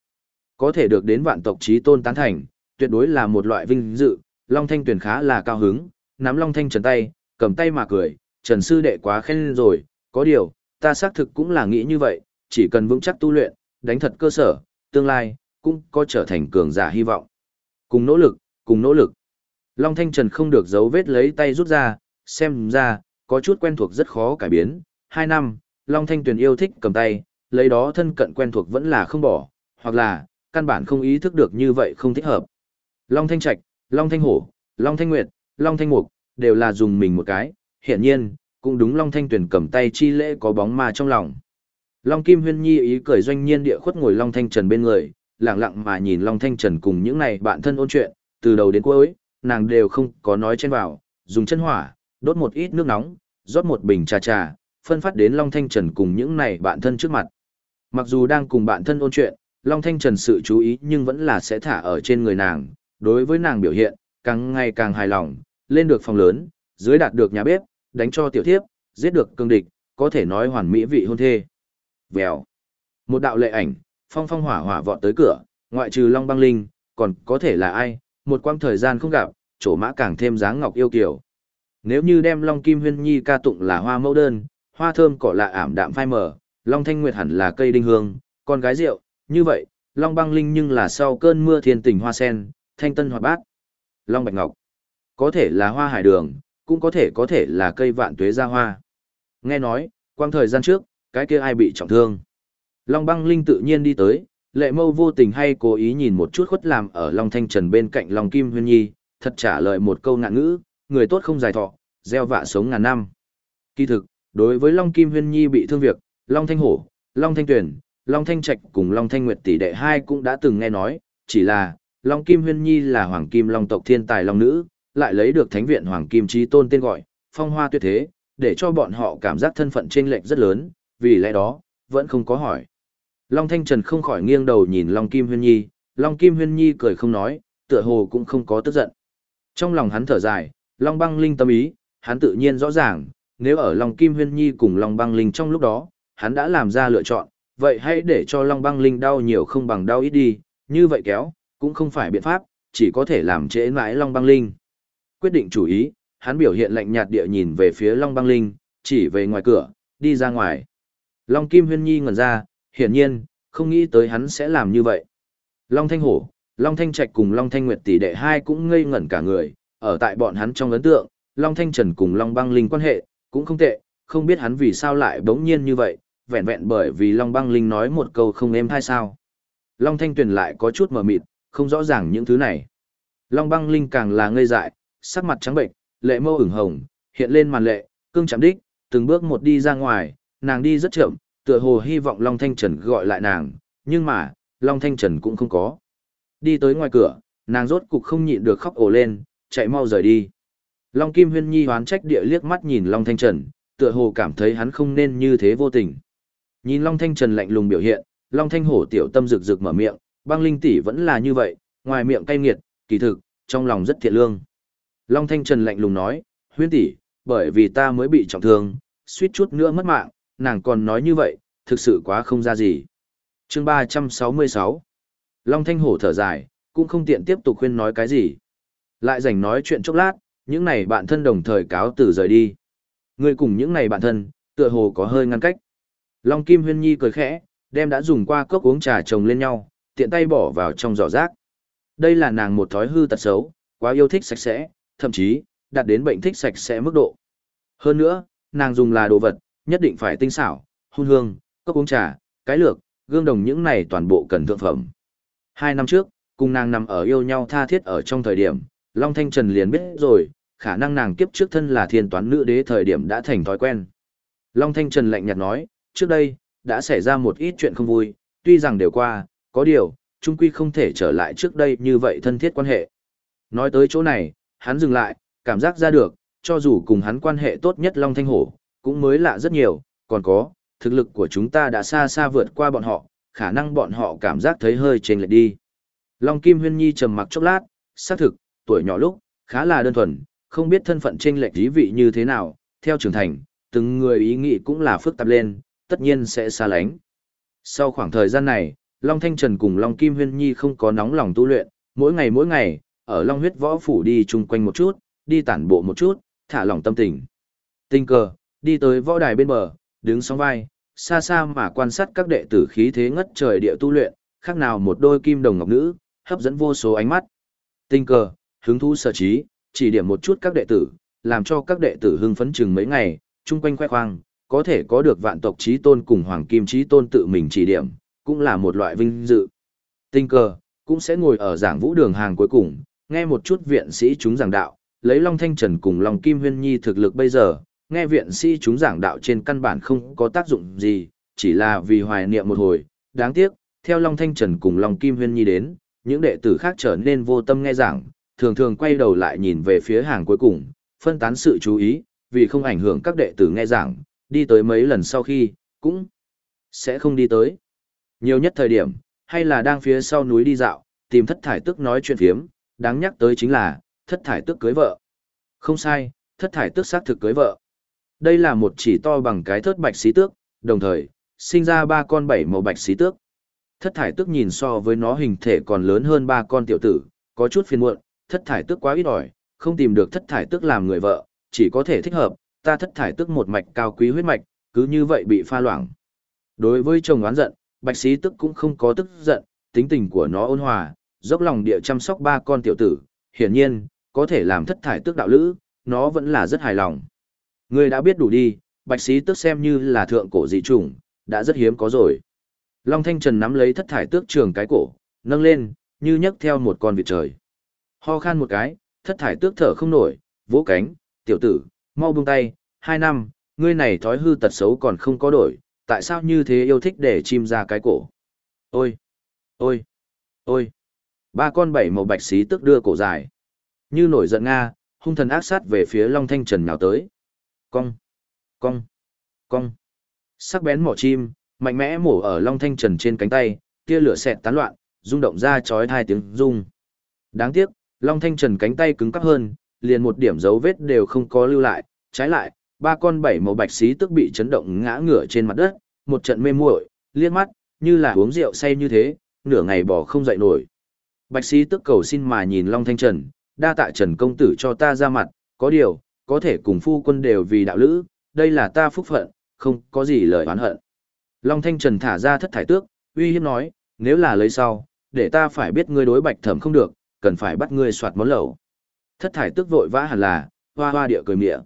Có thể được đến vạn tộc trí tôn tán thành, tuyệt đối là một loại vinh dự, Long Thanh tuyển khá là cao hứng, nắm Long Thanh Trần tay, cầm tay mà cười, Trần sư đệ quá khen rồi, có điều, ta xác thực cũng là nghĩ như vậy, chỉ cần vững chắc tu luyện, đánh thật cơ sở, tương lai, cũng có trở thành cường giả hy vọng. Cùng nỗ lực, cùng nỗ lực. Long Thanh Trần không được giấu vết lấy tay rút ra, xem ra, có chút quen thuộc rất khó cải biến. Hai năm, Long Thanh Tuyền yêu thích cầm tay, lấy đó thân cận quen thuộc vẫn là không bỏ, hoặc là, căn bản không ý thức được như vậy không thích hợp. Long Thanh Trạch, Long Thanh Hổ, Long Thanh Nguyệt, Long Thanh Mục, đều là dùng mình một cái, hiện nhiên, cũng đúng Long Thanh Tuyền cầm tay chi lễ có bóng ma trong lòng. Long Kim Huyên Nhi ý cười doanh nhiên địa khuất ngồi Long Thanh Trần bên người, lặng lặng mà nhìn Long Thanh Trần cùng những này bạn thân ôn chuyện, từ đầu đến cuối, nàng đều không có nói trên vào, dùng chân hỏa, đốt một ít nước nóng, rót một bình trà trà, phân phát đến Long Thanh Trần cùng những này bạn thân trước mặt. Mặc dù đang cùng bạn thân ôn chuyện, Long Thanh Trần sự chú ý nhưng vẫn là sẽ thả ở trên người nàng, đối với nàng biểu hiện, càng ngày càng hài lòng, lên được phòng lớn, dưới đạt được nhà bếp, đánh cho tiểu thiếp, giết được cương địch, có thể nói hoàn mỹ vị hôn thê. Vèo. Một đạo lệ ảnh, phong phong hỏa hỏa vọt tới cửa, ngoại trừ Long Băng Linh, còn có thể là ai, một quãng thời gian không gặp, chỗ mã càng thêm dáng ngọc yêu kiều. Nếu như đem Long Kim Huyên Nhi ca tụng là hoa mẫu đơn, hoa thơm cỏ lạ ảm đạm phai mờ, Long Thanh Nguyệt hẳn là cây đinh hương, con gái rượu, như vậy, Long Băng Linh nhưng là sau cơn mưa thiên tình hoa sen, thanh tân hoạt bát. Long Bạch Ngọc, có thể là hoa hải đường, cũng có thể có thể là cây vạn tuế ra hoa. Nghe nói, quang thời gian trước, cái kia ai bị trọng thương. Long Băng Linh tự nhiên đi tới, lệ mâu vô tình hay cố ý nhìn một chút khuất làm ở Long Thanh Trần bên cạnh Long Kim Huyên Nhi, thật trả lời một câu ngạn ngữ, người tốt không dài thọ, gieo vạ sống ngàn năm. Kỳ thực, đối với Long Kim Huyên Nhi bị thương việc, Long Thanh Hổ, Long Thanh Tuyển, Long Thanh Trạch cùng Long Thanh Nguyệt tỷ đệ hai cũng đã từng nghe nói, chỉ là, Long Kim Huyên Nhi là Hoàng Kim Long tộc thiên tài Long Nữ, lại lấy được Thánh viện Hoàng Kim Trí Tôn tên gọi, phong hoa tuyệt thế, để cho bọn họ cảm giác thân phận chênh lệch rất lớn, vì lẽ đó, vẫn không có hỏi. Long Thanh Trần không khỏi nghiêng đầu nhìn Long Kim Huyên Nhi, Long Kim Huyên Nhi cười không nói, tựa hồ cũng không có tức giận. Trong lòng hắn thở dài, Long Băng Linh tâm ý, hắn tự nhiên rõ ràng, nếu ở Long Kim Huyên Nhi cùng Long Băng Linh trong lúc đó, hắn đã làm ra lựa chọn, vậy hãy để cho Long Băng Linh đau nhiều không bằng đau ít đi, như vậy kéo, cũng không phải biện pháp, chỉ có thể làm trễ mãi Long Băng Linh. Quyết định chủ ý, hắn biểu hiện lạnh nhạt địa nhìn về phía Long Băng Linh, chỉ về ngoài cửa, đi ra ngoài. Long Kim Huyên Nhi ngẩn ra, hiển nhiên, không nghĩ tới hắn sẽ làm như vậy. Long Thanh Hổ, Long Thanh Trạch cùng Long Thanh Nguyệt tỷ đệ hai cũng ngây ngẩn cả người, ở tại bọn hắn trong ấn tượng, Long Thanh Trần cùng Long Băng Linh quan hệ, cũng không tệ, không biết hắn vì sao lại bỗng nhiên như vậy, vẹn vẹn bởi vì Long Băng Linh nói một câu không êm hay sao. Long Thanh Tuyền lại có chút mờ mịt, không rõ ràng những thứ này. Long Băng Linh càng là ngây dại, sắc mặt trắng bệnh, lệ mâu ửng hồng, hiện lên màn lệ, cương chạm đích, từng bước một đi ra ngoài, nàng đi rất chậm, tựa hồ hy vọng Long Thanh Trần gọi lại nàng, nhưng mà, Long Thanh Trần cũng không có. Đi tới ngoài cửa, nàng rốt cục không nhịn được khóc ồ lên, chạy mau rời đi. Long Kim Huyên Nhi hoán trách địa liếc mắt nhìn Long Thanh Trần, tựa hồ cảm thấy hắn không nên như thế vô tình. Nhìn Long Thanh Trần lạnh lùng biểu hiện, Long Thanh Hổ tiểu tâm rực rực mở miệng, băng linh tỷ vẫn là như vậy, ngoài miệng cay nghiệt, kỳ thực, trong lòng rất thiện lương. Long Thanh Trần lạnh lùng nói, huyên tỷ, bởi vì ta mới bị trọng thương, suýt chút nữa mất mạng, nàng còn nói như vậy, thực sự quá không ra gì. chương 366 Long Thanh Hổ thở dài, cũng không tiện tiếp tục khuyên nói cái gì. Lại rảnh nói chuyện chốc lát, những này bạn thân đồng thời cáo từ rời đi. Người cùng những này bạn thân, tựa hồ có hơi ngăn cách. Long Kim Huyên Nhi cười khẽ, đem đã dùng qua cốc uống trà chồng lên nhau, tiện tay bỏ vào trong giỏ rác. Đây là nàng một thói hư tật xấu, quá yêu thích sạch sẽ, thậm chí, đạt đến bệnh thích sạch sẽ mức độ. Hơn nữa, nàng dùng là đồ vật, nhất định phải tinh xảo, hôn hương, cốc uống trà, cái lược, gương đồng những này toàn bộ cần thượng phẩm. Hai năm trước, cùng nàng nằm ở yêu nhau tha thiết ở trong thời điểm, Long Thanh Trần liền biết rồi, khả năng nàng kiếp trước thân là thiên toán nữ đế thời điểm đã thành thói quen. Long Thanh Trần lạnh nhạt nói, trước đây, đã xảy ra một ít chuyện không vui, tuy rằng đều qua, có điều, chung quy không thể trở lại trước đây như vậy thân thiết quan hệ. Nói tới chỗ này, hắn dừng lại, cảm giác ra được, cho dù cùng hắn quan hệ tốt nhất Long Thanh Hổ, cũng mới lạ rất nhiều, còn có, thực lực của chúng ta đã xa xa vượt qua bọn họ, khả năng bọn họ cảm giác thấy hơi chênh lệch đi. Long Kim Huyên Nhi trầm mặc chốc lát, xác thực, tuổi nhỏ lúc, khá là đơn thuần, không biết thân phận chênh lệch ý vị như thế nào, theo trưởng thành, từng người ý nghĩ cũng là phức tạp lên, tất nhiên sẽ xa lánh. Sau khoảng thời gian này, Long Thanh Trần cùng Long Kim Huyên Nhi không có nóng lòng tu luyện, mỗi ngày mỗi ngày, ở Long huyết võ phủ đi chung quanh một chút, đi tản bộ một chút, thả lỏng tâm tình. Tình cờ, đi tới võ đài bên bờ, đứng song vai, xa xa mà quan sát các đệ tử khí thế ngất trời địa tu luyện, khác nào một đôi kim đồng ngọc nữ, hấp dẫn vô số ánh mắt. Tình cờ, hứng thú sở trí, chỉ điểm một chút các đệ tử, làm cho các đệ tử hưng phấn chừng mấy ngày, chung quanh khoe khoang, có thể có được vạn tộc trí tôn cùng hoàng kim trí tôn tự mình chỉ điểm, cũng là một loại vinh dự. Tình cờ, cũng sẽ ngồi ở giảng vũ đường hàng cuối cùng, nghe một chút viện sĩ chúng giảng đạo, lấy Long Thanh Trần cùng Long Kim Huyên Nhi thực lực bây giờ, nghe viện sĩ chúng giảng đạo trên căn bản không có tác dụng gì, chỉ là vì hoài niệm một hồi, đáng tiếc, theo Long Thanh Trần cùng Long Kim Huyên Nhi đến, những đệ tử khác trở nên vô tâm nghe giảng, thường thường quay đầu lại nhìn về phía hàng cuối cùng, phân tán sự chú ý, vì không ảnh hưởng các đệ tử nghe giảng, đi tới mấy lần sau khi, cũng sẽ không đi tới. Nhiều nhất thời điểm, hay là đang phía sau núi đi dạo, tìm thất thải tức nói chuyện phiếm, đáng nhắc tới chính là, thất thải tức cưới vợ. Không sai, thất thải tức xác thực cưới vợ. Đây là một chỉ to bằng cái thớt bạch xí tước, đồng thời, sinh ra ba con bảy màu bạch xí tước. Thất thải tước nhìn so với nó hình thể còn lớn hơn ba con tiểu tử, có chút phiền muộn, thất thải tước quá ít ỏi, không tìm được thất thải tước làm người vợ, chỉ có thể thích hợp, ta thất thải tước một mạch cao quý huyết mạch, cứ như vậy bị pha loãng. Đối với chồng oán giận, bạch xí tước cũng không có tức giận, tính tình của nó ôn hòa, dốc lòng địa chăm sóc ba con tiểu tử, hiển nhiên, có thể làm thất thải tước đạo lữ, nó vẫn là rất hài lòng. Ngươi đã biết đủ đi, bạch sĩ tức xem như là thượng cổ dị chủng, đã rất hiếm có rồi. Long Thanh Trần nắm lấy thất thải tước trường cái cổ, nâng lên, như nhấc theo một con vịt trời. Ho khan một cái, thất thải tước thở không nổi, vỗ cánh, tiểu tử, mau buông tay, hai năm, ngươi này thói hư tật xấu còn không có đổi, tại sao như thế yêu thích để chim ra cái cổ. Ôi, ôi, ôi, ba con bảy màu bạch xí tức đưa cổ dài. Như nổi giận Nga, hung thần ác sát về phía Long Thanh Trần nào tới. Cong, cong, cong. Sắc bén mỏ chim, mạnh mẽ mổ ở Long Thanh Trần trên cánh tay, tia lửa xẹt tán loạn, rung động ra chói hai tiếng rung. Đáng tiếc, Long Thanh Trần cánh tay cứng cắp hơn, liền một điểm dấu vết đều không có lưu lại, trái lại, ba con bảy màu bạch xí tức bị chấn động ngã ngửa trên mặt đất, một trận mê muội, liếc mắt, như là uống rượu say như thế, nửa ngày bỏ không dậy nổi. Bạch sĩ tức cầu xin mà nhìn Long Thanh Trần, đa tạ Trần công tử cho ta ra mặt, có điều, có thể cùng phu quân đều vì đạo lữ, đây là ta phúc phận, không có gì lời oán hận. Long Thanh Trần thả ra thất thải tước, uy hiếp nói, nếu là lấy sau, để ta phải biết ngươi đối bạch thẩm không được, cần phải bắt ngươi soạt món lẩu. Thất thải tước vội vã hẳn là, hoa hoa địa cười mịa.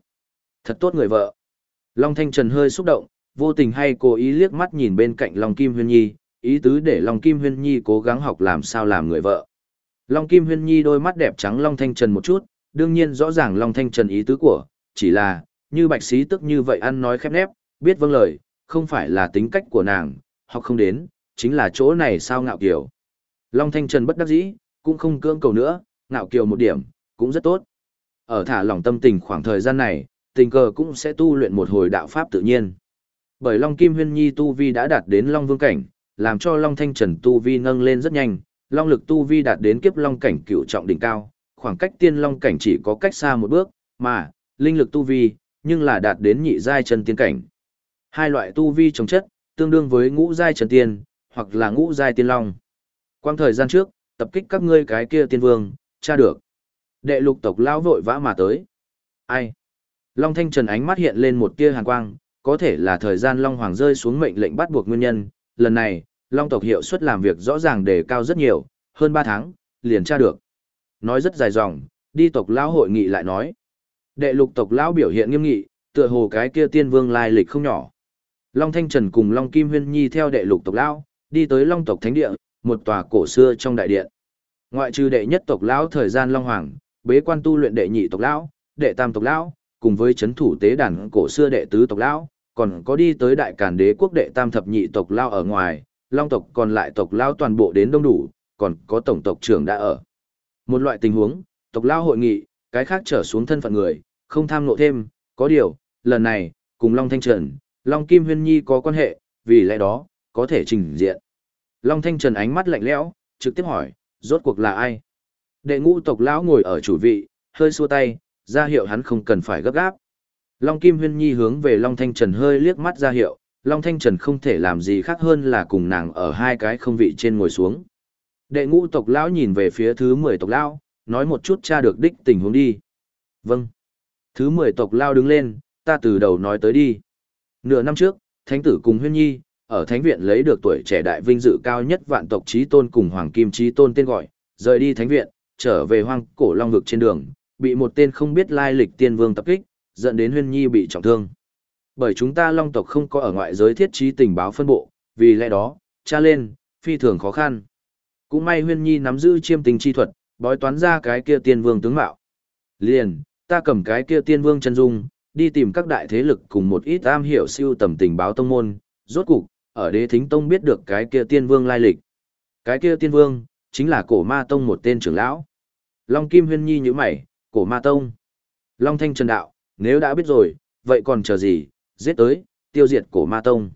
Thật tốt người vợ. Long Thanh Trần hơi xúc động, vô tình hay cố ý liếc mắt nhìn bên cạnh Long Kim Huyên Nhi, ý tứ để Long Kim Huyên Nhi cố gắng học làm sao làm người vợ. Long Kim Huyên Nhi đôi mắt đẹp trắng Long Thanh Trần một chút, đương nhiên rõ ràng Long Thanh Trần ý tứ của, chỉ là, như bạch sĩ tức như vậy ăn nói khép nép, biết vâng lời, không phải là tính cách của nàng, học không đến, chính là chỗ này sao ngạo kiều. Long Thanh Trần bất đắc dĩ, cũng không cưỡng cầu nữa, ngạo kiều một điểm, cũng rất tốt. Ở thả lòng tâm tình khoảng thời gian này, tình cờ cũng sẽ tu luyện một hồi đạo pháp tự nhiên. Bởi Long Kim Huyên Nhi tu vi đã đạt đến Long Vương cảnh, làm cho Long Thanh Trần tu vi nâng lên rất nhanh, Long lực tu vi đạt đến kiếp Long cảnh cựu trọng đỉnh cao, khoảng cách tiên Long cảnh chỉ có cách xa một bước, mà linh lực tu vi nhưng là đạt đến nhị giai chân tiên cảnh. Hai loại tu vi chống chất, tương đương với ngũ giai chân tiên, hoặc là ngũ giai tiên long. Quang thời gian trước, tập kích các ngươi cái kia tiên vương, tra được. Đệ lục tộc lão vội vã mà tới. Ai? Long Thanh Trần ánh mắt hiện lên một tia hàn quang, có thể là thời gian Long Hoàng rơi xuống mệnh lệnh bắt buộc nguyên nhân. Lần này, Long tộc hiệu suất làm việc rõ ràng đề cao rất nhiều, hơn 3 tháng, liền tra được. Nói rất dài dòng, đi tộc lão hội nghị lại nói. Đệ lục tộc lão biểu hiện nghiêm nghị, tựa hồ cái kia tiên vương lai lịch không nhỏ. Long Thanh Trần cùng Long Kim Huyên Nhi theo đệ lục tộc lão, đi tới Long tộc thánh địa, một tòa cổ xưa trong đại điện. Ngoại trừ đệ nhất tộc lão thời gian Long Hoàng, bế quan tu luyện đệ nhị tộc lão, đệ tam tộc lão, cùng với chấn thủ tế đàn cổ xưa đệ tứ tộc lão, còn có đi tới đại càn đế quốc đệ tam thập nhị tộc lão ở ngoài, Long tộc còn lại tộc lão toàn bộ đến đông đủ, còn có tổng tộc trưởng đã ở. Một loại tình huống, tộc lão hội nghị, cái khác trở xuống thân phận người, không tham nộ thêm, có điều, lần này, cùng Long Thanh Trần, Long Kim Huyên Nhi có quan hệ, vì lẽ đó, có thể trình diện. Long Thanh Trần ánh mắt lạnh lẽo, trực tiếp hỏi, rốt cuộc là ai? Đệ ngũ tộc lão ngồi ở chủ vị, hơi xua tay, ra hiệu hắn không cần phải gấp gáp. Long Kim Huyên Nhi hướng về Long Thanh Trần hơi liếc mắt ra hiệu, Long Thanh Trần không thể làm gì khác hơn là cùng nàng ở hai cái không vị trên ngồi xuống. Đệ ngũ tộc lão nhìn về phía thứ 10 tộc lão, nói một chút tra được đích tình huống đi. Vâng. Thứ 10 tộc lão đứng lên, ta từ đầu nói tới đi. Nửa năm trước, Thánh tử cùng Huyên Nhi, ở Thánh viện lấy được tuổi trẻ đại vinh dự cao nhất vạn tộc trí tôn cùng Hoàng Kim trí tôn tên gọi, rời đi Thánh viện, trở về hoang cổ long vực trên đường, bị một tên không biết lai lịch tiên vương tập kích, dẫn đến Huyên Nhi bị trọng thương. Bởi chúng ta long tộc không có ở ngoại giới thiết trí tình báo phân bộ, vì lẽ đó, tra lên, phi thường khó khăn. Cũng may Huyên Nhi nắm giữ chiêm tình chi thuật, bói toán ra cái kia tiên vương tướng mạo. Liền, ta cầm cái kia tiên vương chân dung, đi tìm các đại thế lực cùng một ít am hiểu siêu tầm tình báo tông môn, rốt cục, ở đế thính tông biết được cái kia tiên vương lai lịch. Cái kia tiên vương, chính là cổ ma tông một tên trưởng lão. Long Kim Huyên Nhi như mày, cổ ma tông. Long Thanh Trần Đạo, nếu đã biết rồi, vậy còn chờ gì, giết tới, tiêu diệt cổ ma tông.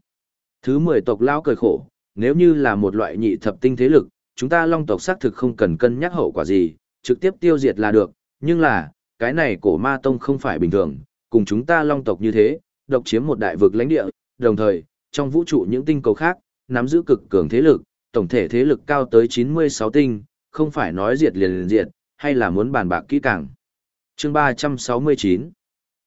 Thứ 10 tộc lão cười khổ, nếu như là một loại nhị thập tinh thế lực, chúng ta long tộc xác thực không cần cân nhắc hậu quả gì, trực tiếp tiêu diệt là được, nhưng là, cái này cổ ma tông không phải bình thường, cùng chúng ta long tộc như thế, độc chiếm một đại vực lãnh địa, đồng thời, trong vũ trụ những tinh cầu khác, nắm giữ cực cường thế lực, tổng thể thế lực cao tới 96 tinh, không phải nói diệt liền liền diệt, hay là muốn bàn bạc kỹ càng. Chương 369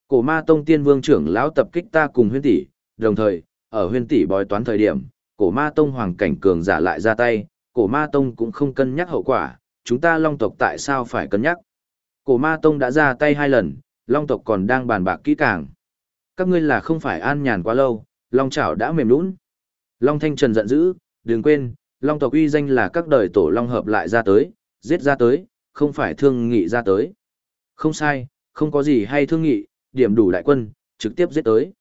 Cổ ma tông tiên vương trưởng lão tập kích ta cùng huyên tỷ, đồng thời, ở huyên tỷ bói toán thời điểm, cổ ma tông hoàng cảnh cường giả lại ra tay, cổ ma tông cũng không cân nhắc hậu quả, chúng ta long tộc tại sao phải cân nhắc. Cổ ma tông đã ra tay hai lần, long tộc còn đang bàn bạc kỹ càng. Các ngươi là không phải an nhàn quá lâu, long chảo đã mềm lún. Long thanh trần giận dữ, đừng quên, long tộc uy danh là các đời tổ long hợp lại ra tới, giết ra tới, không phải thương nghị ra tới. Không sai, không có gì hay thương nghị, điểm đủ đại quân, trực tiếp giết tới.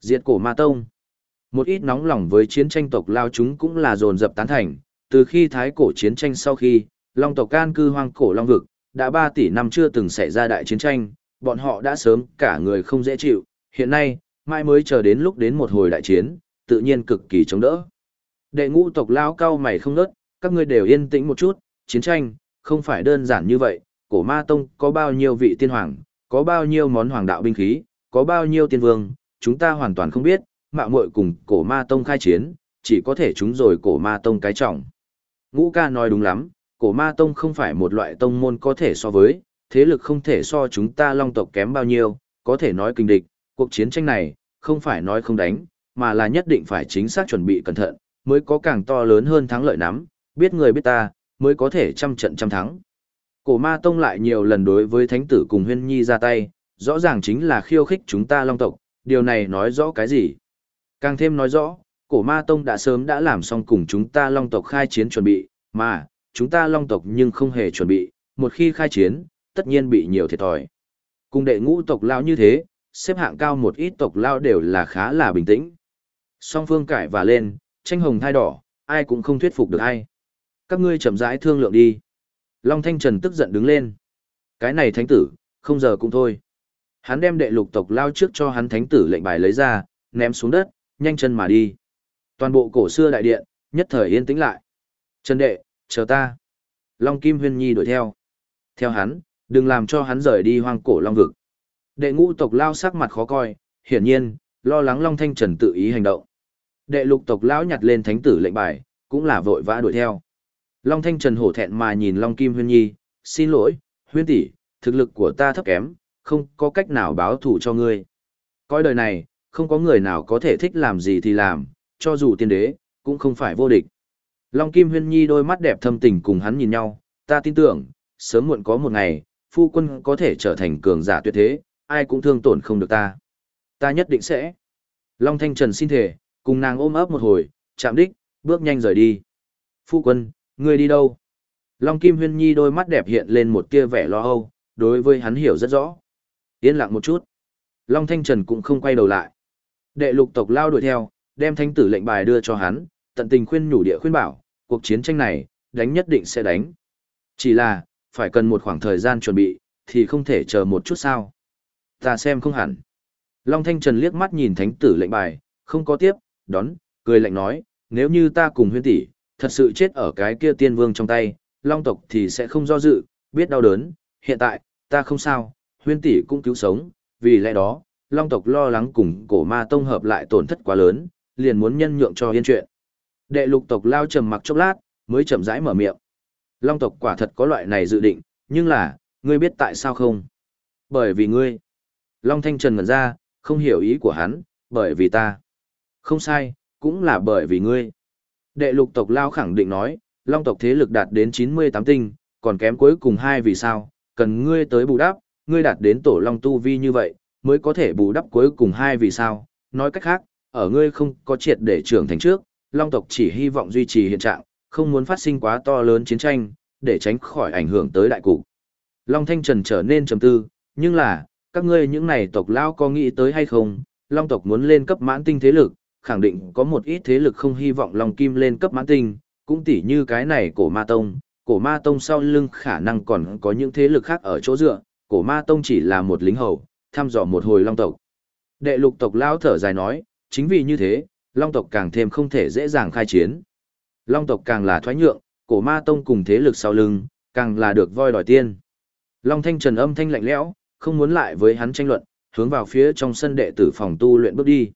Diệt cổ ma tông. Một ít nóng lòng với chiến tranh tộc lao chúng cũng là dồn dập tán thành, từ khi thái cổ chiến tranh sau khi, long tộc can cư hoang cổ long vực, đã 3 tỷ năm chưa từng xảy ra đại chiến tranh, bọn họ đã sớm cả người không dễ chịu, hiện nay, mai mới chờ đến lúc đến một hồi đại chiến, tự nhiên cực kỳ chống đỡ. Đệ ngũ tộc lao cao mày không nớt, các ngươi đều yên tĩnh một chút, chiến tranh, không phải đơn giản như vậy, cổ ma tông có bao nhiêu vị tiên hoàng, có bao nhiêu món hoàng đạo binh khí, có bao nhiêu tiên vương, chúng ta hoàn toàn không biết, mạo muội cùng cổ ma tông khai chiến, chỉ có thể chúng rồi cổ ma tông cái trọng. Ngũ ca nói đúng lắm, cổ ma tông không phải một loại tông môn có thể so với, thế lực không thể so chúng ta long tộc kém bao nhiêu, có thể nói kinh địch, cuộc chiến tranh này, không phải nói không đánh, mà là nhất định phải chính xác chuẩn bị cẩn thận, mới có càng to lớn hơn thắng lợi nắm, biết người biết ta, mới có thể trăm trận trăm thắng. Cổ ma tông lại nhiều lần đối với thánh tử cùng huyên nhi ra tay, rõ ràng chính là khiêu khích chúng ta long tộc, điều này nói rõ cái gì? Càng thêm nói rõ, cổ ma tông đã sớm đã làm xong cùng chúng ta long tộc khai chiến chuẩn bị, mà, chúng ta long tộc nhưng không hề chuẩn bị, một khi khai chiến, tất nhiên bị nhiều thiệt thòi. Cùng đệ ngũ tộc lao như thế, xếp hạng cao một ít tộc lao đều là khá là bình tĩnh. Song phương cải và lên, tranh hồng thai đỏ, ai cũng không thuyết phục được ai. Các ngươi chậm rãi thương lượng đi. Long Thanh Trần tức giận đứng lên. Cái này thánh tử, không giờ cũng thôi. Hắn đem đệ lục tộc lao trước cho hắn thánh tử lệnh bài lấy ra, ném xuống đất, nhanh chân mà đi. Toàn bộ cổ xưa đại điện, nhất thời yên tĩnh lại. Trần đệ, chờ ta. Long Kim Huyên Nhi đuổi theo. Theo hắn, đừng làm cho hắn rời đi hoang cổ long vực. Đệ ngũ tộc lao sắc mặt khó coi, hiển nhiên, lo lắng Long Thanh Trần tự ý hành động. Đệ lục tộc lão nhặt lên thánh tử lệnh bài, cũng là vội vã đuổi theo. Long Thanh Trần hổ thẹn mà nhìn Long Kim Huyên Nhi, xin lỗi, Huyên tỷ, thực lực của ta thấp kém, không có cách nào báo thù cho ngươi. Coi đời này, không có người nào có thể thích làm gì thì làm, cho dù tiên đế, cũng không phải vô địch. Long Kim Huyên Nhi đôi mắt đẹp thâm tình cùng hắn nhìn nhau, ta tin tưởng, sớm muộn có một ngày, phu quân có thể trở thành cường giả tuyệt thế, ai cũng thương tổn không được ta. Ta nhất định sẽ. Long Thanh Trần xin thể, cùng nàng ôm ấp một hồi, chạm đích, bước nhanh rời đi. Phu quân, ngươi đi đâu? Long Kim Huyên Nhi đôi mắt đẹp hiện lên một tia vẻ lo âu, đối với hắn hiểu rất rõ. Yên lặng một chút. Long Thanh Trần cũng không quay đầu lại. Đệ lục tộc lao đuổi theo, đem thánh tử lệnh bài đưa cho hắn, tận tình khuyên nhủ địa khuyên bảo, cuộc chiến tranh này, đánh nhất định sẽ đánh. Chỉ là, phải cần một khoảng thời gian chuẩn bị, thì không thể chờ một chút sao. Ta xem không hẳn. Long Thanh Trần liếc mắt nhìn thánh tử lệnh bài, không có tiếp, đón, cười lạnh nói, nếu như ta cùng huyên tỷ, thật sự chết ở cái kia tiên vương trong tay, Long tộc thì sẽ không do dự, biết đau đớn, hiện tại, ta không sao, huyên tỷ cũng cứu sống, vì lẽ đó, Long tộc lo lắng cùng cổ ma tông hợp lại tổn thất quá lớn, liền muốn nhân nhượng cho yên chuyện. Đệ lục tộc lao trầm mặc chốc lát, mới chậm rãi mở miệng. Long tộc quả thật có loại này dự định, nhưng là, ngươi biết tại sao không? Bởi vì ngươi. Long Thanh Trần ngẩn ra, không hiểu ý của hắn, bởi vì ta. Không sai, cũng là bởi vì ngươi. Đệ lục tộc lao khẳng định nói, Long tộc thế lực đạt đến 98 tinh, còn kém cuối cùng hai vì sao, cần ngươi tới bù đắp, ngươi đạt đến tổ Long tu vi như vậy, mới có thể bù đắp cuối cùng hai vì sao. Nói cách khác, ở ngươi không có triệt để trưởng thành trước, Long tộc chỉ hy vọng duy trì hiện trạng, không muốn phát sinh quá to lớn chiến tranh, để tránh khỏi ảnh hưởng tới đại cục. Long Thanh Trần trở nên trầm tư, nhưng là, các ngươi những này tộc lao có nghĩ tới hay không, Long tộc muốn lên cấp mãn tinh thế lực, khẳng định có một ít thế lực không hy vọng Long Kim lên cấp mãn tinh, cũng tỉ như cái này cổ ma tông, cổ ma tông sau lưng khả năng còn có những thế lực khác ở chỗ dựa, cổ ma tông chỉ là một lính hầu, thăm dò một hồi Long tộc. Đệ lục tộc lao thở dài nói, chính vì như thế, Long tộc càng thêm không thể dễ dàng khai chiến. Long tộc càng là thoái nhượng, cổ ma tông cùng thế lực sau lưng, càng là được voi đòi tiên. Long Thanh Trần âm thanh lạnh lẽo, không muốn lại với hắn tranh luận, hướng vào phía trong sân đệ tử phòng tu luyện bước đi.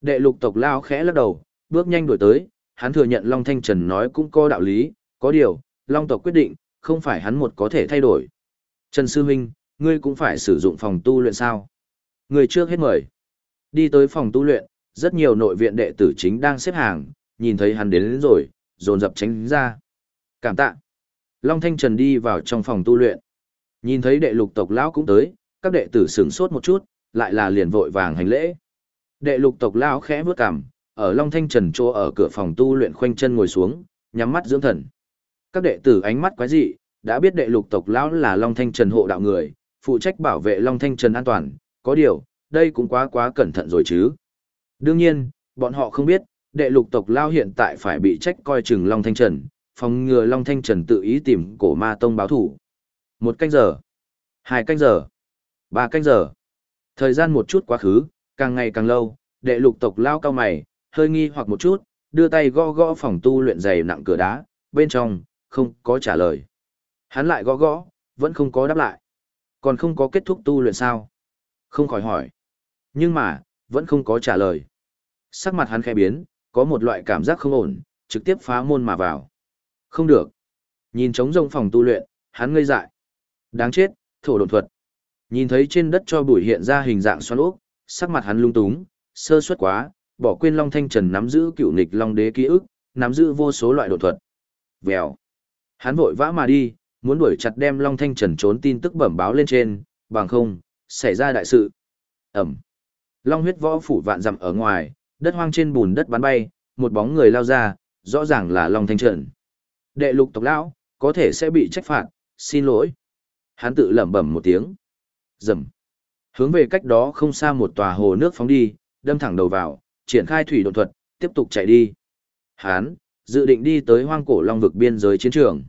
Đệ lục tộc lao khẽ lắc đầu, bước nhanh đuổi tới, hắn thừa nhận Long Thanh Trần nói cũng có đạo lý, có điều, Long tộc quyết định, không phải hắn một có thể thay đổi. Trần Sư Minh, ngươi cũng phải sử dụng phòng tu luyện sao? Người trước hết mời. Đi tới phòng tu luyện, rất nhiều nội viện đệ tử chính đang xếp hàng, nhìn thấy hắn đến, đến rồi, dồn dập tránh ra. Cảm tạ. Long Thanh Trần đi vào trong phòng tu luyện. Nhìn thấy đệ lục tộc lão cũng tới, các đệ tử sửng sốt một chút, lại là liền vội vàng hành lễ. Đệ lục tộc lão khẽ bước cằm, ở Long Thanh Trần chỗ ở cửa phòng tu luyện khoanh chân ngồi xuống, nhắm mắt dưỡng thần. Các đệ tử ánh mắt quái dị, đã biết đệ lục tộc lão là Long Thanh Trần hộ đạo người, phụ trách bảo vệ Long Thanh Trần an toàn, có điều, đây cũng quá quá cẩn thận rồi chứ. Đương nhiên, bọn họ không biết, đệ lục tộc lao hiện tại phải bị trách coi chừng Long Thanh Trần, phòng ngừa Long Thanh Trần tự ý tìm cổ ma tông báo thủ. Một canh giờ, hai canh giờ, ba canh giờ. Thời gian một chút quá khứ, càng ngày càng lâu, đệ lục tộc lao cao mày, hơi nghi hoặc một chút, đưa tay gõ gõ phòng tu luyện dày nặng cửa đá, bên trong, không có trả lời. Hắn lại gõ gõ, vẫn không có đáp lại. Còn không có kết thúc tu luyện sao? Không khỏi hỏi. Nhưng mà, vẫn không có trả lời. Sắc mặt hắn khẽ biến, có một loại cảm giác không ổn, trực tiếp phá môn mà vào. Không được. Nhìn trống rông phòng tu luyện, hắn ngây dại. Đáng chết, thổ độn thuật. Nhìn thấy trên đất cho bụi hiện ra hình dạng xoắn ốc, sắc mặt hắn lung túng, sơ suất quá, bỏ quên Long Thanh Trần nắm giữ cựu nghịch Long Đế ký ức, nắm giữ vô số loại độ thuật. Vèo. Hắn vội vã mà đi, muốn đuổi chặt đem Long Thanh Trần trốn tin tức bẩm báo lên trên, bằng không, xảy ra đại sự. Ẩm. Long huyết võ phủ vạn dặm ở ngoài, đất hoang trên bùn đất bắn bay, một bóng người lao ra, rõ ràng là Long Thanh Trần. Đệ lục tộc lão, có thể sẽ bị trách phạt, xin lỗi. Hắn tự lẩm bẩm một tiếng. dầm Hướng về cách đó không xa một tòa hồ nước phóng đi, đâm thẳng đầu vào, triển khai thủy đột thuật, tiếp tục chạy đi. Hắn dự định đi tới hoang cổ long vực biên giới chiến trường.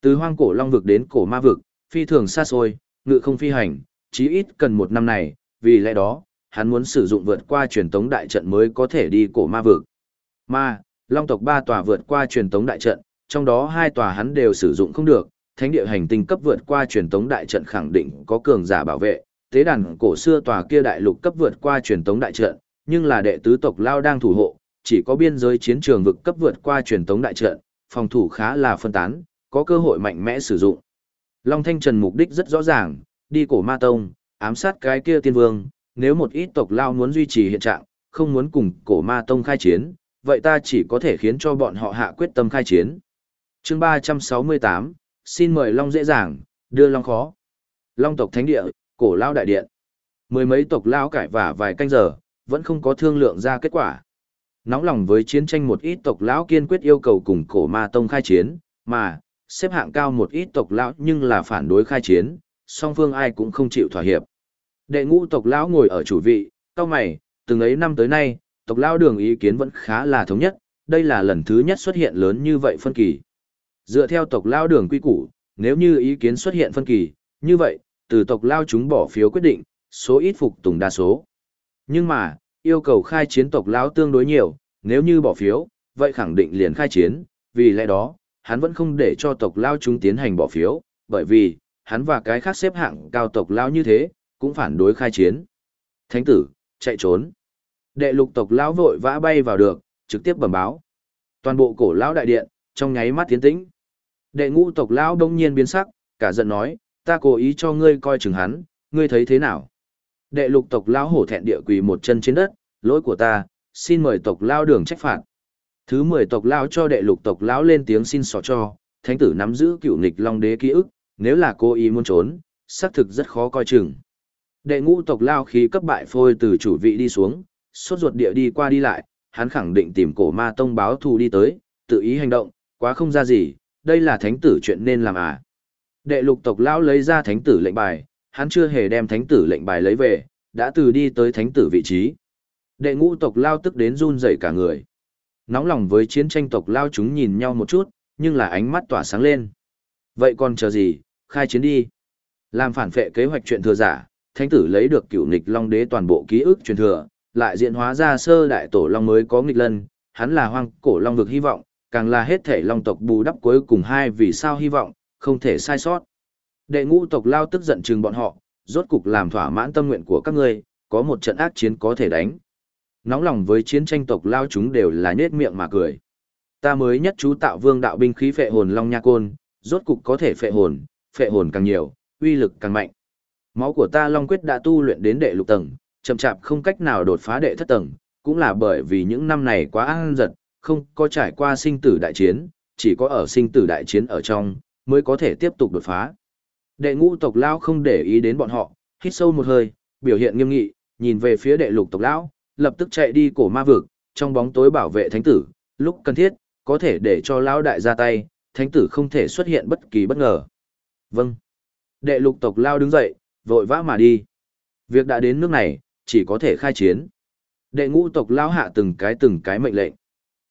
Từ hoang cổ long vực đến cổ ma vực, phi thường xa xôi, ngự không phi hành, chí ít cần một năm này, vì lẽ đó, hắn muốn sử dụng vượt qua truyền tống đại trận mới có thể đi cổ ma vực. Ma, long tộc ba tòa vượt qua truyền tống đại trận, trong đó hai tòa hắn đều sử dụng không được, thánh địa hành tinh cấp vượt qua truyền tống đại trận khẳng định có cường giả bảo vệ, tế đàn cổ xưa tòa kia đại lục cấp vượt qua truyền tống đại trận, nhưng là đệ tứ tộc lao đang thủ hộ, chỉ có biên giới chiến trường vực cấp vượt qua truyền tống đại trận, phòng thủ khá là phân tán, có cơ hội mạnh mẽ sử dụng. Long Thanh Trần mục đích rất rõ ràng, đi cổ ma tông, ám sát cái kia tiên vương, nếu một ít tộc lao muốn duy trì hiện trạng, không muốn cùng cổ ma tông khai chiến, vậy ta chỉ có thể khiến cho bọn họ hạ quyết tâm khai chiến. chương 368, xin mời Long dễ dàng, đưa Long khó. Long tộc thánh địa, cổ lao đại điện. Mười mấy tộc lao cải vả vài canh giờ, vẫn không có thương lượng ra kết quả. Nóng lòng với chiến tranh một ít tộc lão kiên quyết yêu cầu cùng cổ ma tông khai chiến, mà, xếp hạng cao một ít tộc lão nhưng là phản đối khai chiến, song phương ai cũng không chịu thỏa hiệp. Đệ ngũ tộc lão ngồi ở chủ vị, cao mày, từng ấy năm tới nay, tộc lão đường ý kiến vẫn khá là thống nhất, đây là lần thứ nhất xuất hiện lớn như vậy phân kỳ. Dựa theo tộc lão đường quy củ, nếu như ý kiến xuất hiện phân kỳ, như vậy, từ tộc lao chúng bỏ phiếu quyết định, số ít phục tùng đa số. Nhưng mà, yêu cầu khai chiến tộc lão tương đối nhiều, nếu như bỏ phiếu, vậy khẳng định liền khai chiến, vì lẽ đó, hắn vẫn không để cho tộc lao chúng tiến hành bỏ phiếu, bởi vì, hắn và cái khác xếp hạng cao tộc lao như thế, cũng phản đối khai chiến. Thánh tử, chạy trốn. Đệ lục tộc lão vội vã bay vào được, trực tiếp bẩm báo. Toàn bộ cổ lão đại điện, trong nháy mắt tiến tĩnh. Đệ ngũ tộc lão đông nhiên biến sắc, cả giận nói, ta cố ý cho ngươi coi chừng hắn, ngươi thấy thế nào? Đệ lục tộc lão hổ thẹn địa quỳ một chân trên đất, lỗi của ta, xin mời tộc lão đường trách phạt. Thứ mười tộc lão cho đệ lục tộc lão lên tiếng xin xỏ cho, thánh tử nắm giữ cựu nghịch long đế ký ức, nếu là cố ý muốn trốn, xác thực rất khó coi chừng. Đệ ngũ tộc lão khí cấp bại phôi từ chủ vị đi xuống, sốt ruột địa đi qua đi lại, hắn khẳng định tìm cổ ma tông báo thù đi tới, tự ý hành động, quá không ra gì, đây là thánh tử chuyện nên làm à. Đệ lục tộc lão lấy ra thánh tử lệnh bài, hắn chưa hề đem thánh tử lệnh bài lấy về, đã từ đi tới thánh tử vị trí. Đệ ngũ tộc lao tức đến run rẩy cả người. Nóng lòng với chiến tranh tộc lao chúng nhìn nhau một chút, nhưng là ánh mắt tỏa sáng lên. Vậy còn chờ gì, khai chiến đi. Làm phản phệ kế hoạch chuyện thừa giả, thánh tử lấy được cựu nghịch long đế toàn bộ ký ức truyền thừa, lại diện hóa ra sơ đại tổ long mới có nghịch lân, hắn là hoang cổ long vực hy vọng, càng là hết thể long tộc bù đắp cuối cùng hai vì sao hy vọng, không thể sai sót. Đệ ngũ tộc lao tức giận chừng bọn họ, rốt cục làm thỏa mãn tâm nguyện của các ngươi, có một trận ác chiến có thể đánh. Nóng lòng với chiến tranh tộc lao chúng đều là nhết miệng mà cười. Ta mới nhất chú tạo vương đạo binh khí phệ hồn long nha côn, rốt cục có thể phệ hồn, phệ hồn càng nhiều, uy lực càng mạnh. Máu của ta long quyết đã tu luyện đến đệ lục tầng, chậm chạp không cách nào đột phá đệ thất tầng, cũng là bởi vì những năm này quá an giật, không có trải qua sinh tử đại chiến, chỉ có ở sinh tử đại chiến ở trong, mới có thể tiếp tục đột phá. Đệ ngũ tộc lão không để ý đến bọn họ, hít sâu một hơi, biểu hiện nghiêm nghị, nhìn về phía đệ lục tộc lão, lập tức chạy đi cổ ma vực, trong bóng tối bảo vệ thánh tử, lúc cần thiết, có thể để cho lão đại ra tay, thánh tử không thể xuất hiện bất kỳ bất ngờ. Vâng. Đệ lục tộc lao đứng dậy, vội vã mà đi. Việc đã đến nước này, chỉ có thể khai chiến. Đệ ngũ tộc lão hạ từng cái từng cái mệnh lệnh.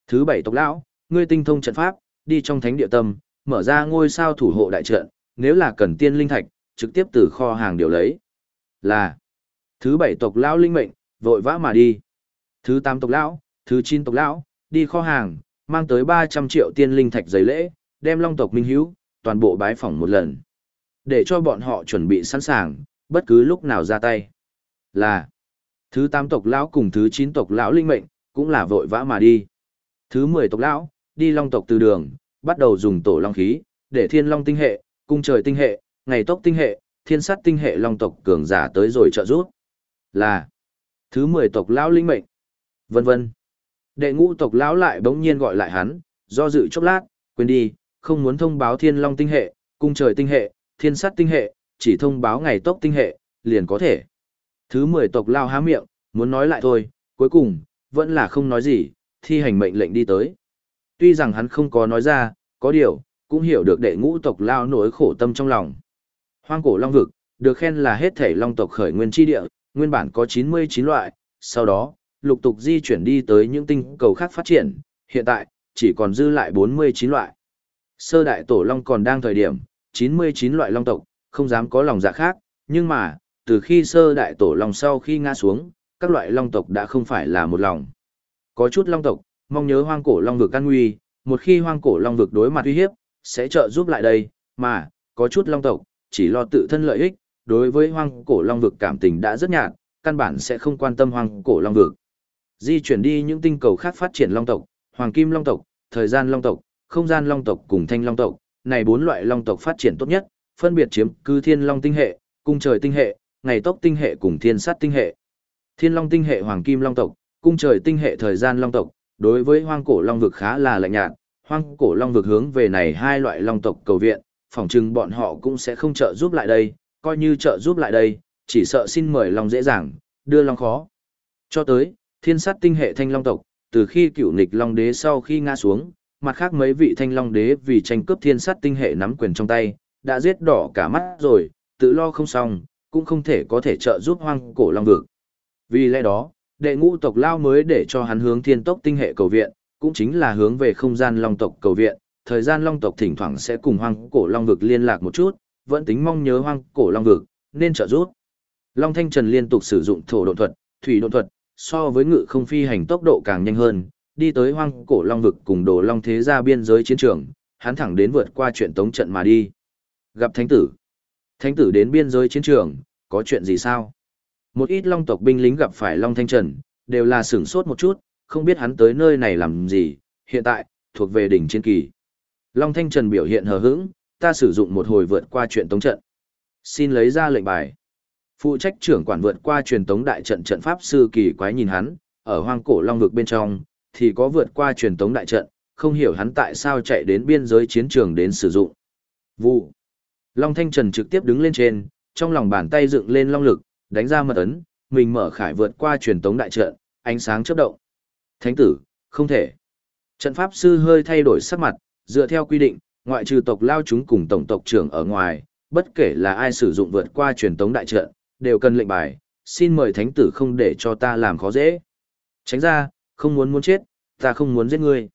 Thứ bảy tộc lão, ngươi tinh thông trận pháp, đi trong thánh địa tâm, mở ra ngôi sao thủ hộ đại trận, nếu là cần tiên linh thạch, trực tiếp từ kho hàng điều lấy. Là thứ bảy tộc lão linh mệnh, vội vã mà đi. Thứ tám tộc lão, thứ chín tộc lão, đi kho hàng, mang tới 300 triệu tiên linh thạch giấy lễ, đem long tộc minh hữu, toàn bộ bái phỏng một lần. Để cho bọn họ chuẩn bị sẵn sàng, bất cứ lúc nào ra tay. Là thứ tám tộc lão cùng thứ chín tộc lão linh mệnh, cũng là vội vã mà đi. Thứ mười tộc lão, đi long tộc từ đường, bắt đầu dùng tổ long khí, để thiên long tinh hệ, cung trời tinh hệ, ngày tốc tinh hệ, thiên sát tinh hệ long tộc cường giả tới rồi trợ giúp. Là thứ mười tộc lão linh mệnh, vân vân. Đệ ngũ tộc lão lại bỗng nhiên gọi lại hắn, do dự chốc lát, quên đi, không muốn thông báo thiên long tinh hệ, cung trời tinh hệ, thiên sát tinh hệ, chỉ thông báo ngày tốc tinh hệ, liền có thể. Thứ mười tộc lao há miệng, muốn nói lại thôi, cuối cùng, vẫn là không nói gì, thi hành mệnh lệnh đi tới. Tuy rằng hắn không có nói ra, có điều, cũng hiểu được đệ ngũ tộc lao nỗi khổ tâm trong lòng. Hoang cổ long vực, được khen là hết thể long tộc khởi nguyên tri địa, nguyên bản có 99 loại, sau đó, lục tục di chuyển đi tới những tinh cầu khác phát triển, hiện tại, chỉ còn dư lại 49 loại. Sơ đại tổ long còn đang thời điểm, 99 loại long tộc, không dám có lòng dạ khác, nhưng mà, từ khi sơ đại tổ long sau khi ngã xuống, các loại long tộc đã không phải là một lòng. Có chút long tộc, mong nhớ hoang cổ long vực căn nguy, một khi hoang cổ long vực đối mặt uy hiếp, sẽ trợ giúp lại đây, mà, có chút long tộc, chỉ lo tự thân lợi ích, đối với hoang cổ long vực cảm tình đã rất nhạt, căn bản sẽ không quan tâm hoang cổ long vực. Di chuyển đi những tinh cầu khác phát triển long tộc, hoàng kim long tộc, thời gian long tộc, không gian long tộc cùng thanh long tộc, này bốn loại long tộc phát triển tốt nhất, phân biệt chiếm cứ thiên long tinh hệ, cung trời tinh hệ, ngày tốc tinh hệ cùng thiên sát tinh hệ. Thiên long tinh hệ hoàng kim long tộc, cung trời tinh hệ thời gian long tộc, đối với hoang cổ long vực khá là lạnh nhạt, hoang cổ long vực hướng về này hai loại long tộc cầu viện, phỏng chừng bọn họ cũng sẽ không trợ giúp lại đây, coi như trợ giúp lại đây, chỉ sợ xin mời long dễ dàng, đưa long khó. Cho tới, thiên sát tinh hệ thanh long tộc, từ khi cựu nịch long đế sau khi ngã xuống, mặt khác mấy vị thanh long đế vì tranh cướp thiên sát tinh hệ nắm quyền trong tay, đã giết đỏ cả mắt rồi, tự lo không xong, cũng không thể có thể trợ giúp hoang cổ long vực. Vì lẽ đó, đệ ngũ tộc lao mới để cho hắn hướng thiên tốc tinh hệ cầu viện, cũng chính là hướng về không gian long tộc cầu viện, thời gian long tộc thỉnh thoảng sẽ cùng hoang cổ long vực liên lạc một chút, vẫn tính mong nhớ hoang cổ long vực, nên trợ giúp. Long Thanh Trần liên tục sử dụng thổ độn thuật, thủy độn thuật, so với ngự không phi hành tốc độ càng nhanh hơn, đi tới hoang cổ long vực cùng đồ long thế gia biên giới chiến trường, hắn thẳng đến vượt qua chuyện tống trận mà đi. Gặp thánh tử. Thánh tử đến biên giới chiến trường, có chuyện gì sao? Một ít long tộc binh lính gặp phải Long Thanh Trần, đều là sửng sốt một chút, không biết hắn tới nơi này làm gì, hiện tại, thuộc về đỉnh chiến kỳ. Long Thanh Trần biểu hiện hờ hững, ta sử dụng một hồi vượt qua chuyện tống trận. Xin lấy ra lệnh bài. Phụ trách trưởng quản vượt qua truyền tống đại trận trận pháp sư kỳ quái nhìn hắn, ở hoang cổ long vực bên trong, thì có vượt qua truyền tống đại trận, không hiểu hắn tại sao chạy đến biên giới chiến trường đến sử dụng. Vụ. Long Thanh Trần trực tiếp đứng lên trên, trong lòng bàn tay dựng lên long lực, đánh ra mật ấn, mình mở khải vượt qua truyền tống đại trận, ánh sáng chớp động. Thánh tử, không thể. Trận pháp sư hơi thay đổi sắc mặt, dựa theo quy định, ngoại trừ tộc lao chúng cùng tổng tộc trưởng ở ngoài, bất kể là ai sử dụng vượt qua truyền tống đại trận, đều cần lệnh bài, xin mời thánh tử không để cho ta làm khó dễ. Tránh ra, không muốn muốn chết, ta không muốn giết ngươi.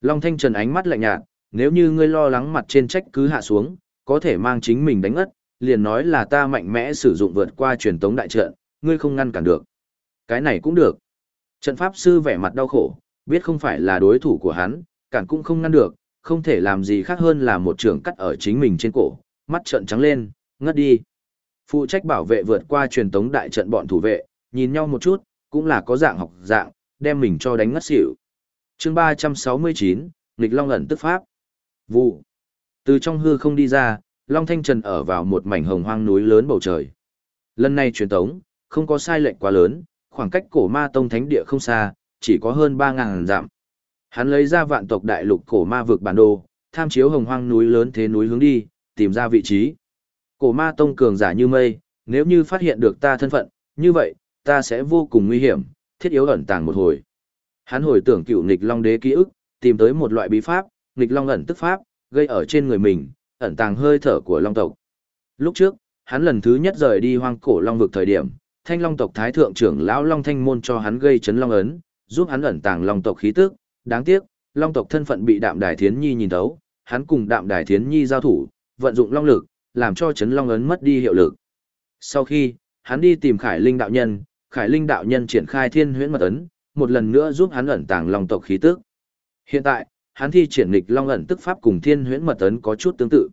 Long Thanh Trần ánh mắt lạnh nhạt, nếu như ngươi lo lắng mặt trên trách cứ hạ xuống, có thể mang chính mình đánh ất, liền nói là ta mạnh mẽ sử dụng vượt qua truyền tống đại trận, ngươi không ngăn cản được. Cái này cũng được. Trận pháp sư vẻ mặt đau khổ, biết không phải là đối thủ của hắn, cản cũng không ngăn được, không thể làm gì khác hơn là một trường cắt ở chính mình trên cổ, mắt trợn trắng lên, ngất đi. Phụ trách bảo vệ vượt qua truyền tống đại trận bọn thủ vệ, nhìn nhau một chút, cũng là có dạng học dạng, đem mình cho đánh ngất xỉu. chương 369, nghịch long ẩn tức pháp. Vụ. Từ trong hư không đi ra, Long Thanh Trần ở vào một mảnh hồng hoang núi lớn bầu trời. Lần này truyền tống, không có sai lệch quá lớn, khoảng cách cổ ma tông thánh địa không xa, chỉ có hơn 3.000 dặm. Hắn lấy ra vạn tộc đại lục cổ ma vực bản đồ, tham chiếu hồng hoang núi lớn thế núi hướng đi, tìm ra vị trí. Cổ ma tông cường giả như mây, nếu như phát hiện được ta thân phận, như vậy, ta sẽ vô cùng nguy hiểm, thiết yếu ẩn tàng một hồi. Hắn hồi tưởng cựu nghịch long đế ký ức, tìm tới một loại bí pháp, nghịch long ẩn tức pháp, gây ở trên người mình, ẩn tàng hơi thở của long tộc. Lúc trước, hắn lần thứ nhất rời đi hoang cổ long vực thời điểm, thanh long tộc thái thượng trưởng lão long thanh môn cho hắn gây chấn long ấn, giúp hắn ẩn tàng long tộc khí tức, đáng tiếc, long tộc thân phận bị đạm đài thiến nhi nhìn thấu, hắn cùng đạm đài thiến nhi giao thủ, vận dụng long lực, làm cho chấn long ấn mất đi hiệu lực. Sau khi, hắn đi tìm Khải Linh đạo nhân, Khải Linh đạo nhân triển khai thiên huyễn mật ấn, một lần nữa giúp hắn ẩn tàng long tộc khí tức. Hiện tại, hắn thi triển nghịch long ẩn tức pháp cùng thiên huyễn mật ấn có chút tương tự.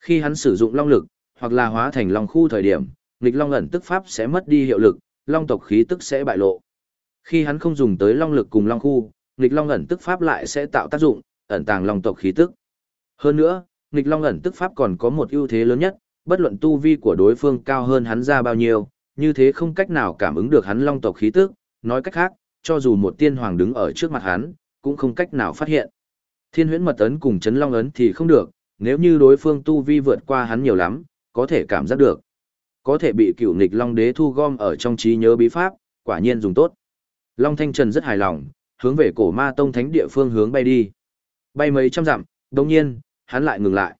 Khi hắn sử dụng long lực, hoặc là hóa thành long khu thời điểm, nghịch long ẩn tức pháp sẽ mất đi hiệu lực, long tộc khí tức sẽ bại lộ. Khi hắn không dùng tới long lực cùng long khu, nghịch long ẩn tức pháp lại sẽ tạo tác dụng, ẩn tàng long tộc khí tức. Hơn nữa, nghịch long ẩn tức pháp còn có một ưu thế lớn nhất, bất luận tu vi của đối phương cao hơn hắn ra bao nhiêu, như thế không cách nào cảm ứng được hắn long tộc khí tức, nói cách khác, cho dù một tiên hoàng đứng ở trước mặt hắn, cũng không cách nào phát hiện. Thiên huyễn mật ấn cùng chấn long ấn thì không được, nếu như đối phương tu vi vượt qua hắn nhiều lắm, có thể cảm giác được. Có thể bị cựu nghịch long đế thu gom ở trong trí nhớ bí pháp, quả nhiên dùng tốt. Long Thanh Trần rất hài lòng, hướng về cổ ma tông thánh địa phương hướng bay đi. Bay mấy trăm dặm, đồng nhiên, hắn lại ngừng lại.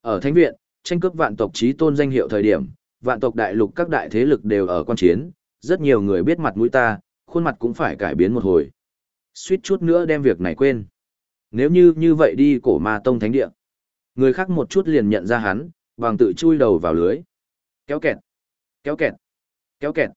Ở thánh viện, tranh cướp vạn tộc trí tôn danh hiệu thời điểm, vạn tộc đại lục các đại thế lực đều ở quan chiến, rất nhiều người biết mặt mũi ta, khuôn mặt cũng phải cải biến một hồi. Suýt chút nữa đem việc này quên. Nếu như như vậy đi cổ ma tông thánh địa, người khác một chút liền nhận ra hắn, bằng tự chui đầu vào lưới. Kéo kẹt, kéo kẹt, kéo kẹt.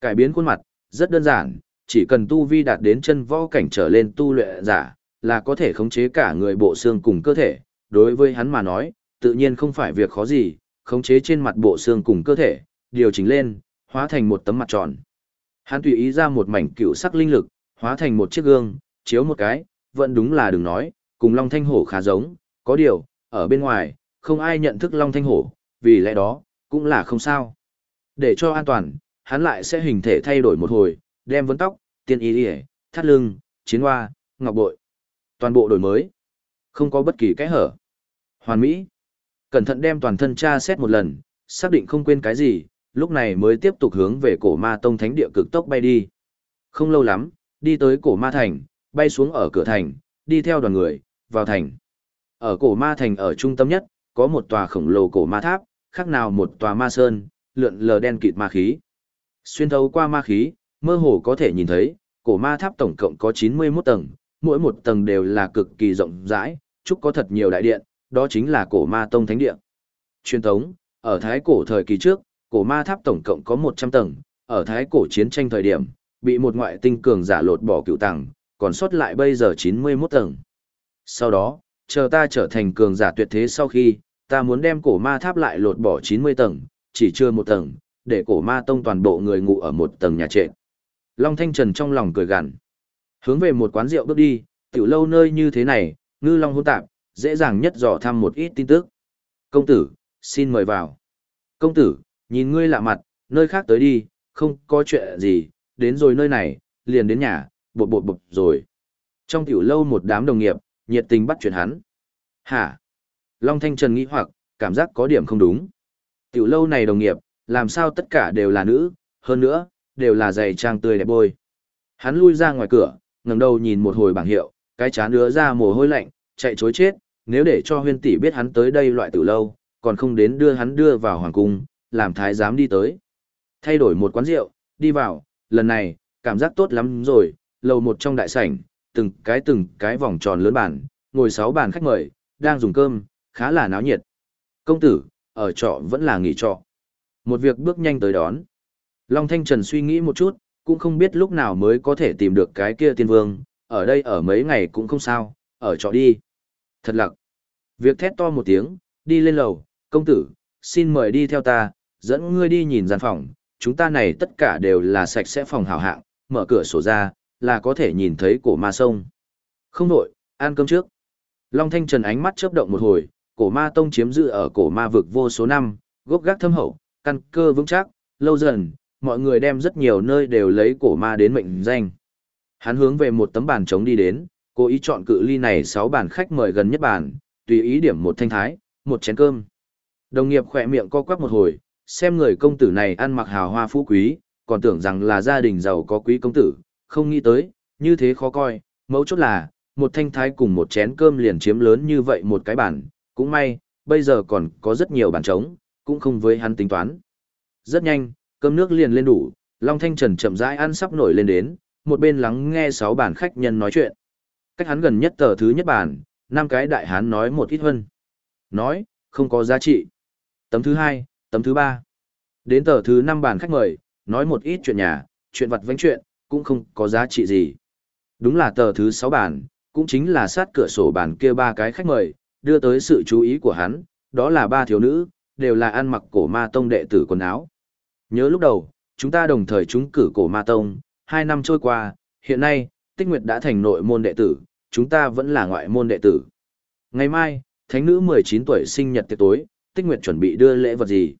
Cải biến khuôn mặt, rất đơn giản, chỉ cần tu vi đạt đến chân võ cảnh trở lên tu luyện giả, là có thể khống chế cả người bộ xương cùng cơ thể. Đối với hắn mà nói, tự nhiên không phải việc khó gì, khống chế trên mặt bộ xương cùng cơ thể, điều chỉnh lên, hóa thành một tấm mặt tròn. Hắn tùy ý ra một mảnh cựu sắc linh lực, hóa thành một chiếc gương, chiếu một cái, vẫn đúng là đừng nói, cùng Long Thanh Hổ khá giống, có điều, ở bên ngoài, không ai nhận thức Long Thanh Hổ, vì lẽ đó, cũng là không sao. Để cho an toàn, hắn lại sẽ hình thể thay đổi một hồi, đem vấn tóc, tiên y đi thắt lưng, chiến hoa, ngọc bội. Toàn bộ đổi mới. Không có bất kỳ cái hở. Hoàn mỹ. Cẩn thận đem toàn thân tra xét một lần, xác định không quên cái gì, lúc này mới tiếp tục hướng về cổ ma tông thánh địa cực tốc bay đi. Không lâu lắm, đi tới cổ ma thành, bay xuống ở cửa thành, đi theo đoàn người, vào thành. Ở cổ ma thành ở trung tâm nhất, có một tòa khổng lồ cổ ma tháp, khác nào một tòa ma sơn, lượn lờ đen kịt ma khí. Xuyên thấu qua ma khí, mơ hồ có thể nhìn thấy, cổ ma tháp tổng cộng có 91 tầng, mỗi một tầng đều là cực kỳ rộng rãi, chúc có thật nhiều đại điện, đó chính là cổ ma tông thánh địa Truyền thống, ở thái cổ thời kỳ trước, cổ ma tháp tổng cộng có 100 tầng, ở thái cổ chiến tranh thời điểm, bị một ngoại tinh cường giả lột bỏ cựu tầng, còn sót lại bây giờ 91 tầng. Sau đó, chờ ta trở thành cường giả tuyệt thế sau khi, ta muốn đem cổ ma tháp lại lột bỏ 90 tầng, chỉ chưa một tầng, để cổ ma tông toàn bộ người ngủ ở một tầng nhà trệt. Long Thanh Trần trong lòng cười gằn. Hướng về một quán rượu bước đi, tiểu lâu nơi như thế này, ngư long hỗn tạp, dễ dàng nhất dò thăm một ít tin tức. Công tử, xin mời vào. Công tử, nhìn ngươi lạ mặt, nơi khác tới đi, không có chuyện gì, đến rồi nơi này, liền đến nhà, bột bột bột rồi. Trong tiểu lâu một đám đồng nghiệp, nhiệt tình bắt chuyện hắn. Hả? Long Thanh Trần nghĩ hoặc, cảm giác có điểm không đúng. Tiểu lâu này đồng nghiệp, làm sao tất cả đều là nữ, hơn nữa, đều là giày trang tươi đẹp bôi. Hắn lui ra ngoài cửa, ngẩng đầu nhìn một hồi bảng hiệu, cái chán đứa ra mồ hôi lạnh, chạy chối chết, nếu để cho huyên tỷ biết hắn tới đây loại tử lâu, còn không đến đưa hắn đưa vào hoàng cung, làm thái giám đi tới. Thay đổi một quán rượu, đi vào, lần này, cảm giác tốt lắm rồi, lầu một trong đại sảnh, từng cái từng cái vòng tròn lớn bàn, ngồi sáu bàn khách mời, đang dùng cơm, khá là náo nhiệt. Công tử, ở trọ vẫn là nghỉ trọ. Một việc bước nhanh tới đón. Long Thanh Trần suy nghĩ một chút, cũng không biết lúc nào mới có thể tìm được cái kia tiên vương, ở đây ở mấy ngày cũng không sao, ở trọ đi. Thật lặc. Việc thét to một tiếng, đi lên lầu, công tử, xin mời đi theo ta, dẫn ngươi đi nhìn gian phòng, chúng ta này tất cả đều là sạch sẽ phòng hảo hạng, mở cửa sổ ra, là có thể nhìn thấy cổ ma sông. Không đổi, ăn cơm trước. Long Thanh Trần ánh mắt chớp động một hồi, cổ ma tông chiếm giữ ở cổ ma vực vô số năm, gốc gác thâm hậu, căn cơ vững chắc, lâu dần, mọi người đem rất nhiều nơi đều lấy cổ ma đến mệnh danh. Hắn hướng về một tấm bàn trống đi đến, cố ý chọn cự ly này 6 bàn khách mời gần nhất bàn, tùy ý điểm một thanh thái, một chén cơm. Đồng nghiệp khỏe miệng co quắp một hồi, xem người công tử này ăn mặc hào hoa phú quý, còn tưởng rằng là gia đình giàu có quý công tử, không nghĩ tới, như thế khó coi, mấu chốt là, một thanh thái cùng một chén cơm liền chiếm lớn như vậy một cái bàn, cũng may, bây giờ còn có rất nhiều bàn trống, cũng không với hắn tính toán. Rất nhanh, cơm nước liền lên đủ, Long Thanh Trần chậm rãi ăn sắp nổi lên đến, một bên lắng nghe sáu bàn khách nhân nói chuyện. Cách hắn gần nhất tờ thứ nhất bàn, năm cái đại hán nói một ít hơn. Nói, không có giá trị. Tấm thứ hai, tấm thứ ba. Đến tờ thứ năm bàn khách mời, nói một ít chuyện nhà, chuyện vặt vánh chuyện, cũng không có giá trị gì. Đúng là tờ thứ sáu bàn, cũng chính là sát cửa sổ bàn kia ba cái khách mời, đưa tới sự chú ý của hắn, đó là ba thiếu nữ, đều là ăn mặc cổ ma tông đệ tử quần áo. Nhớ lúc đầu, chúng ta đồng thời trúng cử cổ ma tông, hai năm trôi qua, hiện nay, Tích Nguyệt đã thành nội môn đệ tử, chúng ta vẫn là ngoại môn đệ tử. Ngày mai, thánh nữ 19 tuổi sinh nhật tiệc tối, Tích Nguyệt chuẩn bị đưa lễ vật gì?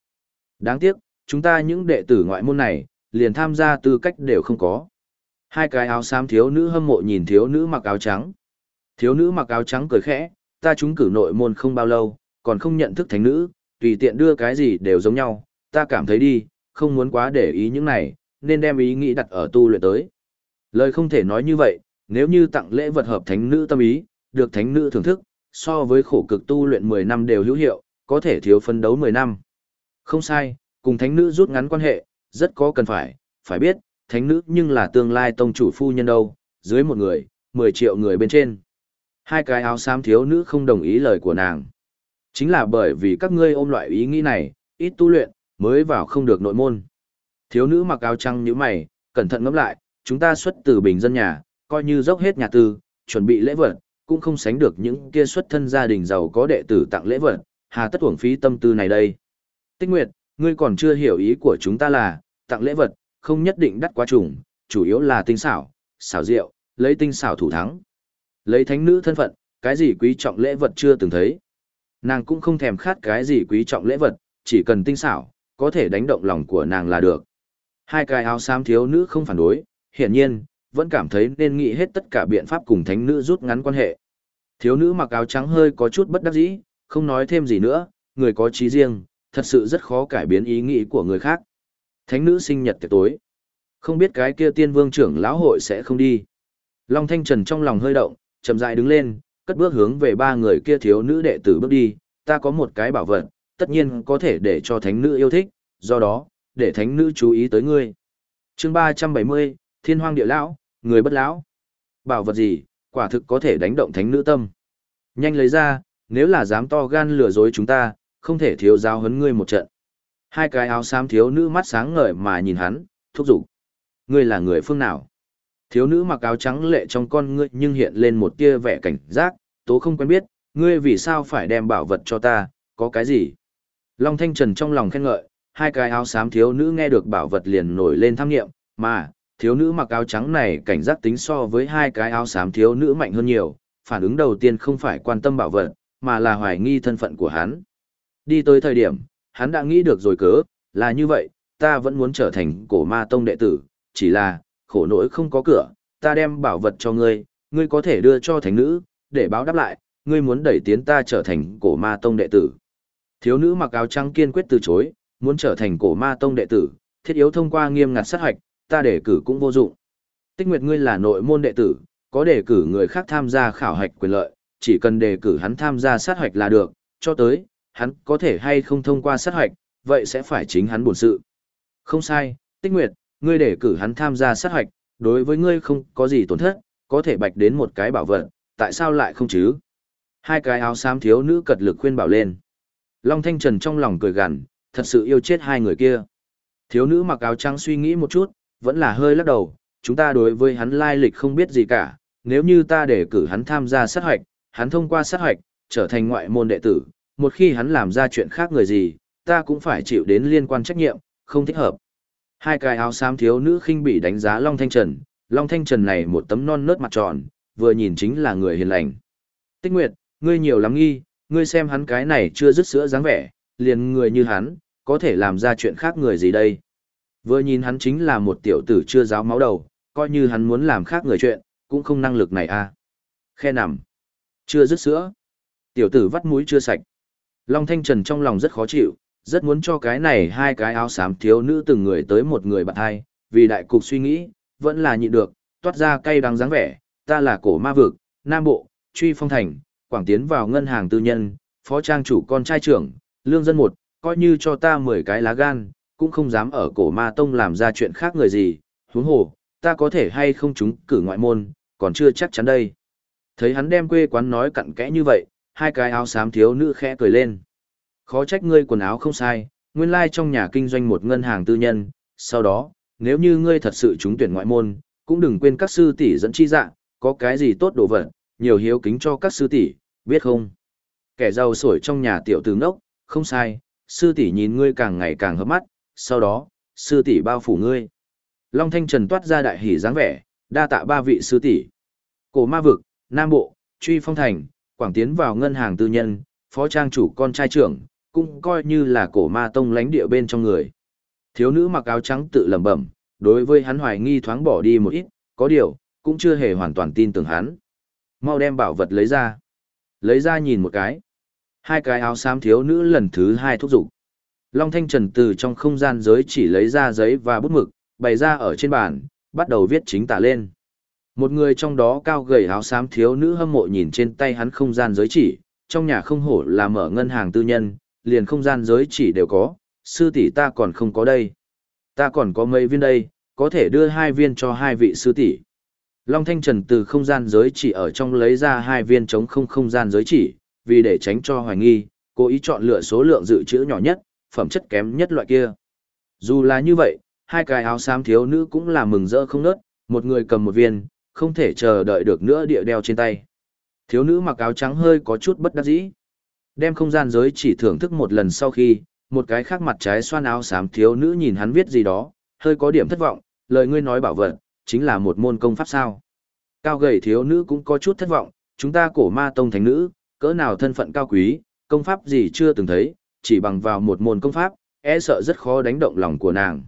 Đáng tiếc, chúng ta những đệ tử ngoại môn này, liền tham gia tư cách đều không có. Hai cái áo xám thiếu nữ hâm mộ nhìn thiếu nữ mặc áo trắng. Thiếu nữ mặc áo trắng cười khẽ, ta chúng cử nội môn không bao lâu, còn không nhận thức thánh nữ, tùy tiện đưa cái gì đều giống nhau, ta cảm thấy đi, không muốn quá để ý những này, nên đem ý nghĩ đặt ở tu luyện tới. Lời không thể nói như vậy, nếu như tặng lễ vật hợp thánh nữ tâm ý, được thánh nữ thưởng thức, so với khổ cực tu luyện 10 năm đều hữu hiệu, có thể thiếu phân đấu 10 năm. Không sai, cùng thánh nữ rút ngắn quan hệ, rất có cần phải, phải biết, thánh nữ nhưng là tương lai tông chủ phu nhân đâu, dưới một người, 10 triệu người bên trên. Hai cái áo xám thiếu nữ không đồng ý lời của nàng. Chính là bởi vì các ngươi ôm loại ý nghĩ này, ít tu luyện, mới vào không được nội môn. Thiếu nữ mặc áo trắng như mày, cẩn thận ngẫm lại, chúng ta xuất từ bình dân nhà, coi như dốc hết nhà tư, chuẩn bị lễ vật, cũng không sánh được những kia xuất thân gia đình giàu có đệ tử tặng lễ vật, hà tất uổng phí tâm tư này đây. Tích Nguyệt, ngươi còn chưa hiểu ý của chúng ta là, tặng lễ vật, không nhất định đắt quá trùng, chủ yếu là tinh xảo, xảo diệu, lấy tinh xảo thủ thắng. Lấy thánh nữ thân phận, cái gì quý trọng lễ vật chưa từng thấy. Nàng cũng không thèm khát cái gì quý trọng lễ vật, chỉ cần tinh xảo, có thể đánh động lòng của nàng là được. Hai cái áo xám thiếu nữ không phản đối, hiển nhiên, vẫn cảm thấy nên nghĩ hết tất cả biện pháp cùng thánh nữ rút ngắn quan hệ. Thiếu nữ mặc áo trắng hơi có chút bất đắc dĩ, không nói thêm gì nữa, người có trí riêng, thật sự rất khó cải biến ý nghĩ của người khác. Thánh nữ sinh nhật tiệc tối. Không biết cái kia tiên vương trưởng lão hội sẽ không đi. Long Thanh Trần trong lòng hơi động, chậm rãi đứng lên, cất bước hướng về ba người kia thiếu nữ đệ tử bước đi, ta có một cái bảo vật, tất nhiên có thể để cho thánh nữ yêu thích, do đó, để thánh nữ chú ý tới ngươi. chương 370, Thiên Hoang Địa Lão, người bất lão. Bảo vật gì, quả thực có thể đánh động thánh nữ tâm. Nhanh lấy ra, nếu là dám to gan lừa dối chúng ta, không thể thiếu giáo huấn ngươi một trận. Hai cái áo xám thiếu nữ mắt sáng ngời mà nhìn hắn, thúc giục. Ngươi là người phương nào? Thiếu nữ mặc áo trắng lệ trong con ngươi nhưng hiện lên một tia vẻ cảnh giác, tố không quen biết, ngươi vì sao phải đem bảo vật cho ta, có cái gì? Long Thanh Trần trong lòng khen ngợi, hai cái áo xám thiếu nữ nghe được bảo vật liền nổi lên tham nghiệm, mà, thiếu nữ mặc áo trắng này cảnh giác tính so với hai cái áo xám thiếu nữ mạnh hơn nhiều, phản ứng đầu tiên không phải quan tâm bảo vật, mà là hoài nghi thân phận của hắn. Đi tới thời điểm, hắn đã nghĩ được rồi cớ, là như vậy, ta vẫn muốn trở thành cổ ma tông đệ tử, chỉ là, khổ nỗi không có cửa, ta đem bảo vật cho ngươi, ngươi có thể đưa cho thánh nữ, để báo đáp lại, ngươi muốn đẩy tiến ta trở thành cổ ma tông đệ tử. Thiếu nữ mặc áo trắng kiên quyết từ chối, muốn trở thành cổ ma tông đệ tử, thiết yếu thông qua nghiêm ngặt sát hoạch, ta đề cử cũng vô dụng. Tích Nguyệt ngươi là nội môn đệ tử, có đề cử người khác tham gia khảo hạch quyền lợi, chỉ cần đề cử hắn tham gia sát hạch là được, cho tới, hắn có thể hay không thông qua sát hạch, vậy sẽ phải chính hắn buồn sự. Không sai, Tích Nguyệt, ngươi đề cử hắn tham gia sát hạch, đối với ngươi không có gì tổn thất, có thể bạch đến một cái bảo vật, tại sao lại không chứ? Hai cái áo xám thiếu nữ cật lực khuyên bảo lên. Long Thanh Trần trong lòng cười gằn, thật sự yêu chết hai người kia. Thiếu nữ mặc áo trắng suy nghĩ một chút, vẫn là hơi lắc đầu, chúng ta đối với hắn lai lịch không biết gì cả, nếu như ta để cử hắn tham gia sát hoạch, hắn thông qua sát hoạch, trở thành ngoại môn đệ tử, một khi hắn làm ra chuyện khác người gì, ta cũng phải chịu đến liên quan trách nhiệm, không thích hợp. Hai cái áo xám thiếu nữ khinh bị đánh giá Long Thanh Trần, Long Thanh Trần này một tấm non nớt mặt tròn, vừa nhìn chính là người hiền lành. Tích Nguyệt, ngươi nhiều lắm nghi, ngươi xem hắn cái này chưa dứt sữa dáng vẻ, liền người như hắn, có thể làm ra chuyện khác người gì đây. Vừa nhìn hắn chính là một tiểu tử chưa giáo máu đầu, coi như hắn muốn làm khác người chuyện, cũng không năng lực này a. À. Khe nằm. Chưa dứt sữa. Tiểu tử vắt mũi chưa sạch. Long Thanh Trần trong lòng rất khó chịu, rất muốn cho cái này hai cái áo xám thiếu nữ từng người tới một người bạn hai, vì đại cục suy nghĩ, vẫn là nhịn được, toát ra cay đắng dáng vẻ, ta là cổ ma vực, Nam Bộ, truy phong thành, quảng tiến vào ngân hàng tư nhân, phó trang chủ con trai trưởng, lương dân một, coi như cho ta 10 cái lá gan, cũng không dám ở cổ ma tông làm ra chuyện khác người gì, huống hồ, ta có thể hay không chúng cử ngoại môn, còn chưa chắc chắn đây. Thấy hắn đem quê quán nói cặn kẽ như vậy, hai cái áo xám thiếu nữ khẽ cười lên. Khó trách ngươi quần áo không sai, nguyên lai like trong nhà kinh doanh một ngân hàng tư nhân, sau đó, nếu như ngươi thật sự trúng tuyển ngoại môn, cũng đừng quên các sư tỷ dẫn chi dạng, có cái gì tốt đồ vật, nhiều hiếu kính cho các sư tỷ, biết không? Kẻ giàu sổi trong nhà tiểu tử ngốc, không sai, sư tỷ nhìn ngươi càng ngày càng hấp mắt, sau đó, sư tỷ bao phủ ngươi. Long Thanh Trần toát ra đại hỉ dáng vẻ, đa tạ ba vị sư tỷ. Cổ ma vực, Nam Bộ, Truy Phong Thành, Quảng tiến vào ngân hàng tư nhân, phó trang chủ con trai trưởng, cũng coi như là cổ ma tông lánh địa bên trong người. Thiếu nữ mặc áo trắng tự lẩm bẩm, đối với hắn hoài nghi thoáng bỏ đi một ít, có điều, cũng chưa hề hoàn toàn tin tưởng hắn. Mau đem bảo vật lấy ra. Lấy ra nhìn một cái. Hai cái áo xám thiếu nữ lần thứ hai thúc giục. Long Thanh Trần từ trong không gian giới chỉ lấy ra giấy và bút mực, bày ra ở trên bàn, bắt đầu viết chính tả lên. Một người trong đó cao gầy áo xám thiếu nữ hâm mộ nhìn trên tay hắn không gian giới chỉ, trong nhà không hổ là mở ngân hàng tư nhân, liền không gian giới chỉ đều có, sư tỷ ta còn không có đây. Ta còn có mấy viên đây, có thể đưa hai viên cho hai vị sư tỷ. Long Thanh Trần từ không gian giới chỉ ở trong lấy ra hai viên chống không không gian giới chỉ, vì để tránh cho hoài nghi, cố ý chọn lựa số lượng dự trữ nhỏ nhất, phẩm chất kém nhất loại kia. Dù là như vậy, hai cái áo xám thiếu nữ cũng là mừng rỡ không nớt, một người cầm một viên, không thể chờ đợi được nữa địa đeo trên tay. Thiếu nữ mặc áo trắng hơi có chút bất đắc dĩ. Đem không gian giới chỉ thưởng thức một lần sau khi, một cái khác mặt trái xoan áo xám thiếu nữ nhìn hắn viết gì đó, hơi có điểm thất vọng, lời ngươi nói bảo vật, chính là một môn công pháp sao. Cao gầy thiếu nữ cũng có chút thất vọng, chúng ta cổ ma tông thánh nữ, cỡ nào thân phận cao quý, công pháp gì chưa từng thấy, chỉ bằng vào một môn công pháp, e sợ rất khó đánh động lòng của nàng.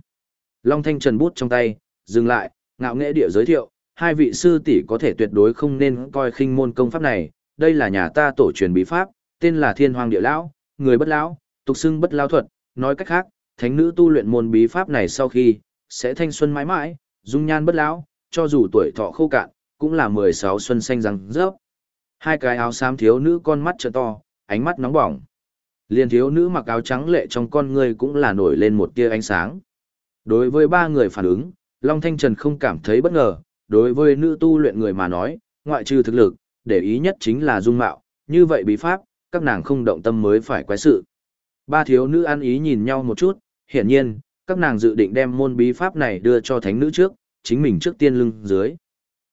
Long Thanh Trần bút trong tay, dừng lại, ngạo nghễ địa giới thiệu, hai vị sư tỷ có thể tuyệt đối không nên coi khinh môn công pháp này, đây là nhà ta tổ truyền bí pháp, tên là Thiên Hoàng Địa Lão, người bất lão, tục xưng bất lão thuật, nói cách khác, thánh nữ tu luyện môn bí pháp này sau khi sẽ thanh xuân mãi mãi, dung nhan bất lão, cho dù tuổi thọ khô cạn, cũng là 16 xuân xanh răng rớp. Hai cái áo xám thiếu nữ con mắt trợ to, ánh mắt nóng bỏng. Liên thiếu nữ mặc áo trắng lệ trong con người cũng là nổi lên một tia ánh sáng. Đối với ba người phản ứng, Long Thanh Trần không cảm thấy bất ngờ, đối với nữ tu luyện người mà nói, ngoại trừ thực lực, để ý nhất chính là dung mạo, như vậy bí pháp, các nàng không động tâm mới phải quái sự. Ba thiếu nữ ăn ý nhìn nhau một chút, hiển nhiên, các nàng dự định đem môn bí pháp này đưa cho thánh nữ trước, chính mình trước tiên lưng dưới.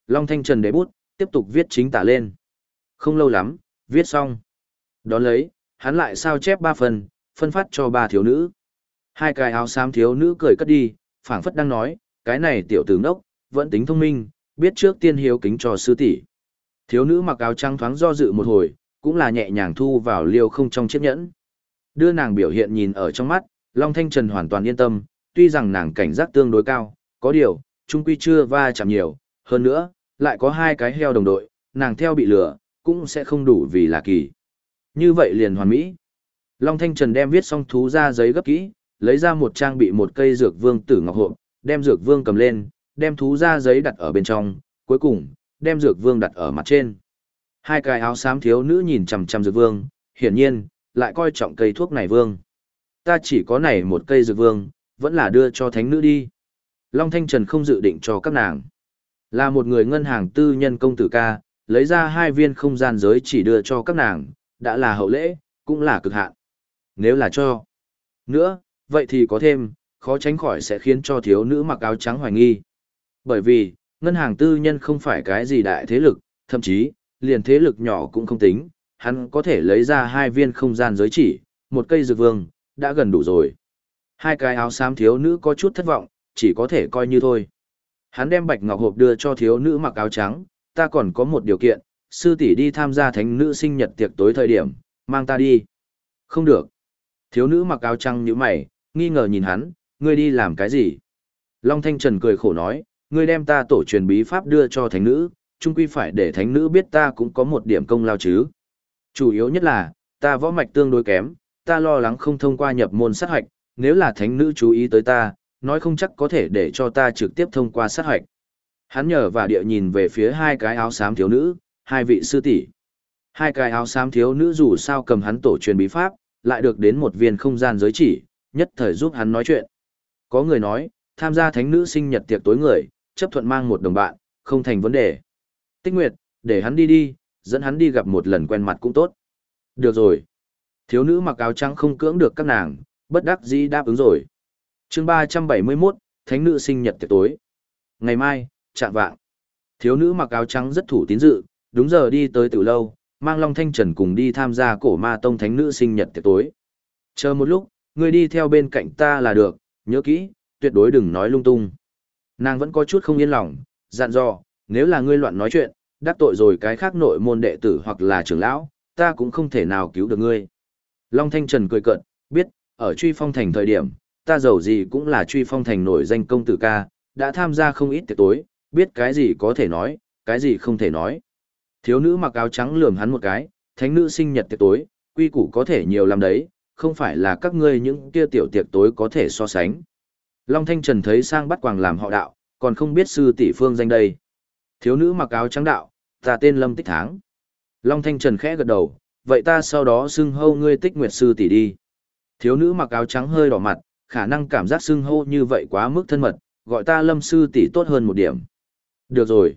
Long Thanh Trần đế bút, tiếp tục viết chính tả lên. Không lâu lắm, viết xong. Đón lấy, hắn lại sao chép ba phần, phân phát cho ba thiếu nữ. Hai cái áo xám thiếu nữ cười cất đi, phảng phất đang nói, cái này tiểu tử ngốc, vẫn tính thông minh, biết trước tiên hiếu kính cho sư tỷ. Thiếu nữ mặc áo trắng thoáng do dự một hồi, cũng là nhẹ nhàng thu vào liêu không trong chiếc nhẫn. Đưa nàng biểu hiện nhìn ở trong mắt, Long Thanh Trần hoàn toàn yên tâm, tuy rằng nàng cảnh giác tương đối cao, có điều, chung quy chưa va chạm nhiều, hơn nữa, lại có hai cái heo đồng đội, nàng theo bị lửa, cũng sẽ không đủ vì là kỳ. Như vậy liền hoàn mỹ. Long Thanh Trần đem viết xong thú ra giấy gấp kỹ, lấy ra một trang bị một cây dược vương tử ngọc hộp, đem dược vương cầm lên, đem thú ra giấy đặt ở bên trong, cuối cùng, đem dược vương đặt ở mặt trên. Hai cái áo xám thiếu nữ nhìn chằm chằm dược vương, hiển nhiên, lại coi trọng cây thuốc này vương. Ta chỉ có này một cây dược vương, vẫn là đưa cho thánh nữ đi. Long Thanh Trần không dự định cho các nàng. Là một người ngân hàng tư nhân công tử ca, lấy ra hai viên không gian giới chỉ đưa cho các nàng, đã là hậu lễ, cũng là cực hạn. Nếu là cho nữa, vậy thì có thêm, khó tránh khỏi sẽ khiến cho thiếu nữ mặc áo trắng hoài nghi. Bởi vì, ngân hàng tư nhân không phải cái gì đại thế lực, thậm chí, liền thế lực nhỏ cũng không tính, hắn có thể lấy ra hai viên không gian giới chỉ, một cây dược vương, đã gần đủ rồi. Hai cái áo xám thiếu nữ có chút thất vọng, chỉ có thể coi như thôi. Hắn đem bạch ngọc hộp đưa cho thiếu nữ mặc áo trắng, ta còn có một điều kiện, sư tỷ đi tham gia thánh nữ sinh nhật tiệc tối thời điểm, mang ta đi. Không được. Thiếu nữ mặc áo trắng như mày, nghi ngờ nhìn hắn, ngươi đi làm cái gì? Long Thanh Trần cười khổ nói, ngươi đem ta tổ truyền bí pháp đưa cho thánh nữ, chung quy phải để thánh nữ biết ta cũng có một điểm công lao chứ. Chủ yếu nhất là, ta võ mạch tương đối kém, ta lo lắng không thông qua nhập môn sát hoạch, nếu là thánh nữ chú ý tới ta, nói không chắc có thể để cho ta trực tiếp thông qua sát hoạch. Hắn nhờ và địa nhìn về phía hai cái áo xám thiếu nữ, hai vị sư tỷ. Hai cái áo xám thiếu nữ dù sao cầm hắn tổ truyền bí pháp, lại được đến một viên không gian giới chỉ, nhất thời giúp hắn nói chuyện. Có người nói, tham gia thánh nữ sinh nhật tiệc tối người, chấp thuận mang một đồng bạn, không thành vấn đề. Tích Nguyệt, để hắn đi đi, dẫn hắn đi gặp một lần quen mặt cũng tốt. Được rồi. Thiếu nữ mặc áo trắng không cưỡng được các nàng, bất đắc dĩ đáp ứng rồi. chương 371, Thánh nữ sinh nhật tiệc tối. Ngày mai, chạm vạng. Thiếu nữ mặc áo trắng rất thủ tín dự, đúng giờ đi tới từ lâu, mang Long Thanh Trần cùng đi tham gia cổ ma tông thánh nữ sinh nhật tiệc tối. Chờ một lúc, ngươi đi theo bên cạnh ta là được, nhớ kỹ, tuyệt đối đừng nói lung tung. Nàng vẫn có chút không yên lòng, dặn dò, nếu là ngươi loạn nói chuyện, đắc tội rồi cái khác nội môn đệ tử hoặc là trưởng lão, ta cũng không thể nào cứu được ngươi. Long Thanh Trần cười cợt, biết, ở truy phong thành thời điểm, ta giàu gì cũng là truy phong thành nổi danh công tử ca, đã tham gia không ít tiệc tối, biết cái gì có thể nói, cái gì không thể nói. Thiếu nữ mặc áo trắng lườm hắn một cái, thánh nữ sinh nhật tiệc tối, quy củ có thể nhiều làm đấy, không phải là các ngươi những kia tiểu tiệc tối có thể so sánh. Long Thanh Trần thấy sang bắt quàng làm họ đạo, còn không biết sư tỷ phương danh đây. Thiếu nữ mặc áo trắng đạo, ta tên Lâm Tích Tháng. Long Thanh Trần khẽ gật đầu, vậy ta sau đó xưng hô ngươi tích nguyệt sư tỷ đi. Thiếu nữ mặc áo trắng hơi đỏ mặt, khả năng cảm giác xưng hô như vậy quá mức thân mật, gọi ta Lâm sư tỷ tốt hơn một điểm. Được rồi.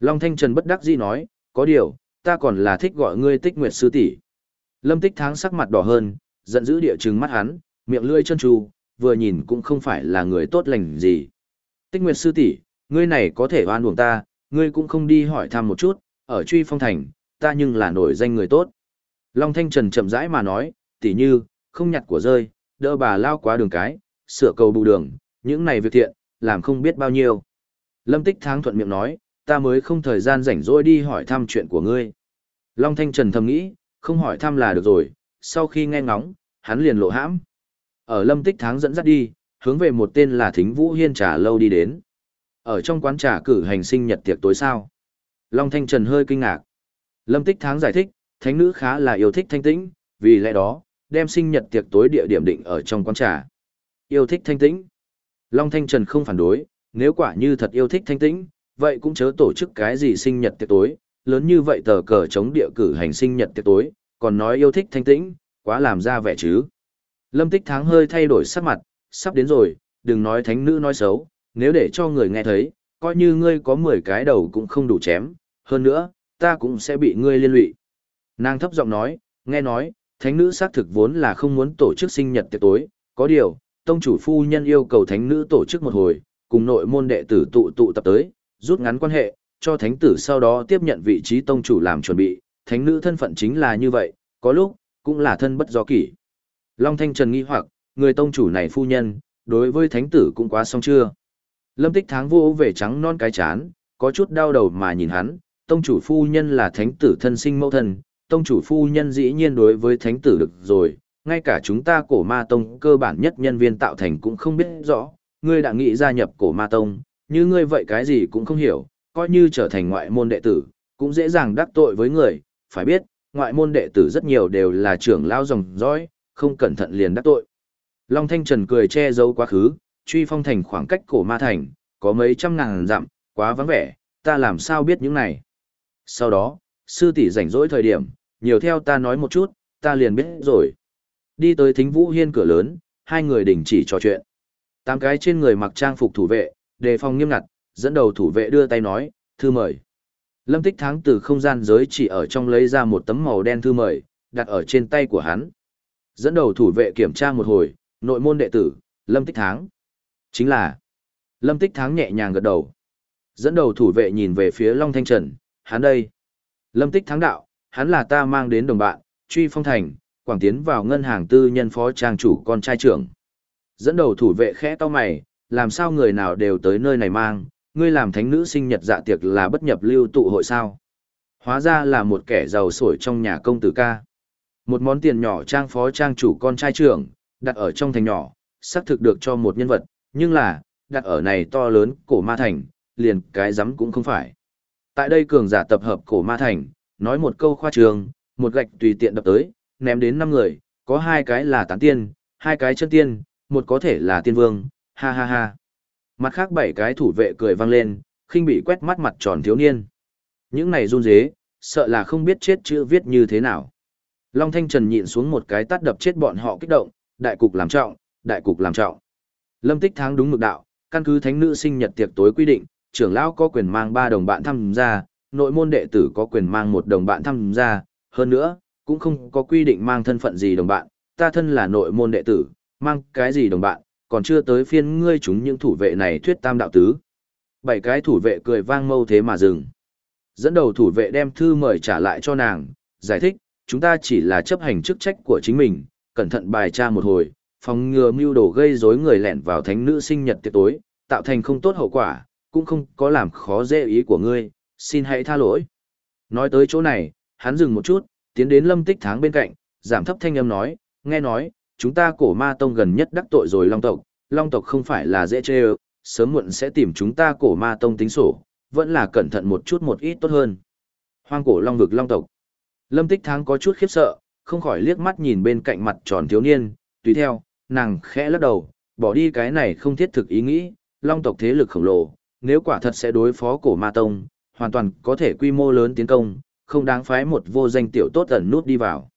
Long Thanh Trần bất đắc dĩ nói, có điều, ta còn là thích gọi ngươi tích nguyệt sư tỷ. Lâm Tích Tháng sắc mặt đỏ hơn, giận dữ địa trừng mắt hắn, miệng lưỡi chân tru, vừa nhìn cũng không phải là người tốt lành gì. Tích Nguyệt sư tỷ, ngươi này có thể oan uổng ta, ngươi cũng không đi hỏi thăm một chút, ở Truy Phong thành, ta nhưng là nổi danh người tốt. Long Thanh Trần chậm rãi mà nói, tỷ như, không nhặt của rơi, đỡ bà lao quá đường cái, sửa cầu bù đường, những này việc thiện, làm không biết bao nhiêu. Lâm Tích Tháng thuận miệng nói, ta mới không thời gian rảnh rỗi đi hỏi thăm chuyện của ngươi. Long Thanh Trần thầm nghĩ, không hỏi thăm là được rồi, sau khi nghe ngóng, hắn liền lộ hãm. Ở Lâm Tích Tháng dẫn dắt đi, hướng về một tên là Thính Vũ Hiên trà lâu đi đến. Ở trong quán trà cử hành sinh nhật tiệc tối sao. Long Thanh Trần hơi kinh ngạc. Lâm Tích Tháng giải thích, thánh nữ khá là yêu thích thanh tĩnh, vì lẽ đó, đem sinh nhật tiệc tối địa điểm định ở trong quán trà. Yêu thích thanh tĩnh. Long Thanh Trần không phản đối, nếu quả như thật yêu thích thanh tĩnh, vậy cũng chớ tổ chức cái gì sinh nhật tiệc tối, lớn như vậy tờ cờ chống địa cử hành sinh nhật tiệc tối, còn nói yêu thích thanh tĩnh, quá làm ra vẻ chứ. Lâm Tích Tháng hơi thay đổi sắc mặt, sắp đến rồi, đừng nói thánh nữ nói xấu, nếu để cho người nghe thấy, coi như ngươi có 10 cái đầu cũng không đủ chém, hơn nữa, ta cũng sẽ bị ngươi liên lụy. Nàng thấp giọng nói, nghe nói, thánh nữ xác thực vốn là không muốn tổ chức sinh nhật tiệc tối, có điều, tông chủ phu nhân yêu cầu thánh nữ tổ chức một hồi, cùng nội môn đệ tử tụ tụ tập tới, rút ngắn quan hệ, cho thánh tử sau đó tiếp nhận vị trí tông chủ làm chuẩn bị, thánh nữ thân phận chính là như vậy, có lúc, cũng là thân bất do kỷ. Long Thanh Trần nghi hoặc, người tông chủ này phu nhân, đối với thánh tử cũng quá xong chưa. Lâm tích tháng vô về trắng non cái chán, có chút đau đầu mà nhìn hắn, tông chủ phu nhân là thánh tử thân sinh mẫu thân, tông chủ phu nhân dĩ nhiên đối với thánh tử được rồi, ngay cả chúng ta cổ ma tông cơ bản nhất nhân viên tạo thành cũng không biết rõ, ngươi đã nghĩ gia nhập cổ ma tông, như ngươi vậy cái gì cũng không hiểu, coi như trở thành ngoại môn đệ tử, cũng dễ dàng đắc tội với người, phải biết, ngoại môn đệ tử rất nhiều đều là trưởng lao dòng dõi, không cẩn thận liền đắc tội. Long Thanh Trần cười che giấu quá khứ, truy phong thành khoảng cách cổ ma thành, có mấy trăm ngàn dặm, quá vắng vẻ, ta làm sao biết những này. Sau đó, sư tỷ rảnh rỗi thời điểm, nhiều theo ta nói một chút, ta liền biết rồi. Đi tới thính vũ hiên cửa lớn, hai người đình chỉ trò chuyện. Tám cái trên người mặc trang phục thủ vệ, đề phòng nghiêm ngặt, dẫn đầu thủ vệ đưa tay nói, thư mời. Lâm tích Thắng từ không gian giới chỉ ở trong lấy ra một tấm màu đen thư mời, đặt ở trên tay của hắn. Dẫn đầu thủ vệ kiểm tra một hồi, nội môn đệ tử, Lâm tích Thắng Chính là, Lâm tích Thắng nhẹ nhàng gật đầu. Dẫn đầu thủ vệ nhìn về phía Long Thanh Trần, hắn đây. Lâm Tích thắng đạo, hắn là ta mang đến đồng bạn, truy phong thành, quảng tiến vào ngân hàng tư nhân phó trang chủ con trai trưởng. Dẫn đầu thủ vệ khẽ to mày, làm sao người nào đều tới nơi này mang, ngươi làm thánh nữ sinh nhật dạ tiệc là bất nhập lưu tụ hội sao. Hóa ra là một kẻ giàu sổi trong nhà công tử ca. Một món tiền nhỏ trang phó trang chủ con trai trưởng, đặt ở trong thành nhỏ, xác thực được cho một nhân vật, nhưng là, đặt ở này to lớn, cổ ma thành, liền cái rắm cũng không phải. Tại đây cường giả tập hợp cổ ma thành, nói một câu khoa trường, một gạch tùy tiện đập tới, ném đến năm người, có hai cái là tán tiên, hai cái chân tiên, một có thể là tiên vương, ha ha ha. Mặt khác bảy cái thủ vệ cười vang lên, khinh bị quét mắt mặt tròn thiếu niên. Những này run dế, sợ là không biết chết chữ viết như thế nào. Long Thanh Trần nhịn xuống một cái tát đập chết bọn họ kích động, đại cục làm trọng, đại cục làm trọng. Lâm Tích tháng đúng mực đạo, căn cứ thánh nữ sinh nhật tiệc tối quy định, trưởng lão có quyền mang ba đồng bạn tham gia, nội môn đệ tử có quyền mang một đồng bạn tham gia, hơn nữa, cũng không có quy định mang thân phận gì đồng bạn, ta thân là nội môn đệ tử, mang cái gì đồng bạn, còn chưa tới phiên ngươi chúng những thủ vệ này thuyết tam đạo tứ. Bảy cái thủ vệ cười vang mâu thế mà dừng. Dẫn đầu thủ vệ đem thư mời trả lại cho nàng, giải thích, chúng ta chỉ là chấp hành chức trách của chính mình, cẩn thận bài tra một hồi, phòng ngừa mưu đồ gây rối người lẻn vào thánh nữ sinh nhật tiệc tối, tạo thành không tốt hậu quả, cũng không có làm khó dễ ý của ngươi, xin hãy tha lỗi. Nói tới chỗ này, hắn dừng một chút, tiến đến lâm tích tháng bên cạnh, giảm thấp thanh âm nói, nghe nói, chúng ta cổ ma tông gần nhất đắc tội rồi long tộc, long tộc không phải là dễ chê sớm muộn sẽ tìm chúng ta cổ ma tông tính sổ, vẫn là cẩn thận một chút một ít tốt hơn. Hoang cổ long vực long tộc. Lâm tích tháng có chút khiếp sợ, không khỏi liếc mắt nhìn bên cạnh mặt tròn thiếu niên, tùy theo, nàng khẽ lắc đầu, bỏ đi cái này không thiết thực ý nghĩ, long tộc thế lực khổng lồ, nếu quả thật sẽ đối phó cổ ma tông, hoàn toàn có thể quy mô lớn tiến công, không đáng phái một vô danh tiểu tốt ẩn nút đi vào.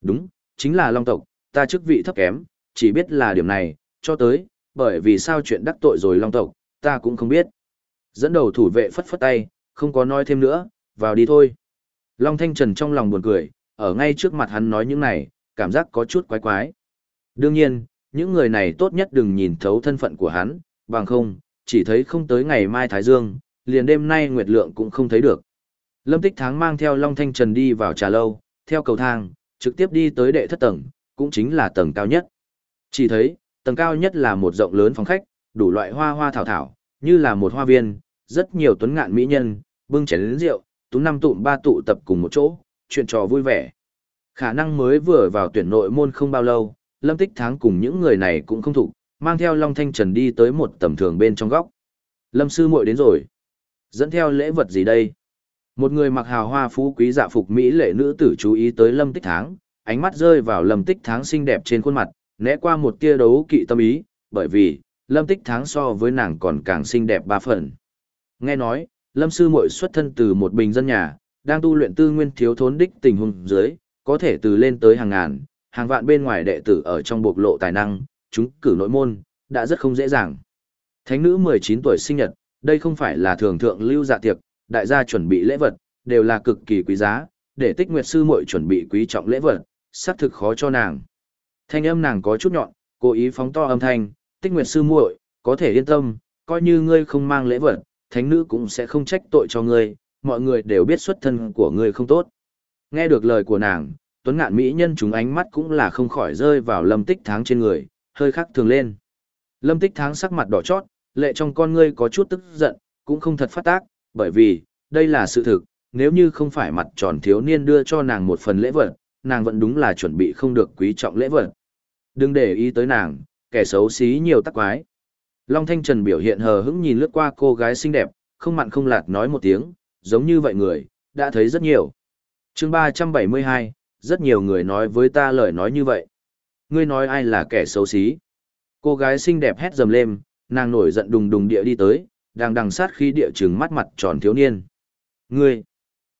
Đúng, chính là long tộc, ta chức vị thấp kém, chỉ biết là điểm này, cho tới, bởi vì sao chuyện đắc tội rồi long tộc, ta cũng không biết. Dẫn đầu thủ vệ phất phất tay, không có nói thêm nữa, vào đi thôi. Long Thanh Trần trong lòng buồn cười, ở ngay trước mặt hắn nói những này, cảm giác có chút quái quái. Đương nhiên, những người này tốt nhất đừng nhìn thấu thân phận của hắn, bằng không, chỉ thấy không tới ngày mai Thái Dương, liền đêm nay Nguyệt Lượng cũng không thấy được. Lâm Tích Tháng mang theo Long Thanh Trần đi vào trà lâu, theo cầu thang, trực tiếp đi tới đệ thất tầng, cũng chính là tầng cao nhất. Chỉ thấy, tầng cao nhất là một rộng lớn phòng khách, đủ loại hoa hoa thảo thảo, như là một hoa viên, rất nhiều tuấn ngạn mỹ nhân, bưng chén lớn rượu, tú năm tụm ba tụ tập cùng một chỗ, chuyện trò vui vẻ. Khả năng mới vừa vào tuyển nội môn không bao lâu, Lâm Tích Tháng cùng những người này cũng không thủ, mang theo Long Thanh Trần đi tới một tầm thường bên trong góc. Lâm sư muội đến rồi. Dẫn theo lễ vật gì đây? Một người mặc hào hoa phú quý dạ phục Mỹ lệ nữ tử chú ý tới Lâm Tích Tháng, ánh mắt rơi vào Lâm Tích Tháng xinh đẹp trên khuôn mặt, né qua một tia đấu kỵ tâm ý, bởi vì, Lâm Tích Tháng so với nàng còn càng xinh đẹp ba phần. Nghe nói, Lâm sư muội xuất thân từ một bình dân nhà, đang tu luyện tư nguyên thiếu thốn đích tình huống dưới, có thể từ lên tới hàng ngàn, hàng vạn bên ngoài đệ tử ở trong bộc lộ tài năng, chúng cử nội môn, đã rất không dễ dàng. Thánh nữ 19 tuổi sinh nhật, đây không phải là thường thượng lưu dạ tiệc, đại gia chuẩn bị lễ vật, đều là cực kỳ quý giá, để tích nguyệt sư muội chuẩn bị quý trọng lễ vật, xác thực khó cho nàng. Thanh âm nàng có chút nhọn, cố ý phóng to âm thanh, tích nguyệt sư muội, có thể yên tâm, coi như ngươi không mang lễ vật, thánh nữ cũng sẽ không trách tội cho ngươi, mọi người đều biết xuất thân của ngươi không tốt. Nghe được lời của nàng, tuấn ngạn mỹ nhân chúng ánh mắt cũng là không khỏi rơi vào lâm tích tháng trên người, hơi khắc thường lên. Lâm tích tháng sắc mặt đỏ chót, lệ trong con ngươi có chút tức giận, cũng không thật phát tác, bởi vì, đây là sự thực, nếu như không phải mặt tròn thiếu niên đưa cho nàng một phần lễ vật, nàng vẫn đúng là chuẩn bị không được quý trọng lễ vật. Đừng để ý tới nàng, kẻ xấu xí nhiều tắc quái. Long Thanh Trần biểu hiện hờ hững nhìn lướt qua cô gái xinh đẹp, không mặn không lạt nói một tiếng, giống như vậy người, đã thấy rất nhiều. chương 372, rất nhiều người nói với ta lời nói như vậy. Ngươi nói ai là kẻ xấu xí? Cô gái xinh đẹp hét dầm lên, nàng nổi giận đùng đùng địa đi tới, đang đằng sát khi địa trừng mắt mặt tròn thiếu niên. Ngươi!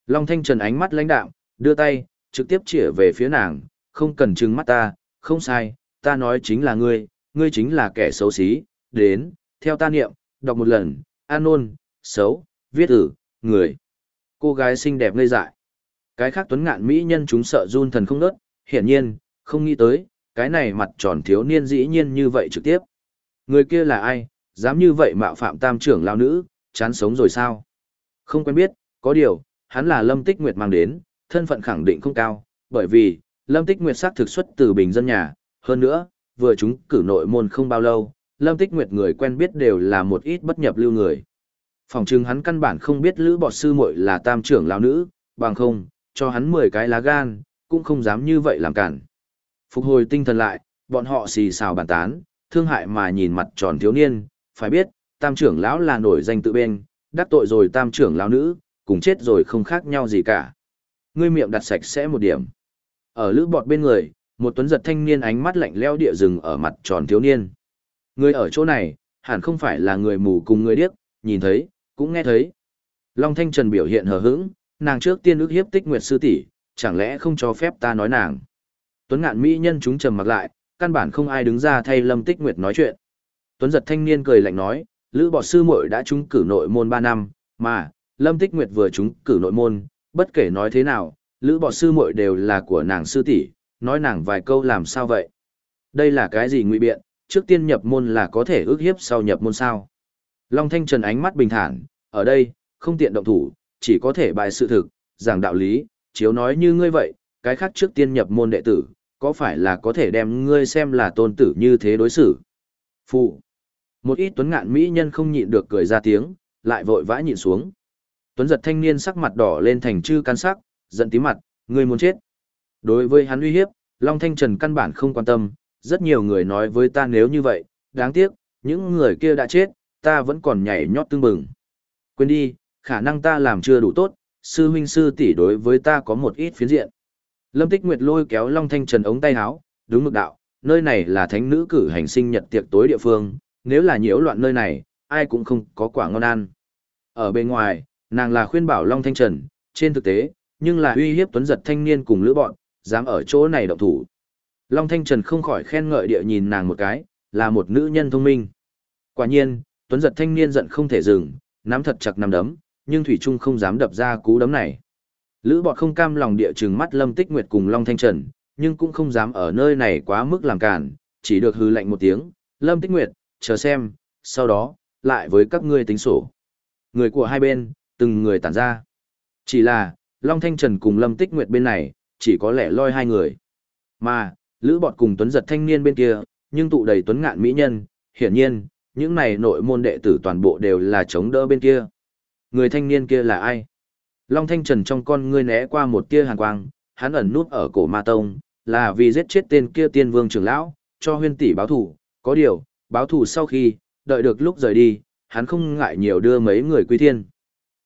Long Thanh Trần ánh mắt lãnh đạm, đưa tay, trực tiếp chĩa về phía nàng, không cần trừng mắt ta, không sai, ta nói chính là ngươi, ngươi chính là kẻ xấu xí, đến, theo ta niệm, đọc một lần, an ôn, xấu, viết ử, người. Cô gái xinh đẹp ngây dại. Cái khác tuấn ngạn mỹ nhân chúng sợ run thần không nớt, hiển nhiên, không nghĩ tới, cái này mặt tròn thiếu niên dĩ nhiên như vậy trực tiếp. Người kia là ai, dám như vậy mạo phạm tam trưởng lao nữ, chán sống rồi sao? Không quen biết, có điều, hắn là Lâm Tích Nguyệt mang đến, thân phận khẳng định không cao, bởi vì, Lâm Tích Nguyệt xác thực xuất từ bình dân nhà, hơn nữa, vừa chúng cử nội môn không bao lâu, Lâm Tích Nguyệt người quen biết đều là một ít bất nhập lưu người. Phòng trưng hắn căn bản không biết Lữ Bọt Sư muội là tam trưởng lão nữ, bằng không, cho hắn 10 cái lá gan, cũng không dám như vậy làm cản. Phục hồi tinh thần lại, bọn họ xì xào bàn tán, thương hại mà nhìn mặt tròn thiếu niên, phải biết, tam trưởng lão là nổi danh tự bên, đắc tội rồi tam trưởng lão nữ, cùng chết rồi không khác nhau gì cả. Ngươi miệng đặt sạch sẽ một điểm. Ở lữ bọt bên người, một tuấn giật thanh niên ánh mắt lạnh leo địa rừng ở mặt tròn thiếu niên. Người ở chỗ này, hẳn không phải là người mù cùng người điếc, nhìn thấy, cũng nghe thấy. Long Thanh Trần biểu hiện hờ hững, nàng trước tiên ước hiếp tích nguyệt sư tỷ, chẳng lẽ không cho phép ta nói nàng. Tuấn ngạn mỹ nhân chúng trầm mặc lại, căn bản không ai đứng ra thay Lâm Tích Nguyệt nói chuyện. Tuấn giật thanh niên cười lạnh nói, Lữ Bọ sư muội đã trúng cử nội môn 3 năm, mà Lâm Tích Nguyệt vừa trúng cử nội môn, bất kể nói thế nào, Lữ Bọ sư muội đều là của nàng sư tỷ, nói nàng vài câu làm sao vậy? Đây là cái gì ngụy biện, trước tiên nhập môn là có thể ước hiếp sau nhập môn sao? Long Thanh Trần ánh mắt bình thản, ở đây, không tiện động thủ, chỉ có thể bài sự thực, giảng đạo lý, chiếu nói như ngươi vậy, cái khác trước tiên nhập môn đệ tử, có phải là có thể đem ngươi xem là tôn tử như thế đối xử? Phụ. Một ít tuấn ngạn mỹ nhân không nhịn được cười ra tiếng, lại vội vã nhịn xuống. Tuấn giật thanh niên sắc mặt đỏ lên thành chư can sắc, giận tí mặt, ngươi muốn chết. Đối với hắn uy hiếp, Long Thanh Trần căn bản không quan tâm, rất nhiều người nói với ta nếu như vậy, đáng tiếc, những người kia đã chết, ta vẫn còn nhảy nhót tương bừng. Quên đi, khả năng ta làm chưa đủ tốt, sư huynh sư tỷ đối với ta có một ít phiến diện. Lâm Tích Nguyệt lôi kéo Long Thanh Trần ống tay áo, đúng mực đạo, nơi này là thánh nữ cử hành sinh nhật tiệc tối địa phương, nếu là nhiễu loạn nơi này, ai cũng không có quả ngon ăn. Ở bên ngoài, nàng là khuyên bảo Long Thanh Trần, trên thực tế, nhưng là uy hiếp tuấn giật thanh niên cùng lữ bọn, dám ở chỗ này động thủ. Long Thanh Trần không khỏi khen ngợi địa nhìn nàng một cái, là một nữ nhân thông minh. Quả nhiên, tuấn giật thanh niên giận không thể dừng, nắm thật chặt nắm đấm, nhưng Thủy Trung không dám đập ra cú đấm này. Lữ bọn không cam lòng địa trừng mắt Lâm Tích Nguyệt cùng Long Thanh Trần, nhưng cũng không dám ở nơi này quá mức làm cản, chỉ được hư lạnh một tiếng, Lâm Tích Nguyệt, chờ xem, sau đó, lại với các ngươi tính sổ. Người của hai bên, từng người tản ra. Chỉ là, Long Thanh Trần cùng Lâm Tích Nguyệt bên này, chỉ có lẻ loi hai người. Mà, Lữ Bọt cùng Tuấn Giật thanh niên bên kia, nhưng tụ đầy Tuấn Ngạn mỹ nhân, hiển nhiên, những này nội môn đệ tử toàn bộ đều là chống đỡ bên kia. Người thanh niên kia là ai? Long Thanh Trần trong con ngươi né qua một tia hàn quang, hắn ẩn nút ở cổ ma tông, là vì giết chết tên kia tiên vương trưởng lão, cho huyên tỷ báo thủ, có điều, báo thủ sau khi, đợi được lúc rời đi, hắn không ngại nhiều đưa mấy người quy thiên.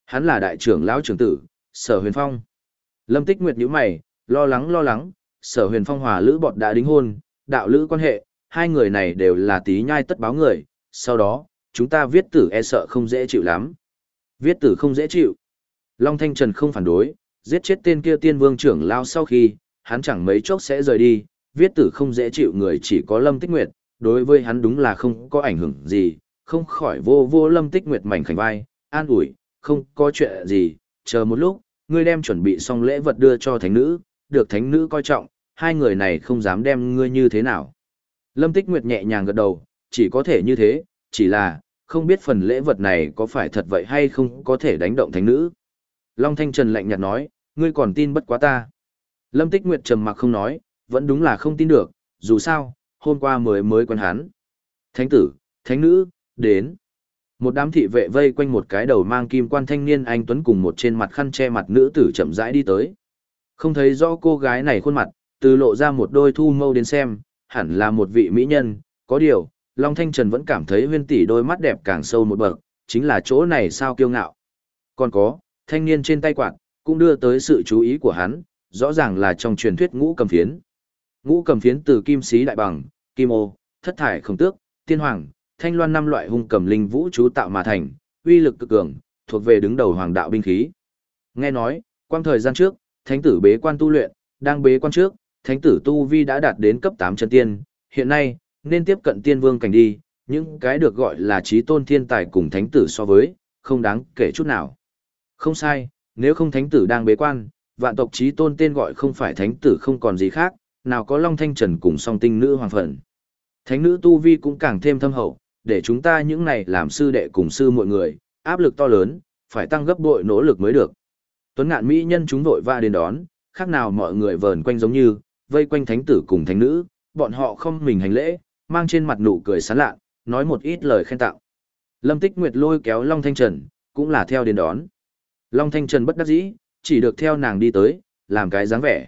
Hắn là đại trưởng lão trưởng tử, sở huyền phong. Lâm Tích Nguyệt nhíu mày, lo lắng lo lắng, sở huyền phong hòa lữ bọt đã đính hôn, đạo lữ quan hệ, hai người này đều là tí nhai tất báo người, sau đó, chúng ta viết tử e sợ không dễ chịu lắm. Viết tử không dễ chịu. Long Thanh Trần không phản đối, giết chết tên kia tiên vương trưởng lao sau khi, hắn chẳng mấy chốc sẽ rời đi, viết tử không dễ chịu người chỉ có Lâm Tích Nguyệt, đối với hắn đúng là không có ảnh hưởng gì, không khỏi vô vô Lâm Tích Nguyệt mảnh khảnh vai, an ủi, không có chuyện gì, chờ một lúc, ngươi đem chuẩn bị xong lễ vật đưa cho thánh nữ, được thánh nữ coi trọng, hai người này không dám đem ngươi như thế nào. Lâm Tích Nguyệt nhẹ nhàng gật đầu, chỉ có thể như thế, chỉ là, không biết phần lễ vật này có phải thật vậy hay không có thể đánh động thánh nữ. Long Thanh Trần lạnh nhạt nói, ngươi còn tin bất quá ta. Lâm Tích Nguyệt trầm mặc không nói, vẫn đúng là không tin được, dù sao, hôm qua mới mới quen hắn. Thánh tử, thánh nữ, đến. Một đám thị vệ vây quanh một cái đầu mang kim quan thanh niên anh Tuấn cùng một trên mặt khăn che mặt nữ tử chậm rãi đi tới. Không thấy rõ cô gái này khuôn mặt, từ lộ ra một đôi thu mâu đến xem, hẳn là một vị mỹ nhân, có điều, Long Thanh Trần vẫn cảm thấy huyên tỷ đôi mắt đẹp càng sâu một bậc, chính là chỗ này sao kiêu ngạo. Còn có, thanh niên trên tay quạt, cũng đưa tới sự chú ý của hắn, rõ ràng là trong truyền thuyết ngũ cầm phiến. Ngũ cầm phiến từ kim sĩ đại bằng, kim ô, thất thải không tước, tiên hoàng, thanh loan năm loại hung cầm linh vũ chú tạo mà thành, uy lực cực cường, thuộc về đứng đầu hoàng đạo binh khí. Nghe nói, quang thời gian trước, thánh tử bế quan tu luyện, đang bế quan trước, thánh tử tu vi đã đạt đến cấp 8 chân tiên, hiện nay, nên tiếp cận tiên vương cảnh đi, những cái được gọi là trí tôn thiên tài cùng thánh tử so với, không đáng kể chút nào. Không sai, nếu không thánh tử đang bế quan, vạn tộc trí tôn tên gọi không phải thánh tử không còn gì khác, nào có Long Thanh Trần cùng song tinh nữ hoàng phận. Thánh nữ tu vi cũng càng thêm thâm hậu, để chúng ta những này làm sư đệ cùng sư mọi người, áp lực to lớn, phải tăng gấp bội nỗ lực mới được. Tuấn ngạn mỹ nhân chúng vội va đến đón, khác nào mọi người vờn quanh giống như, vây quanh thánh tử cùng thánh nữ, bọn họ không mình hành lễ, mang trên mặt nụ cười sán lạ, nói một ít lời khen tặng. Lâm Tích Nguyệt lôi kéo Long Thanh Trần, cũng là theo đến đón. Long Thanh Trần bất đắc dĩ, chỉ được theo nàng đi tới, làm cái dáng vẻ.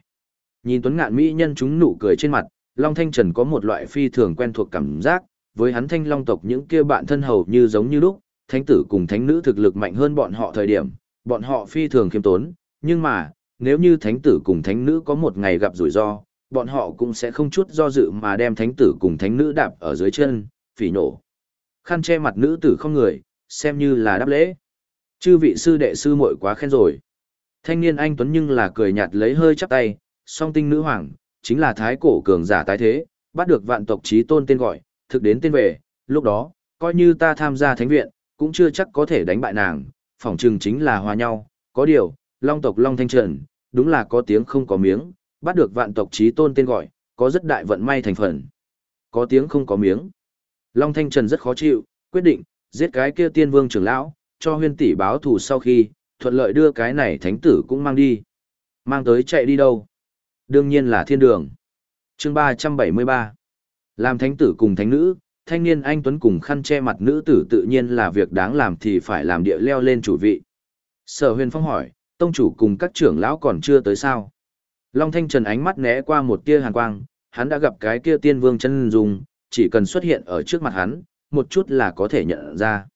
Nhìn Tuấn Ngạn Mỹ nhân chúng nụ cười trên mặt, Long Thanh Trần có một loại phi thường quen thuộc cảm giác, với hắn thanh long tộc những kia bạn thân hầu như giống như lúc, thánh tử cùng thánh nữ thực lực mạnh hơn bọn họ thời điểm, bọn họ phi thường khiêm tốn, nhưng mà, nếu như thánh tử cùng thánh nữ có một ngày gặp rủi ro, bọn họ cũng sẽ không chút do dự mà đem thánh tử cùng thánh nữ đạp ở dưới chân, phỉ nổ. Khăn che mặt nữ tử không người, xem như là đáp lễ. Chư vị sư đệ sư muội quá khen rồi. Thanh niên anh Tuấn nhưng là cười nhạt lấy hơi chắp tay, song tinh nữ hoàng, chính là thái cổ cường giả tái thế, bắt được vạn tộc trí tôn tên gọi, thực đến tên về, lúc đó, coi như ta tham gia thánh viện, cũng chưa chắc có thể đánh bại nàng, phỏng chừng chính là hòa nhau, có điều, long tộc long thanh trần, đúng là có tiếng không có miếng, bắt được vạn tộc trí tôn tên gọi, có rất đại vận may thành phần. Có tiếng không có miếng. Long thanh trần rất khó chịu, quyết định, giết cái kia tiên vương trưởng lão, cho huyên tỷ báo thù sau khi, thuận lợi đưa cái này thánh tử cũng mang đi. Mang tới chạy đi đâu? Đương nhiên là thiên đường. chương 373. Làm thánh tử cùng thánh nữ, thanh niên anh Tuấn cùng khăn che mặt nữ tử tự nhiên là việc đáng làm thì phải làm địa leo lên chủ vị. Sở huyền phong hỏi, tông chủ cùng các trưởng lão còn chưa tới sao? Long Thanh Trần ánh mắt né qua một tia hàn quang, hắn đã gặp cái kia tiên vương chân dùng, chỉ cần xuất hiện ở trước mặt hắn, một chút là có thể nhận ra.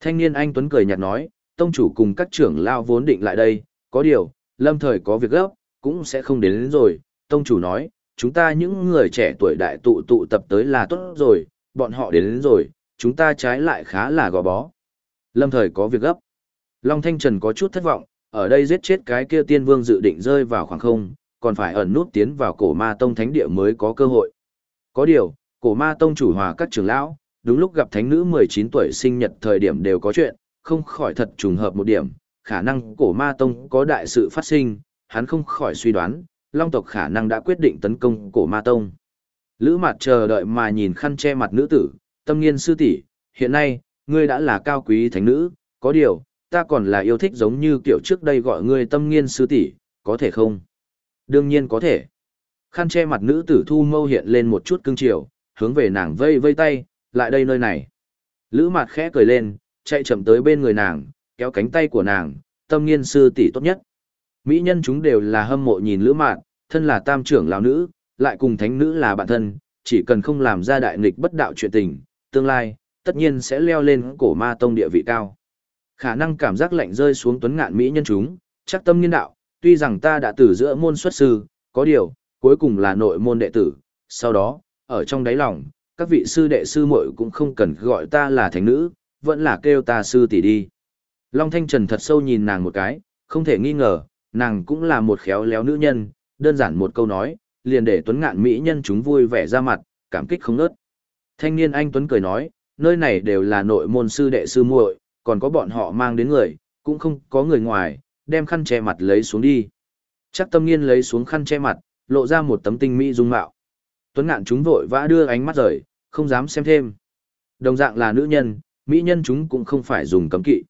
Thanh niên anh Tuấn cười nhạt nói, tông chủ cùng các trưởng lão vốn định lại đây, có điều, lâm thời có việc gấp, cũng sẽ không đến, đến rồi. Tông chủ nói, chúng ta những người trẻ tuổi đại tụ tụ tập tới là tốt rồi, bọn họ đến, đến rồi, chúng ta trái lại khá là gò bó. Lâm thời có việc gấp. Long Thanh Trần có chút thất vọng, ở đây giết chết cái kia tiên vương dự định rơi vào khoảng không, còn phải ẩn nút tiến vào cổ ma tông thánh địa mới có cơ hội. Có điều, cổ ma tông chủ hòa các trưởng lão, đúng lúc gặp thánh nữ 19 tuổi sinh nhật thời điểm đều có chuyện, không khỏi thật trùng hợp một điểm, khả năng cổ ma tông có đại sự phát sinh, hắn không khỏi suy đoán, long tộc khả năng đã quyết định tấn công cổ ma tông. Lữ mặt chờ đợi mà nhìn khăn che mặt nữ tử, tâm nghiên sư tỷ, hiện nay, ngươi đã là cao quý thánh nữ, có điều, ta còn là yêu thích giống như kiểu trước đây gọi ngươi tâm nghiên sư tỷ, có thể không? Đương nhiên có thể. Khăn che mặt nữ tử thu mâu hiện lên một chút cưng chiều, hướng về nàng vây vây tay, lại đây nơi này. Lữ mặt khẽ cười lên, chạy chậm tới bên người nàng, kéo cánh tay của nàng, tâm nghiên sư tỷ tốt nhất. Mỹ nhân chúng đều là hâm mộ nhìn lữ mạn, thân là tam trưởng lão nữ, lại cùng thánh nữ là bạn thân, chỉ cần không làm ra đại nghịch bất đạo chuyện tình, tương lai, tất nhiên sẽ leo lên cổ ma tông địa vị cao. Khả năng cảm giác lạnh rơi xuống tuấn ngạn Mỹ nhân chúng, chắc tâm nhân đạo, tuy rằng ta đã từ giữa môn xuất sư, có điều, cuối cùng là nội môn đệ tử, sau đó, ở trong đáy lòng, các vị sư đệ sư muội cũng không cần gọi ta là thánh nữ, vẫn là kêu ta sư tỷ đi. Long Thanh Trần thật sâu nhìn nàng một cái, không thể nghi ngờ, nàng cũng là một khéo léo nữ nhân, đơn giản một câu nói, liền để Tuấn Ngạn Mỹ nhân chúng vui vẻ ra mặt, cảm kích không ngớt. Thanh niên anh Tuấn cười nói, nơi này đều là nội môn sư đệ sư muội, còn có bọn họ mang đến người, cũng không có người ngoài, đem khăn che mặt lấy xuống đi. Chắc tâm nghiên lấy xuống khăn che mặt, lộ ra một tấm tinh mỹ dung mạo. Tuấn Ngạn chúng vội vã đưa ánh mắt rời, không dám xem thêm. Đồng dạng là nữ nhân, mỹ nhân chúng cũng không phải dùng cấm kỵ.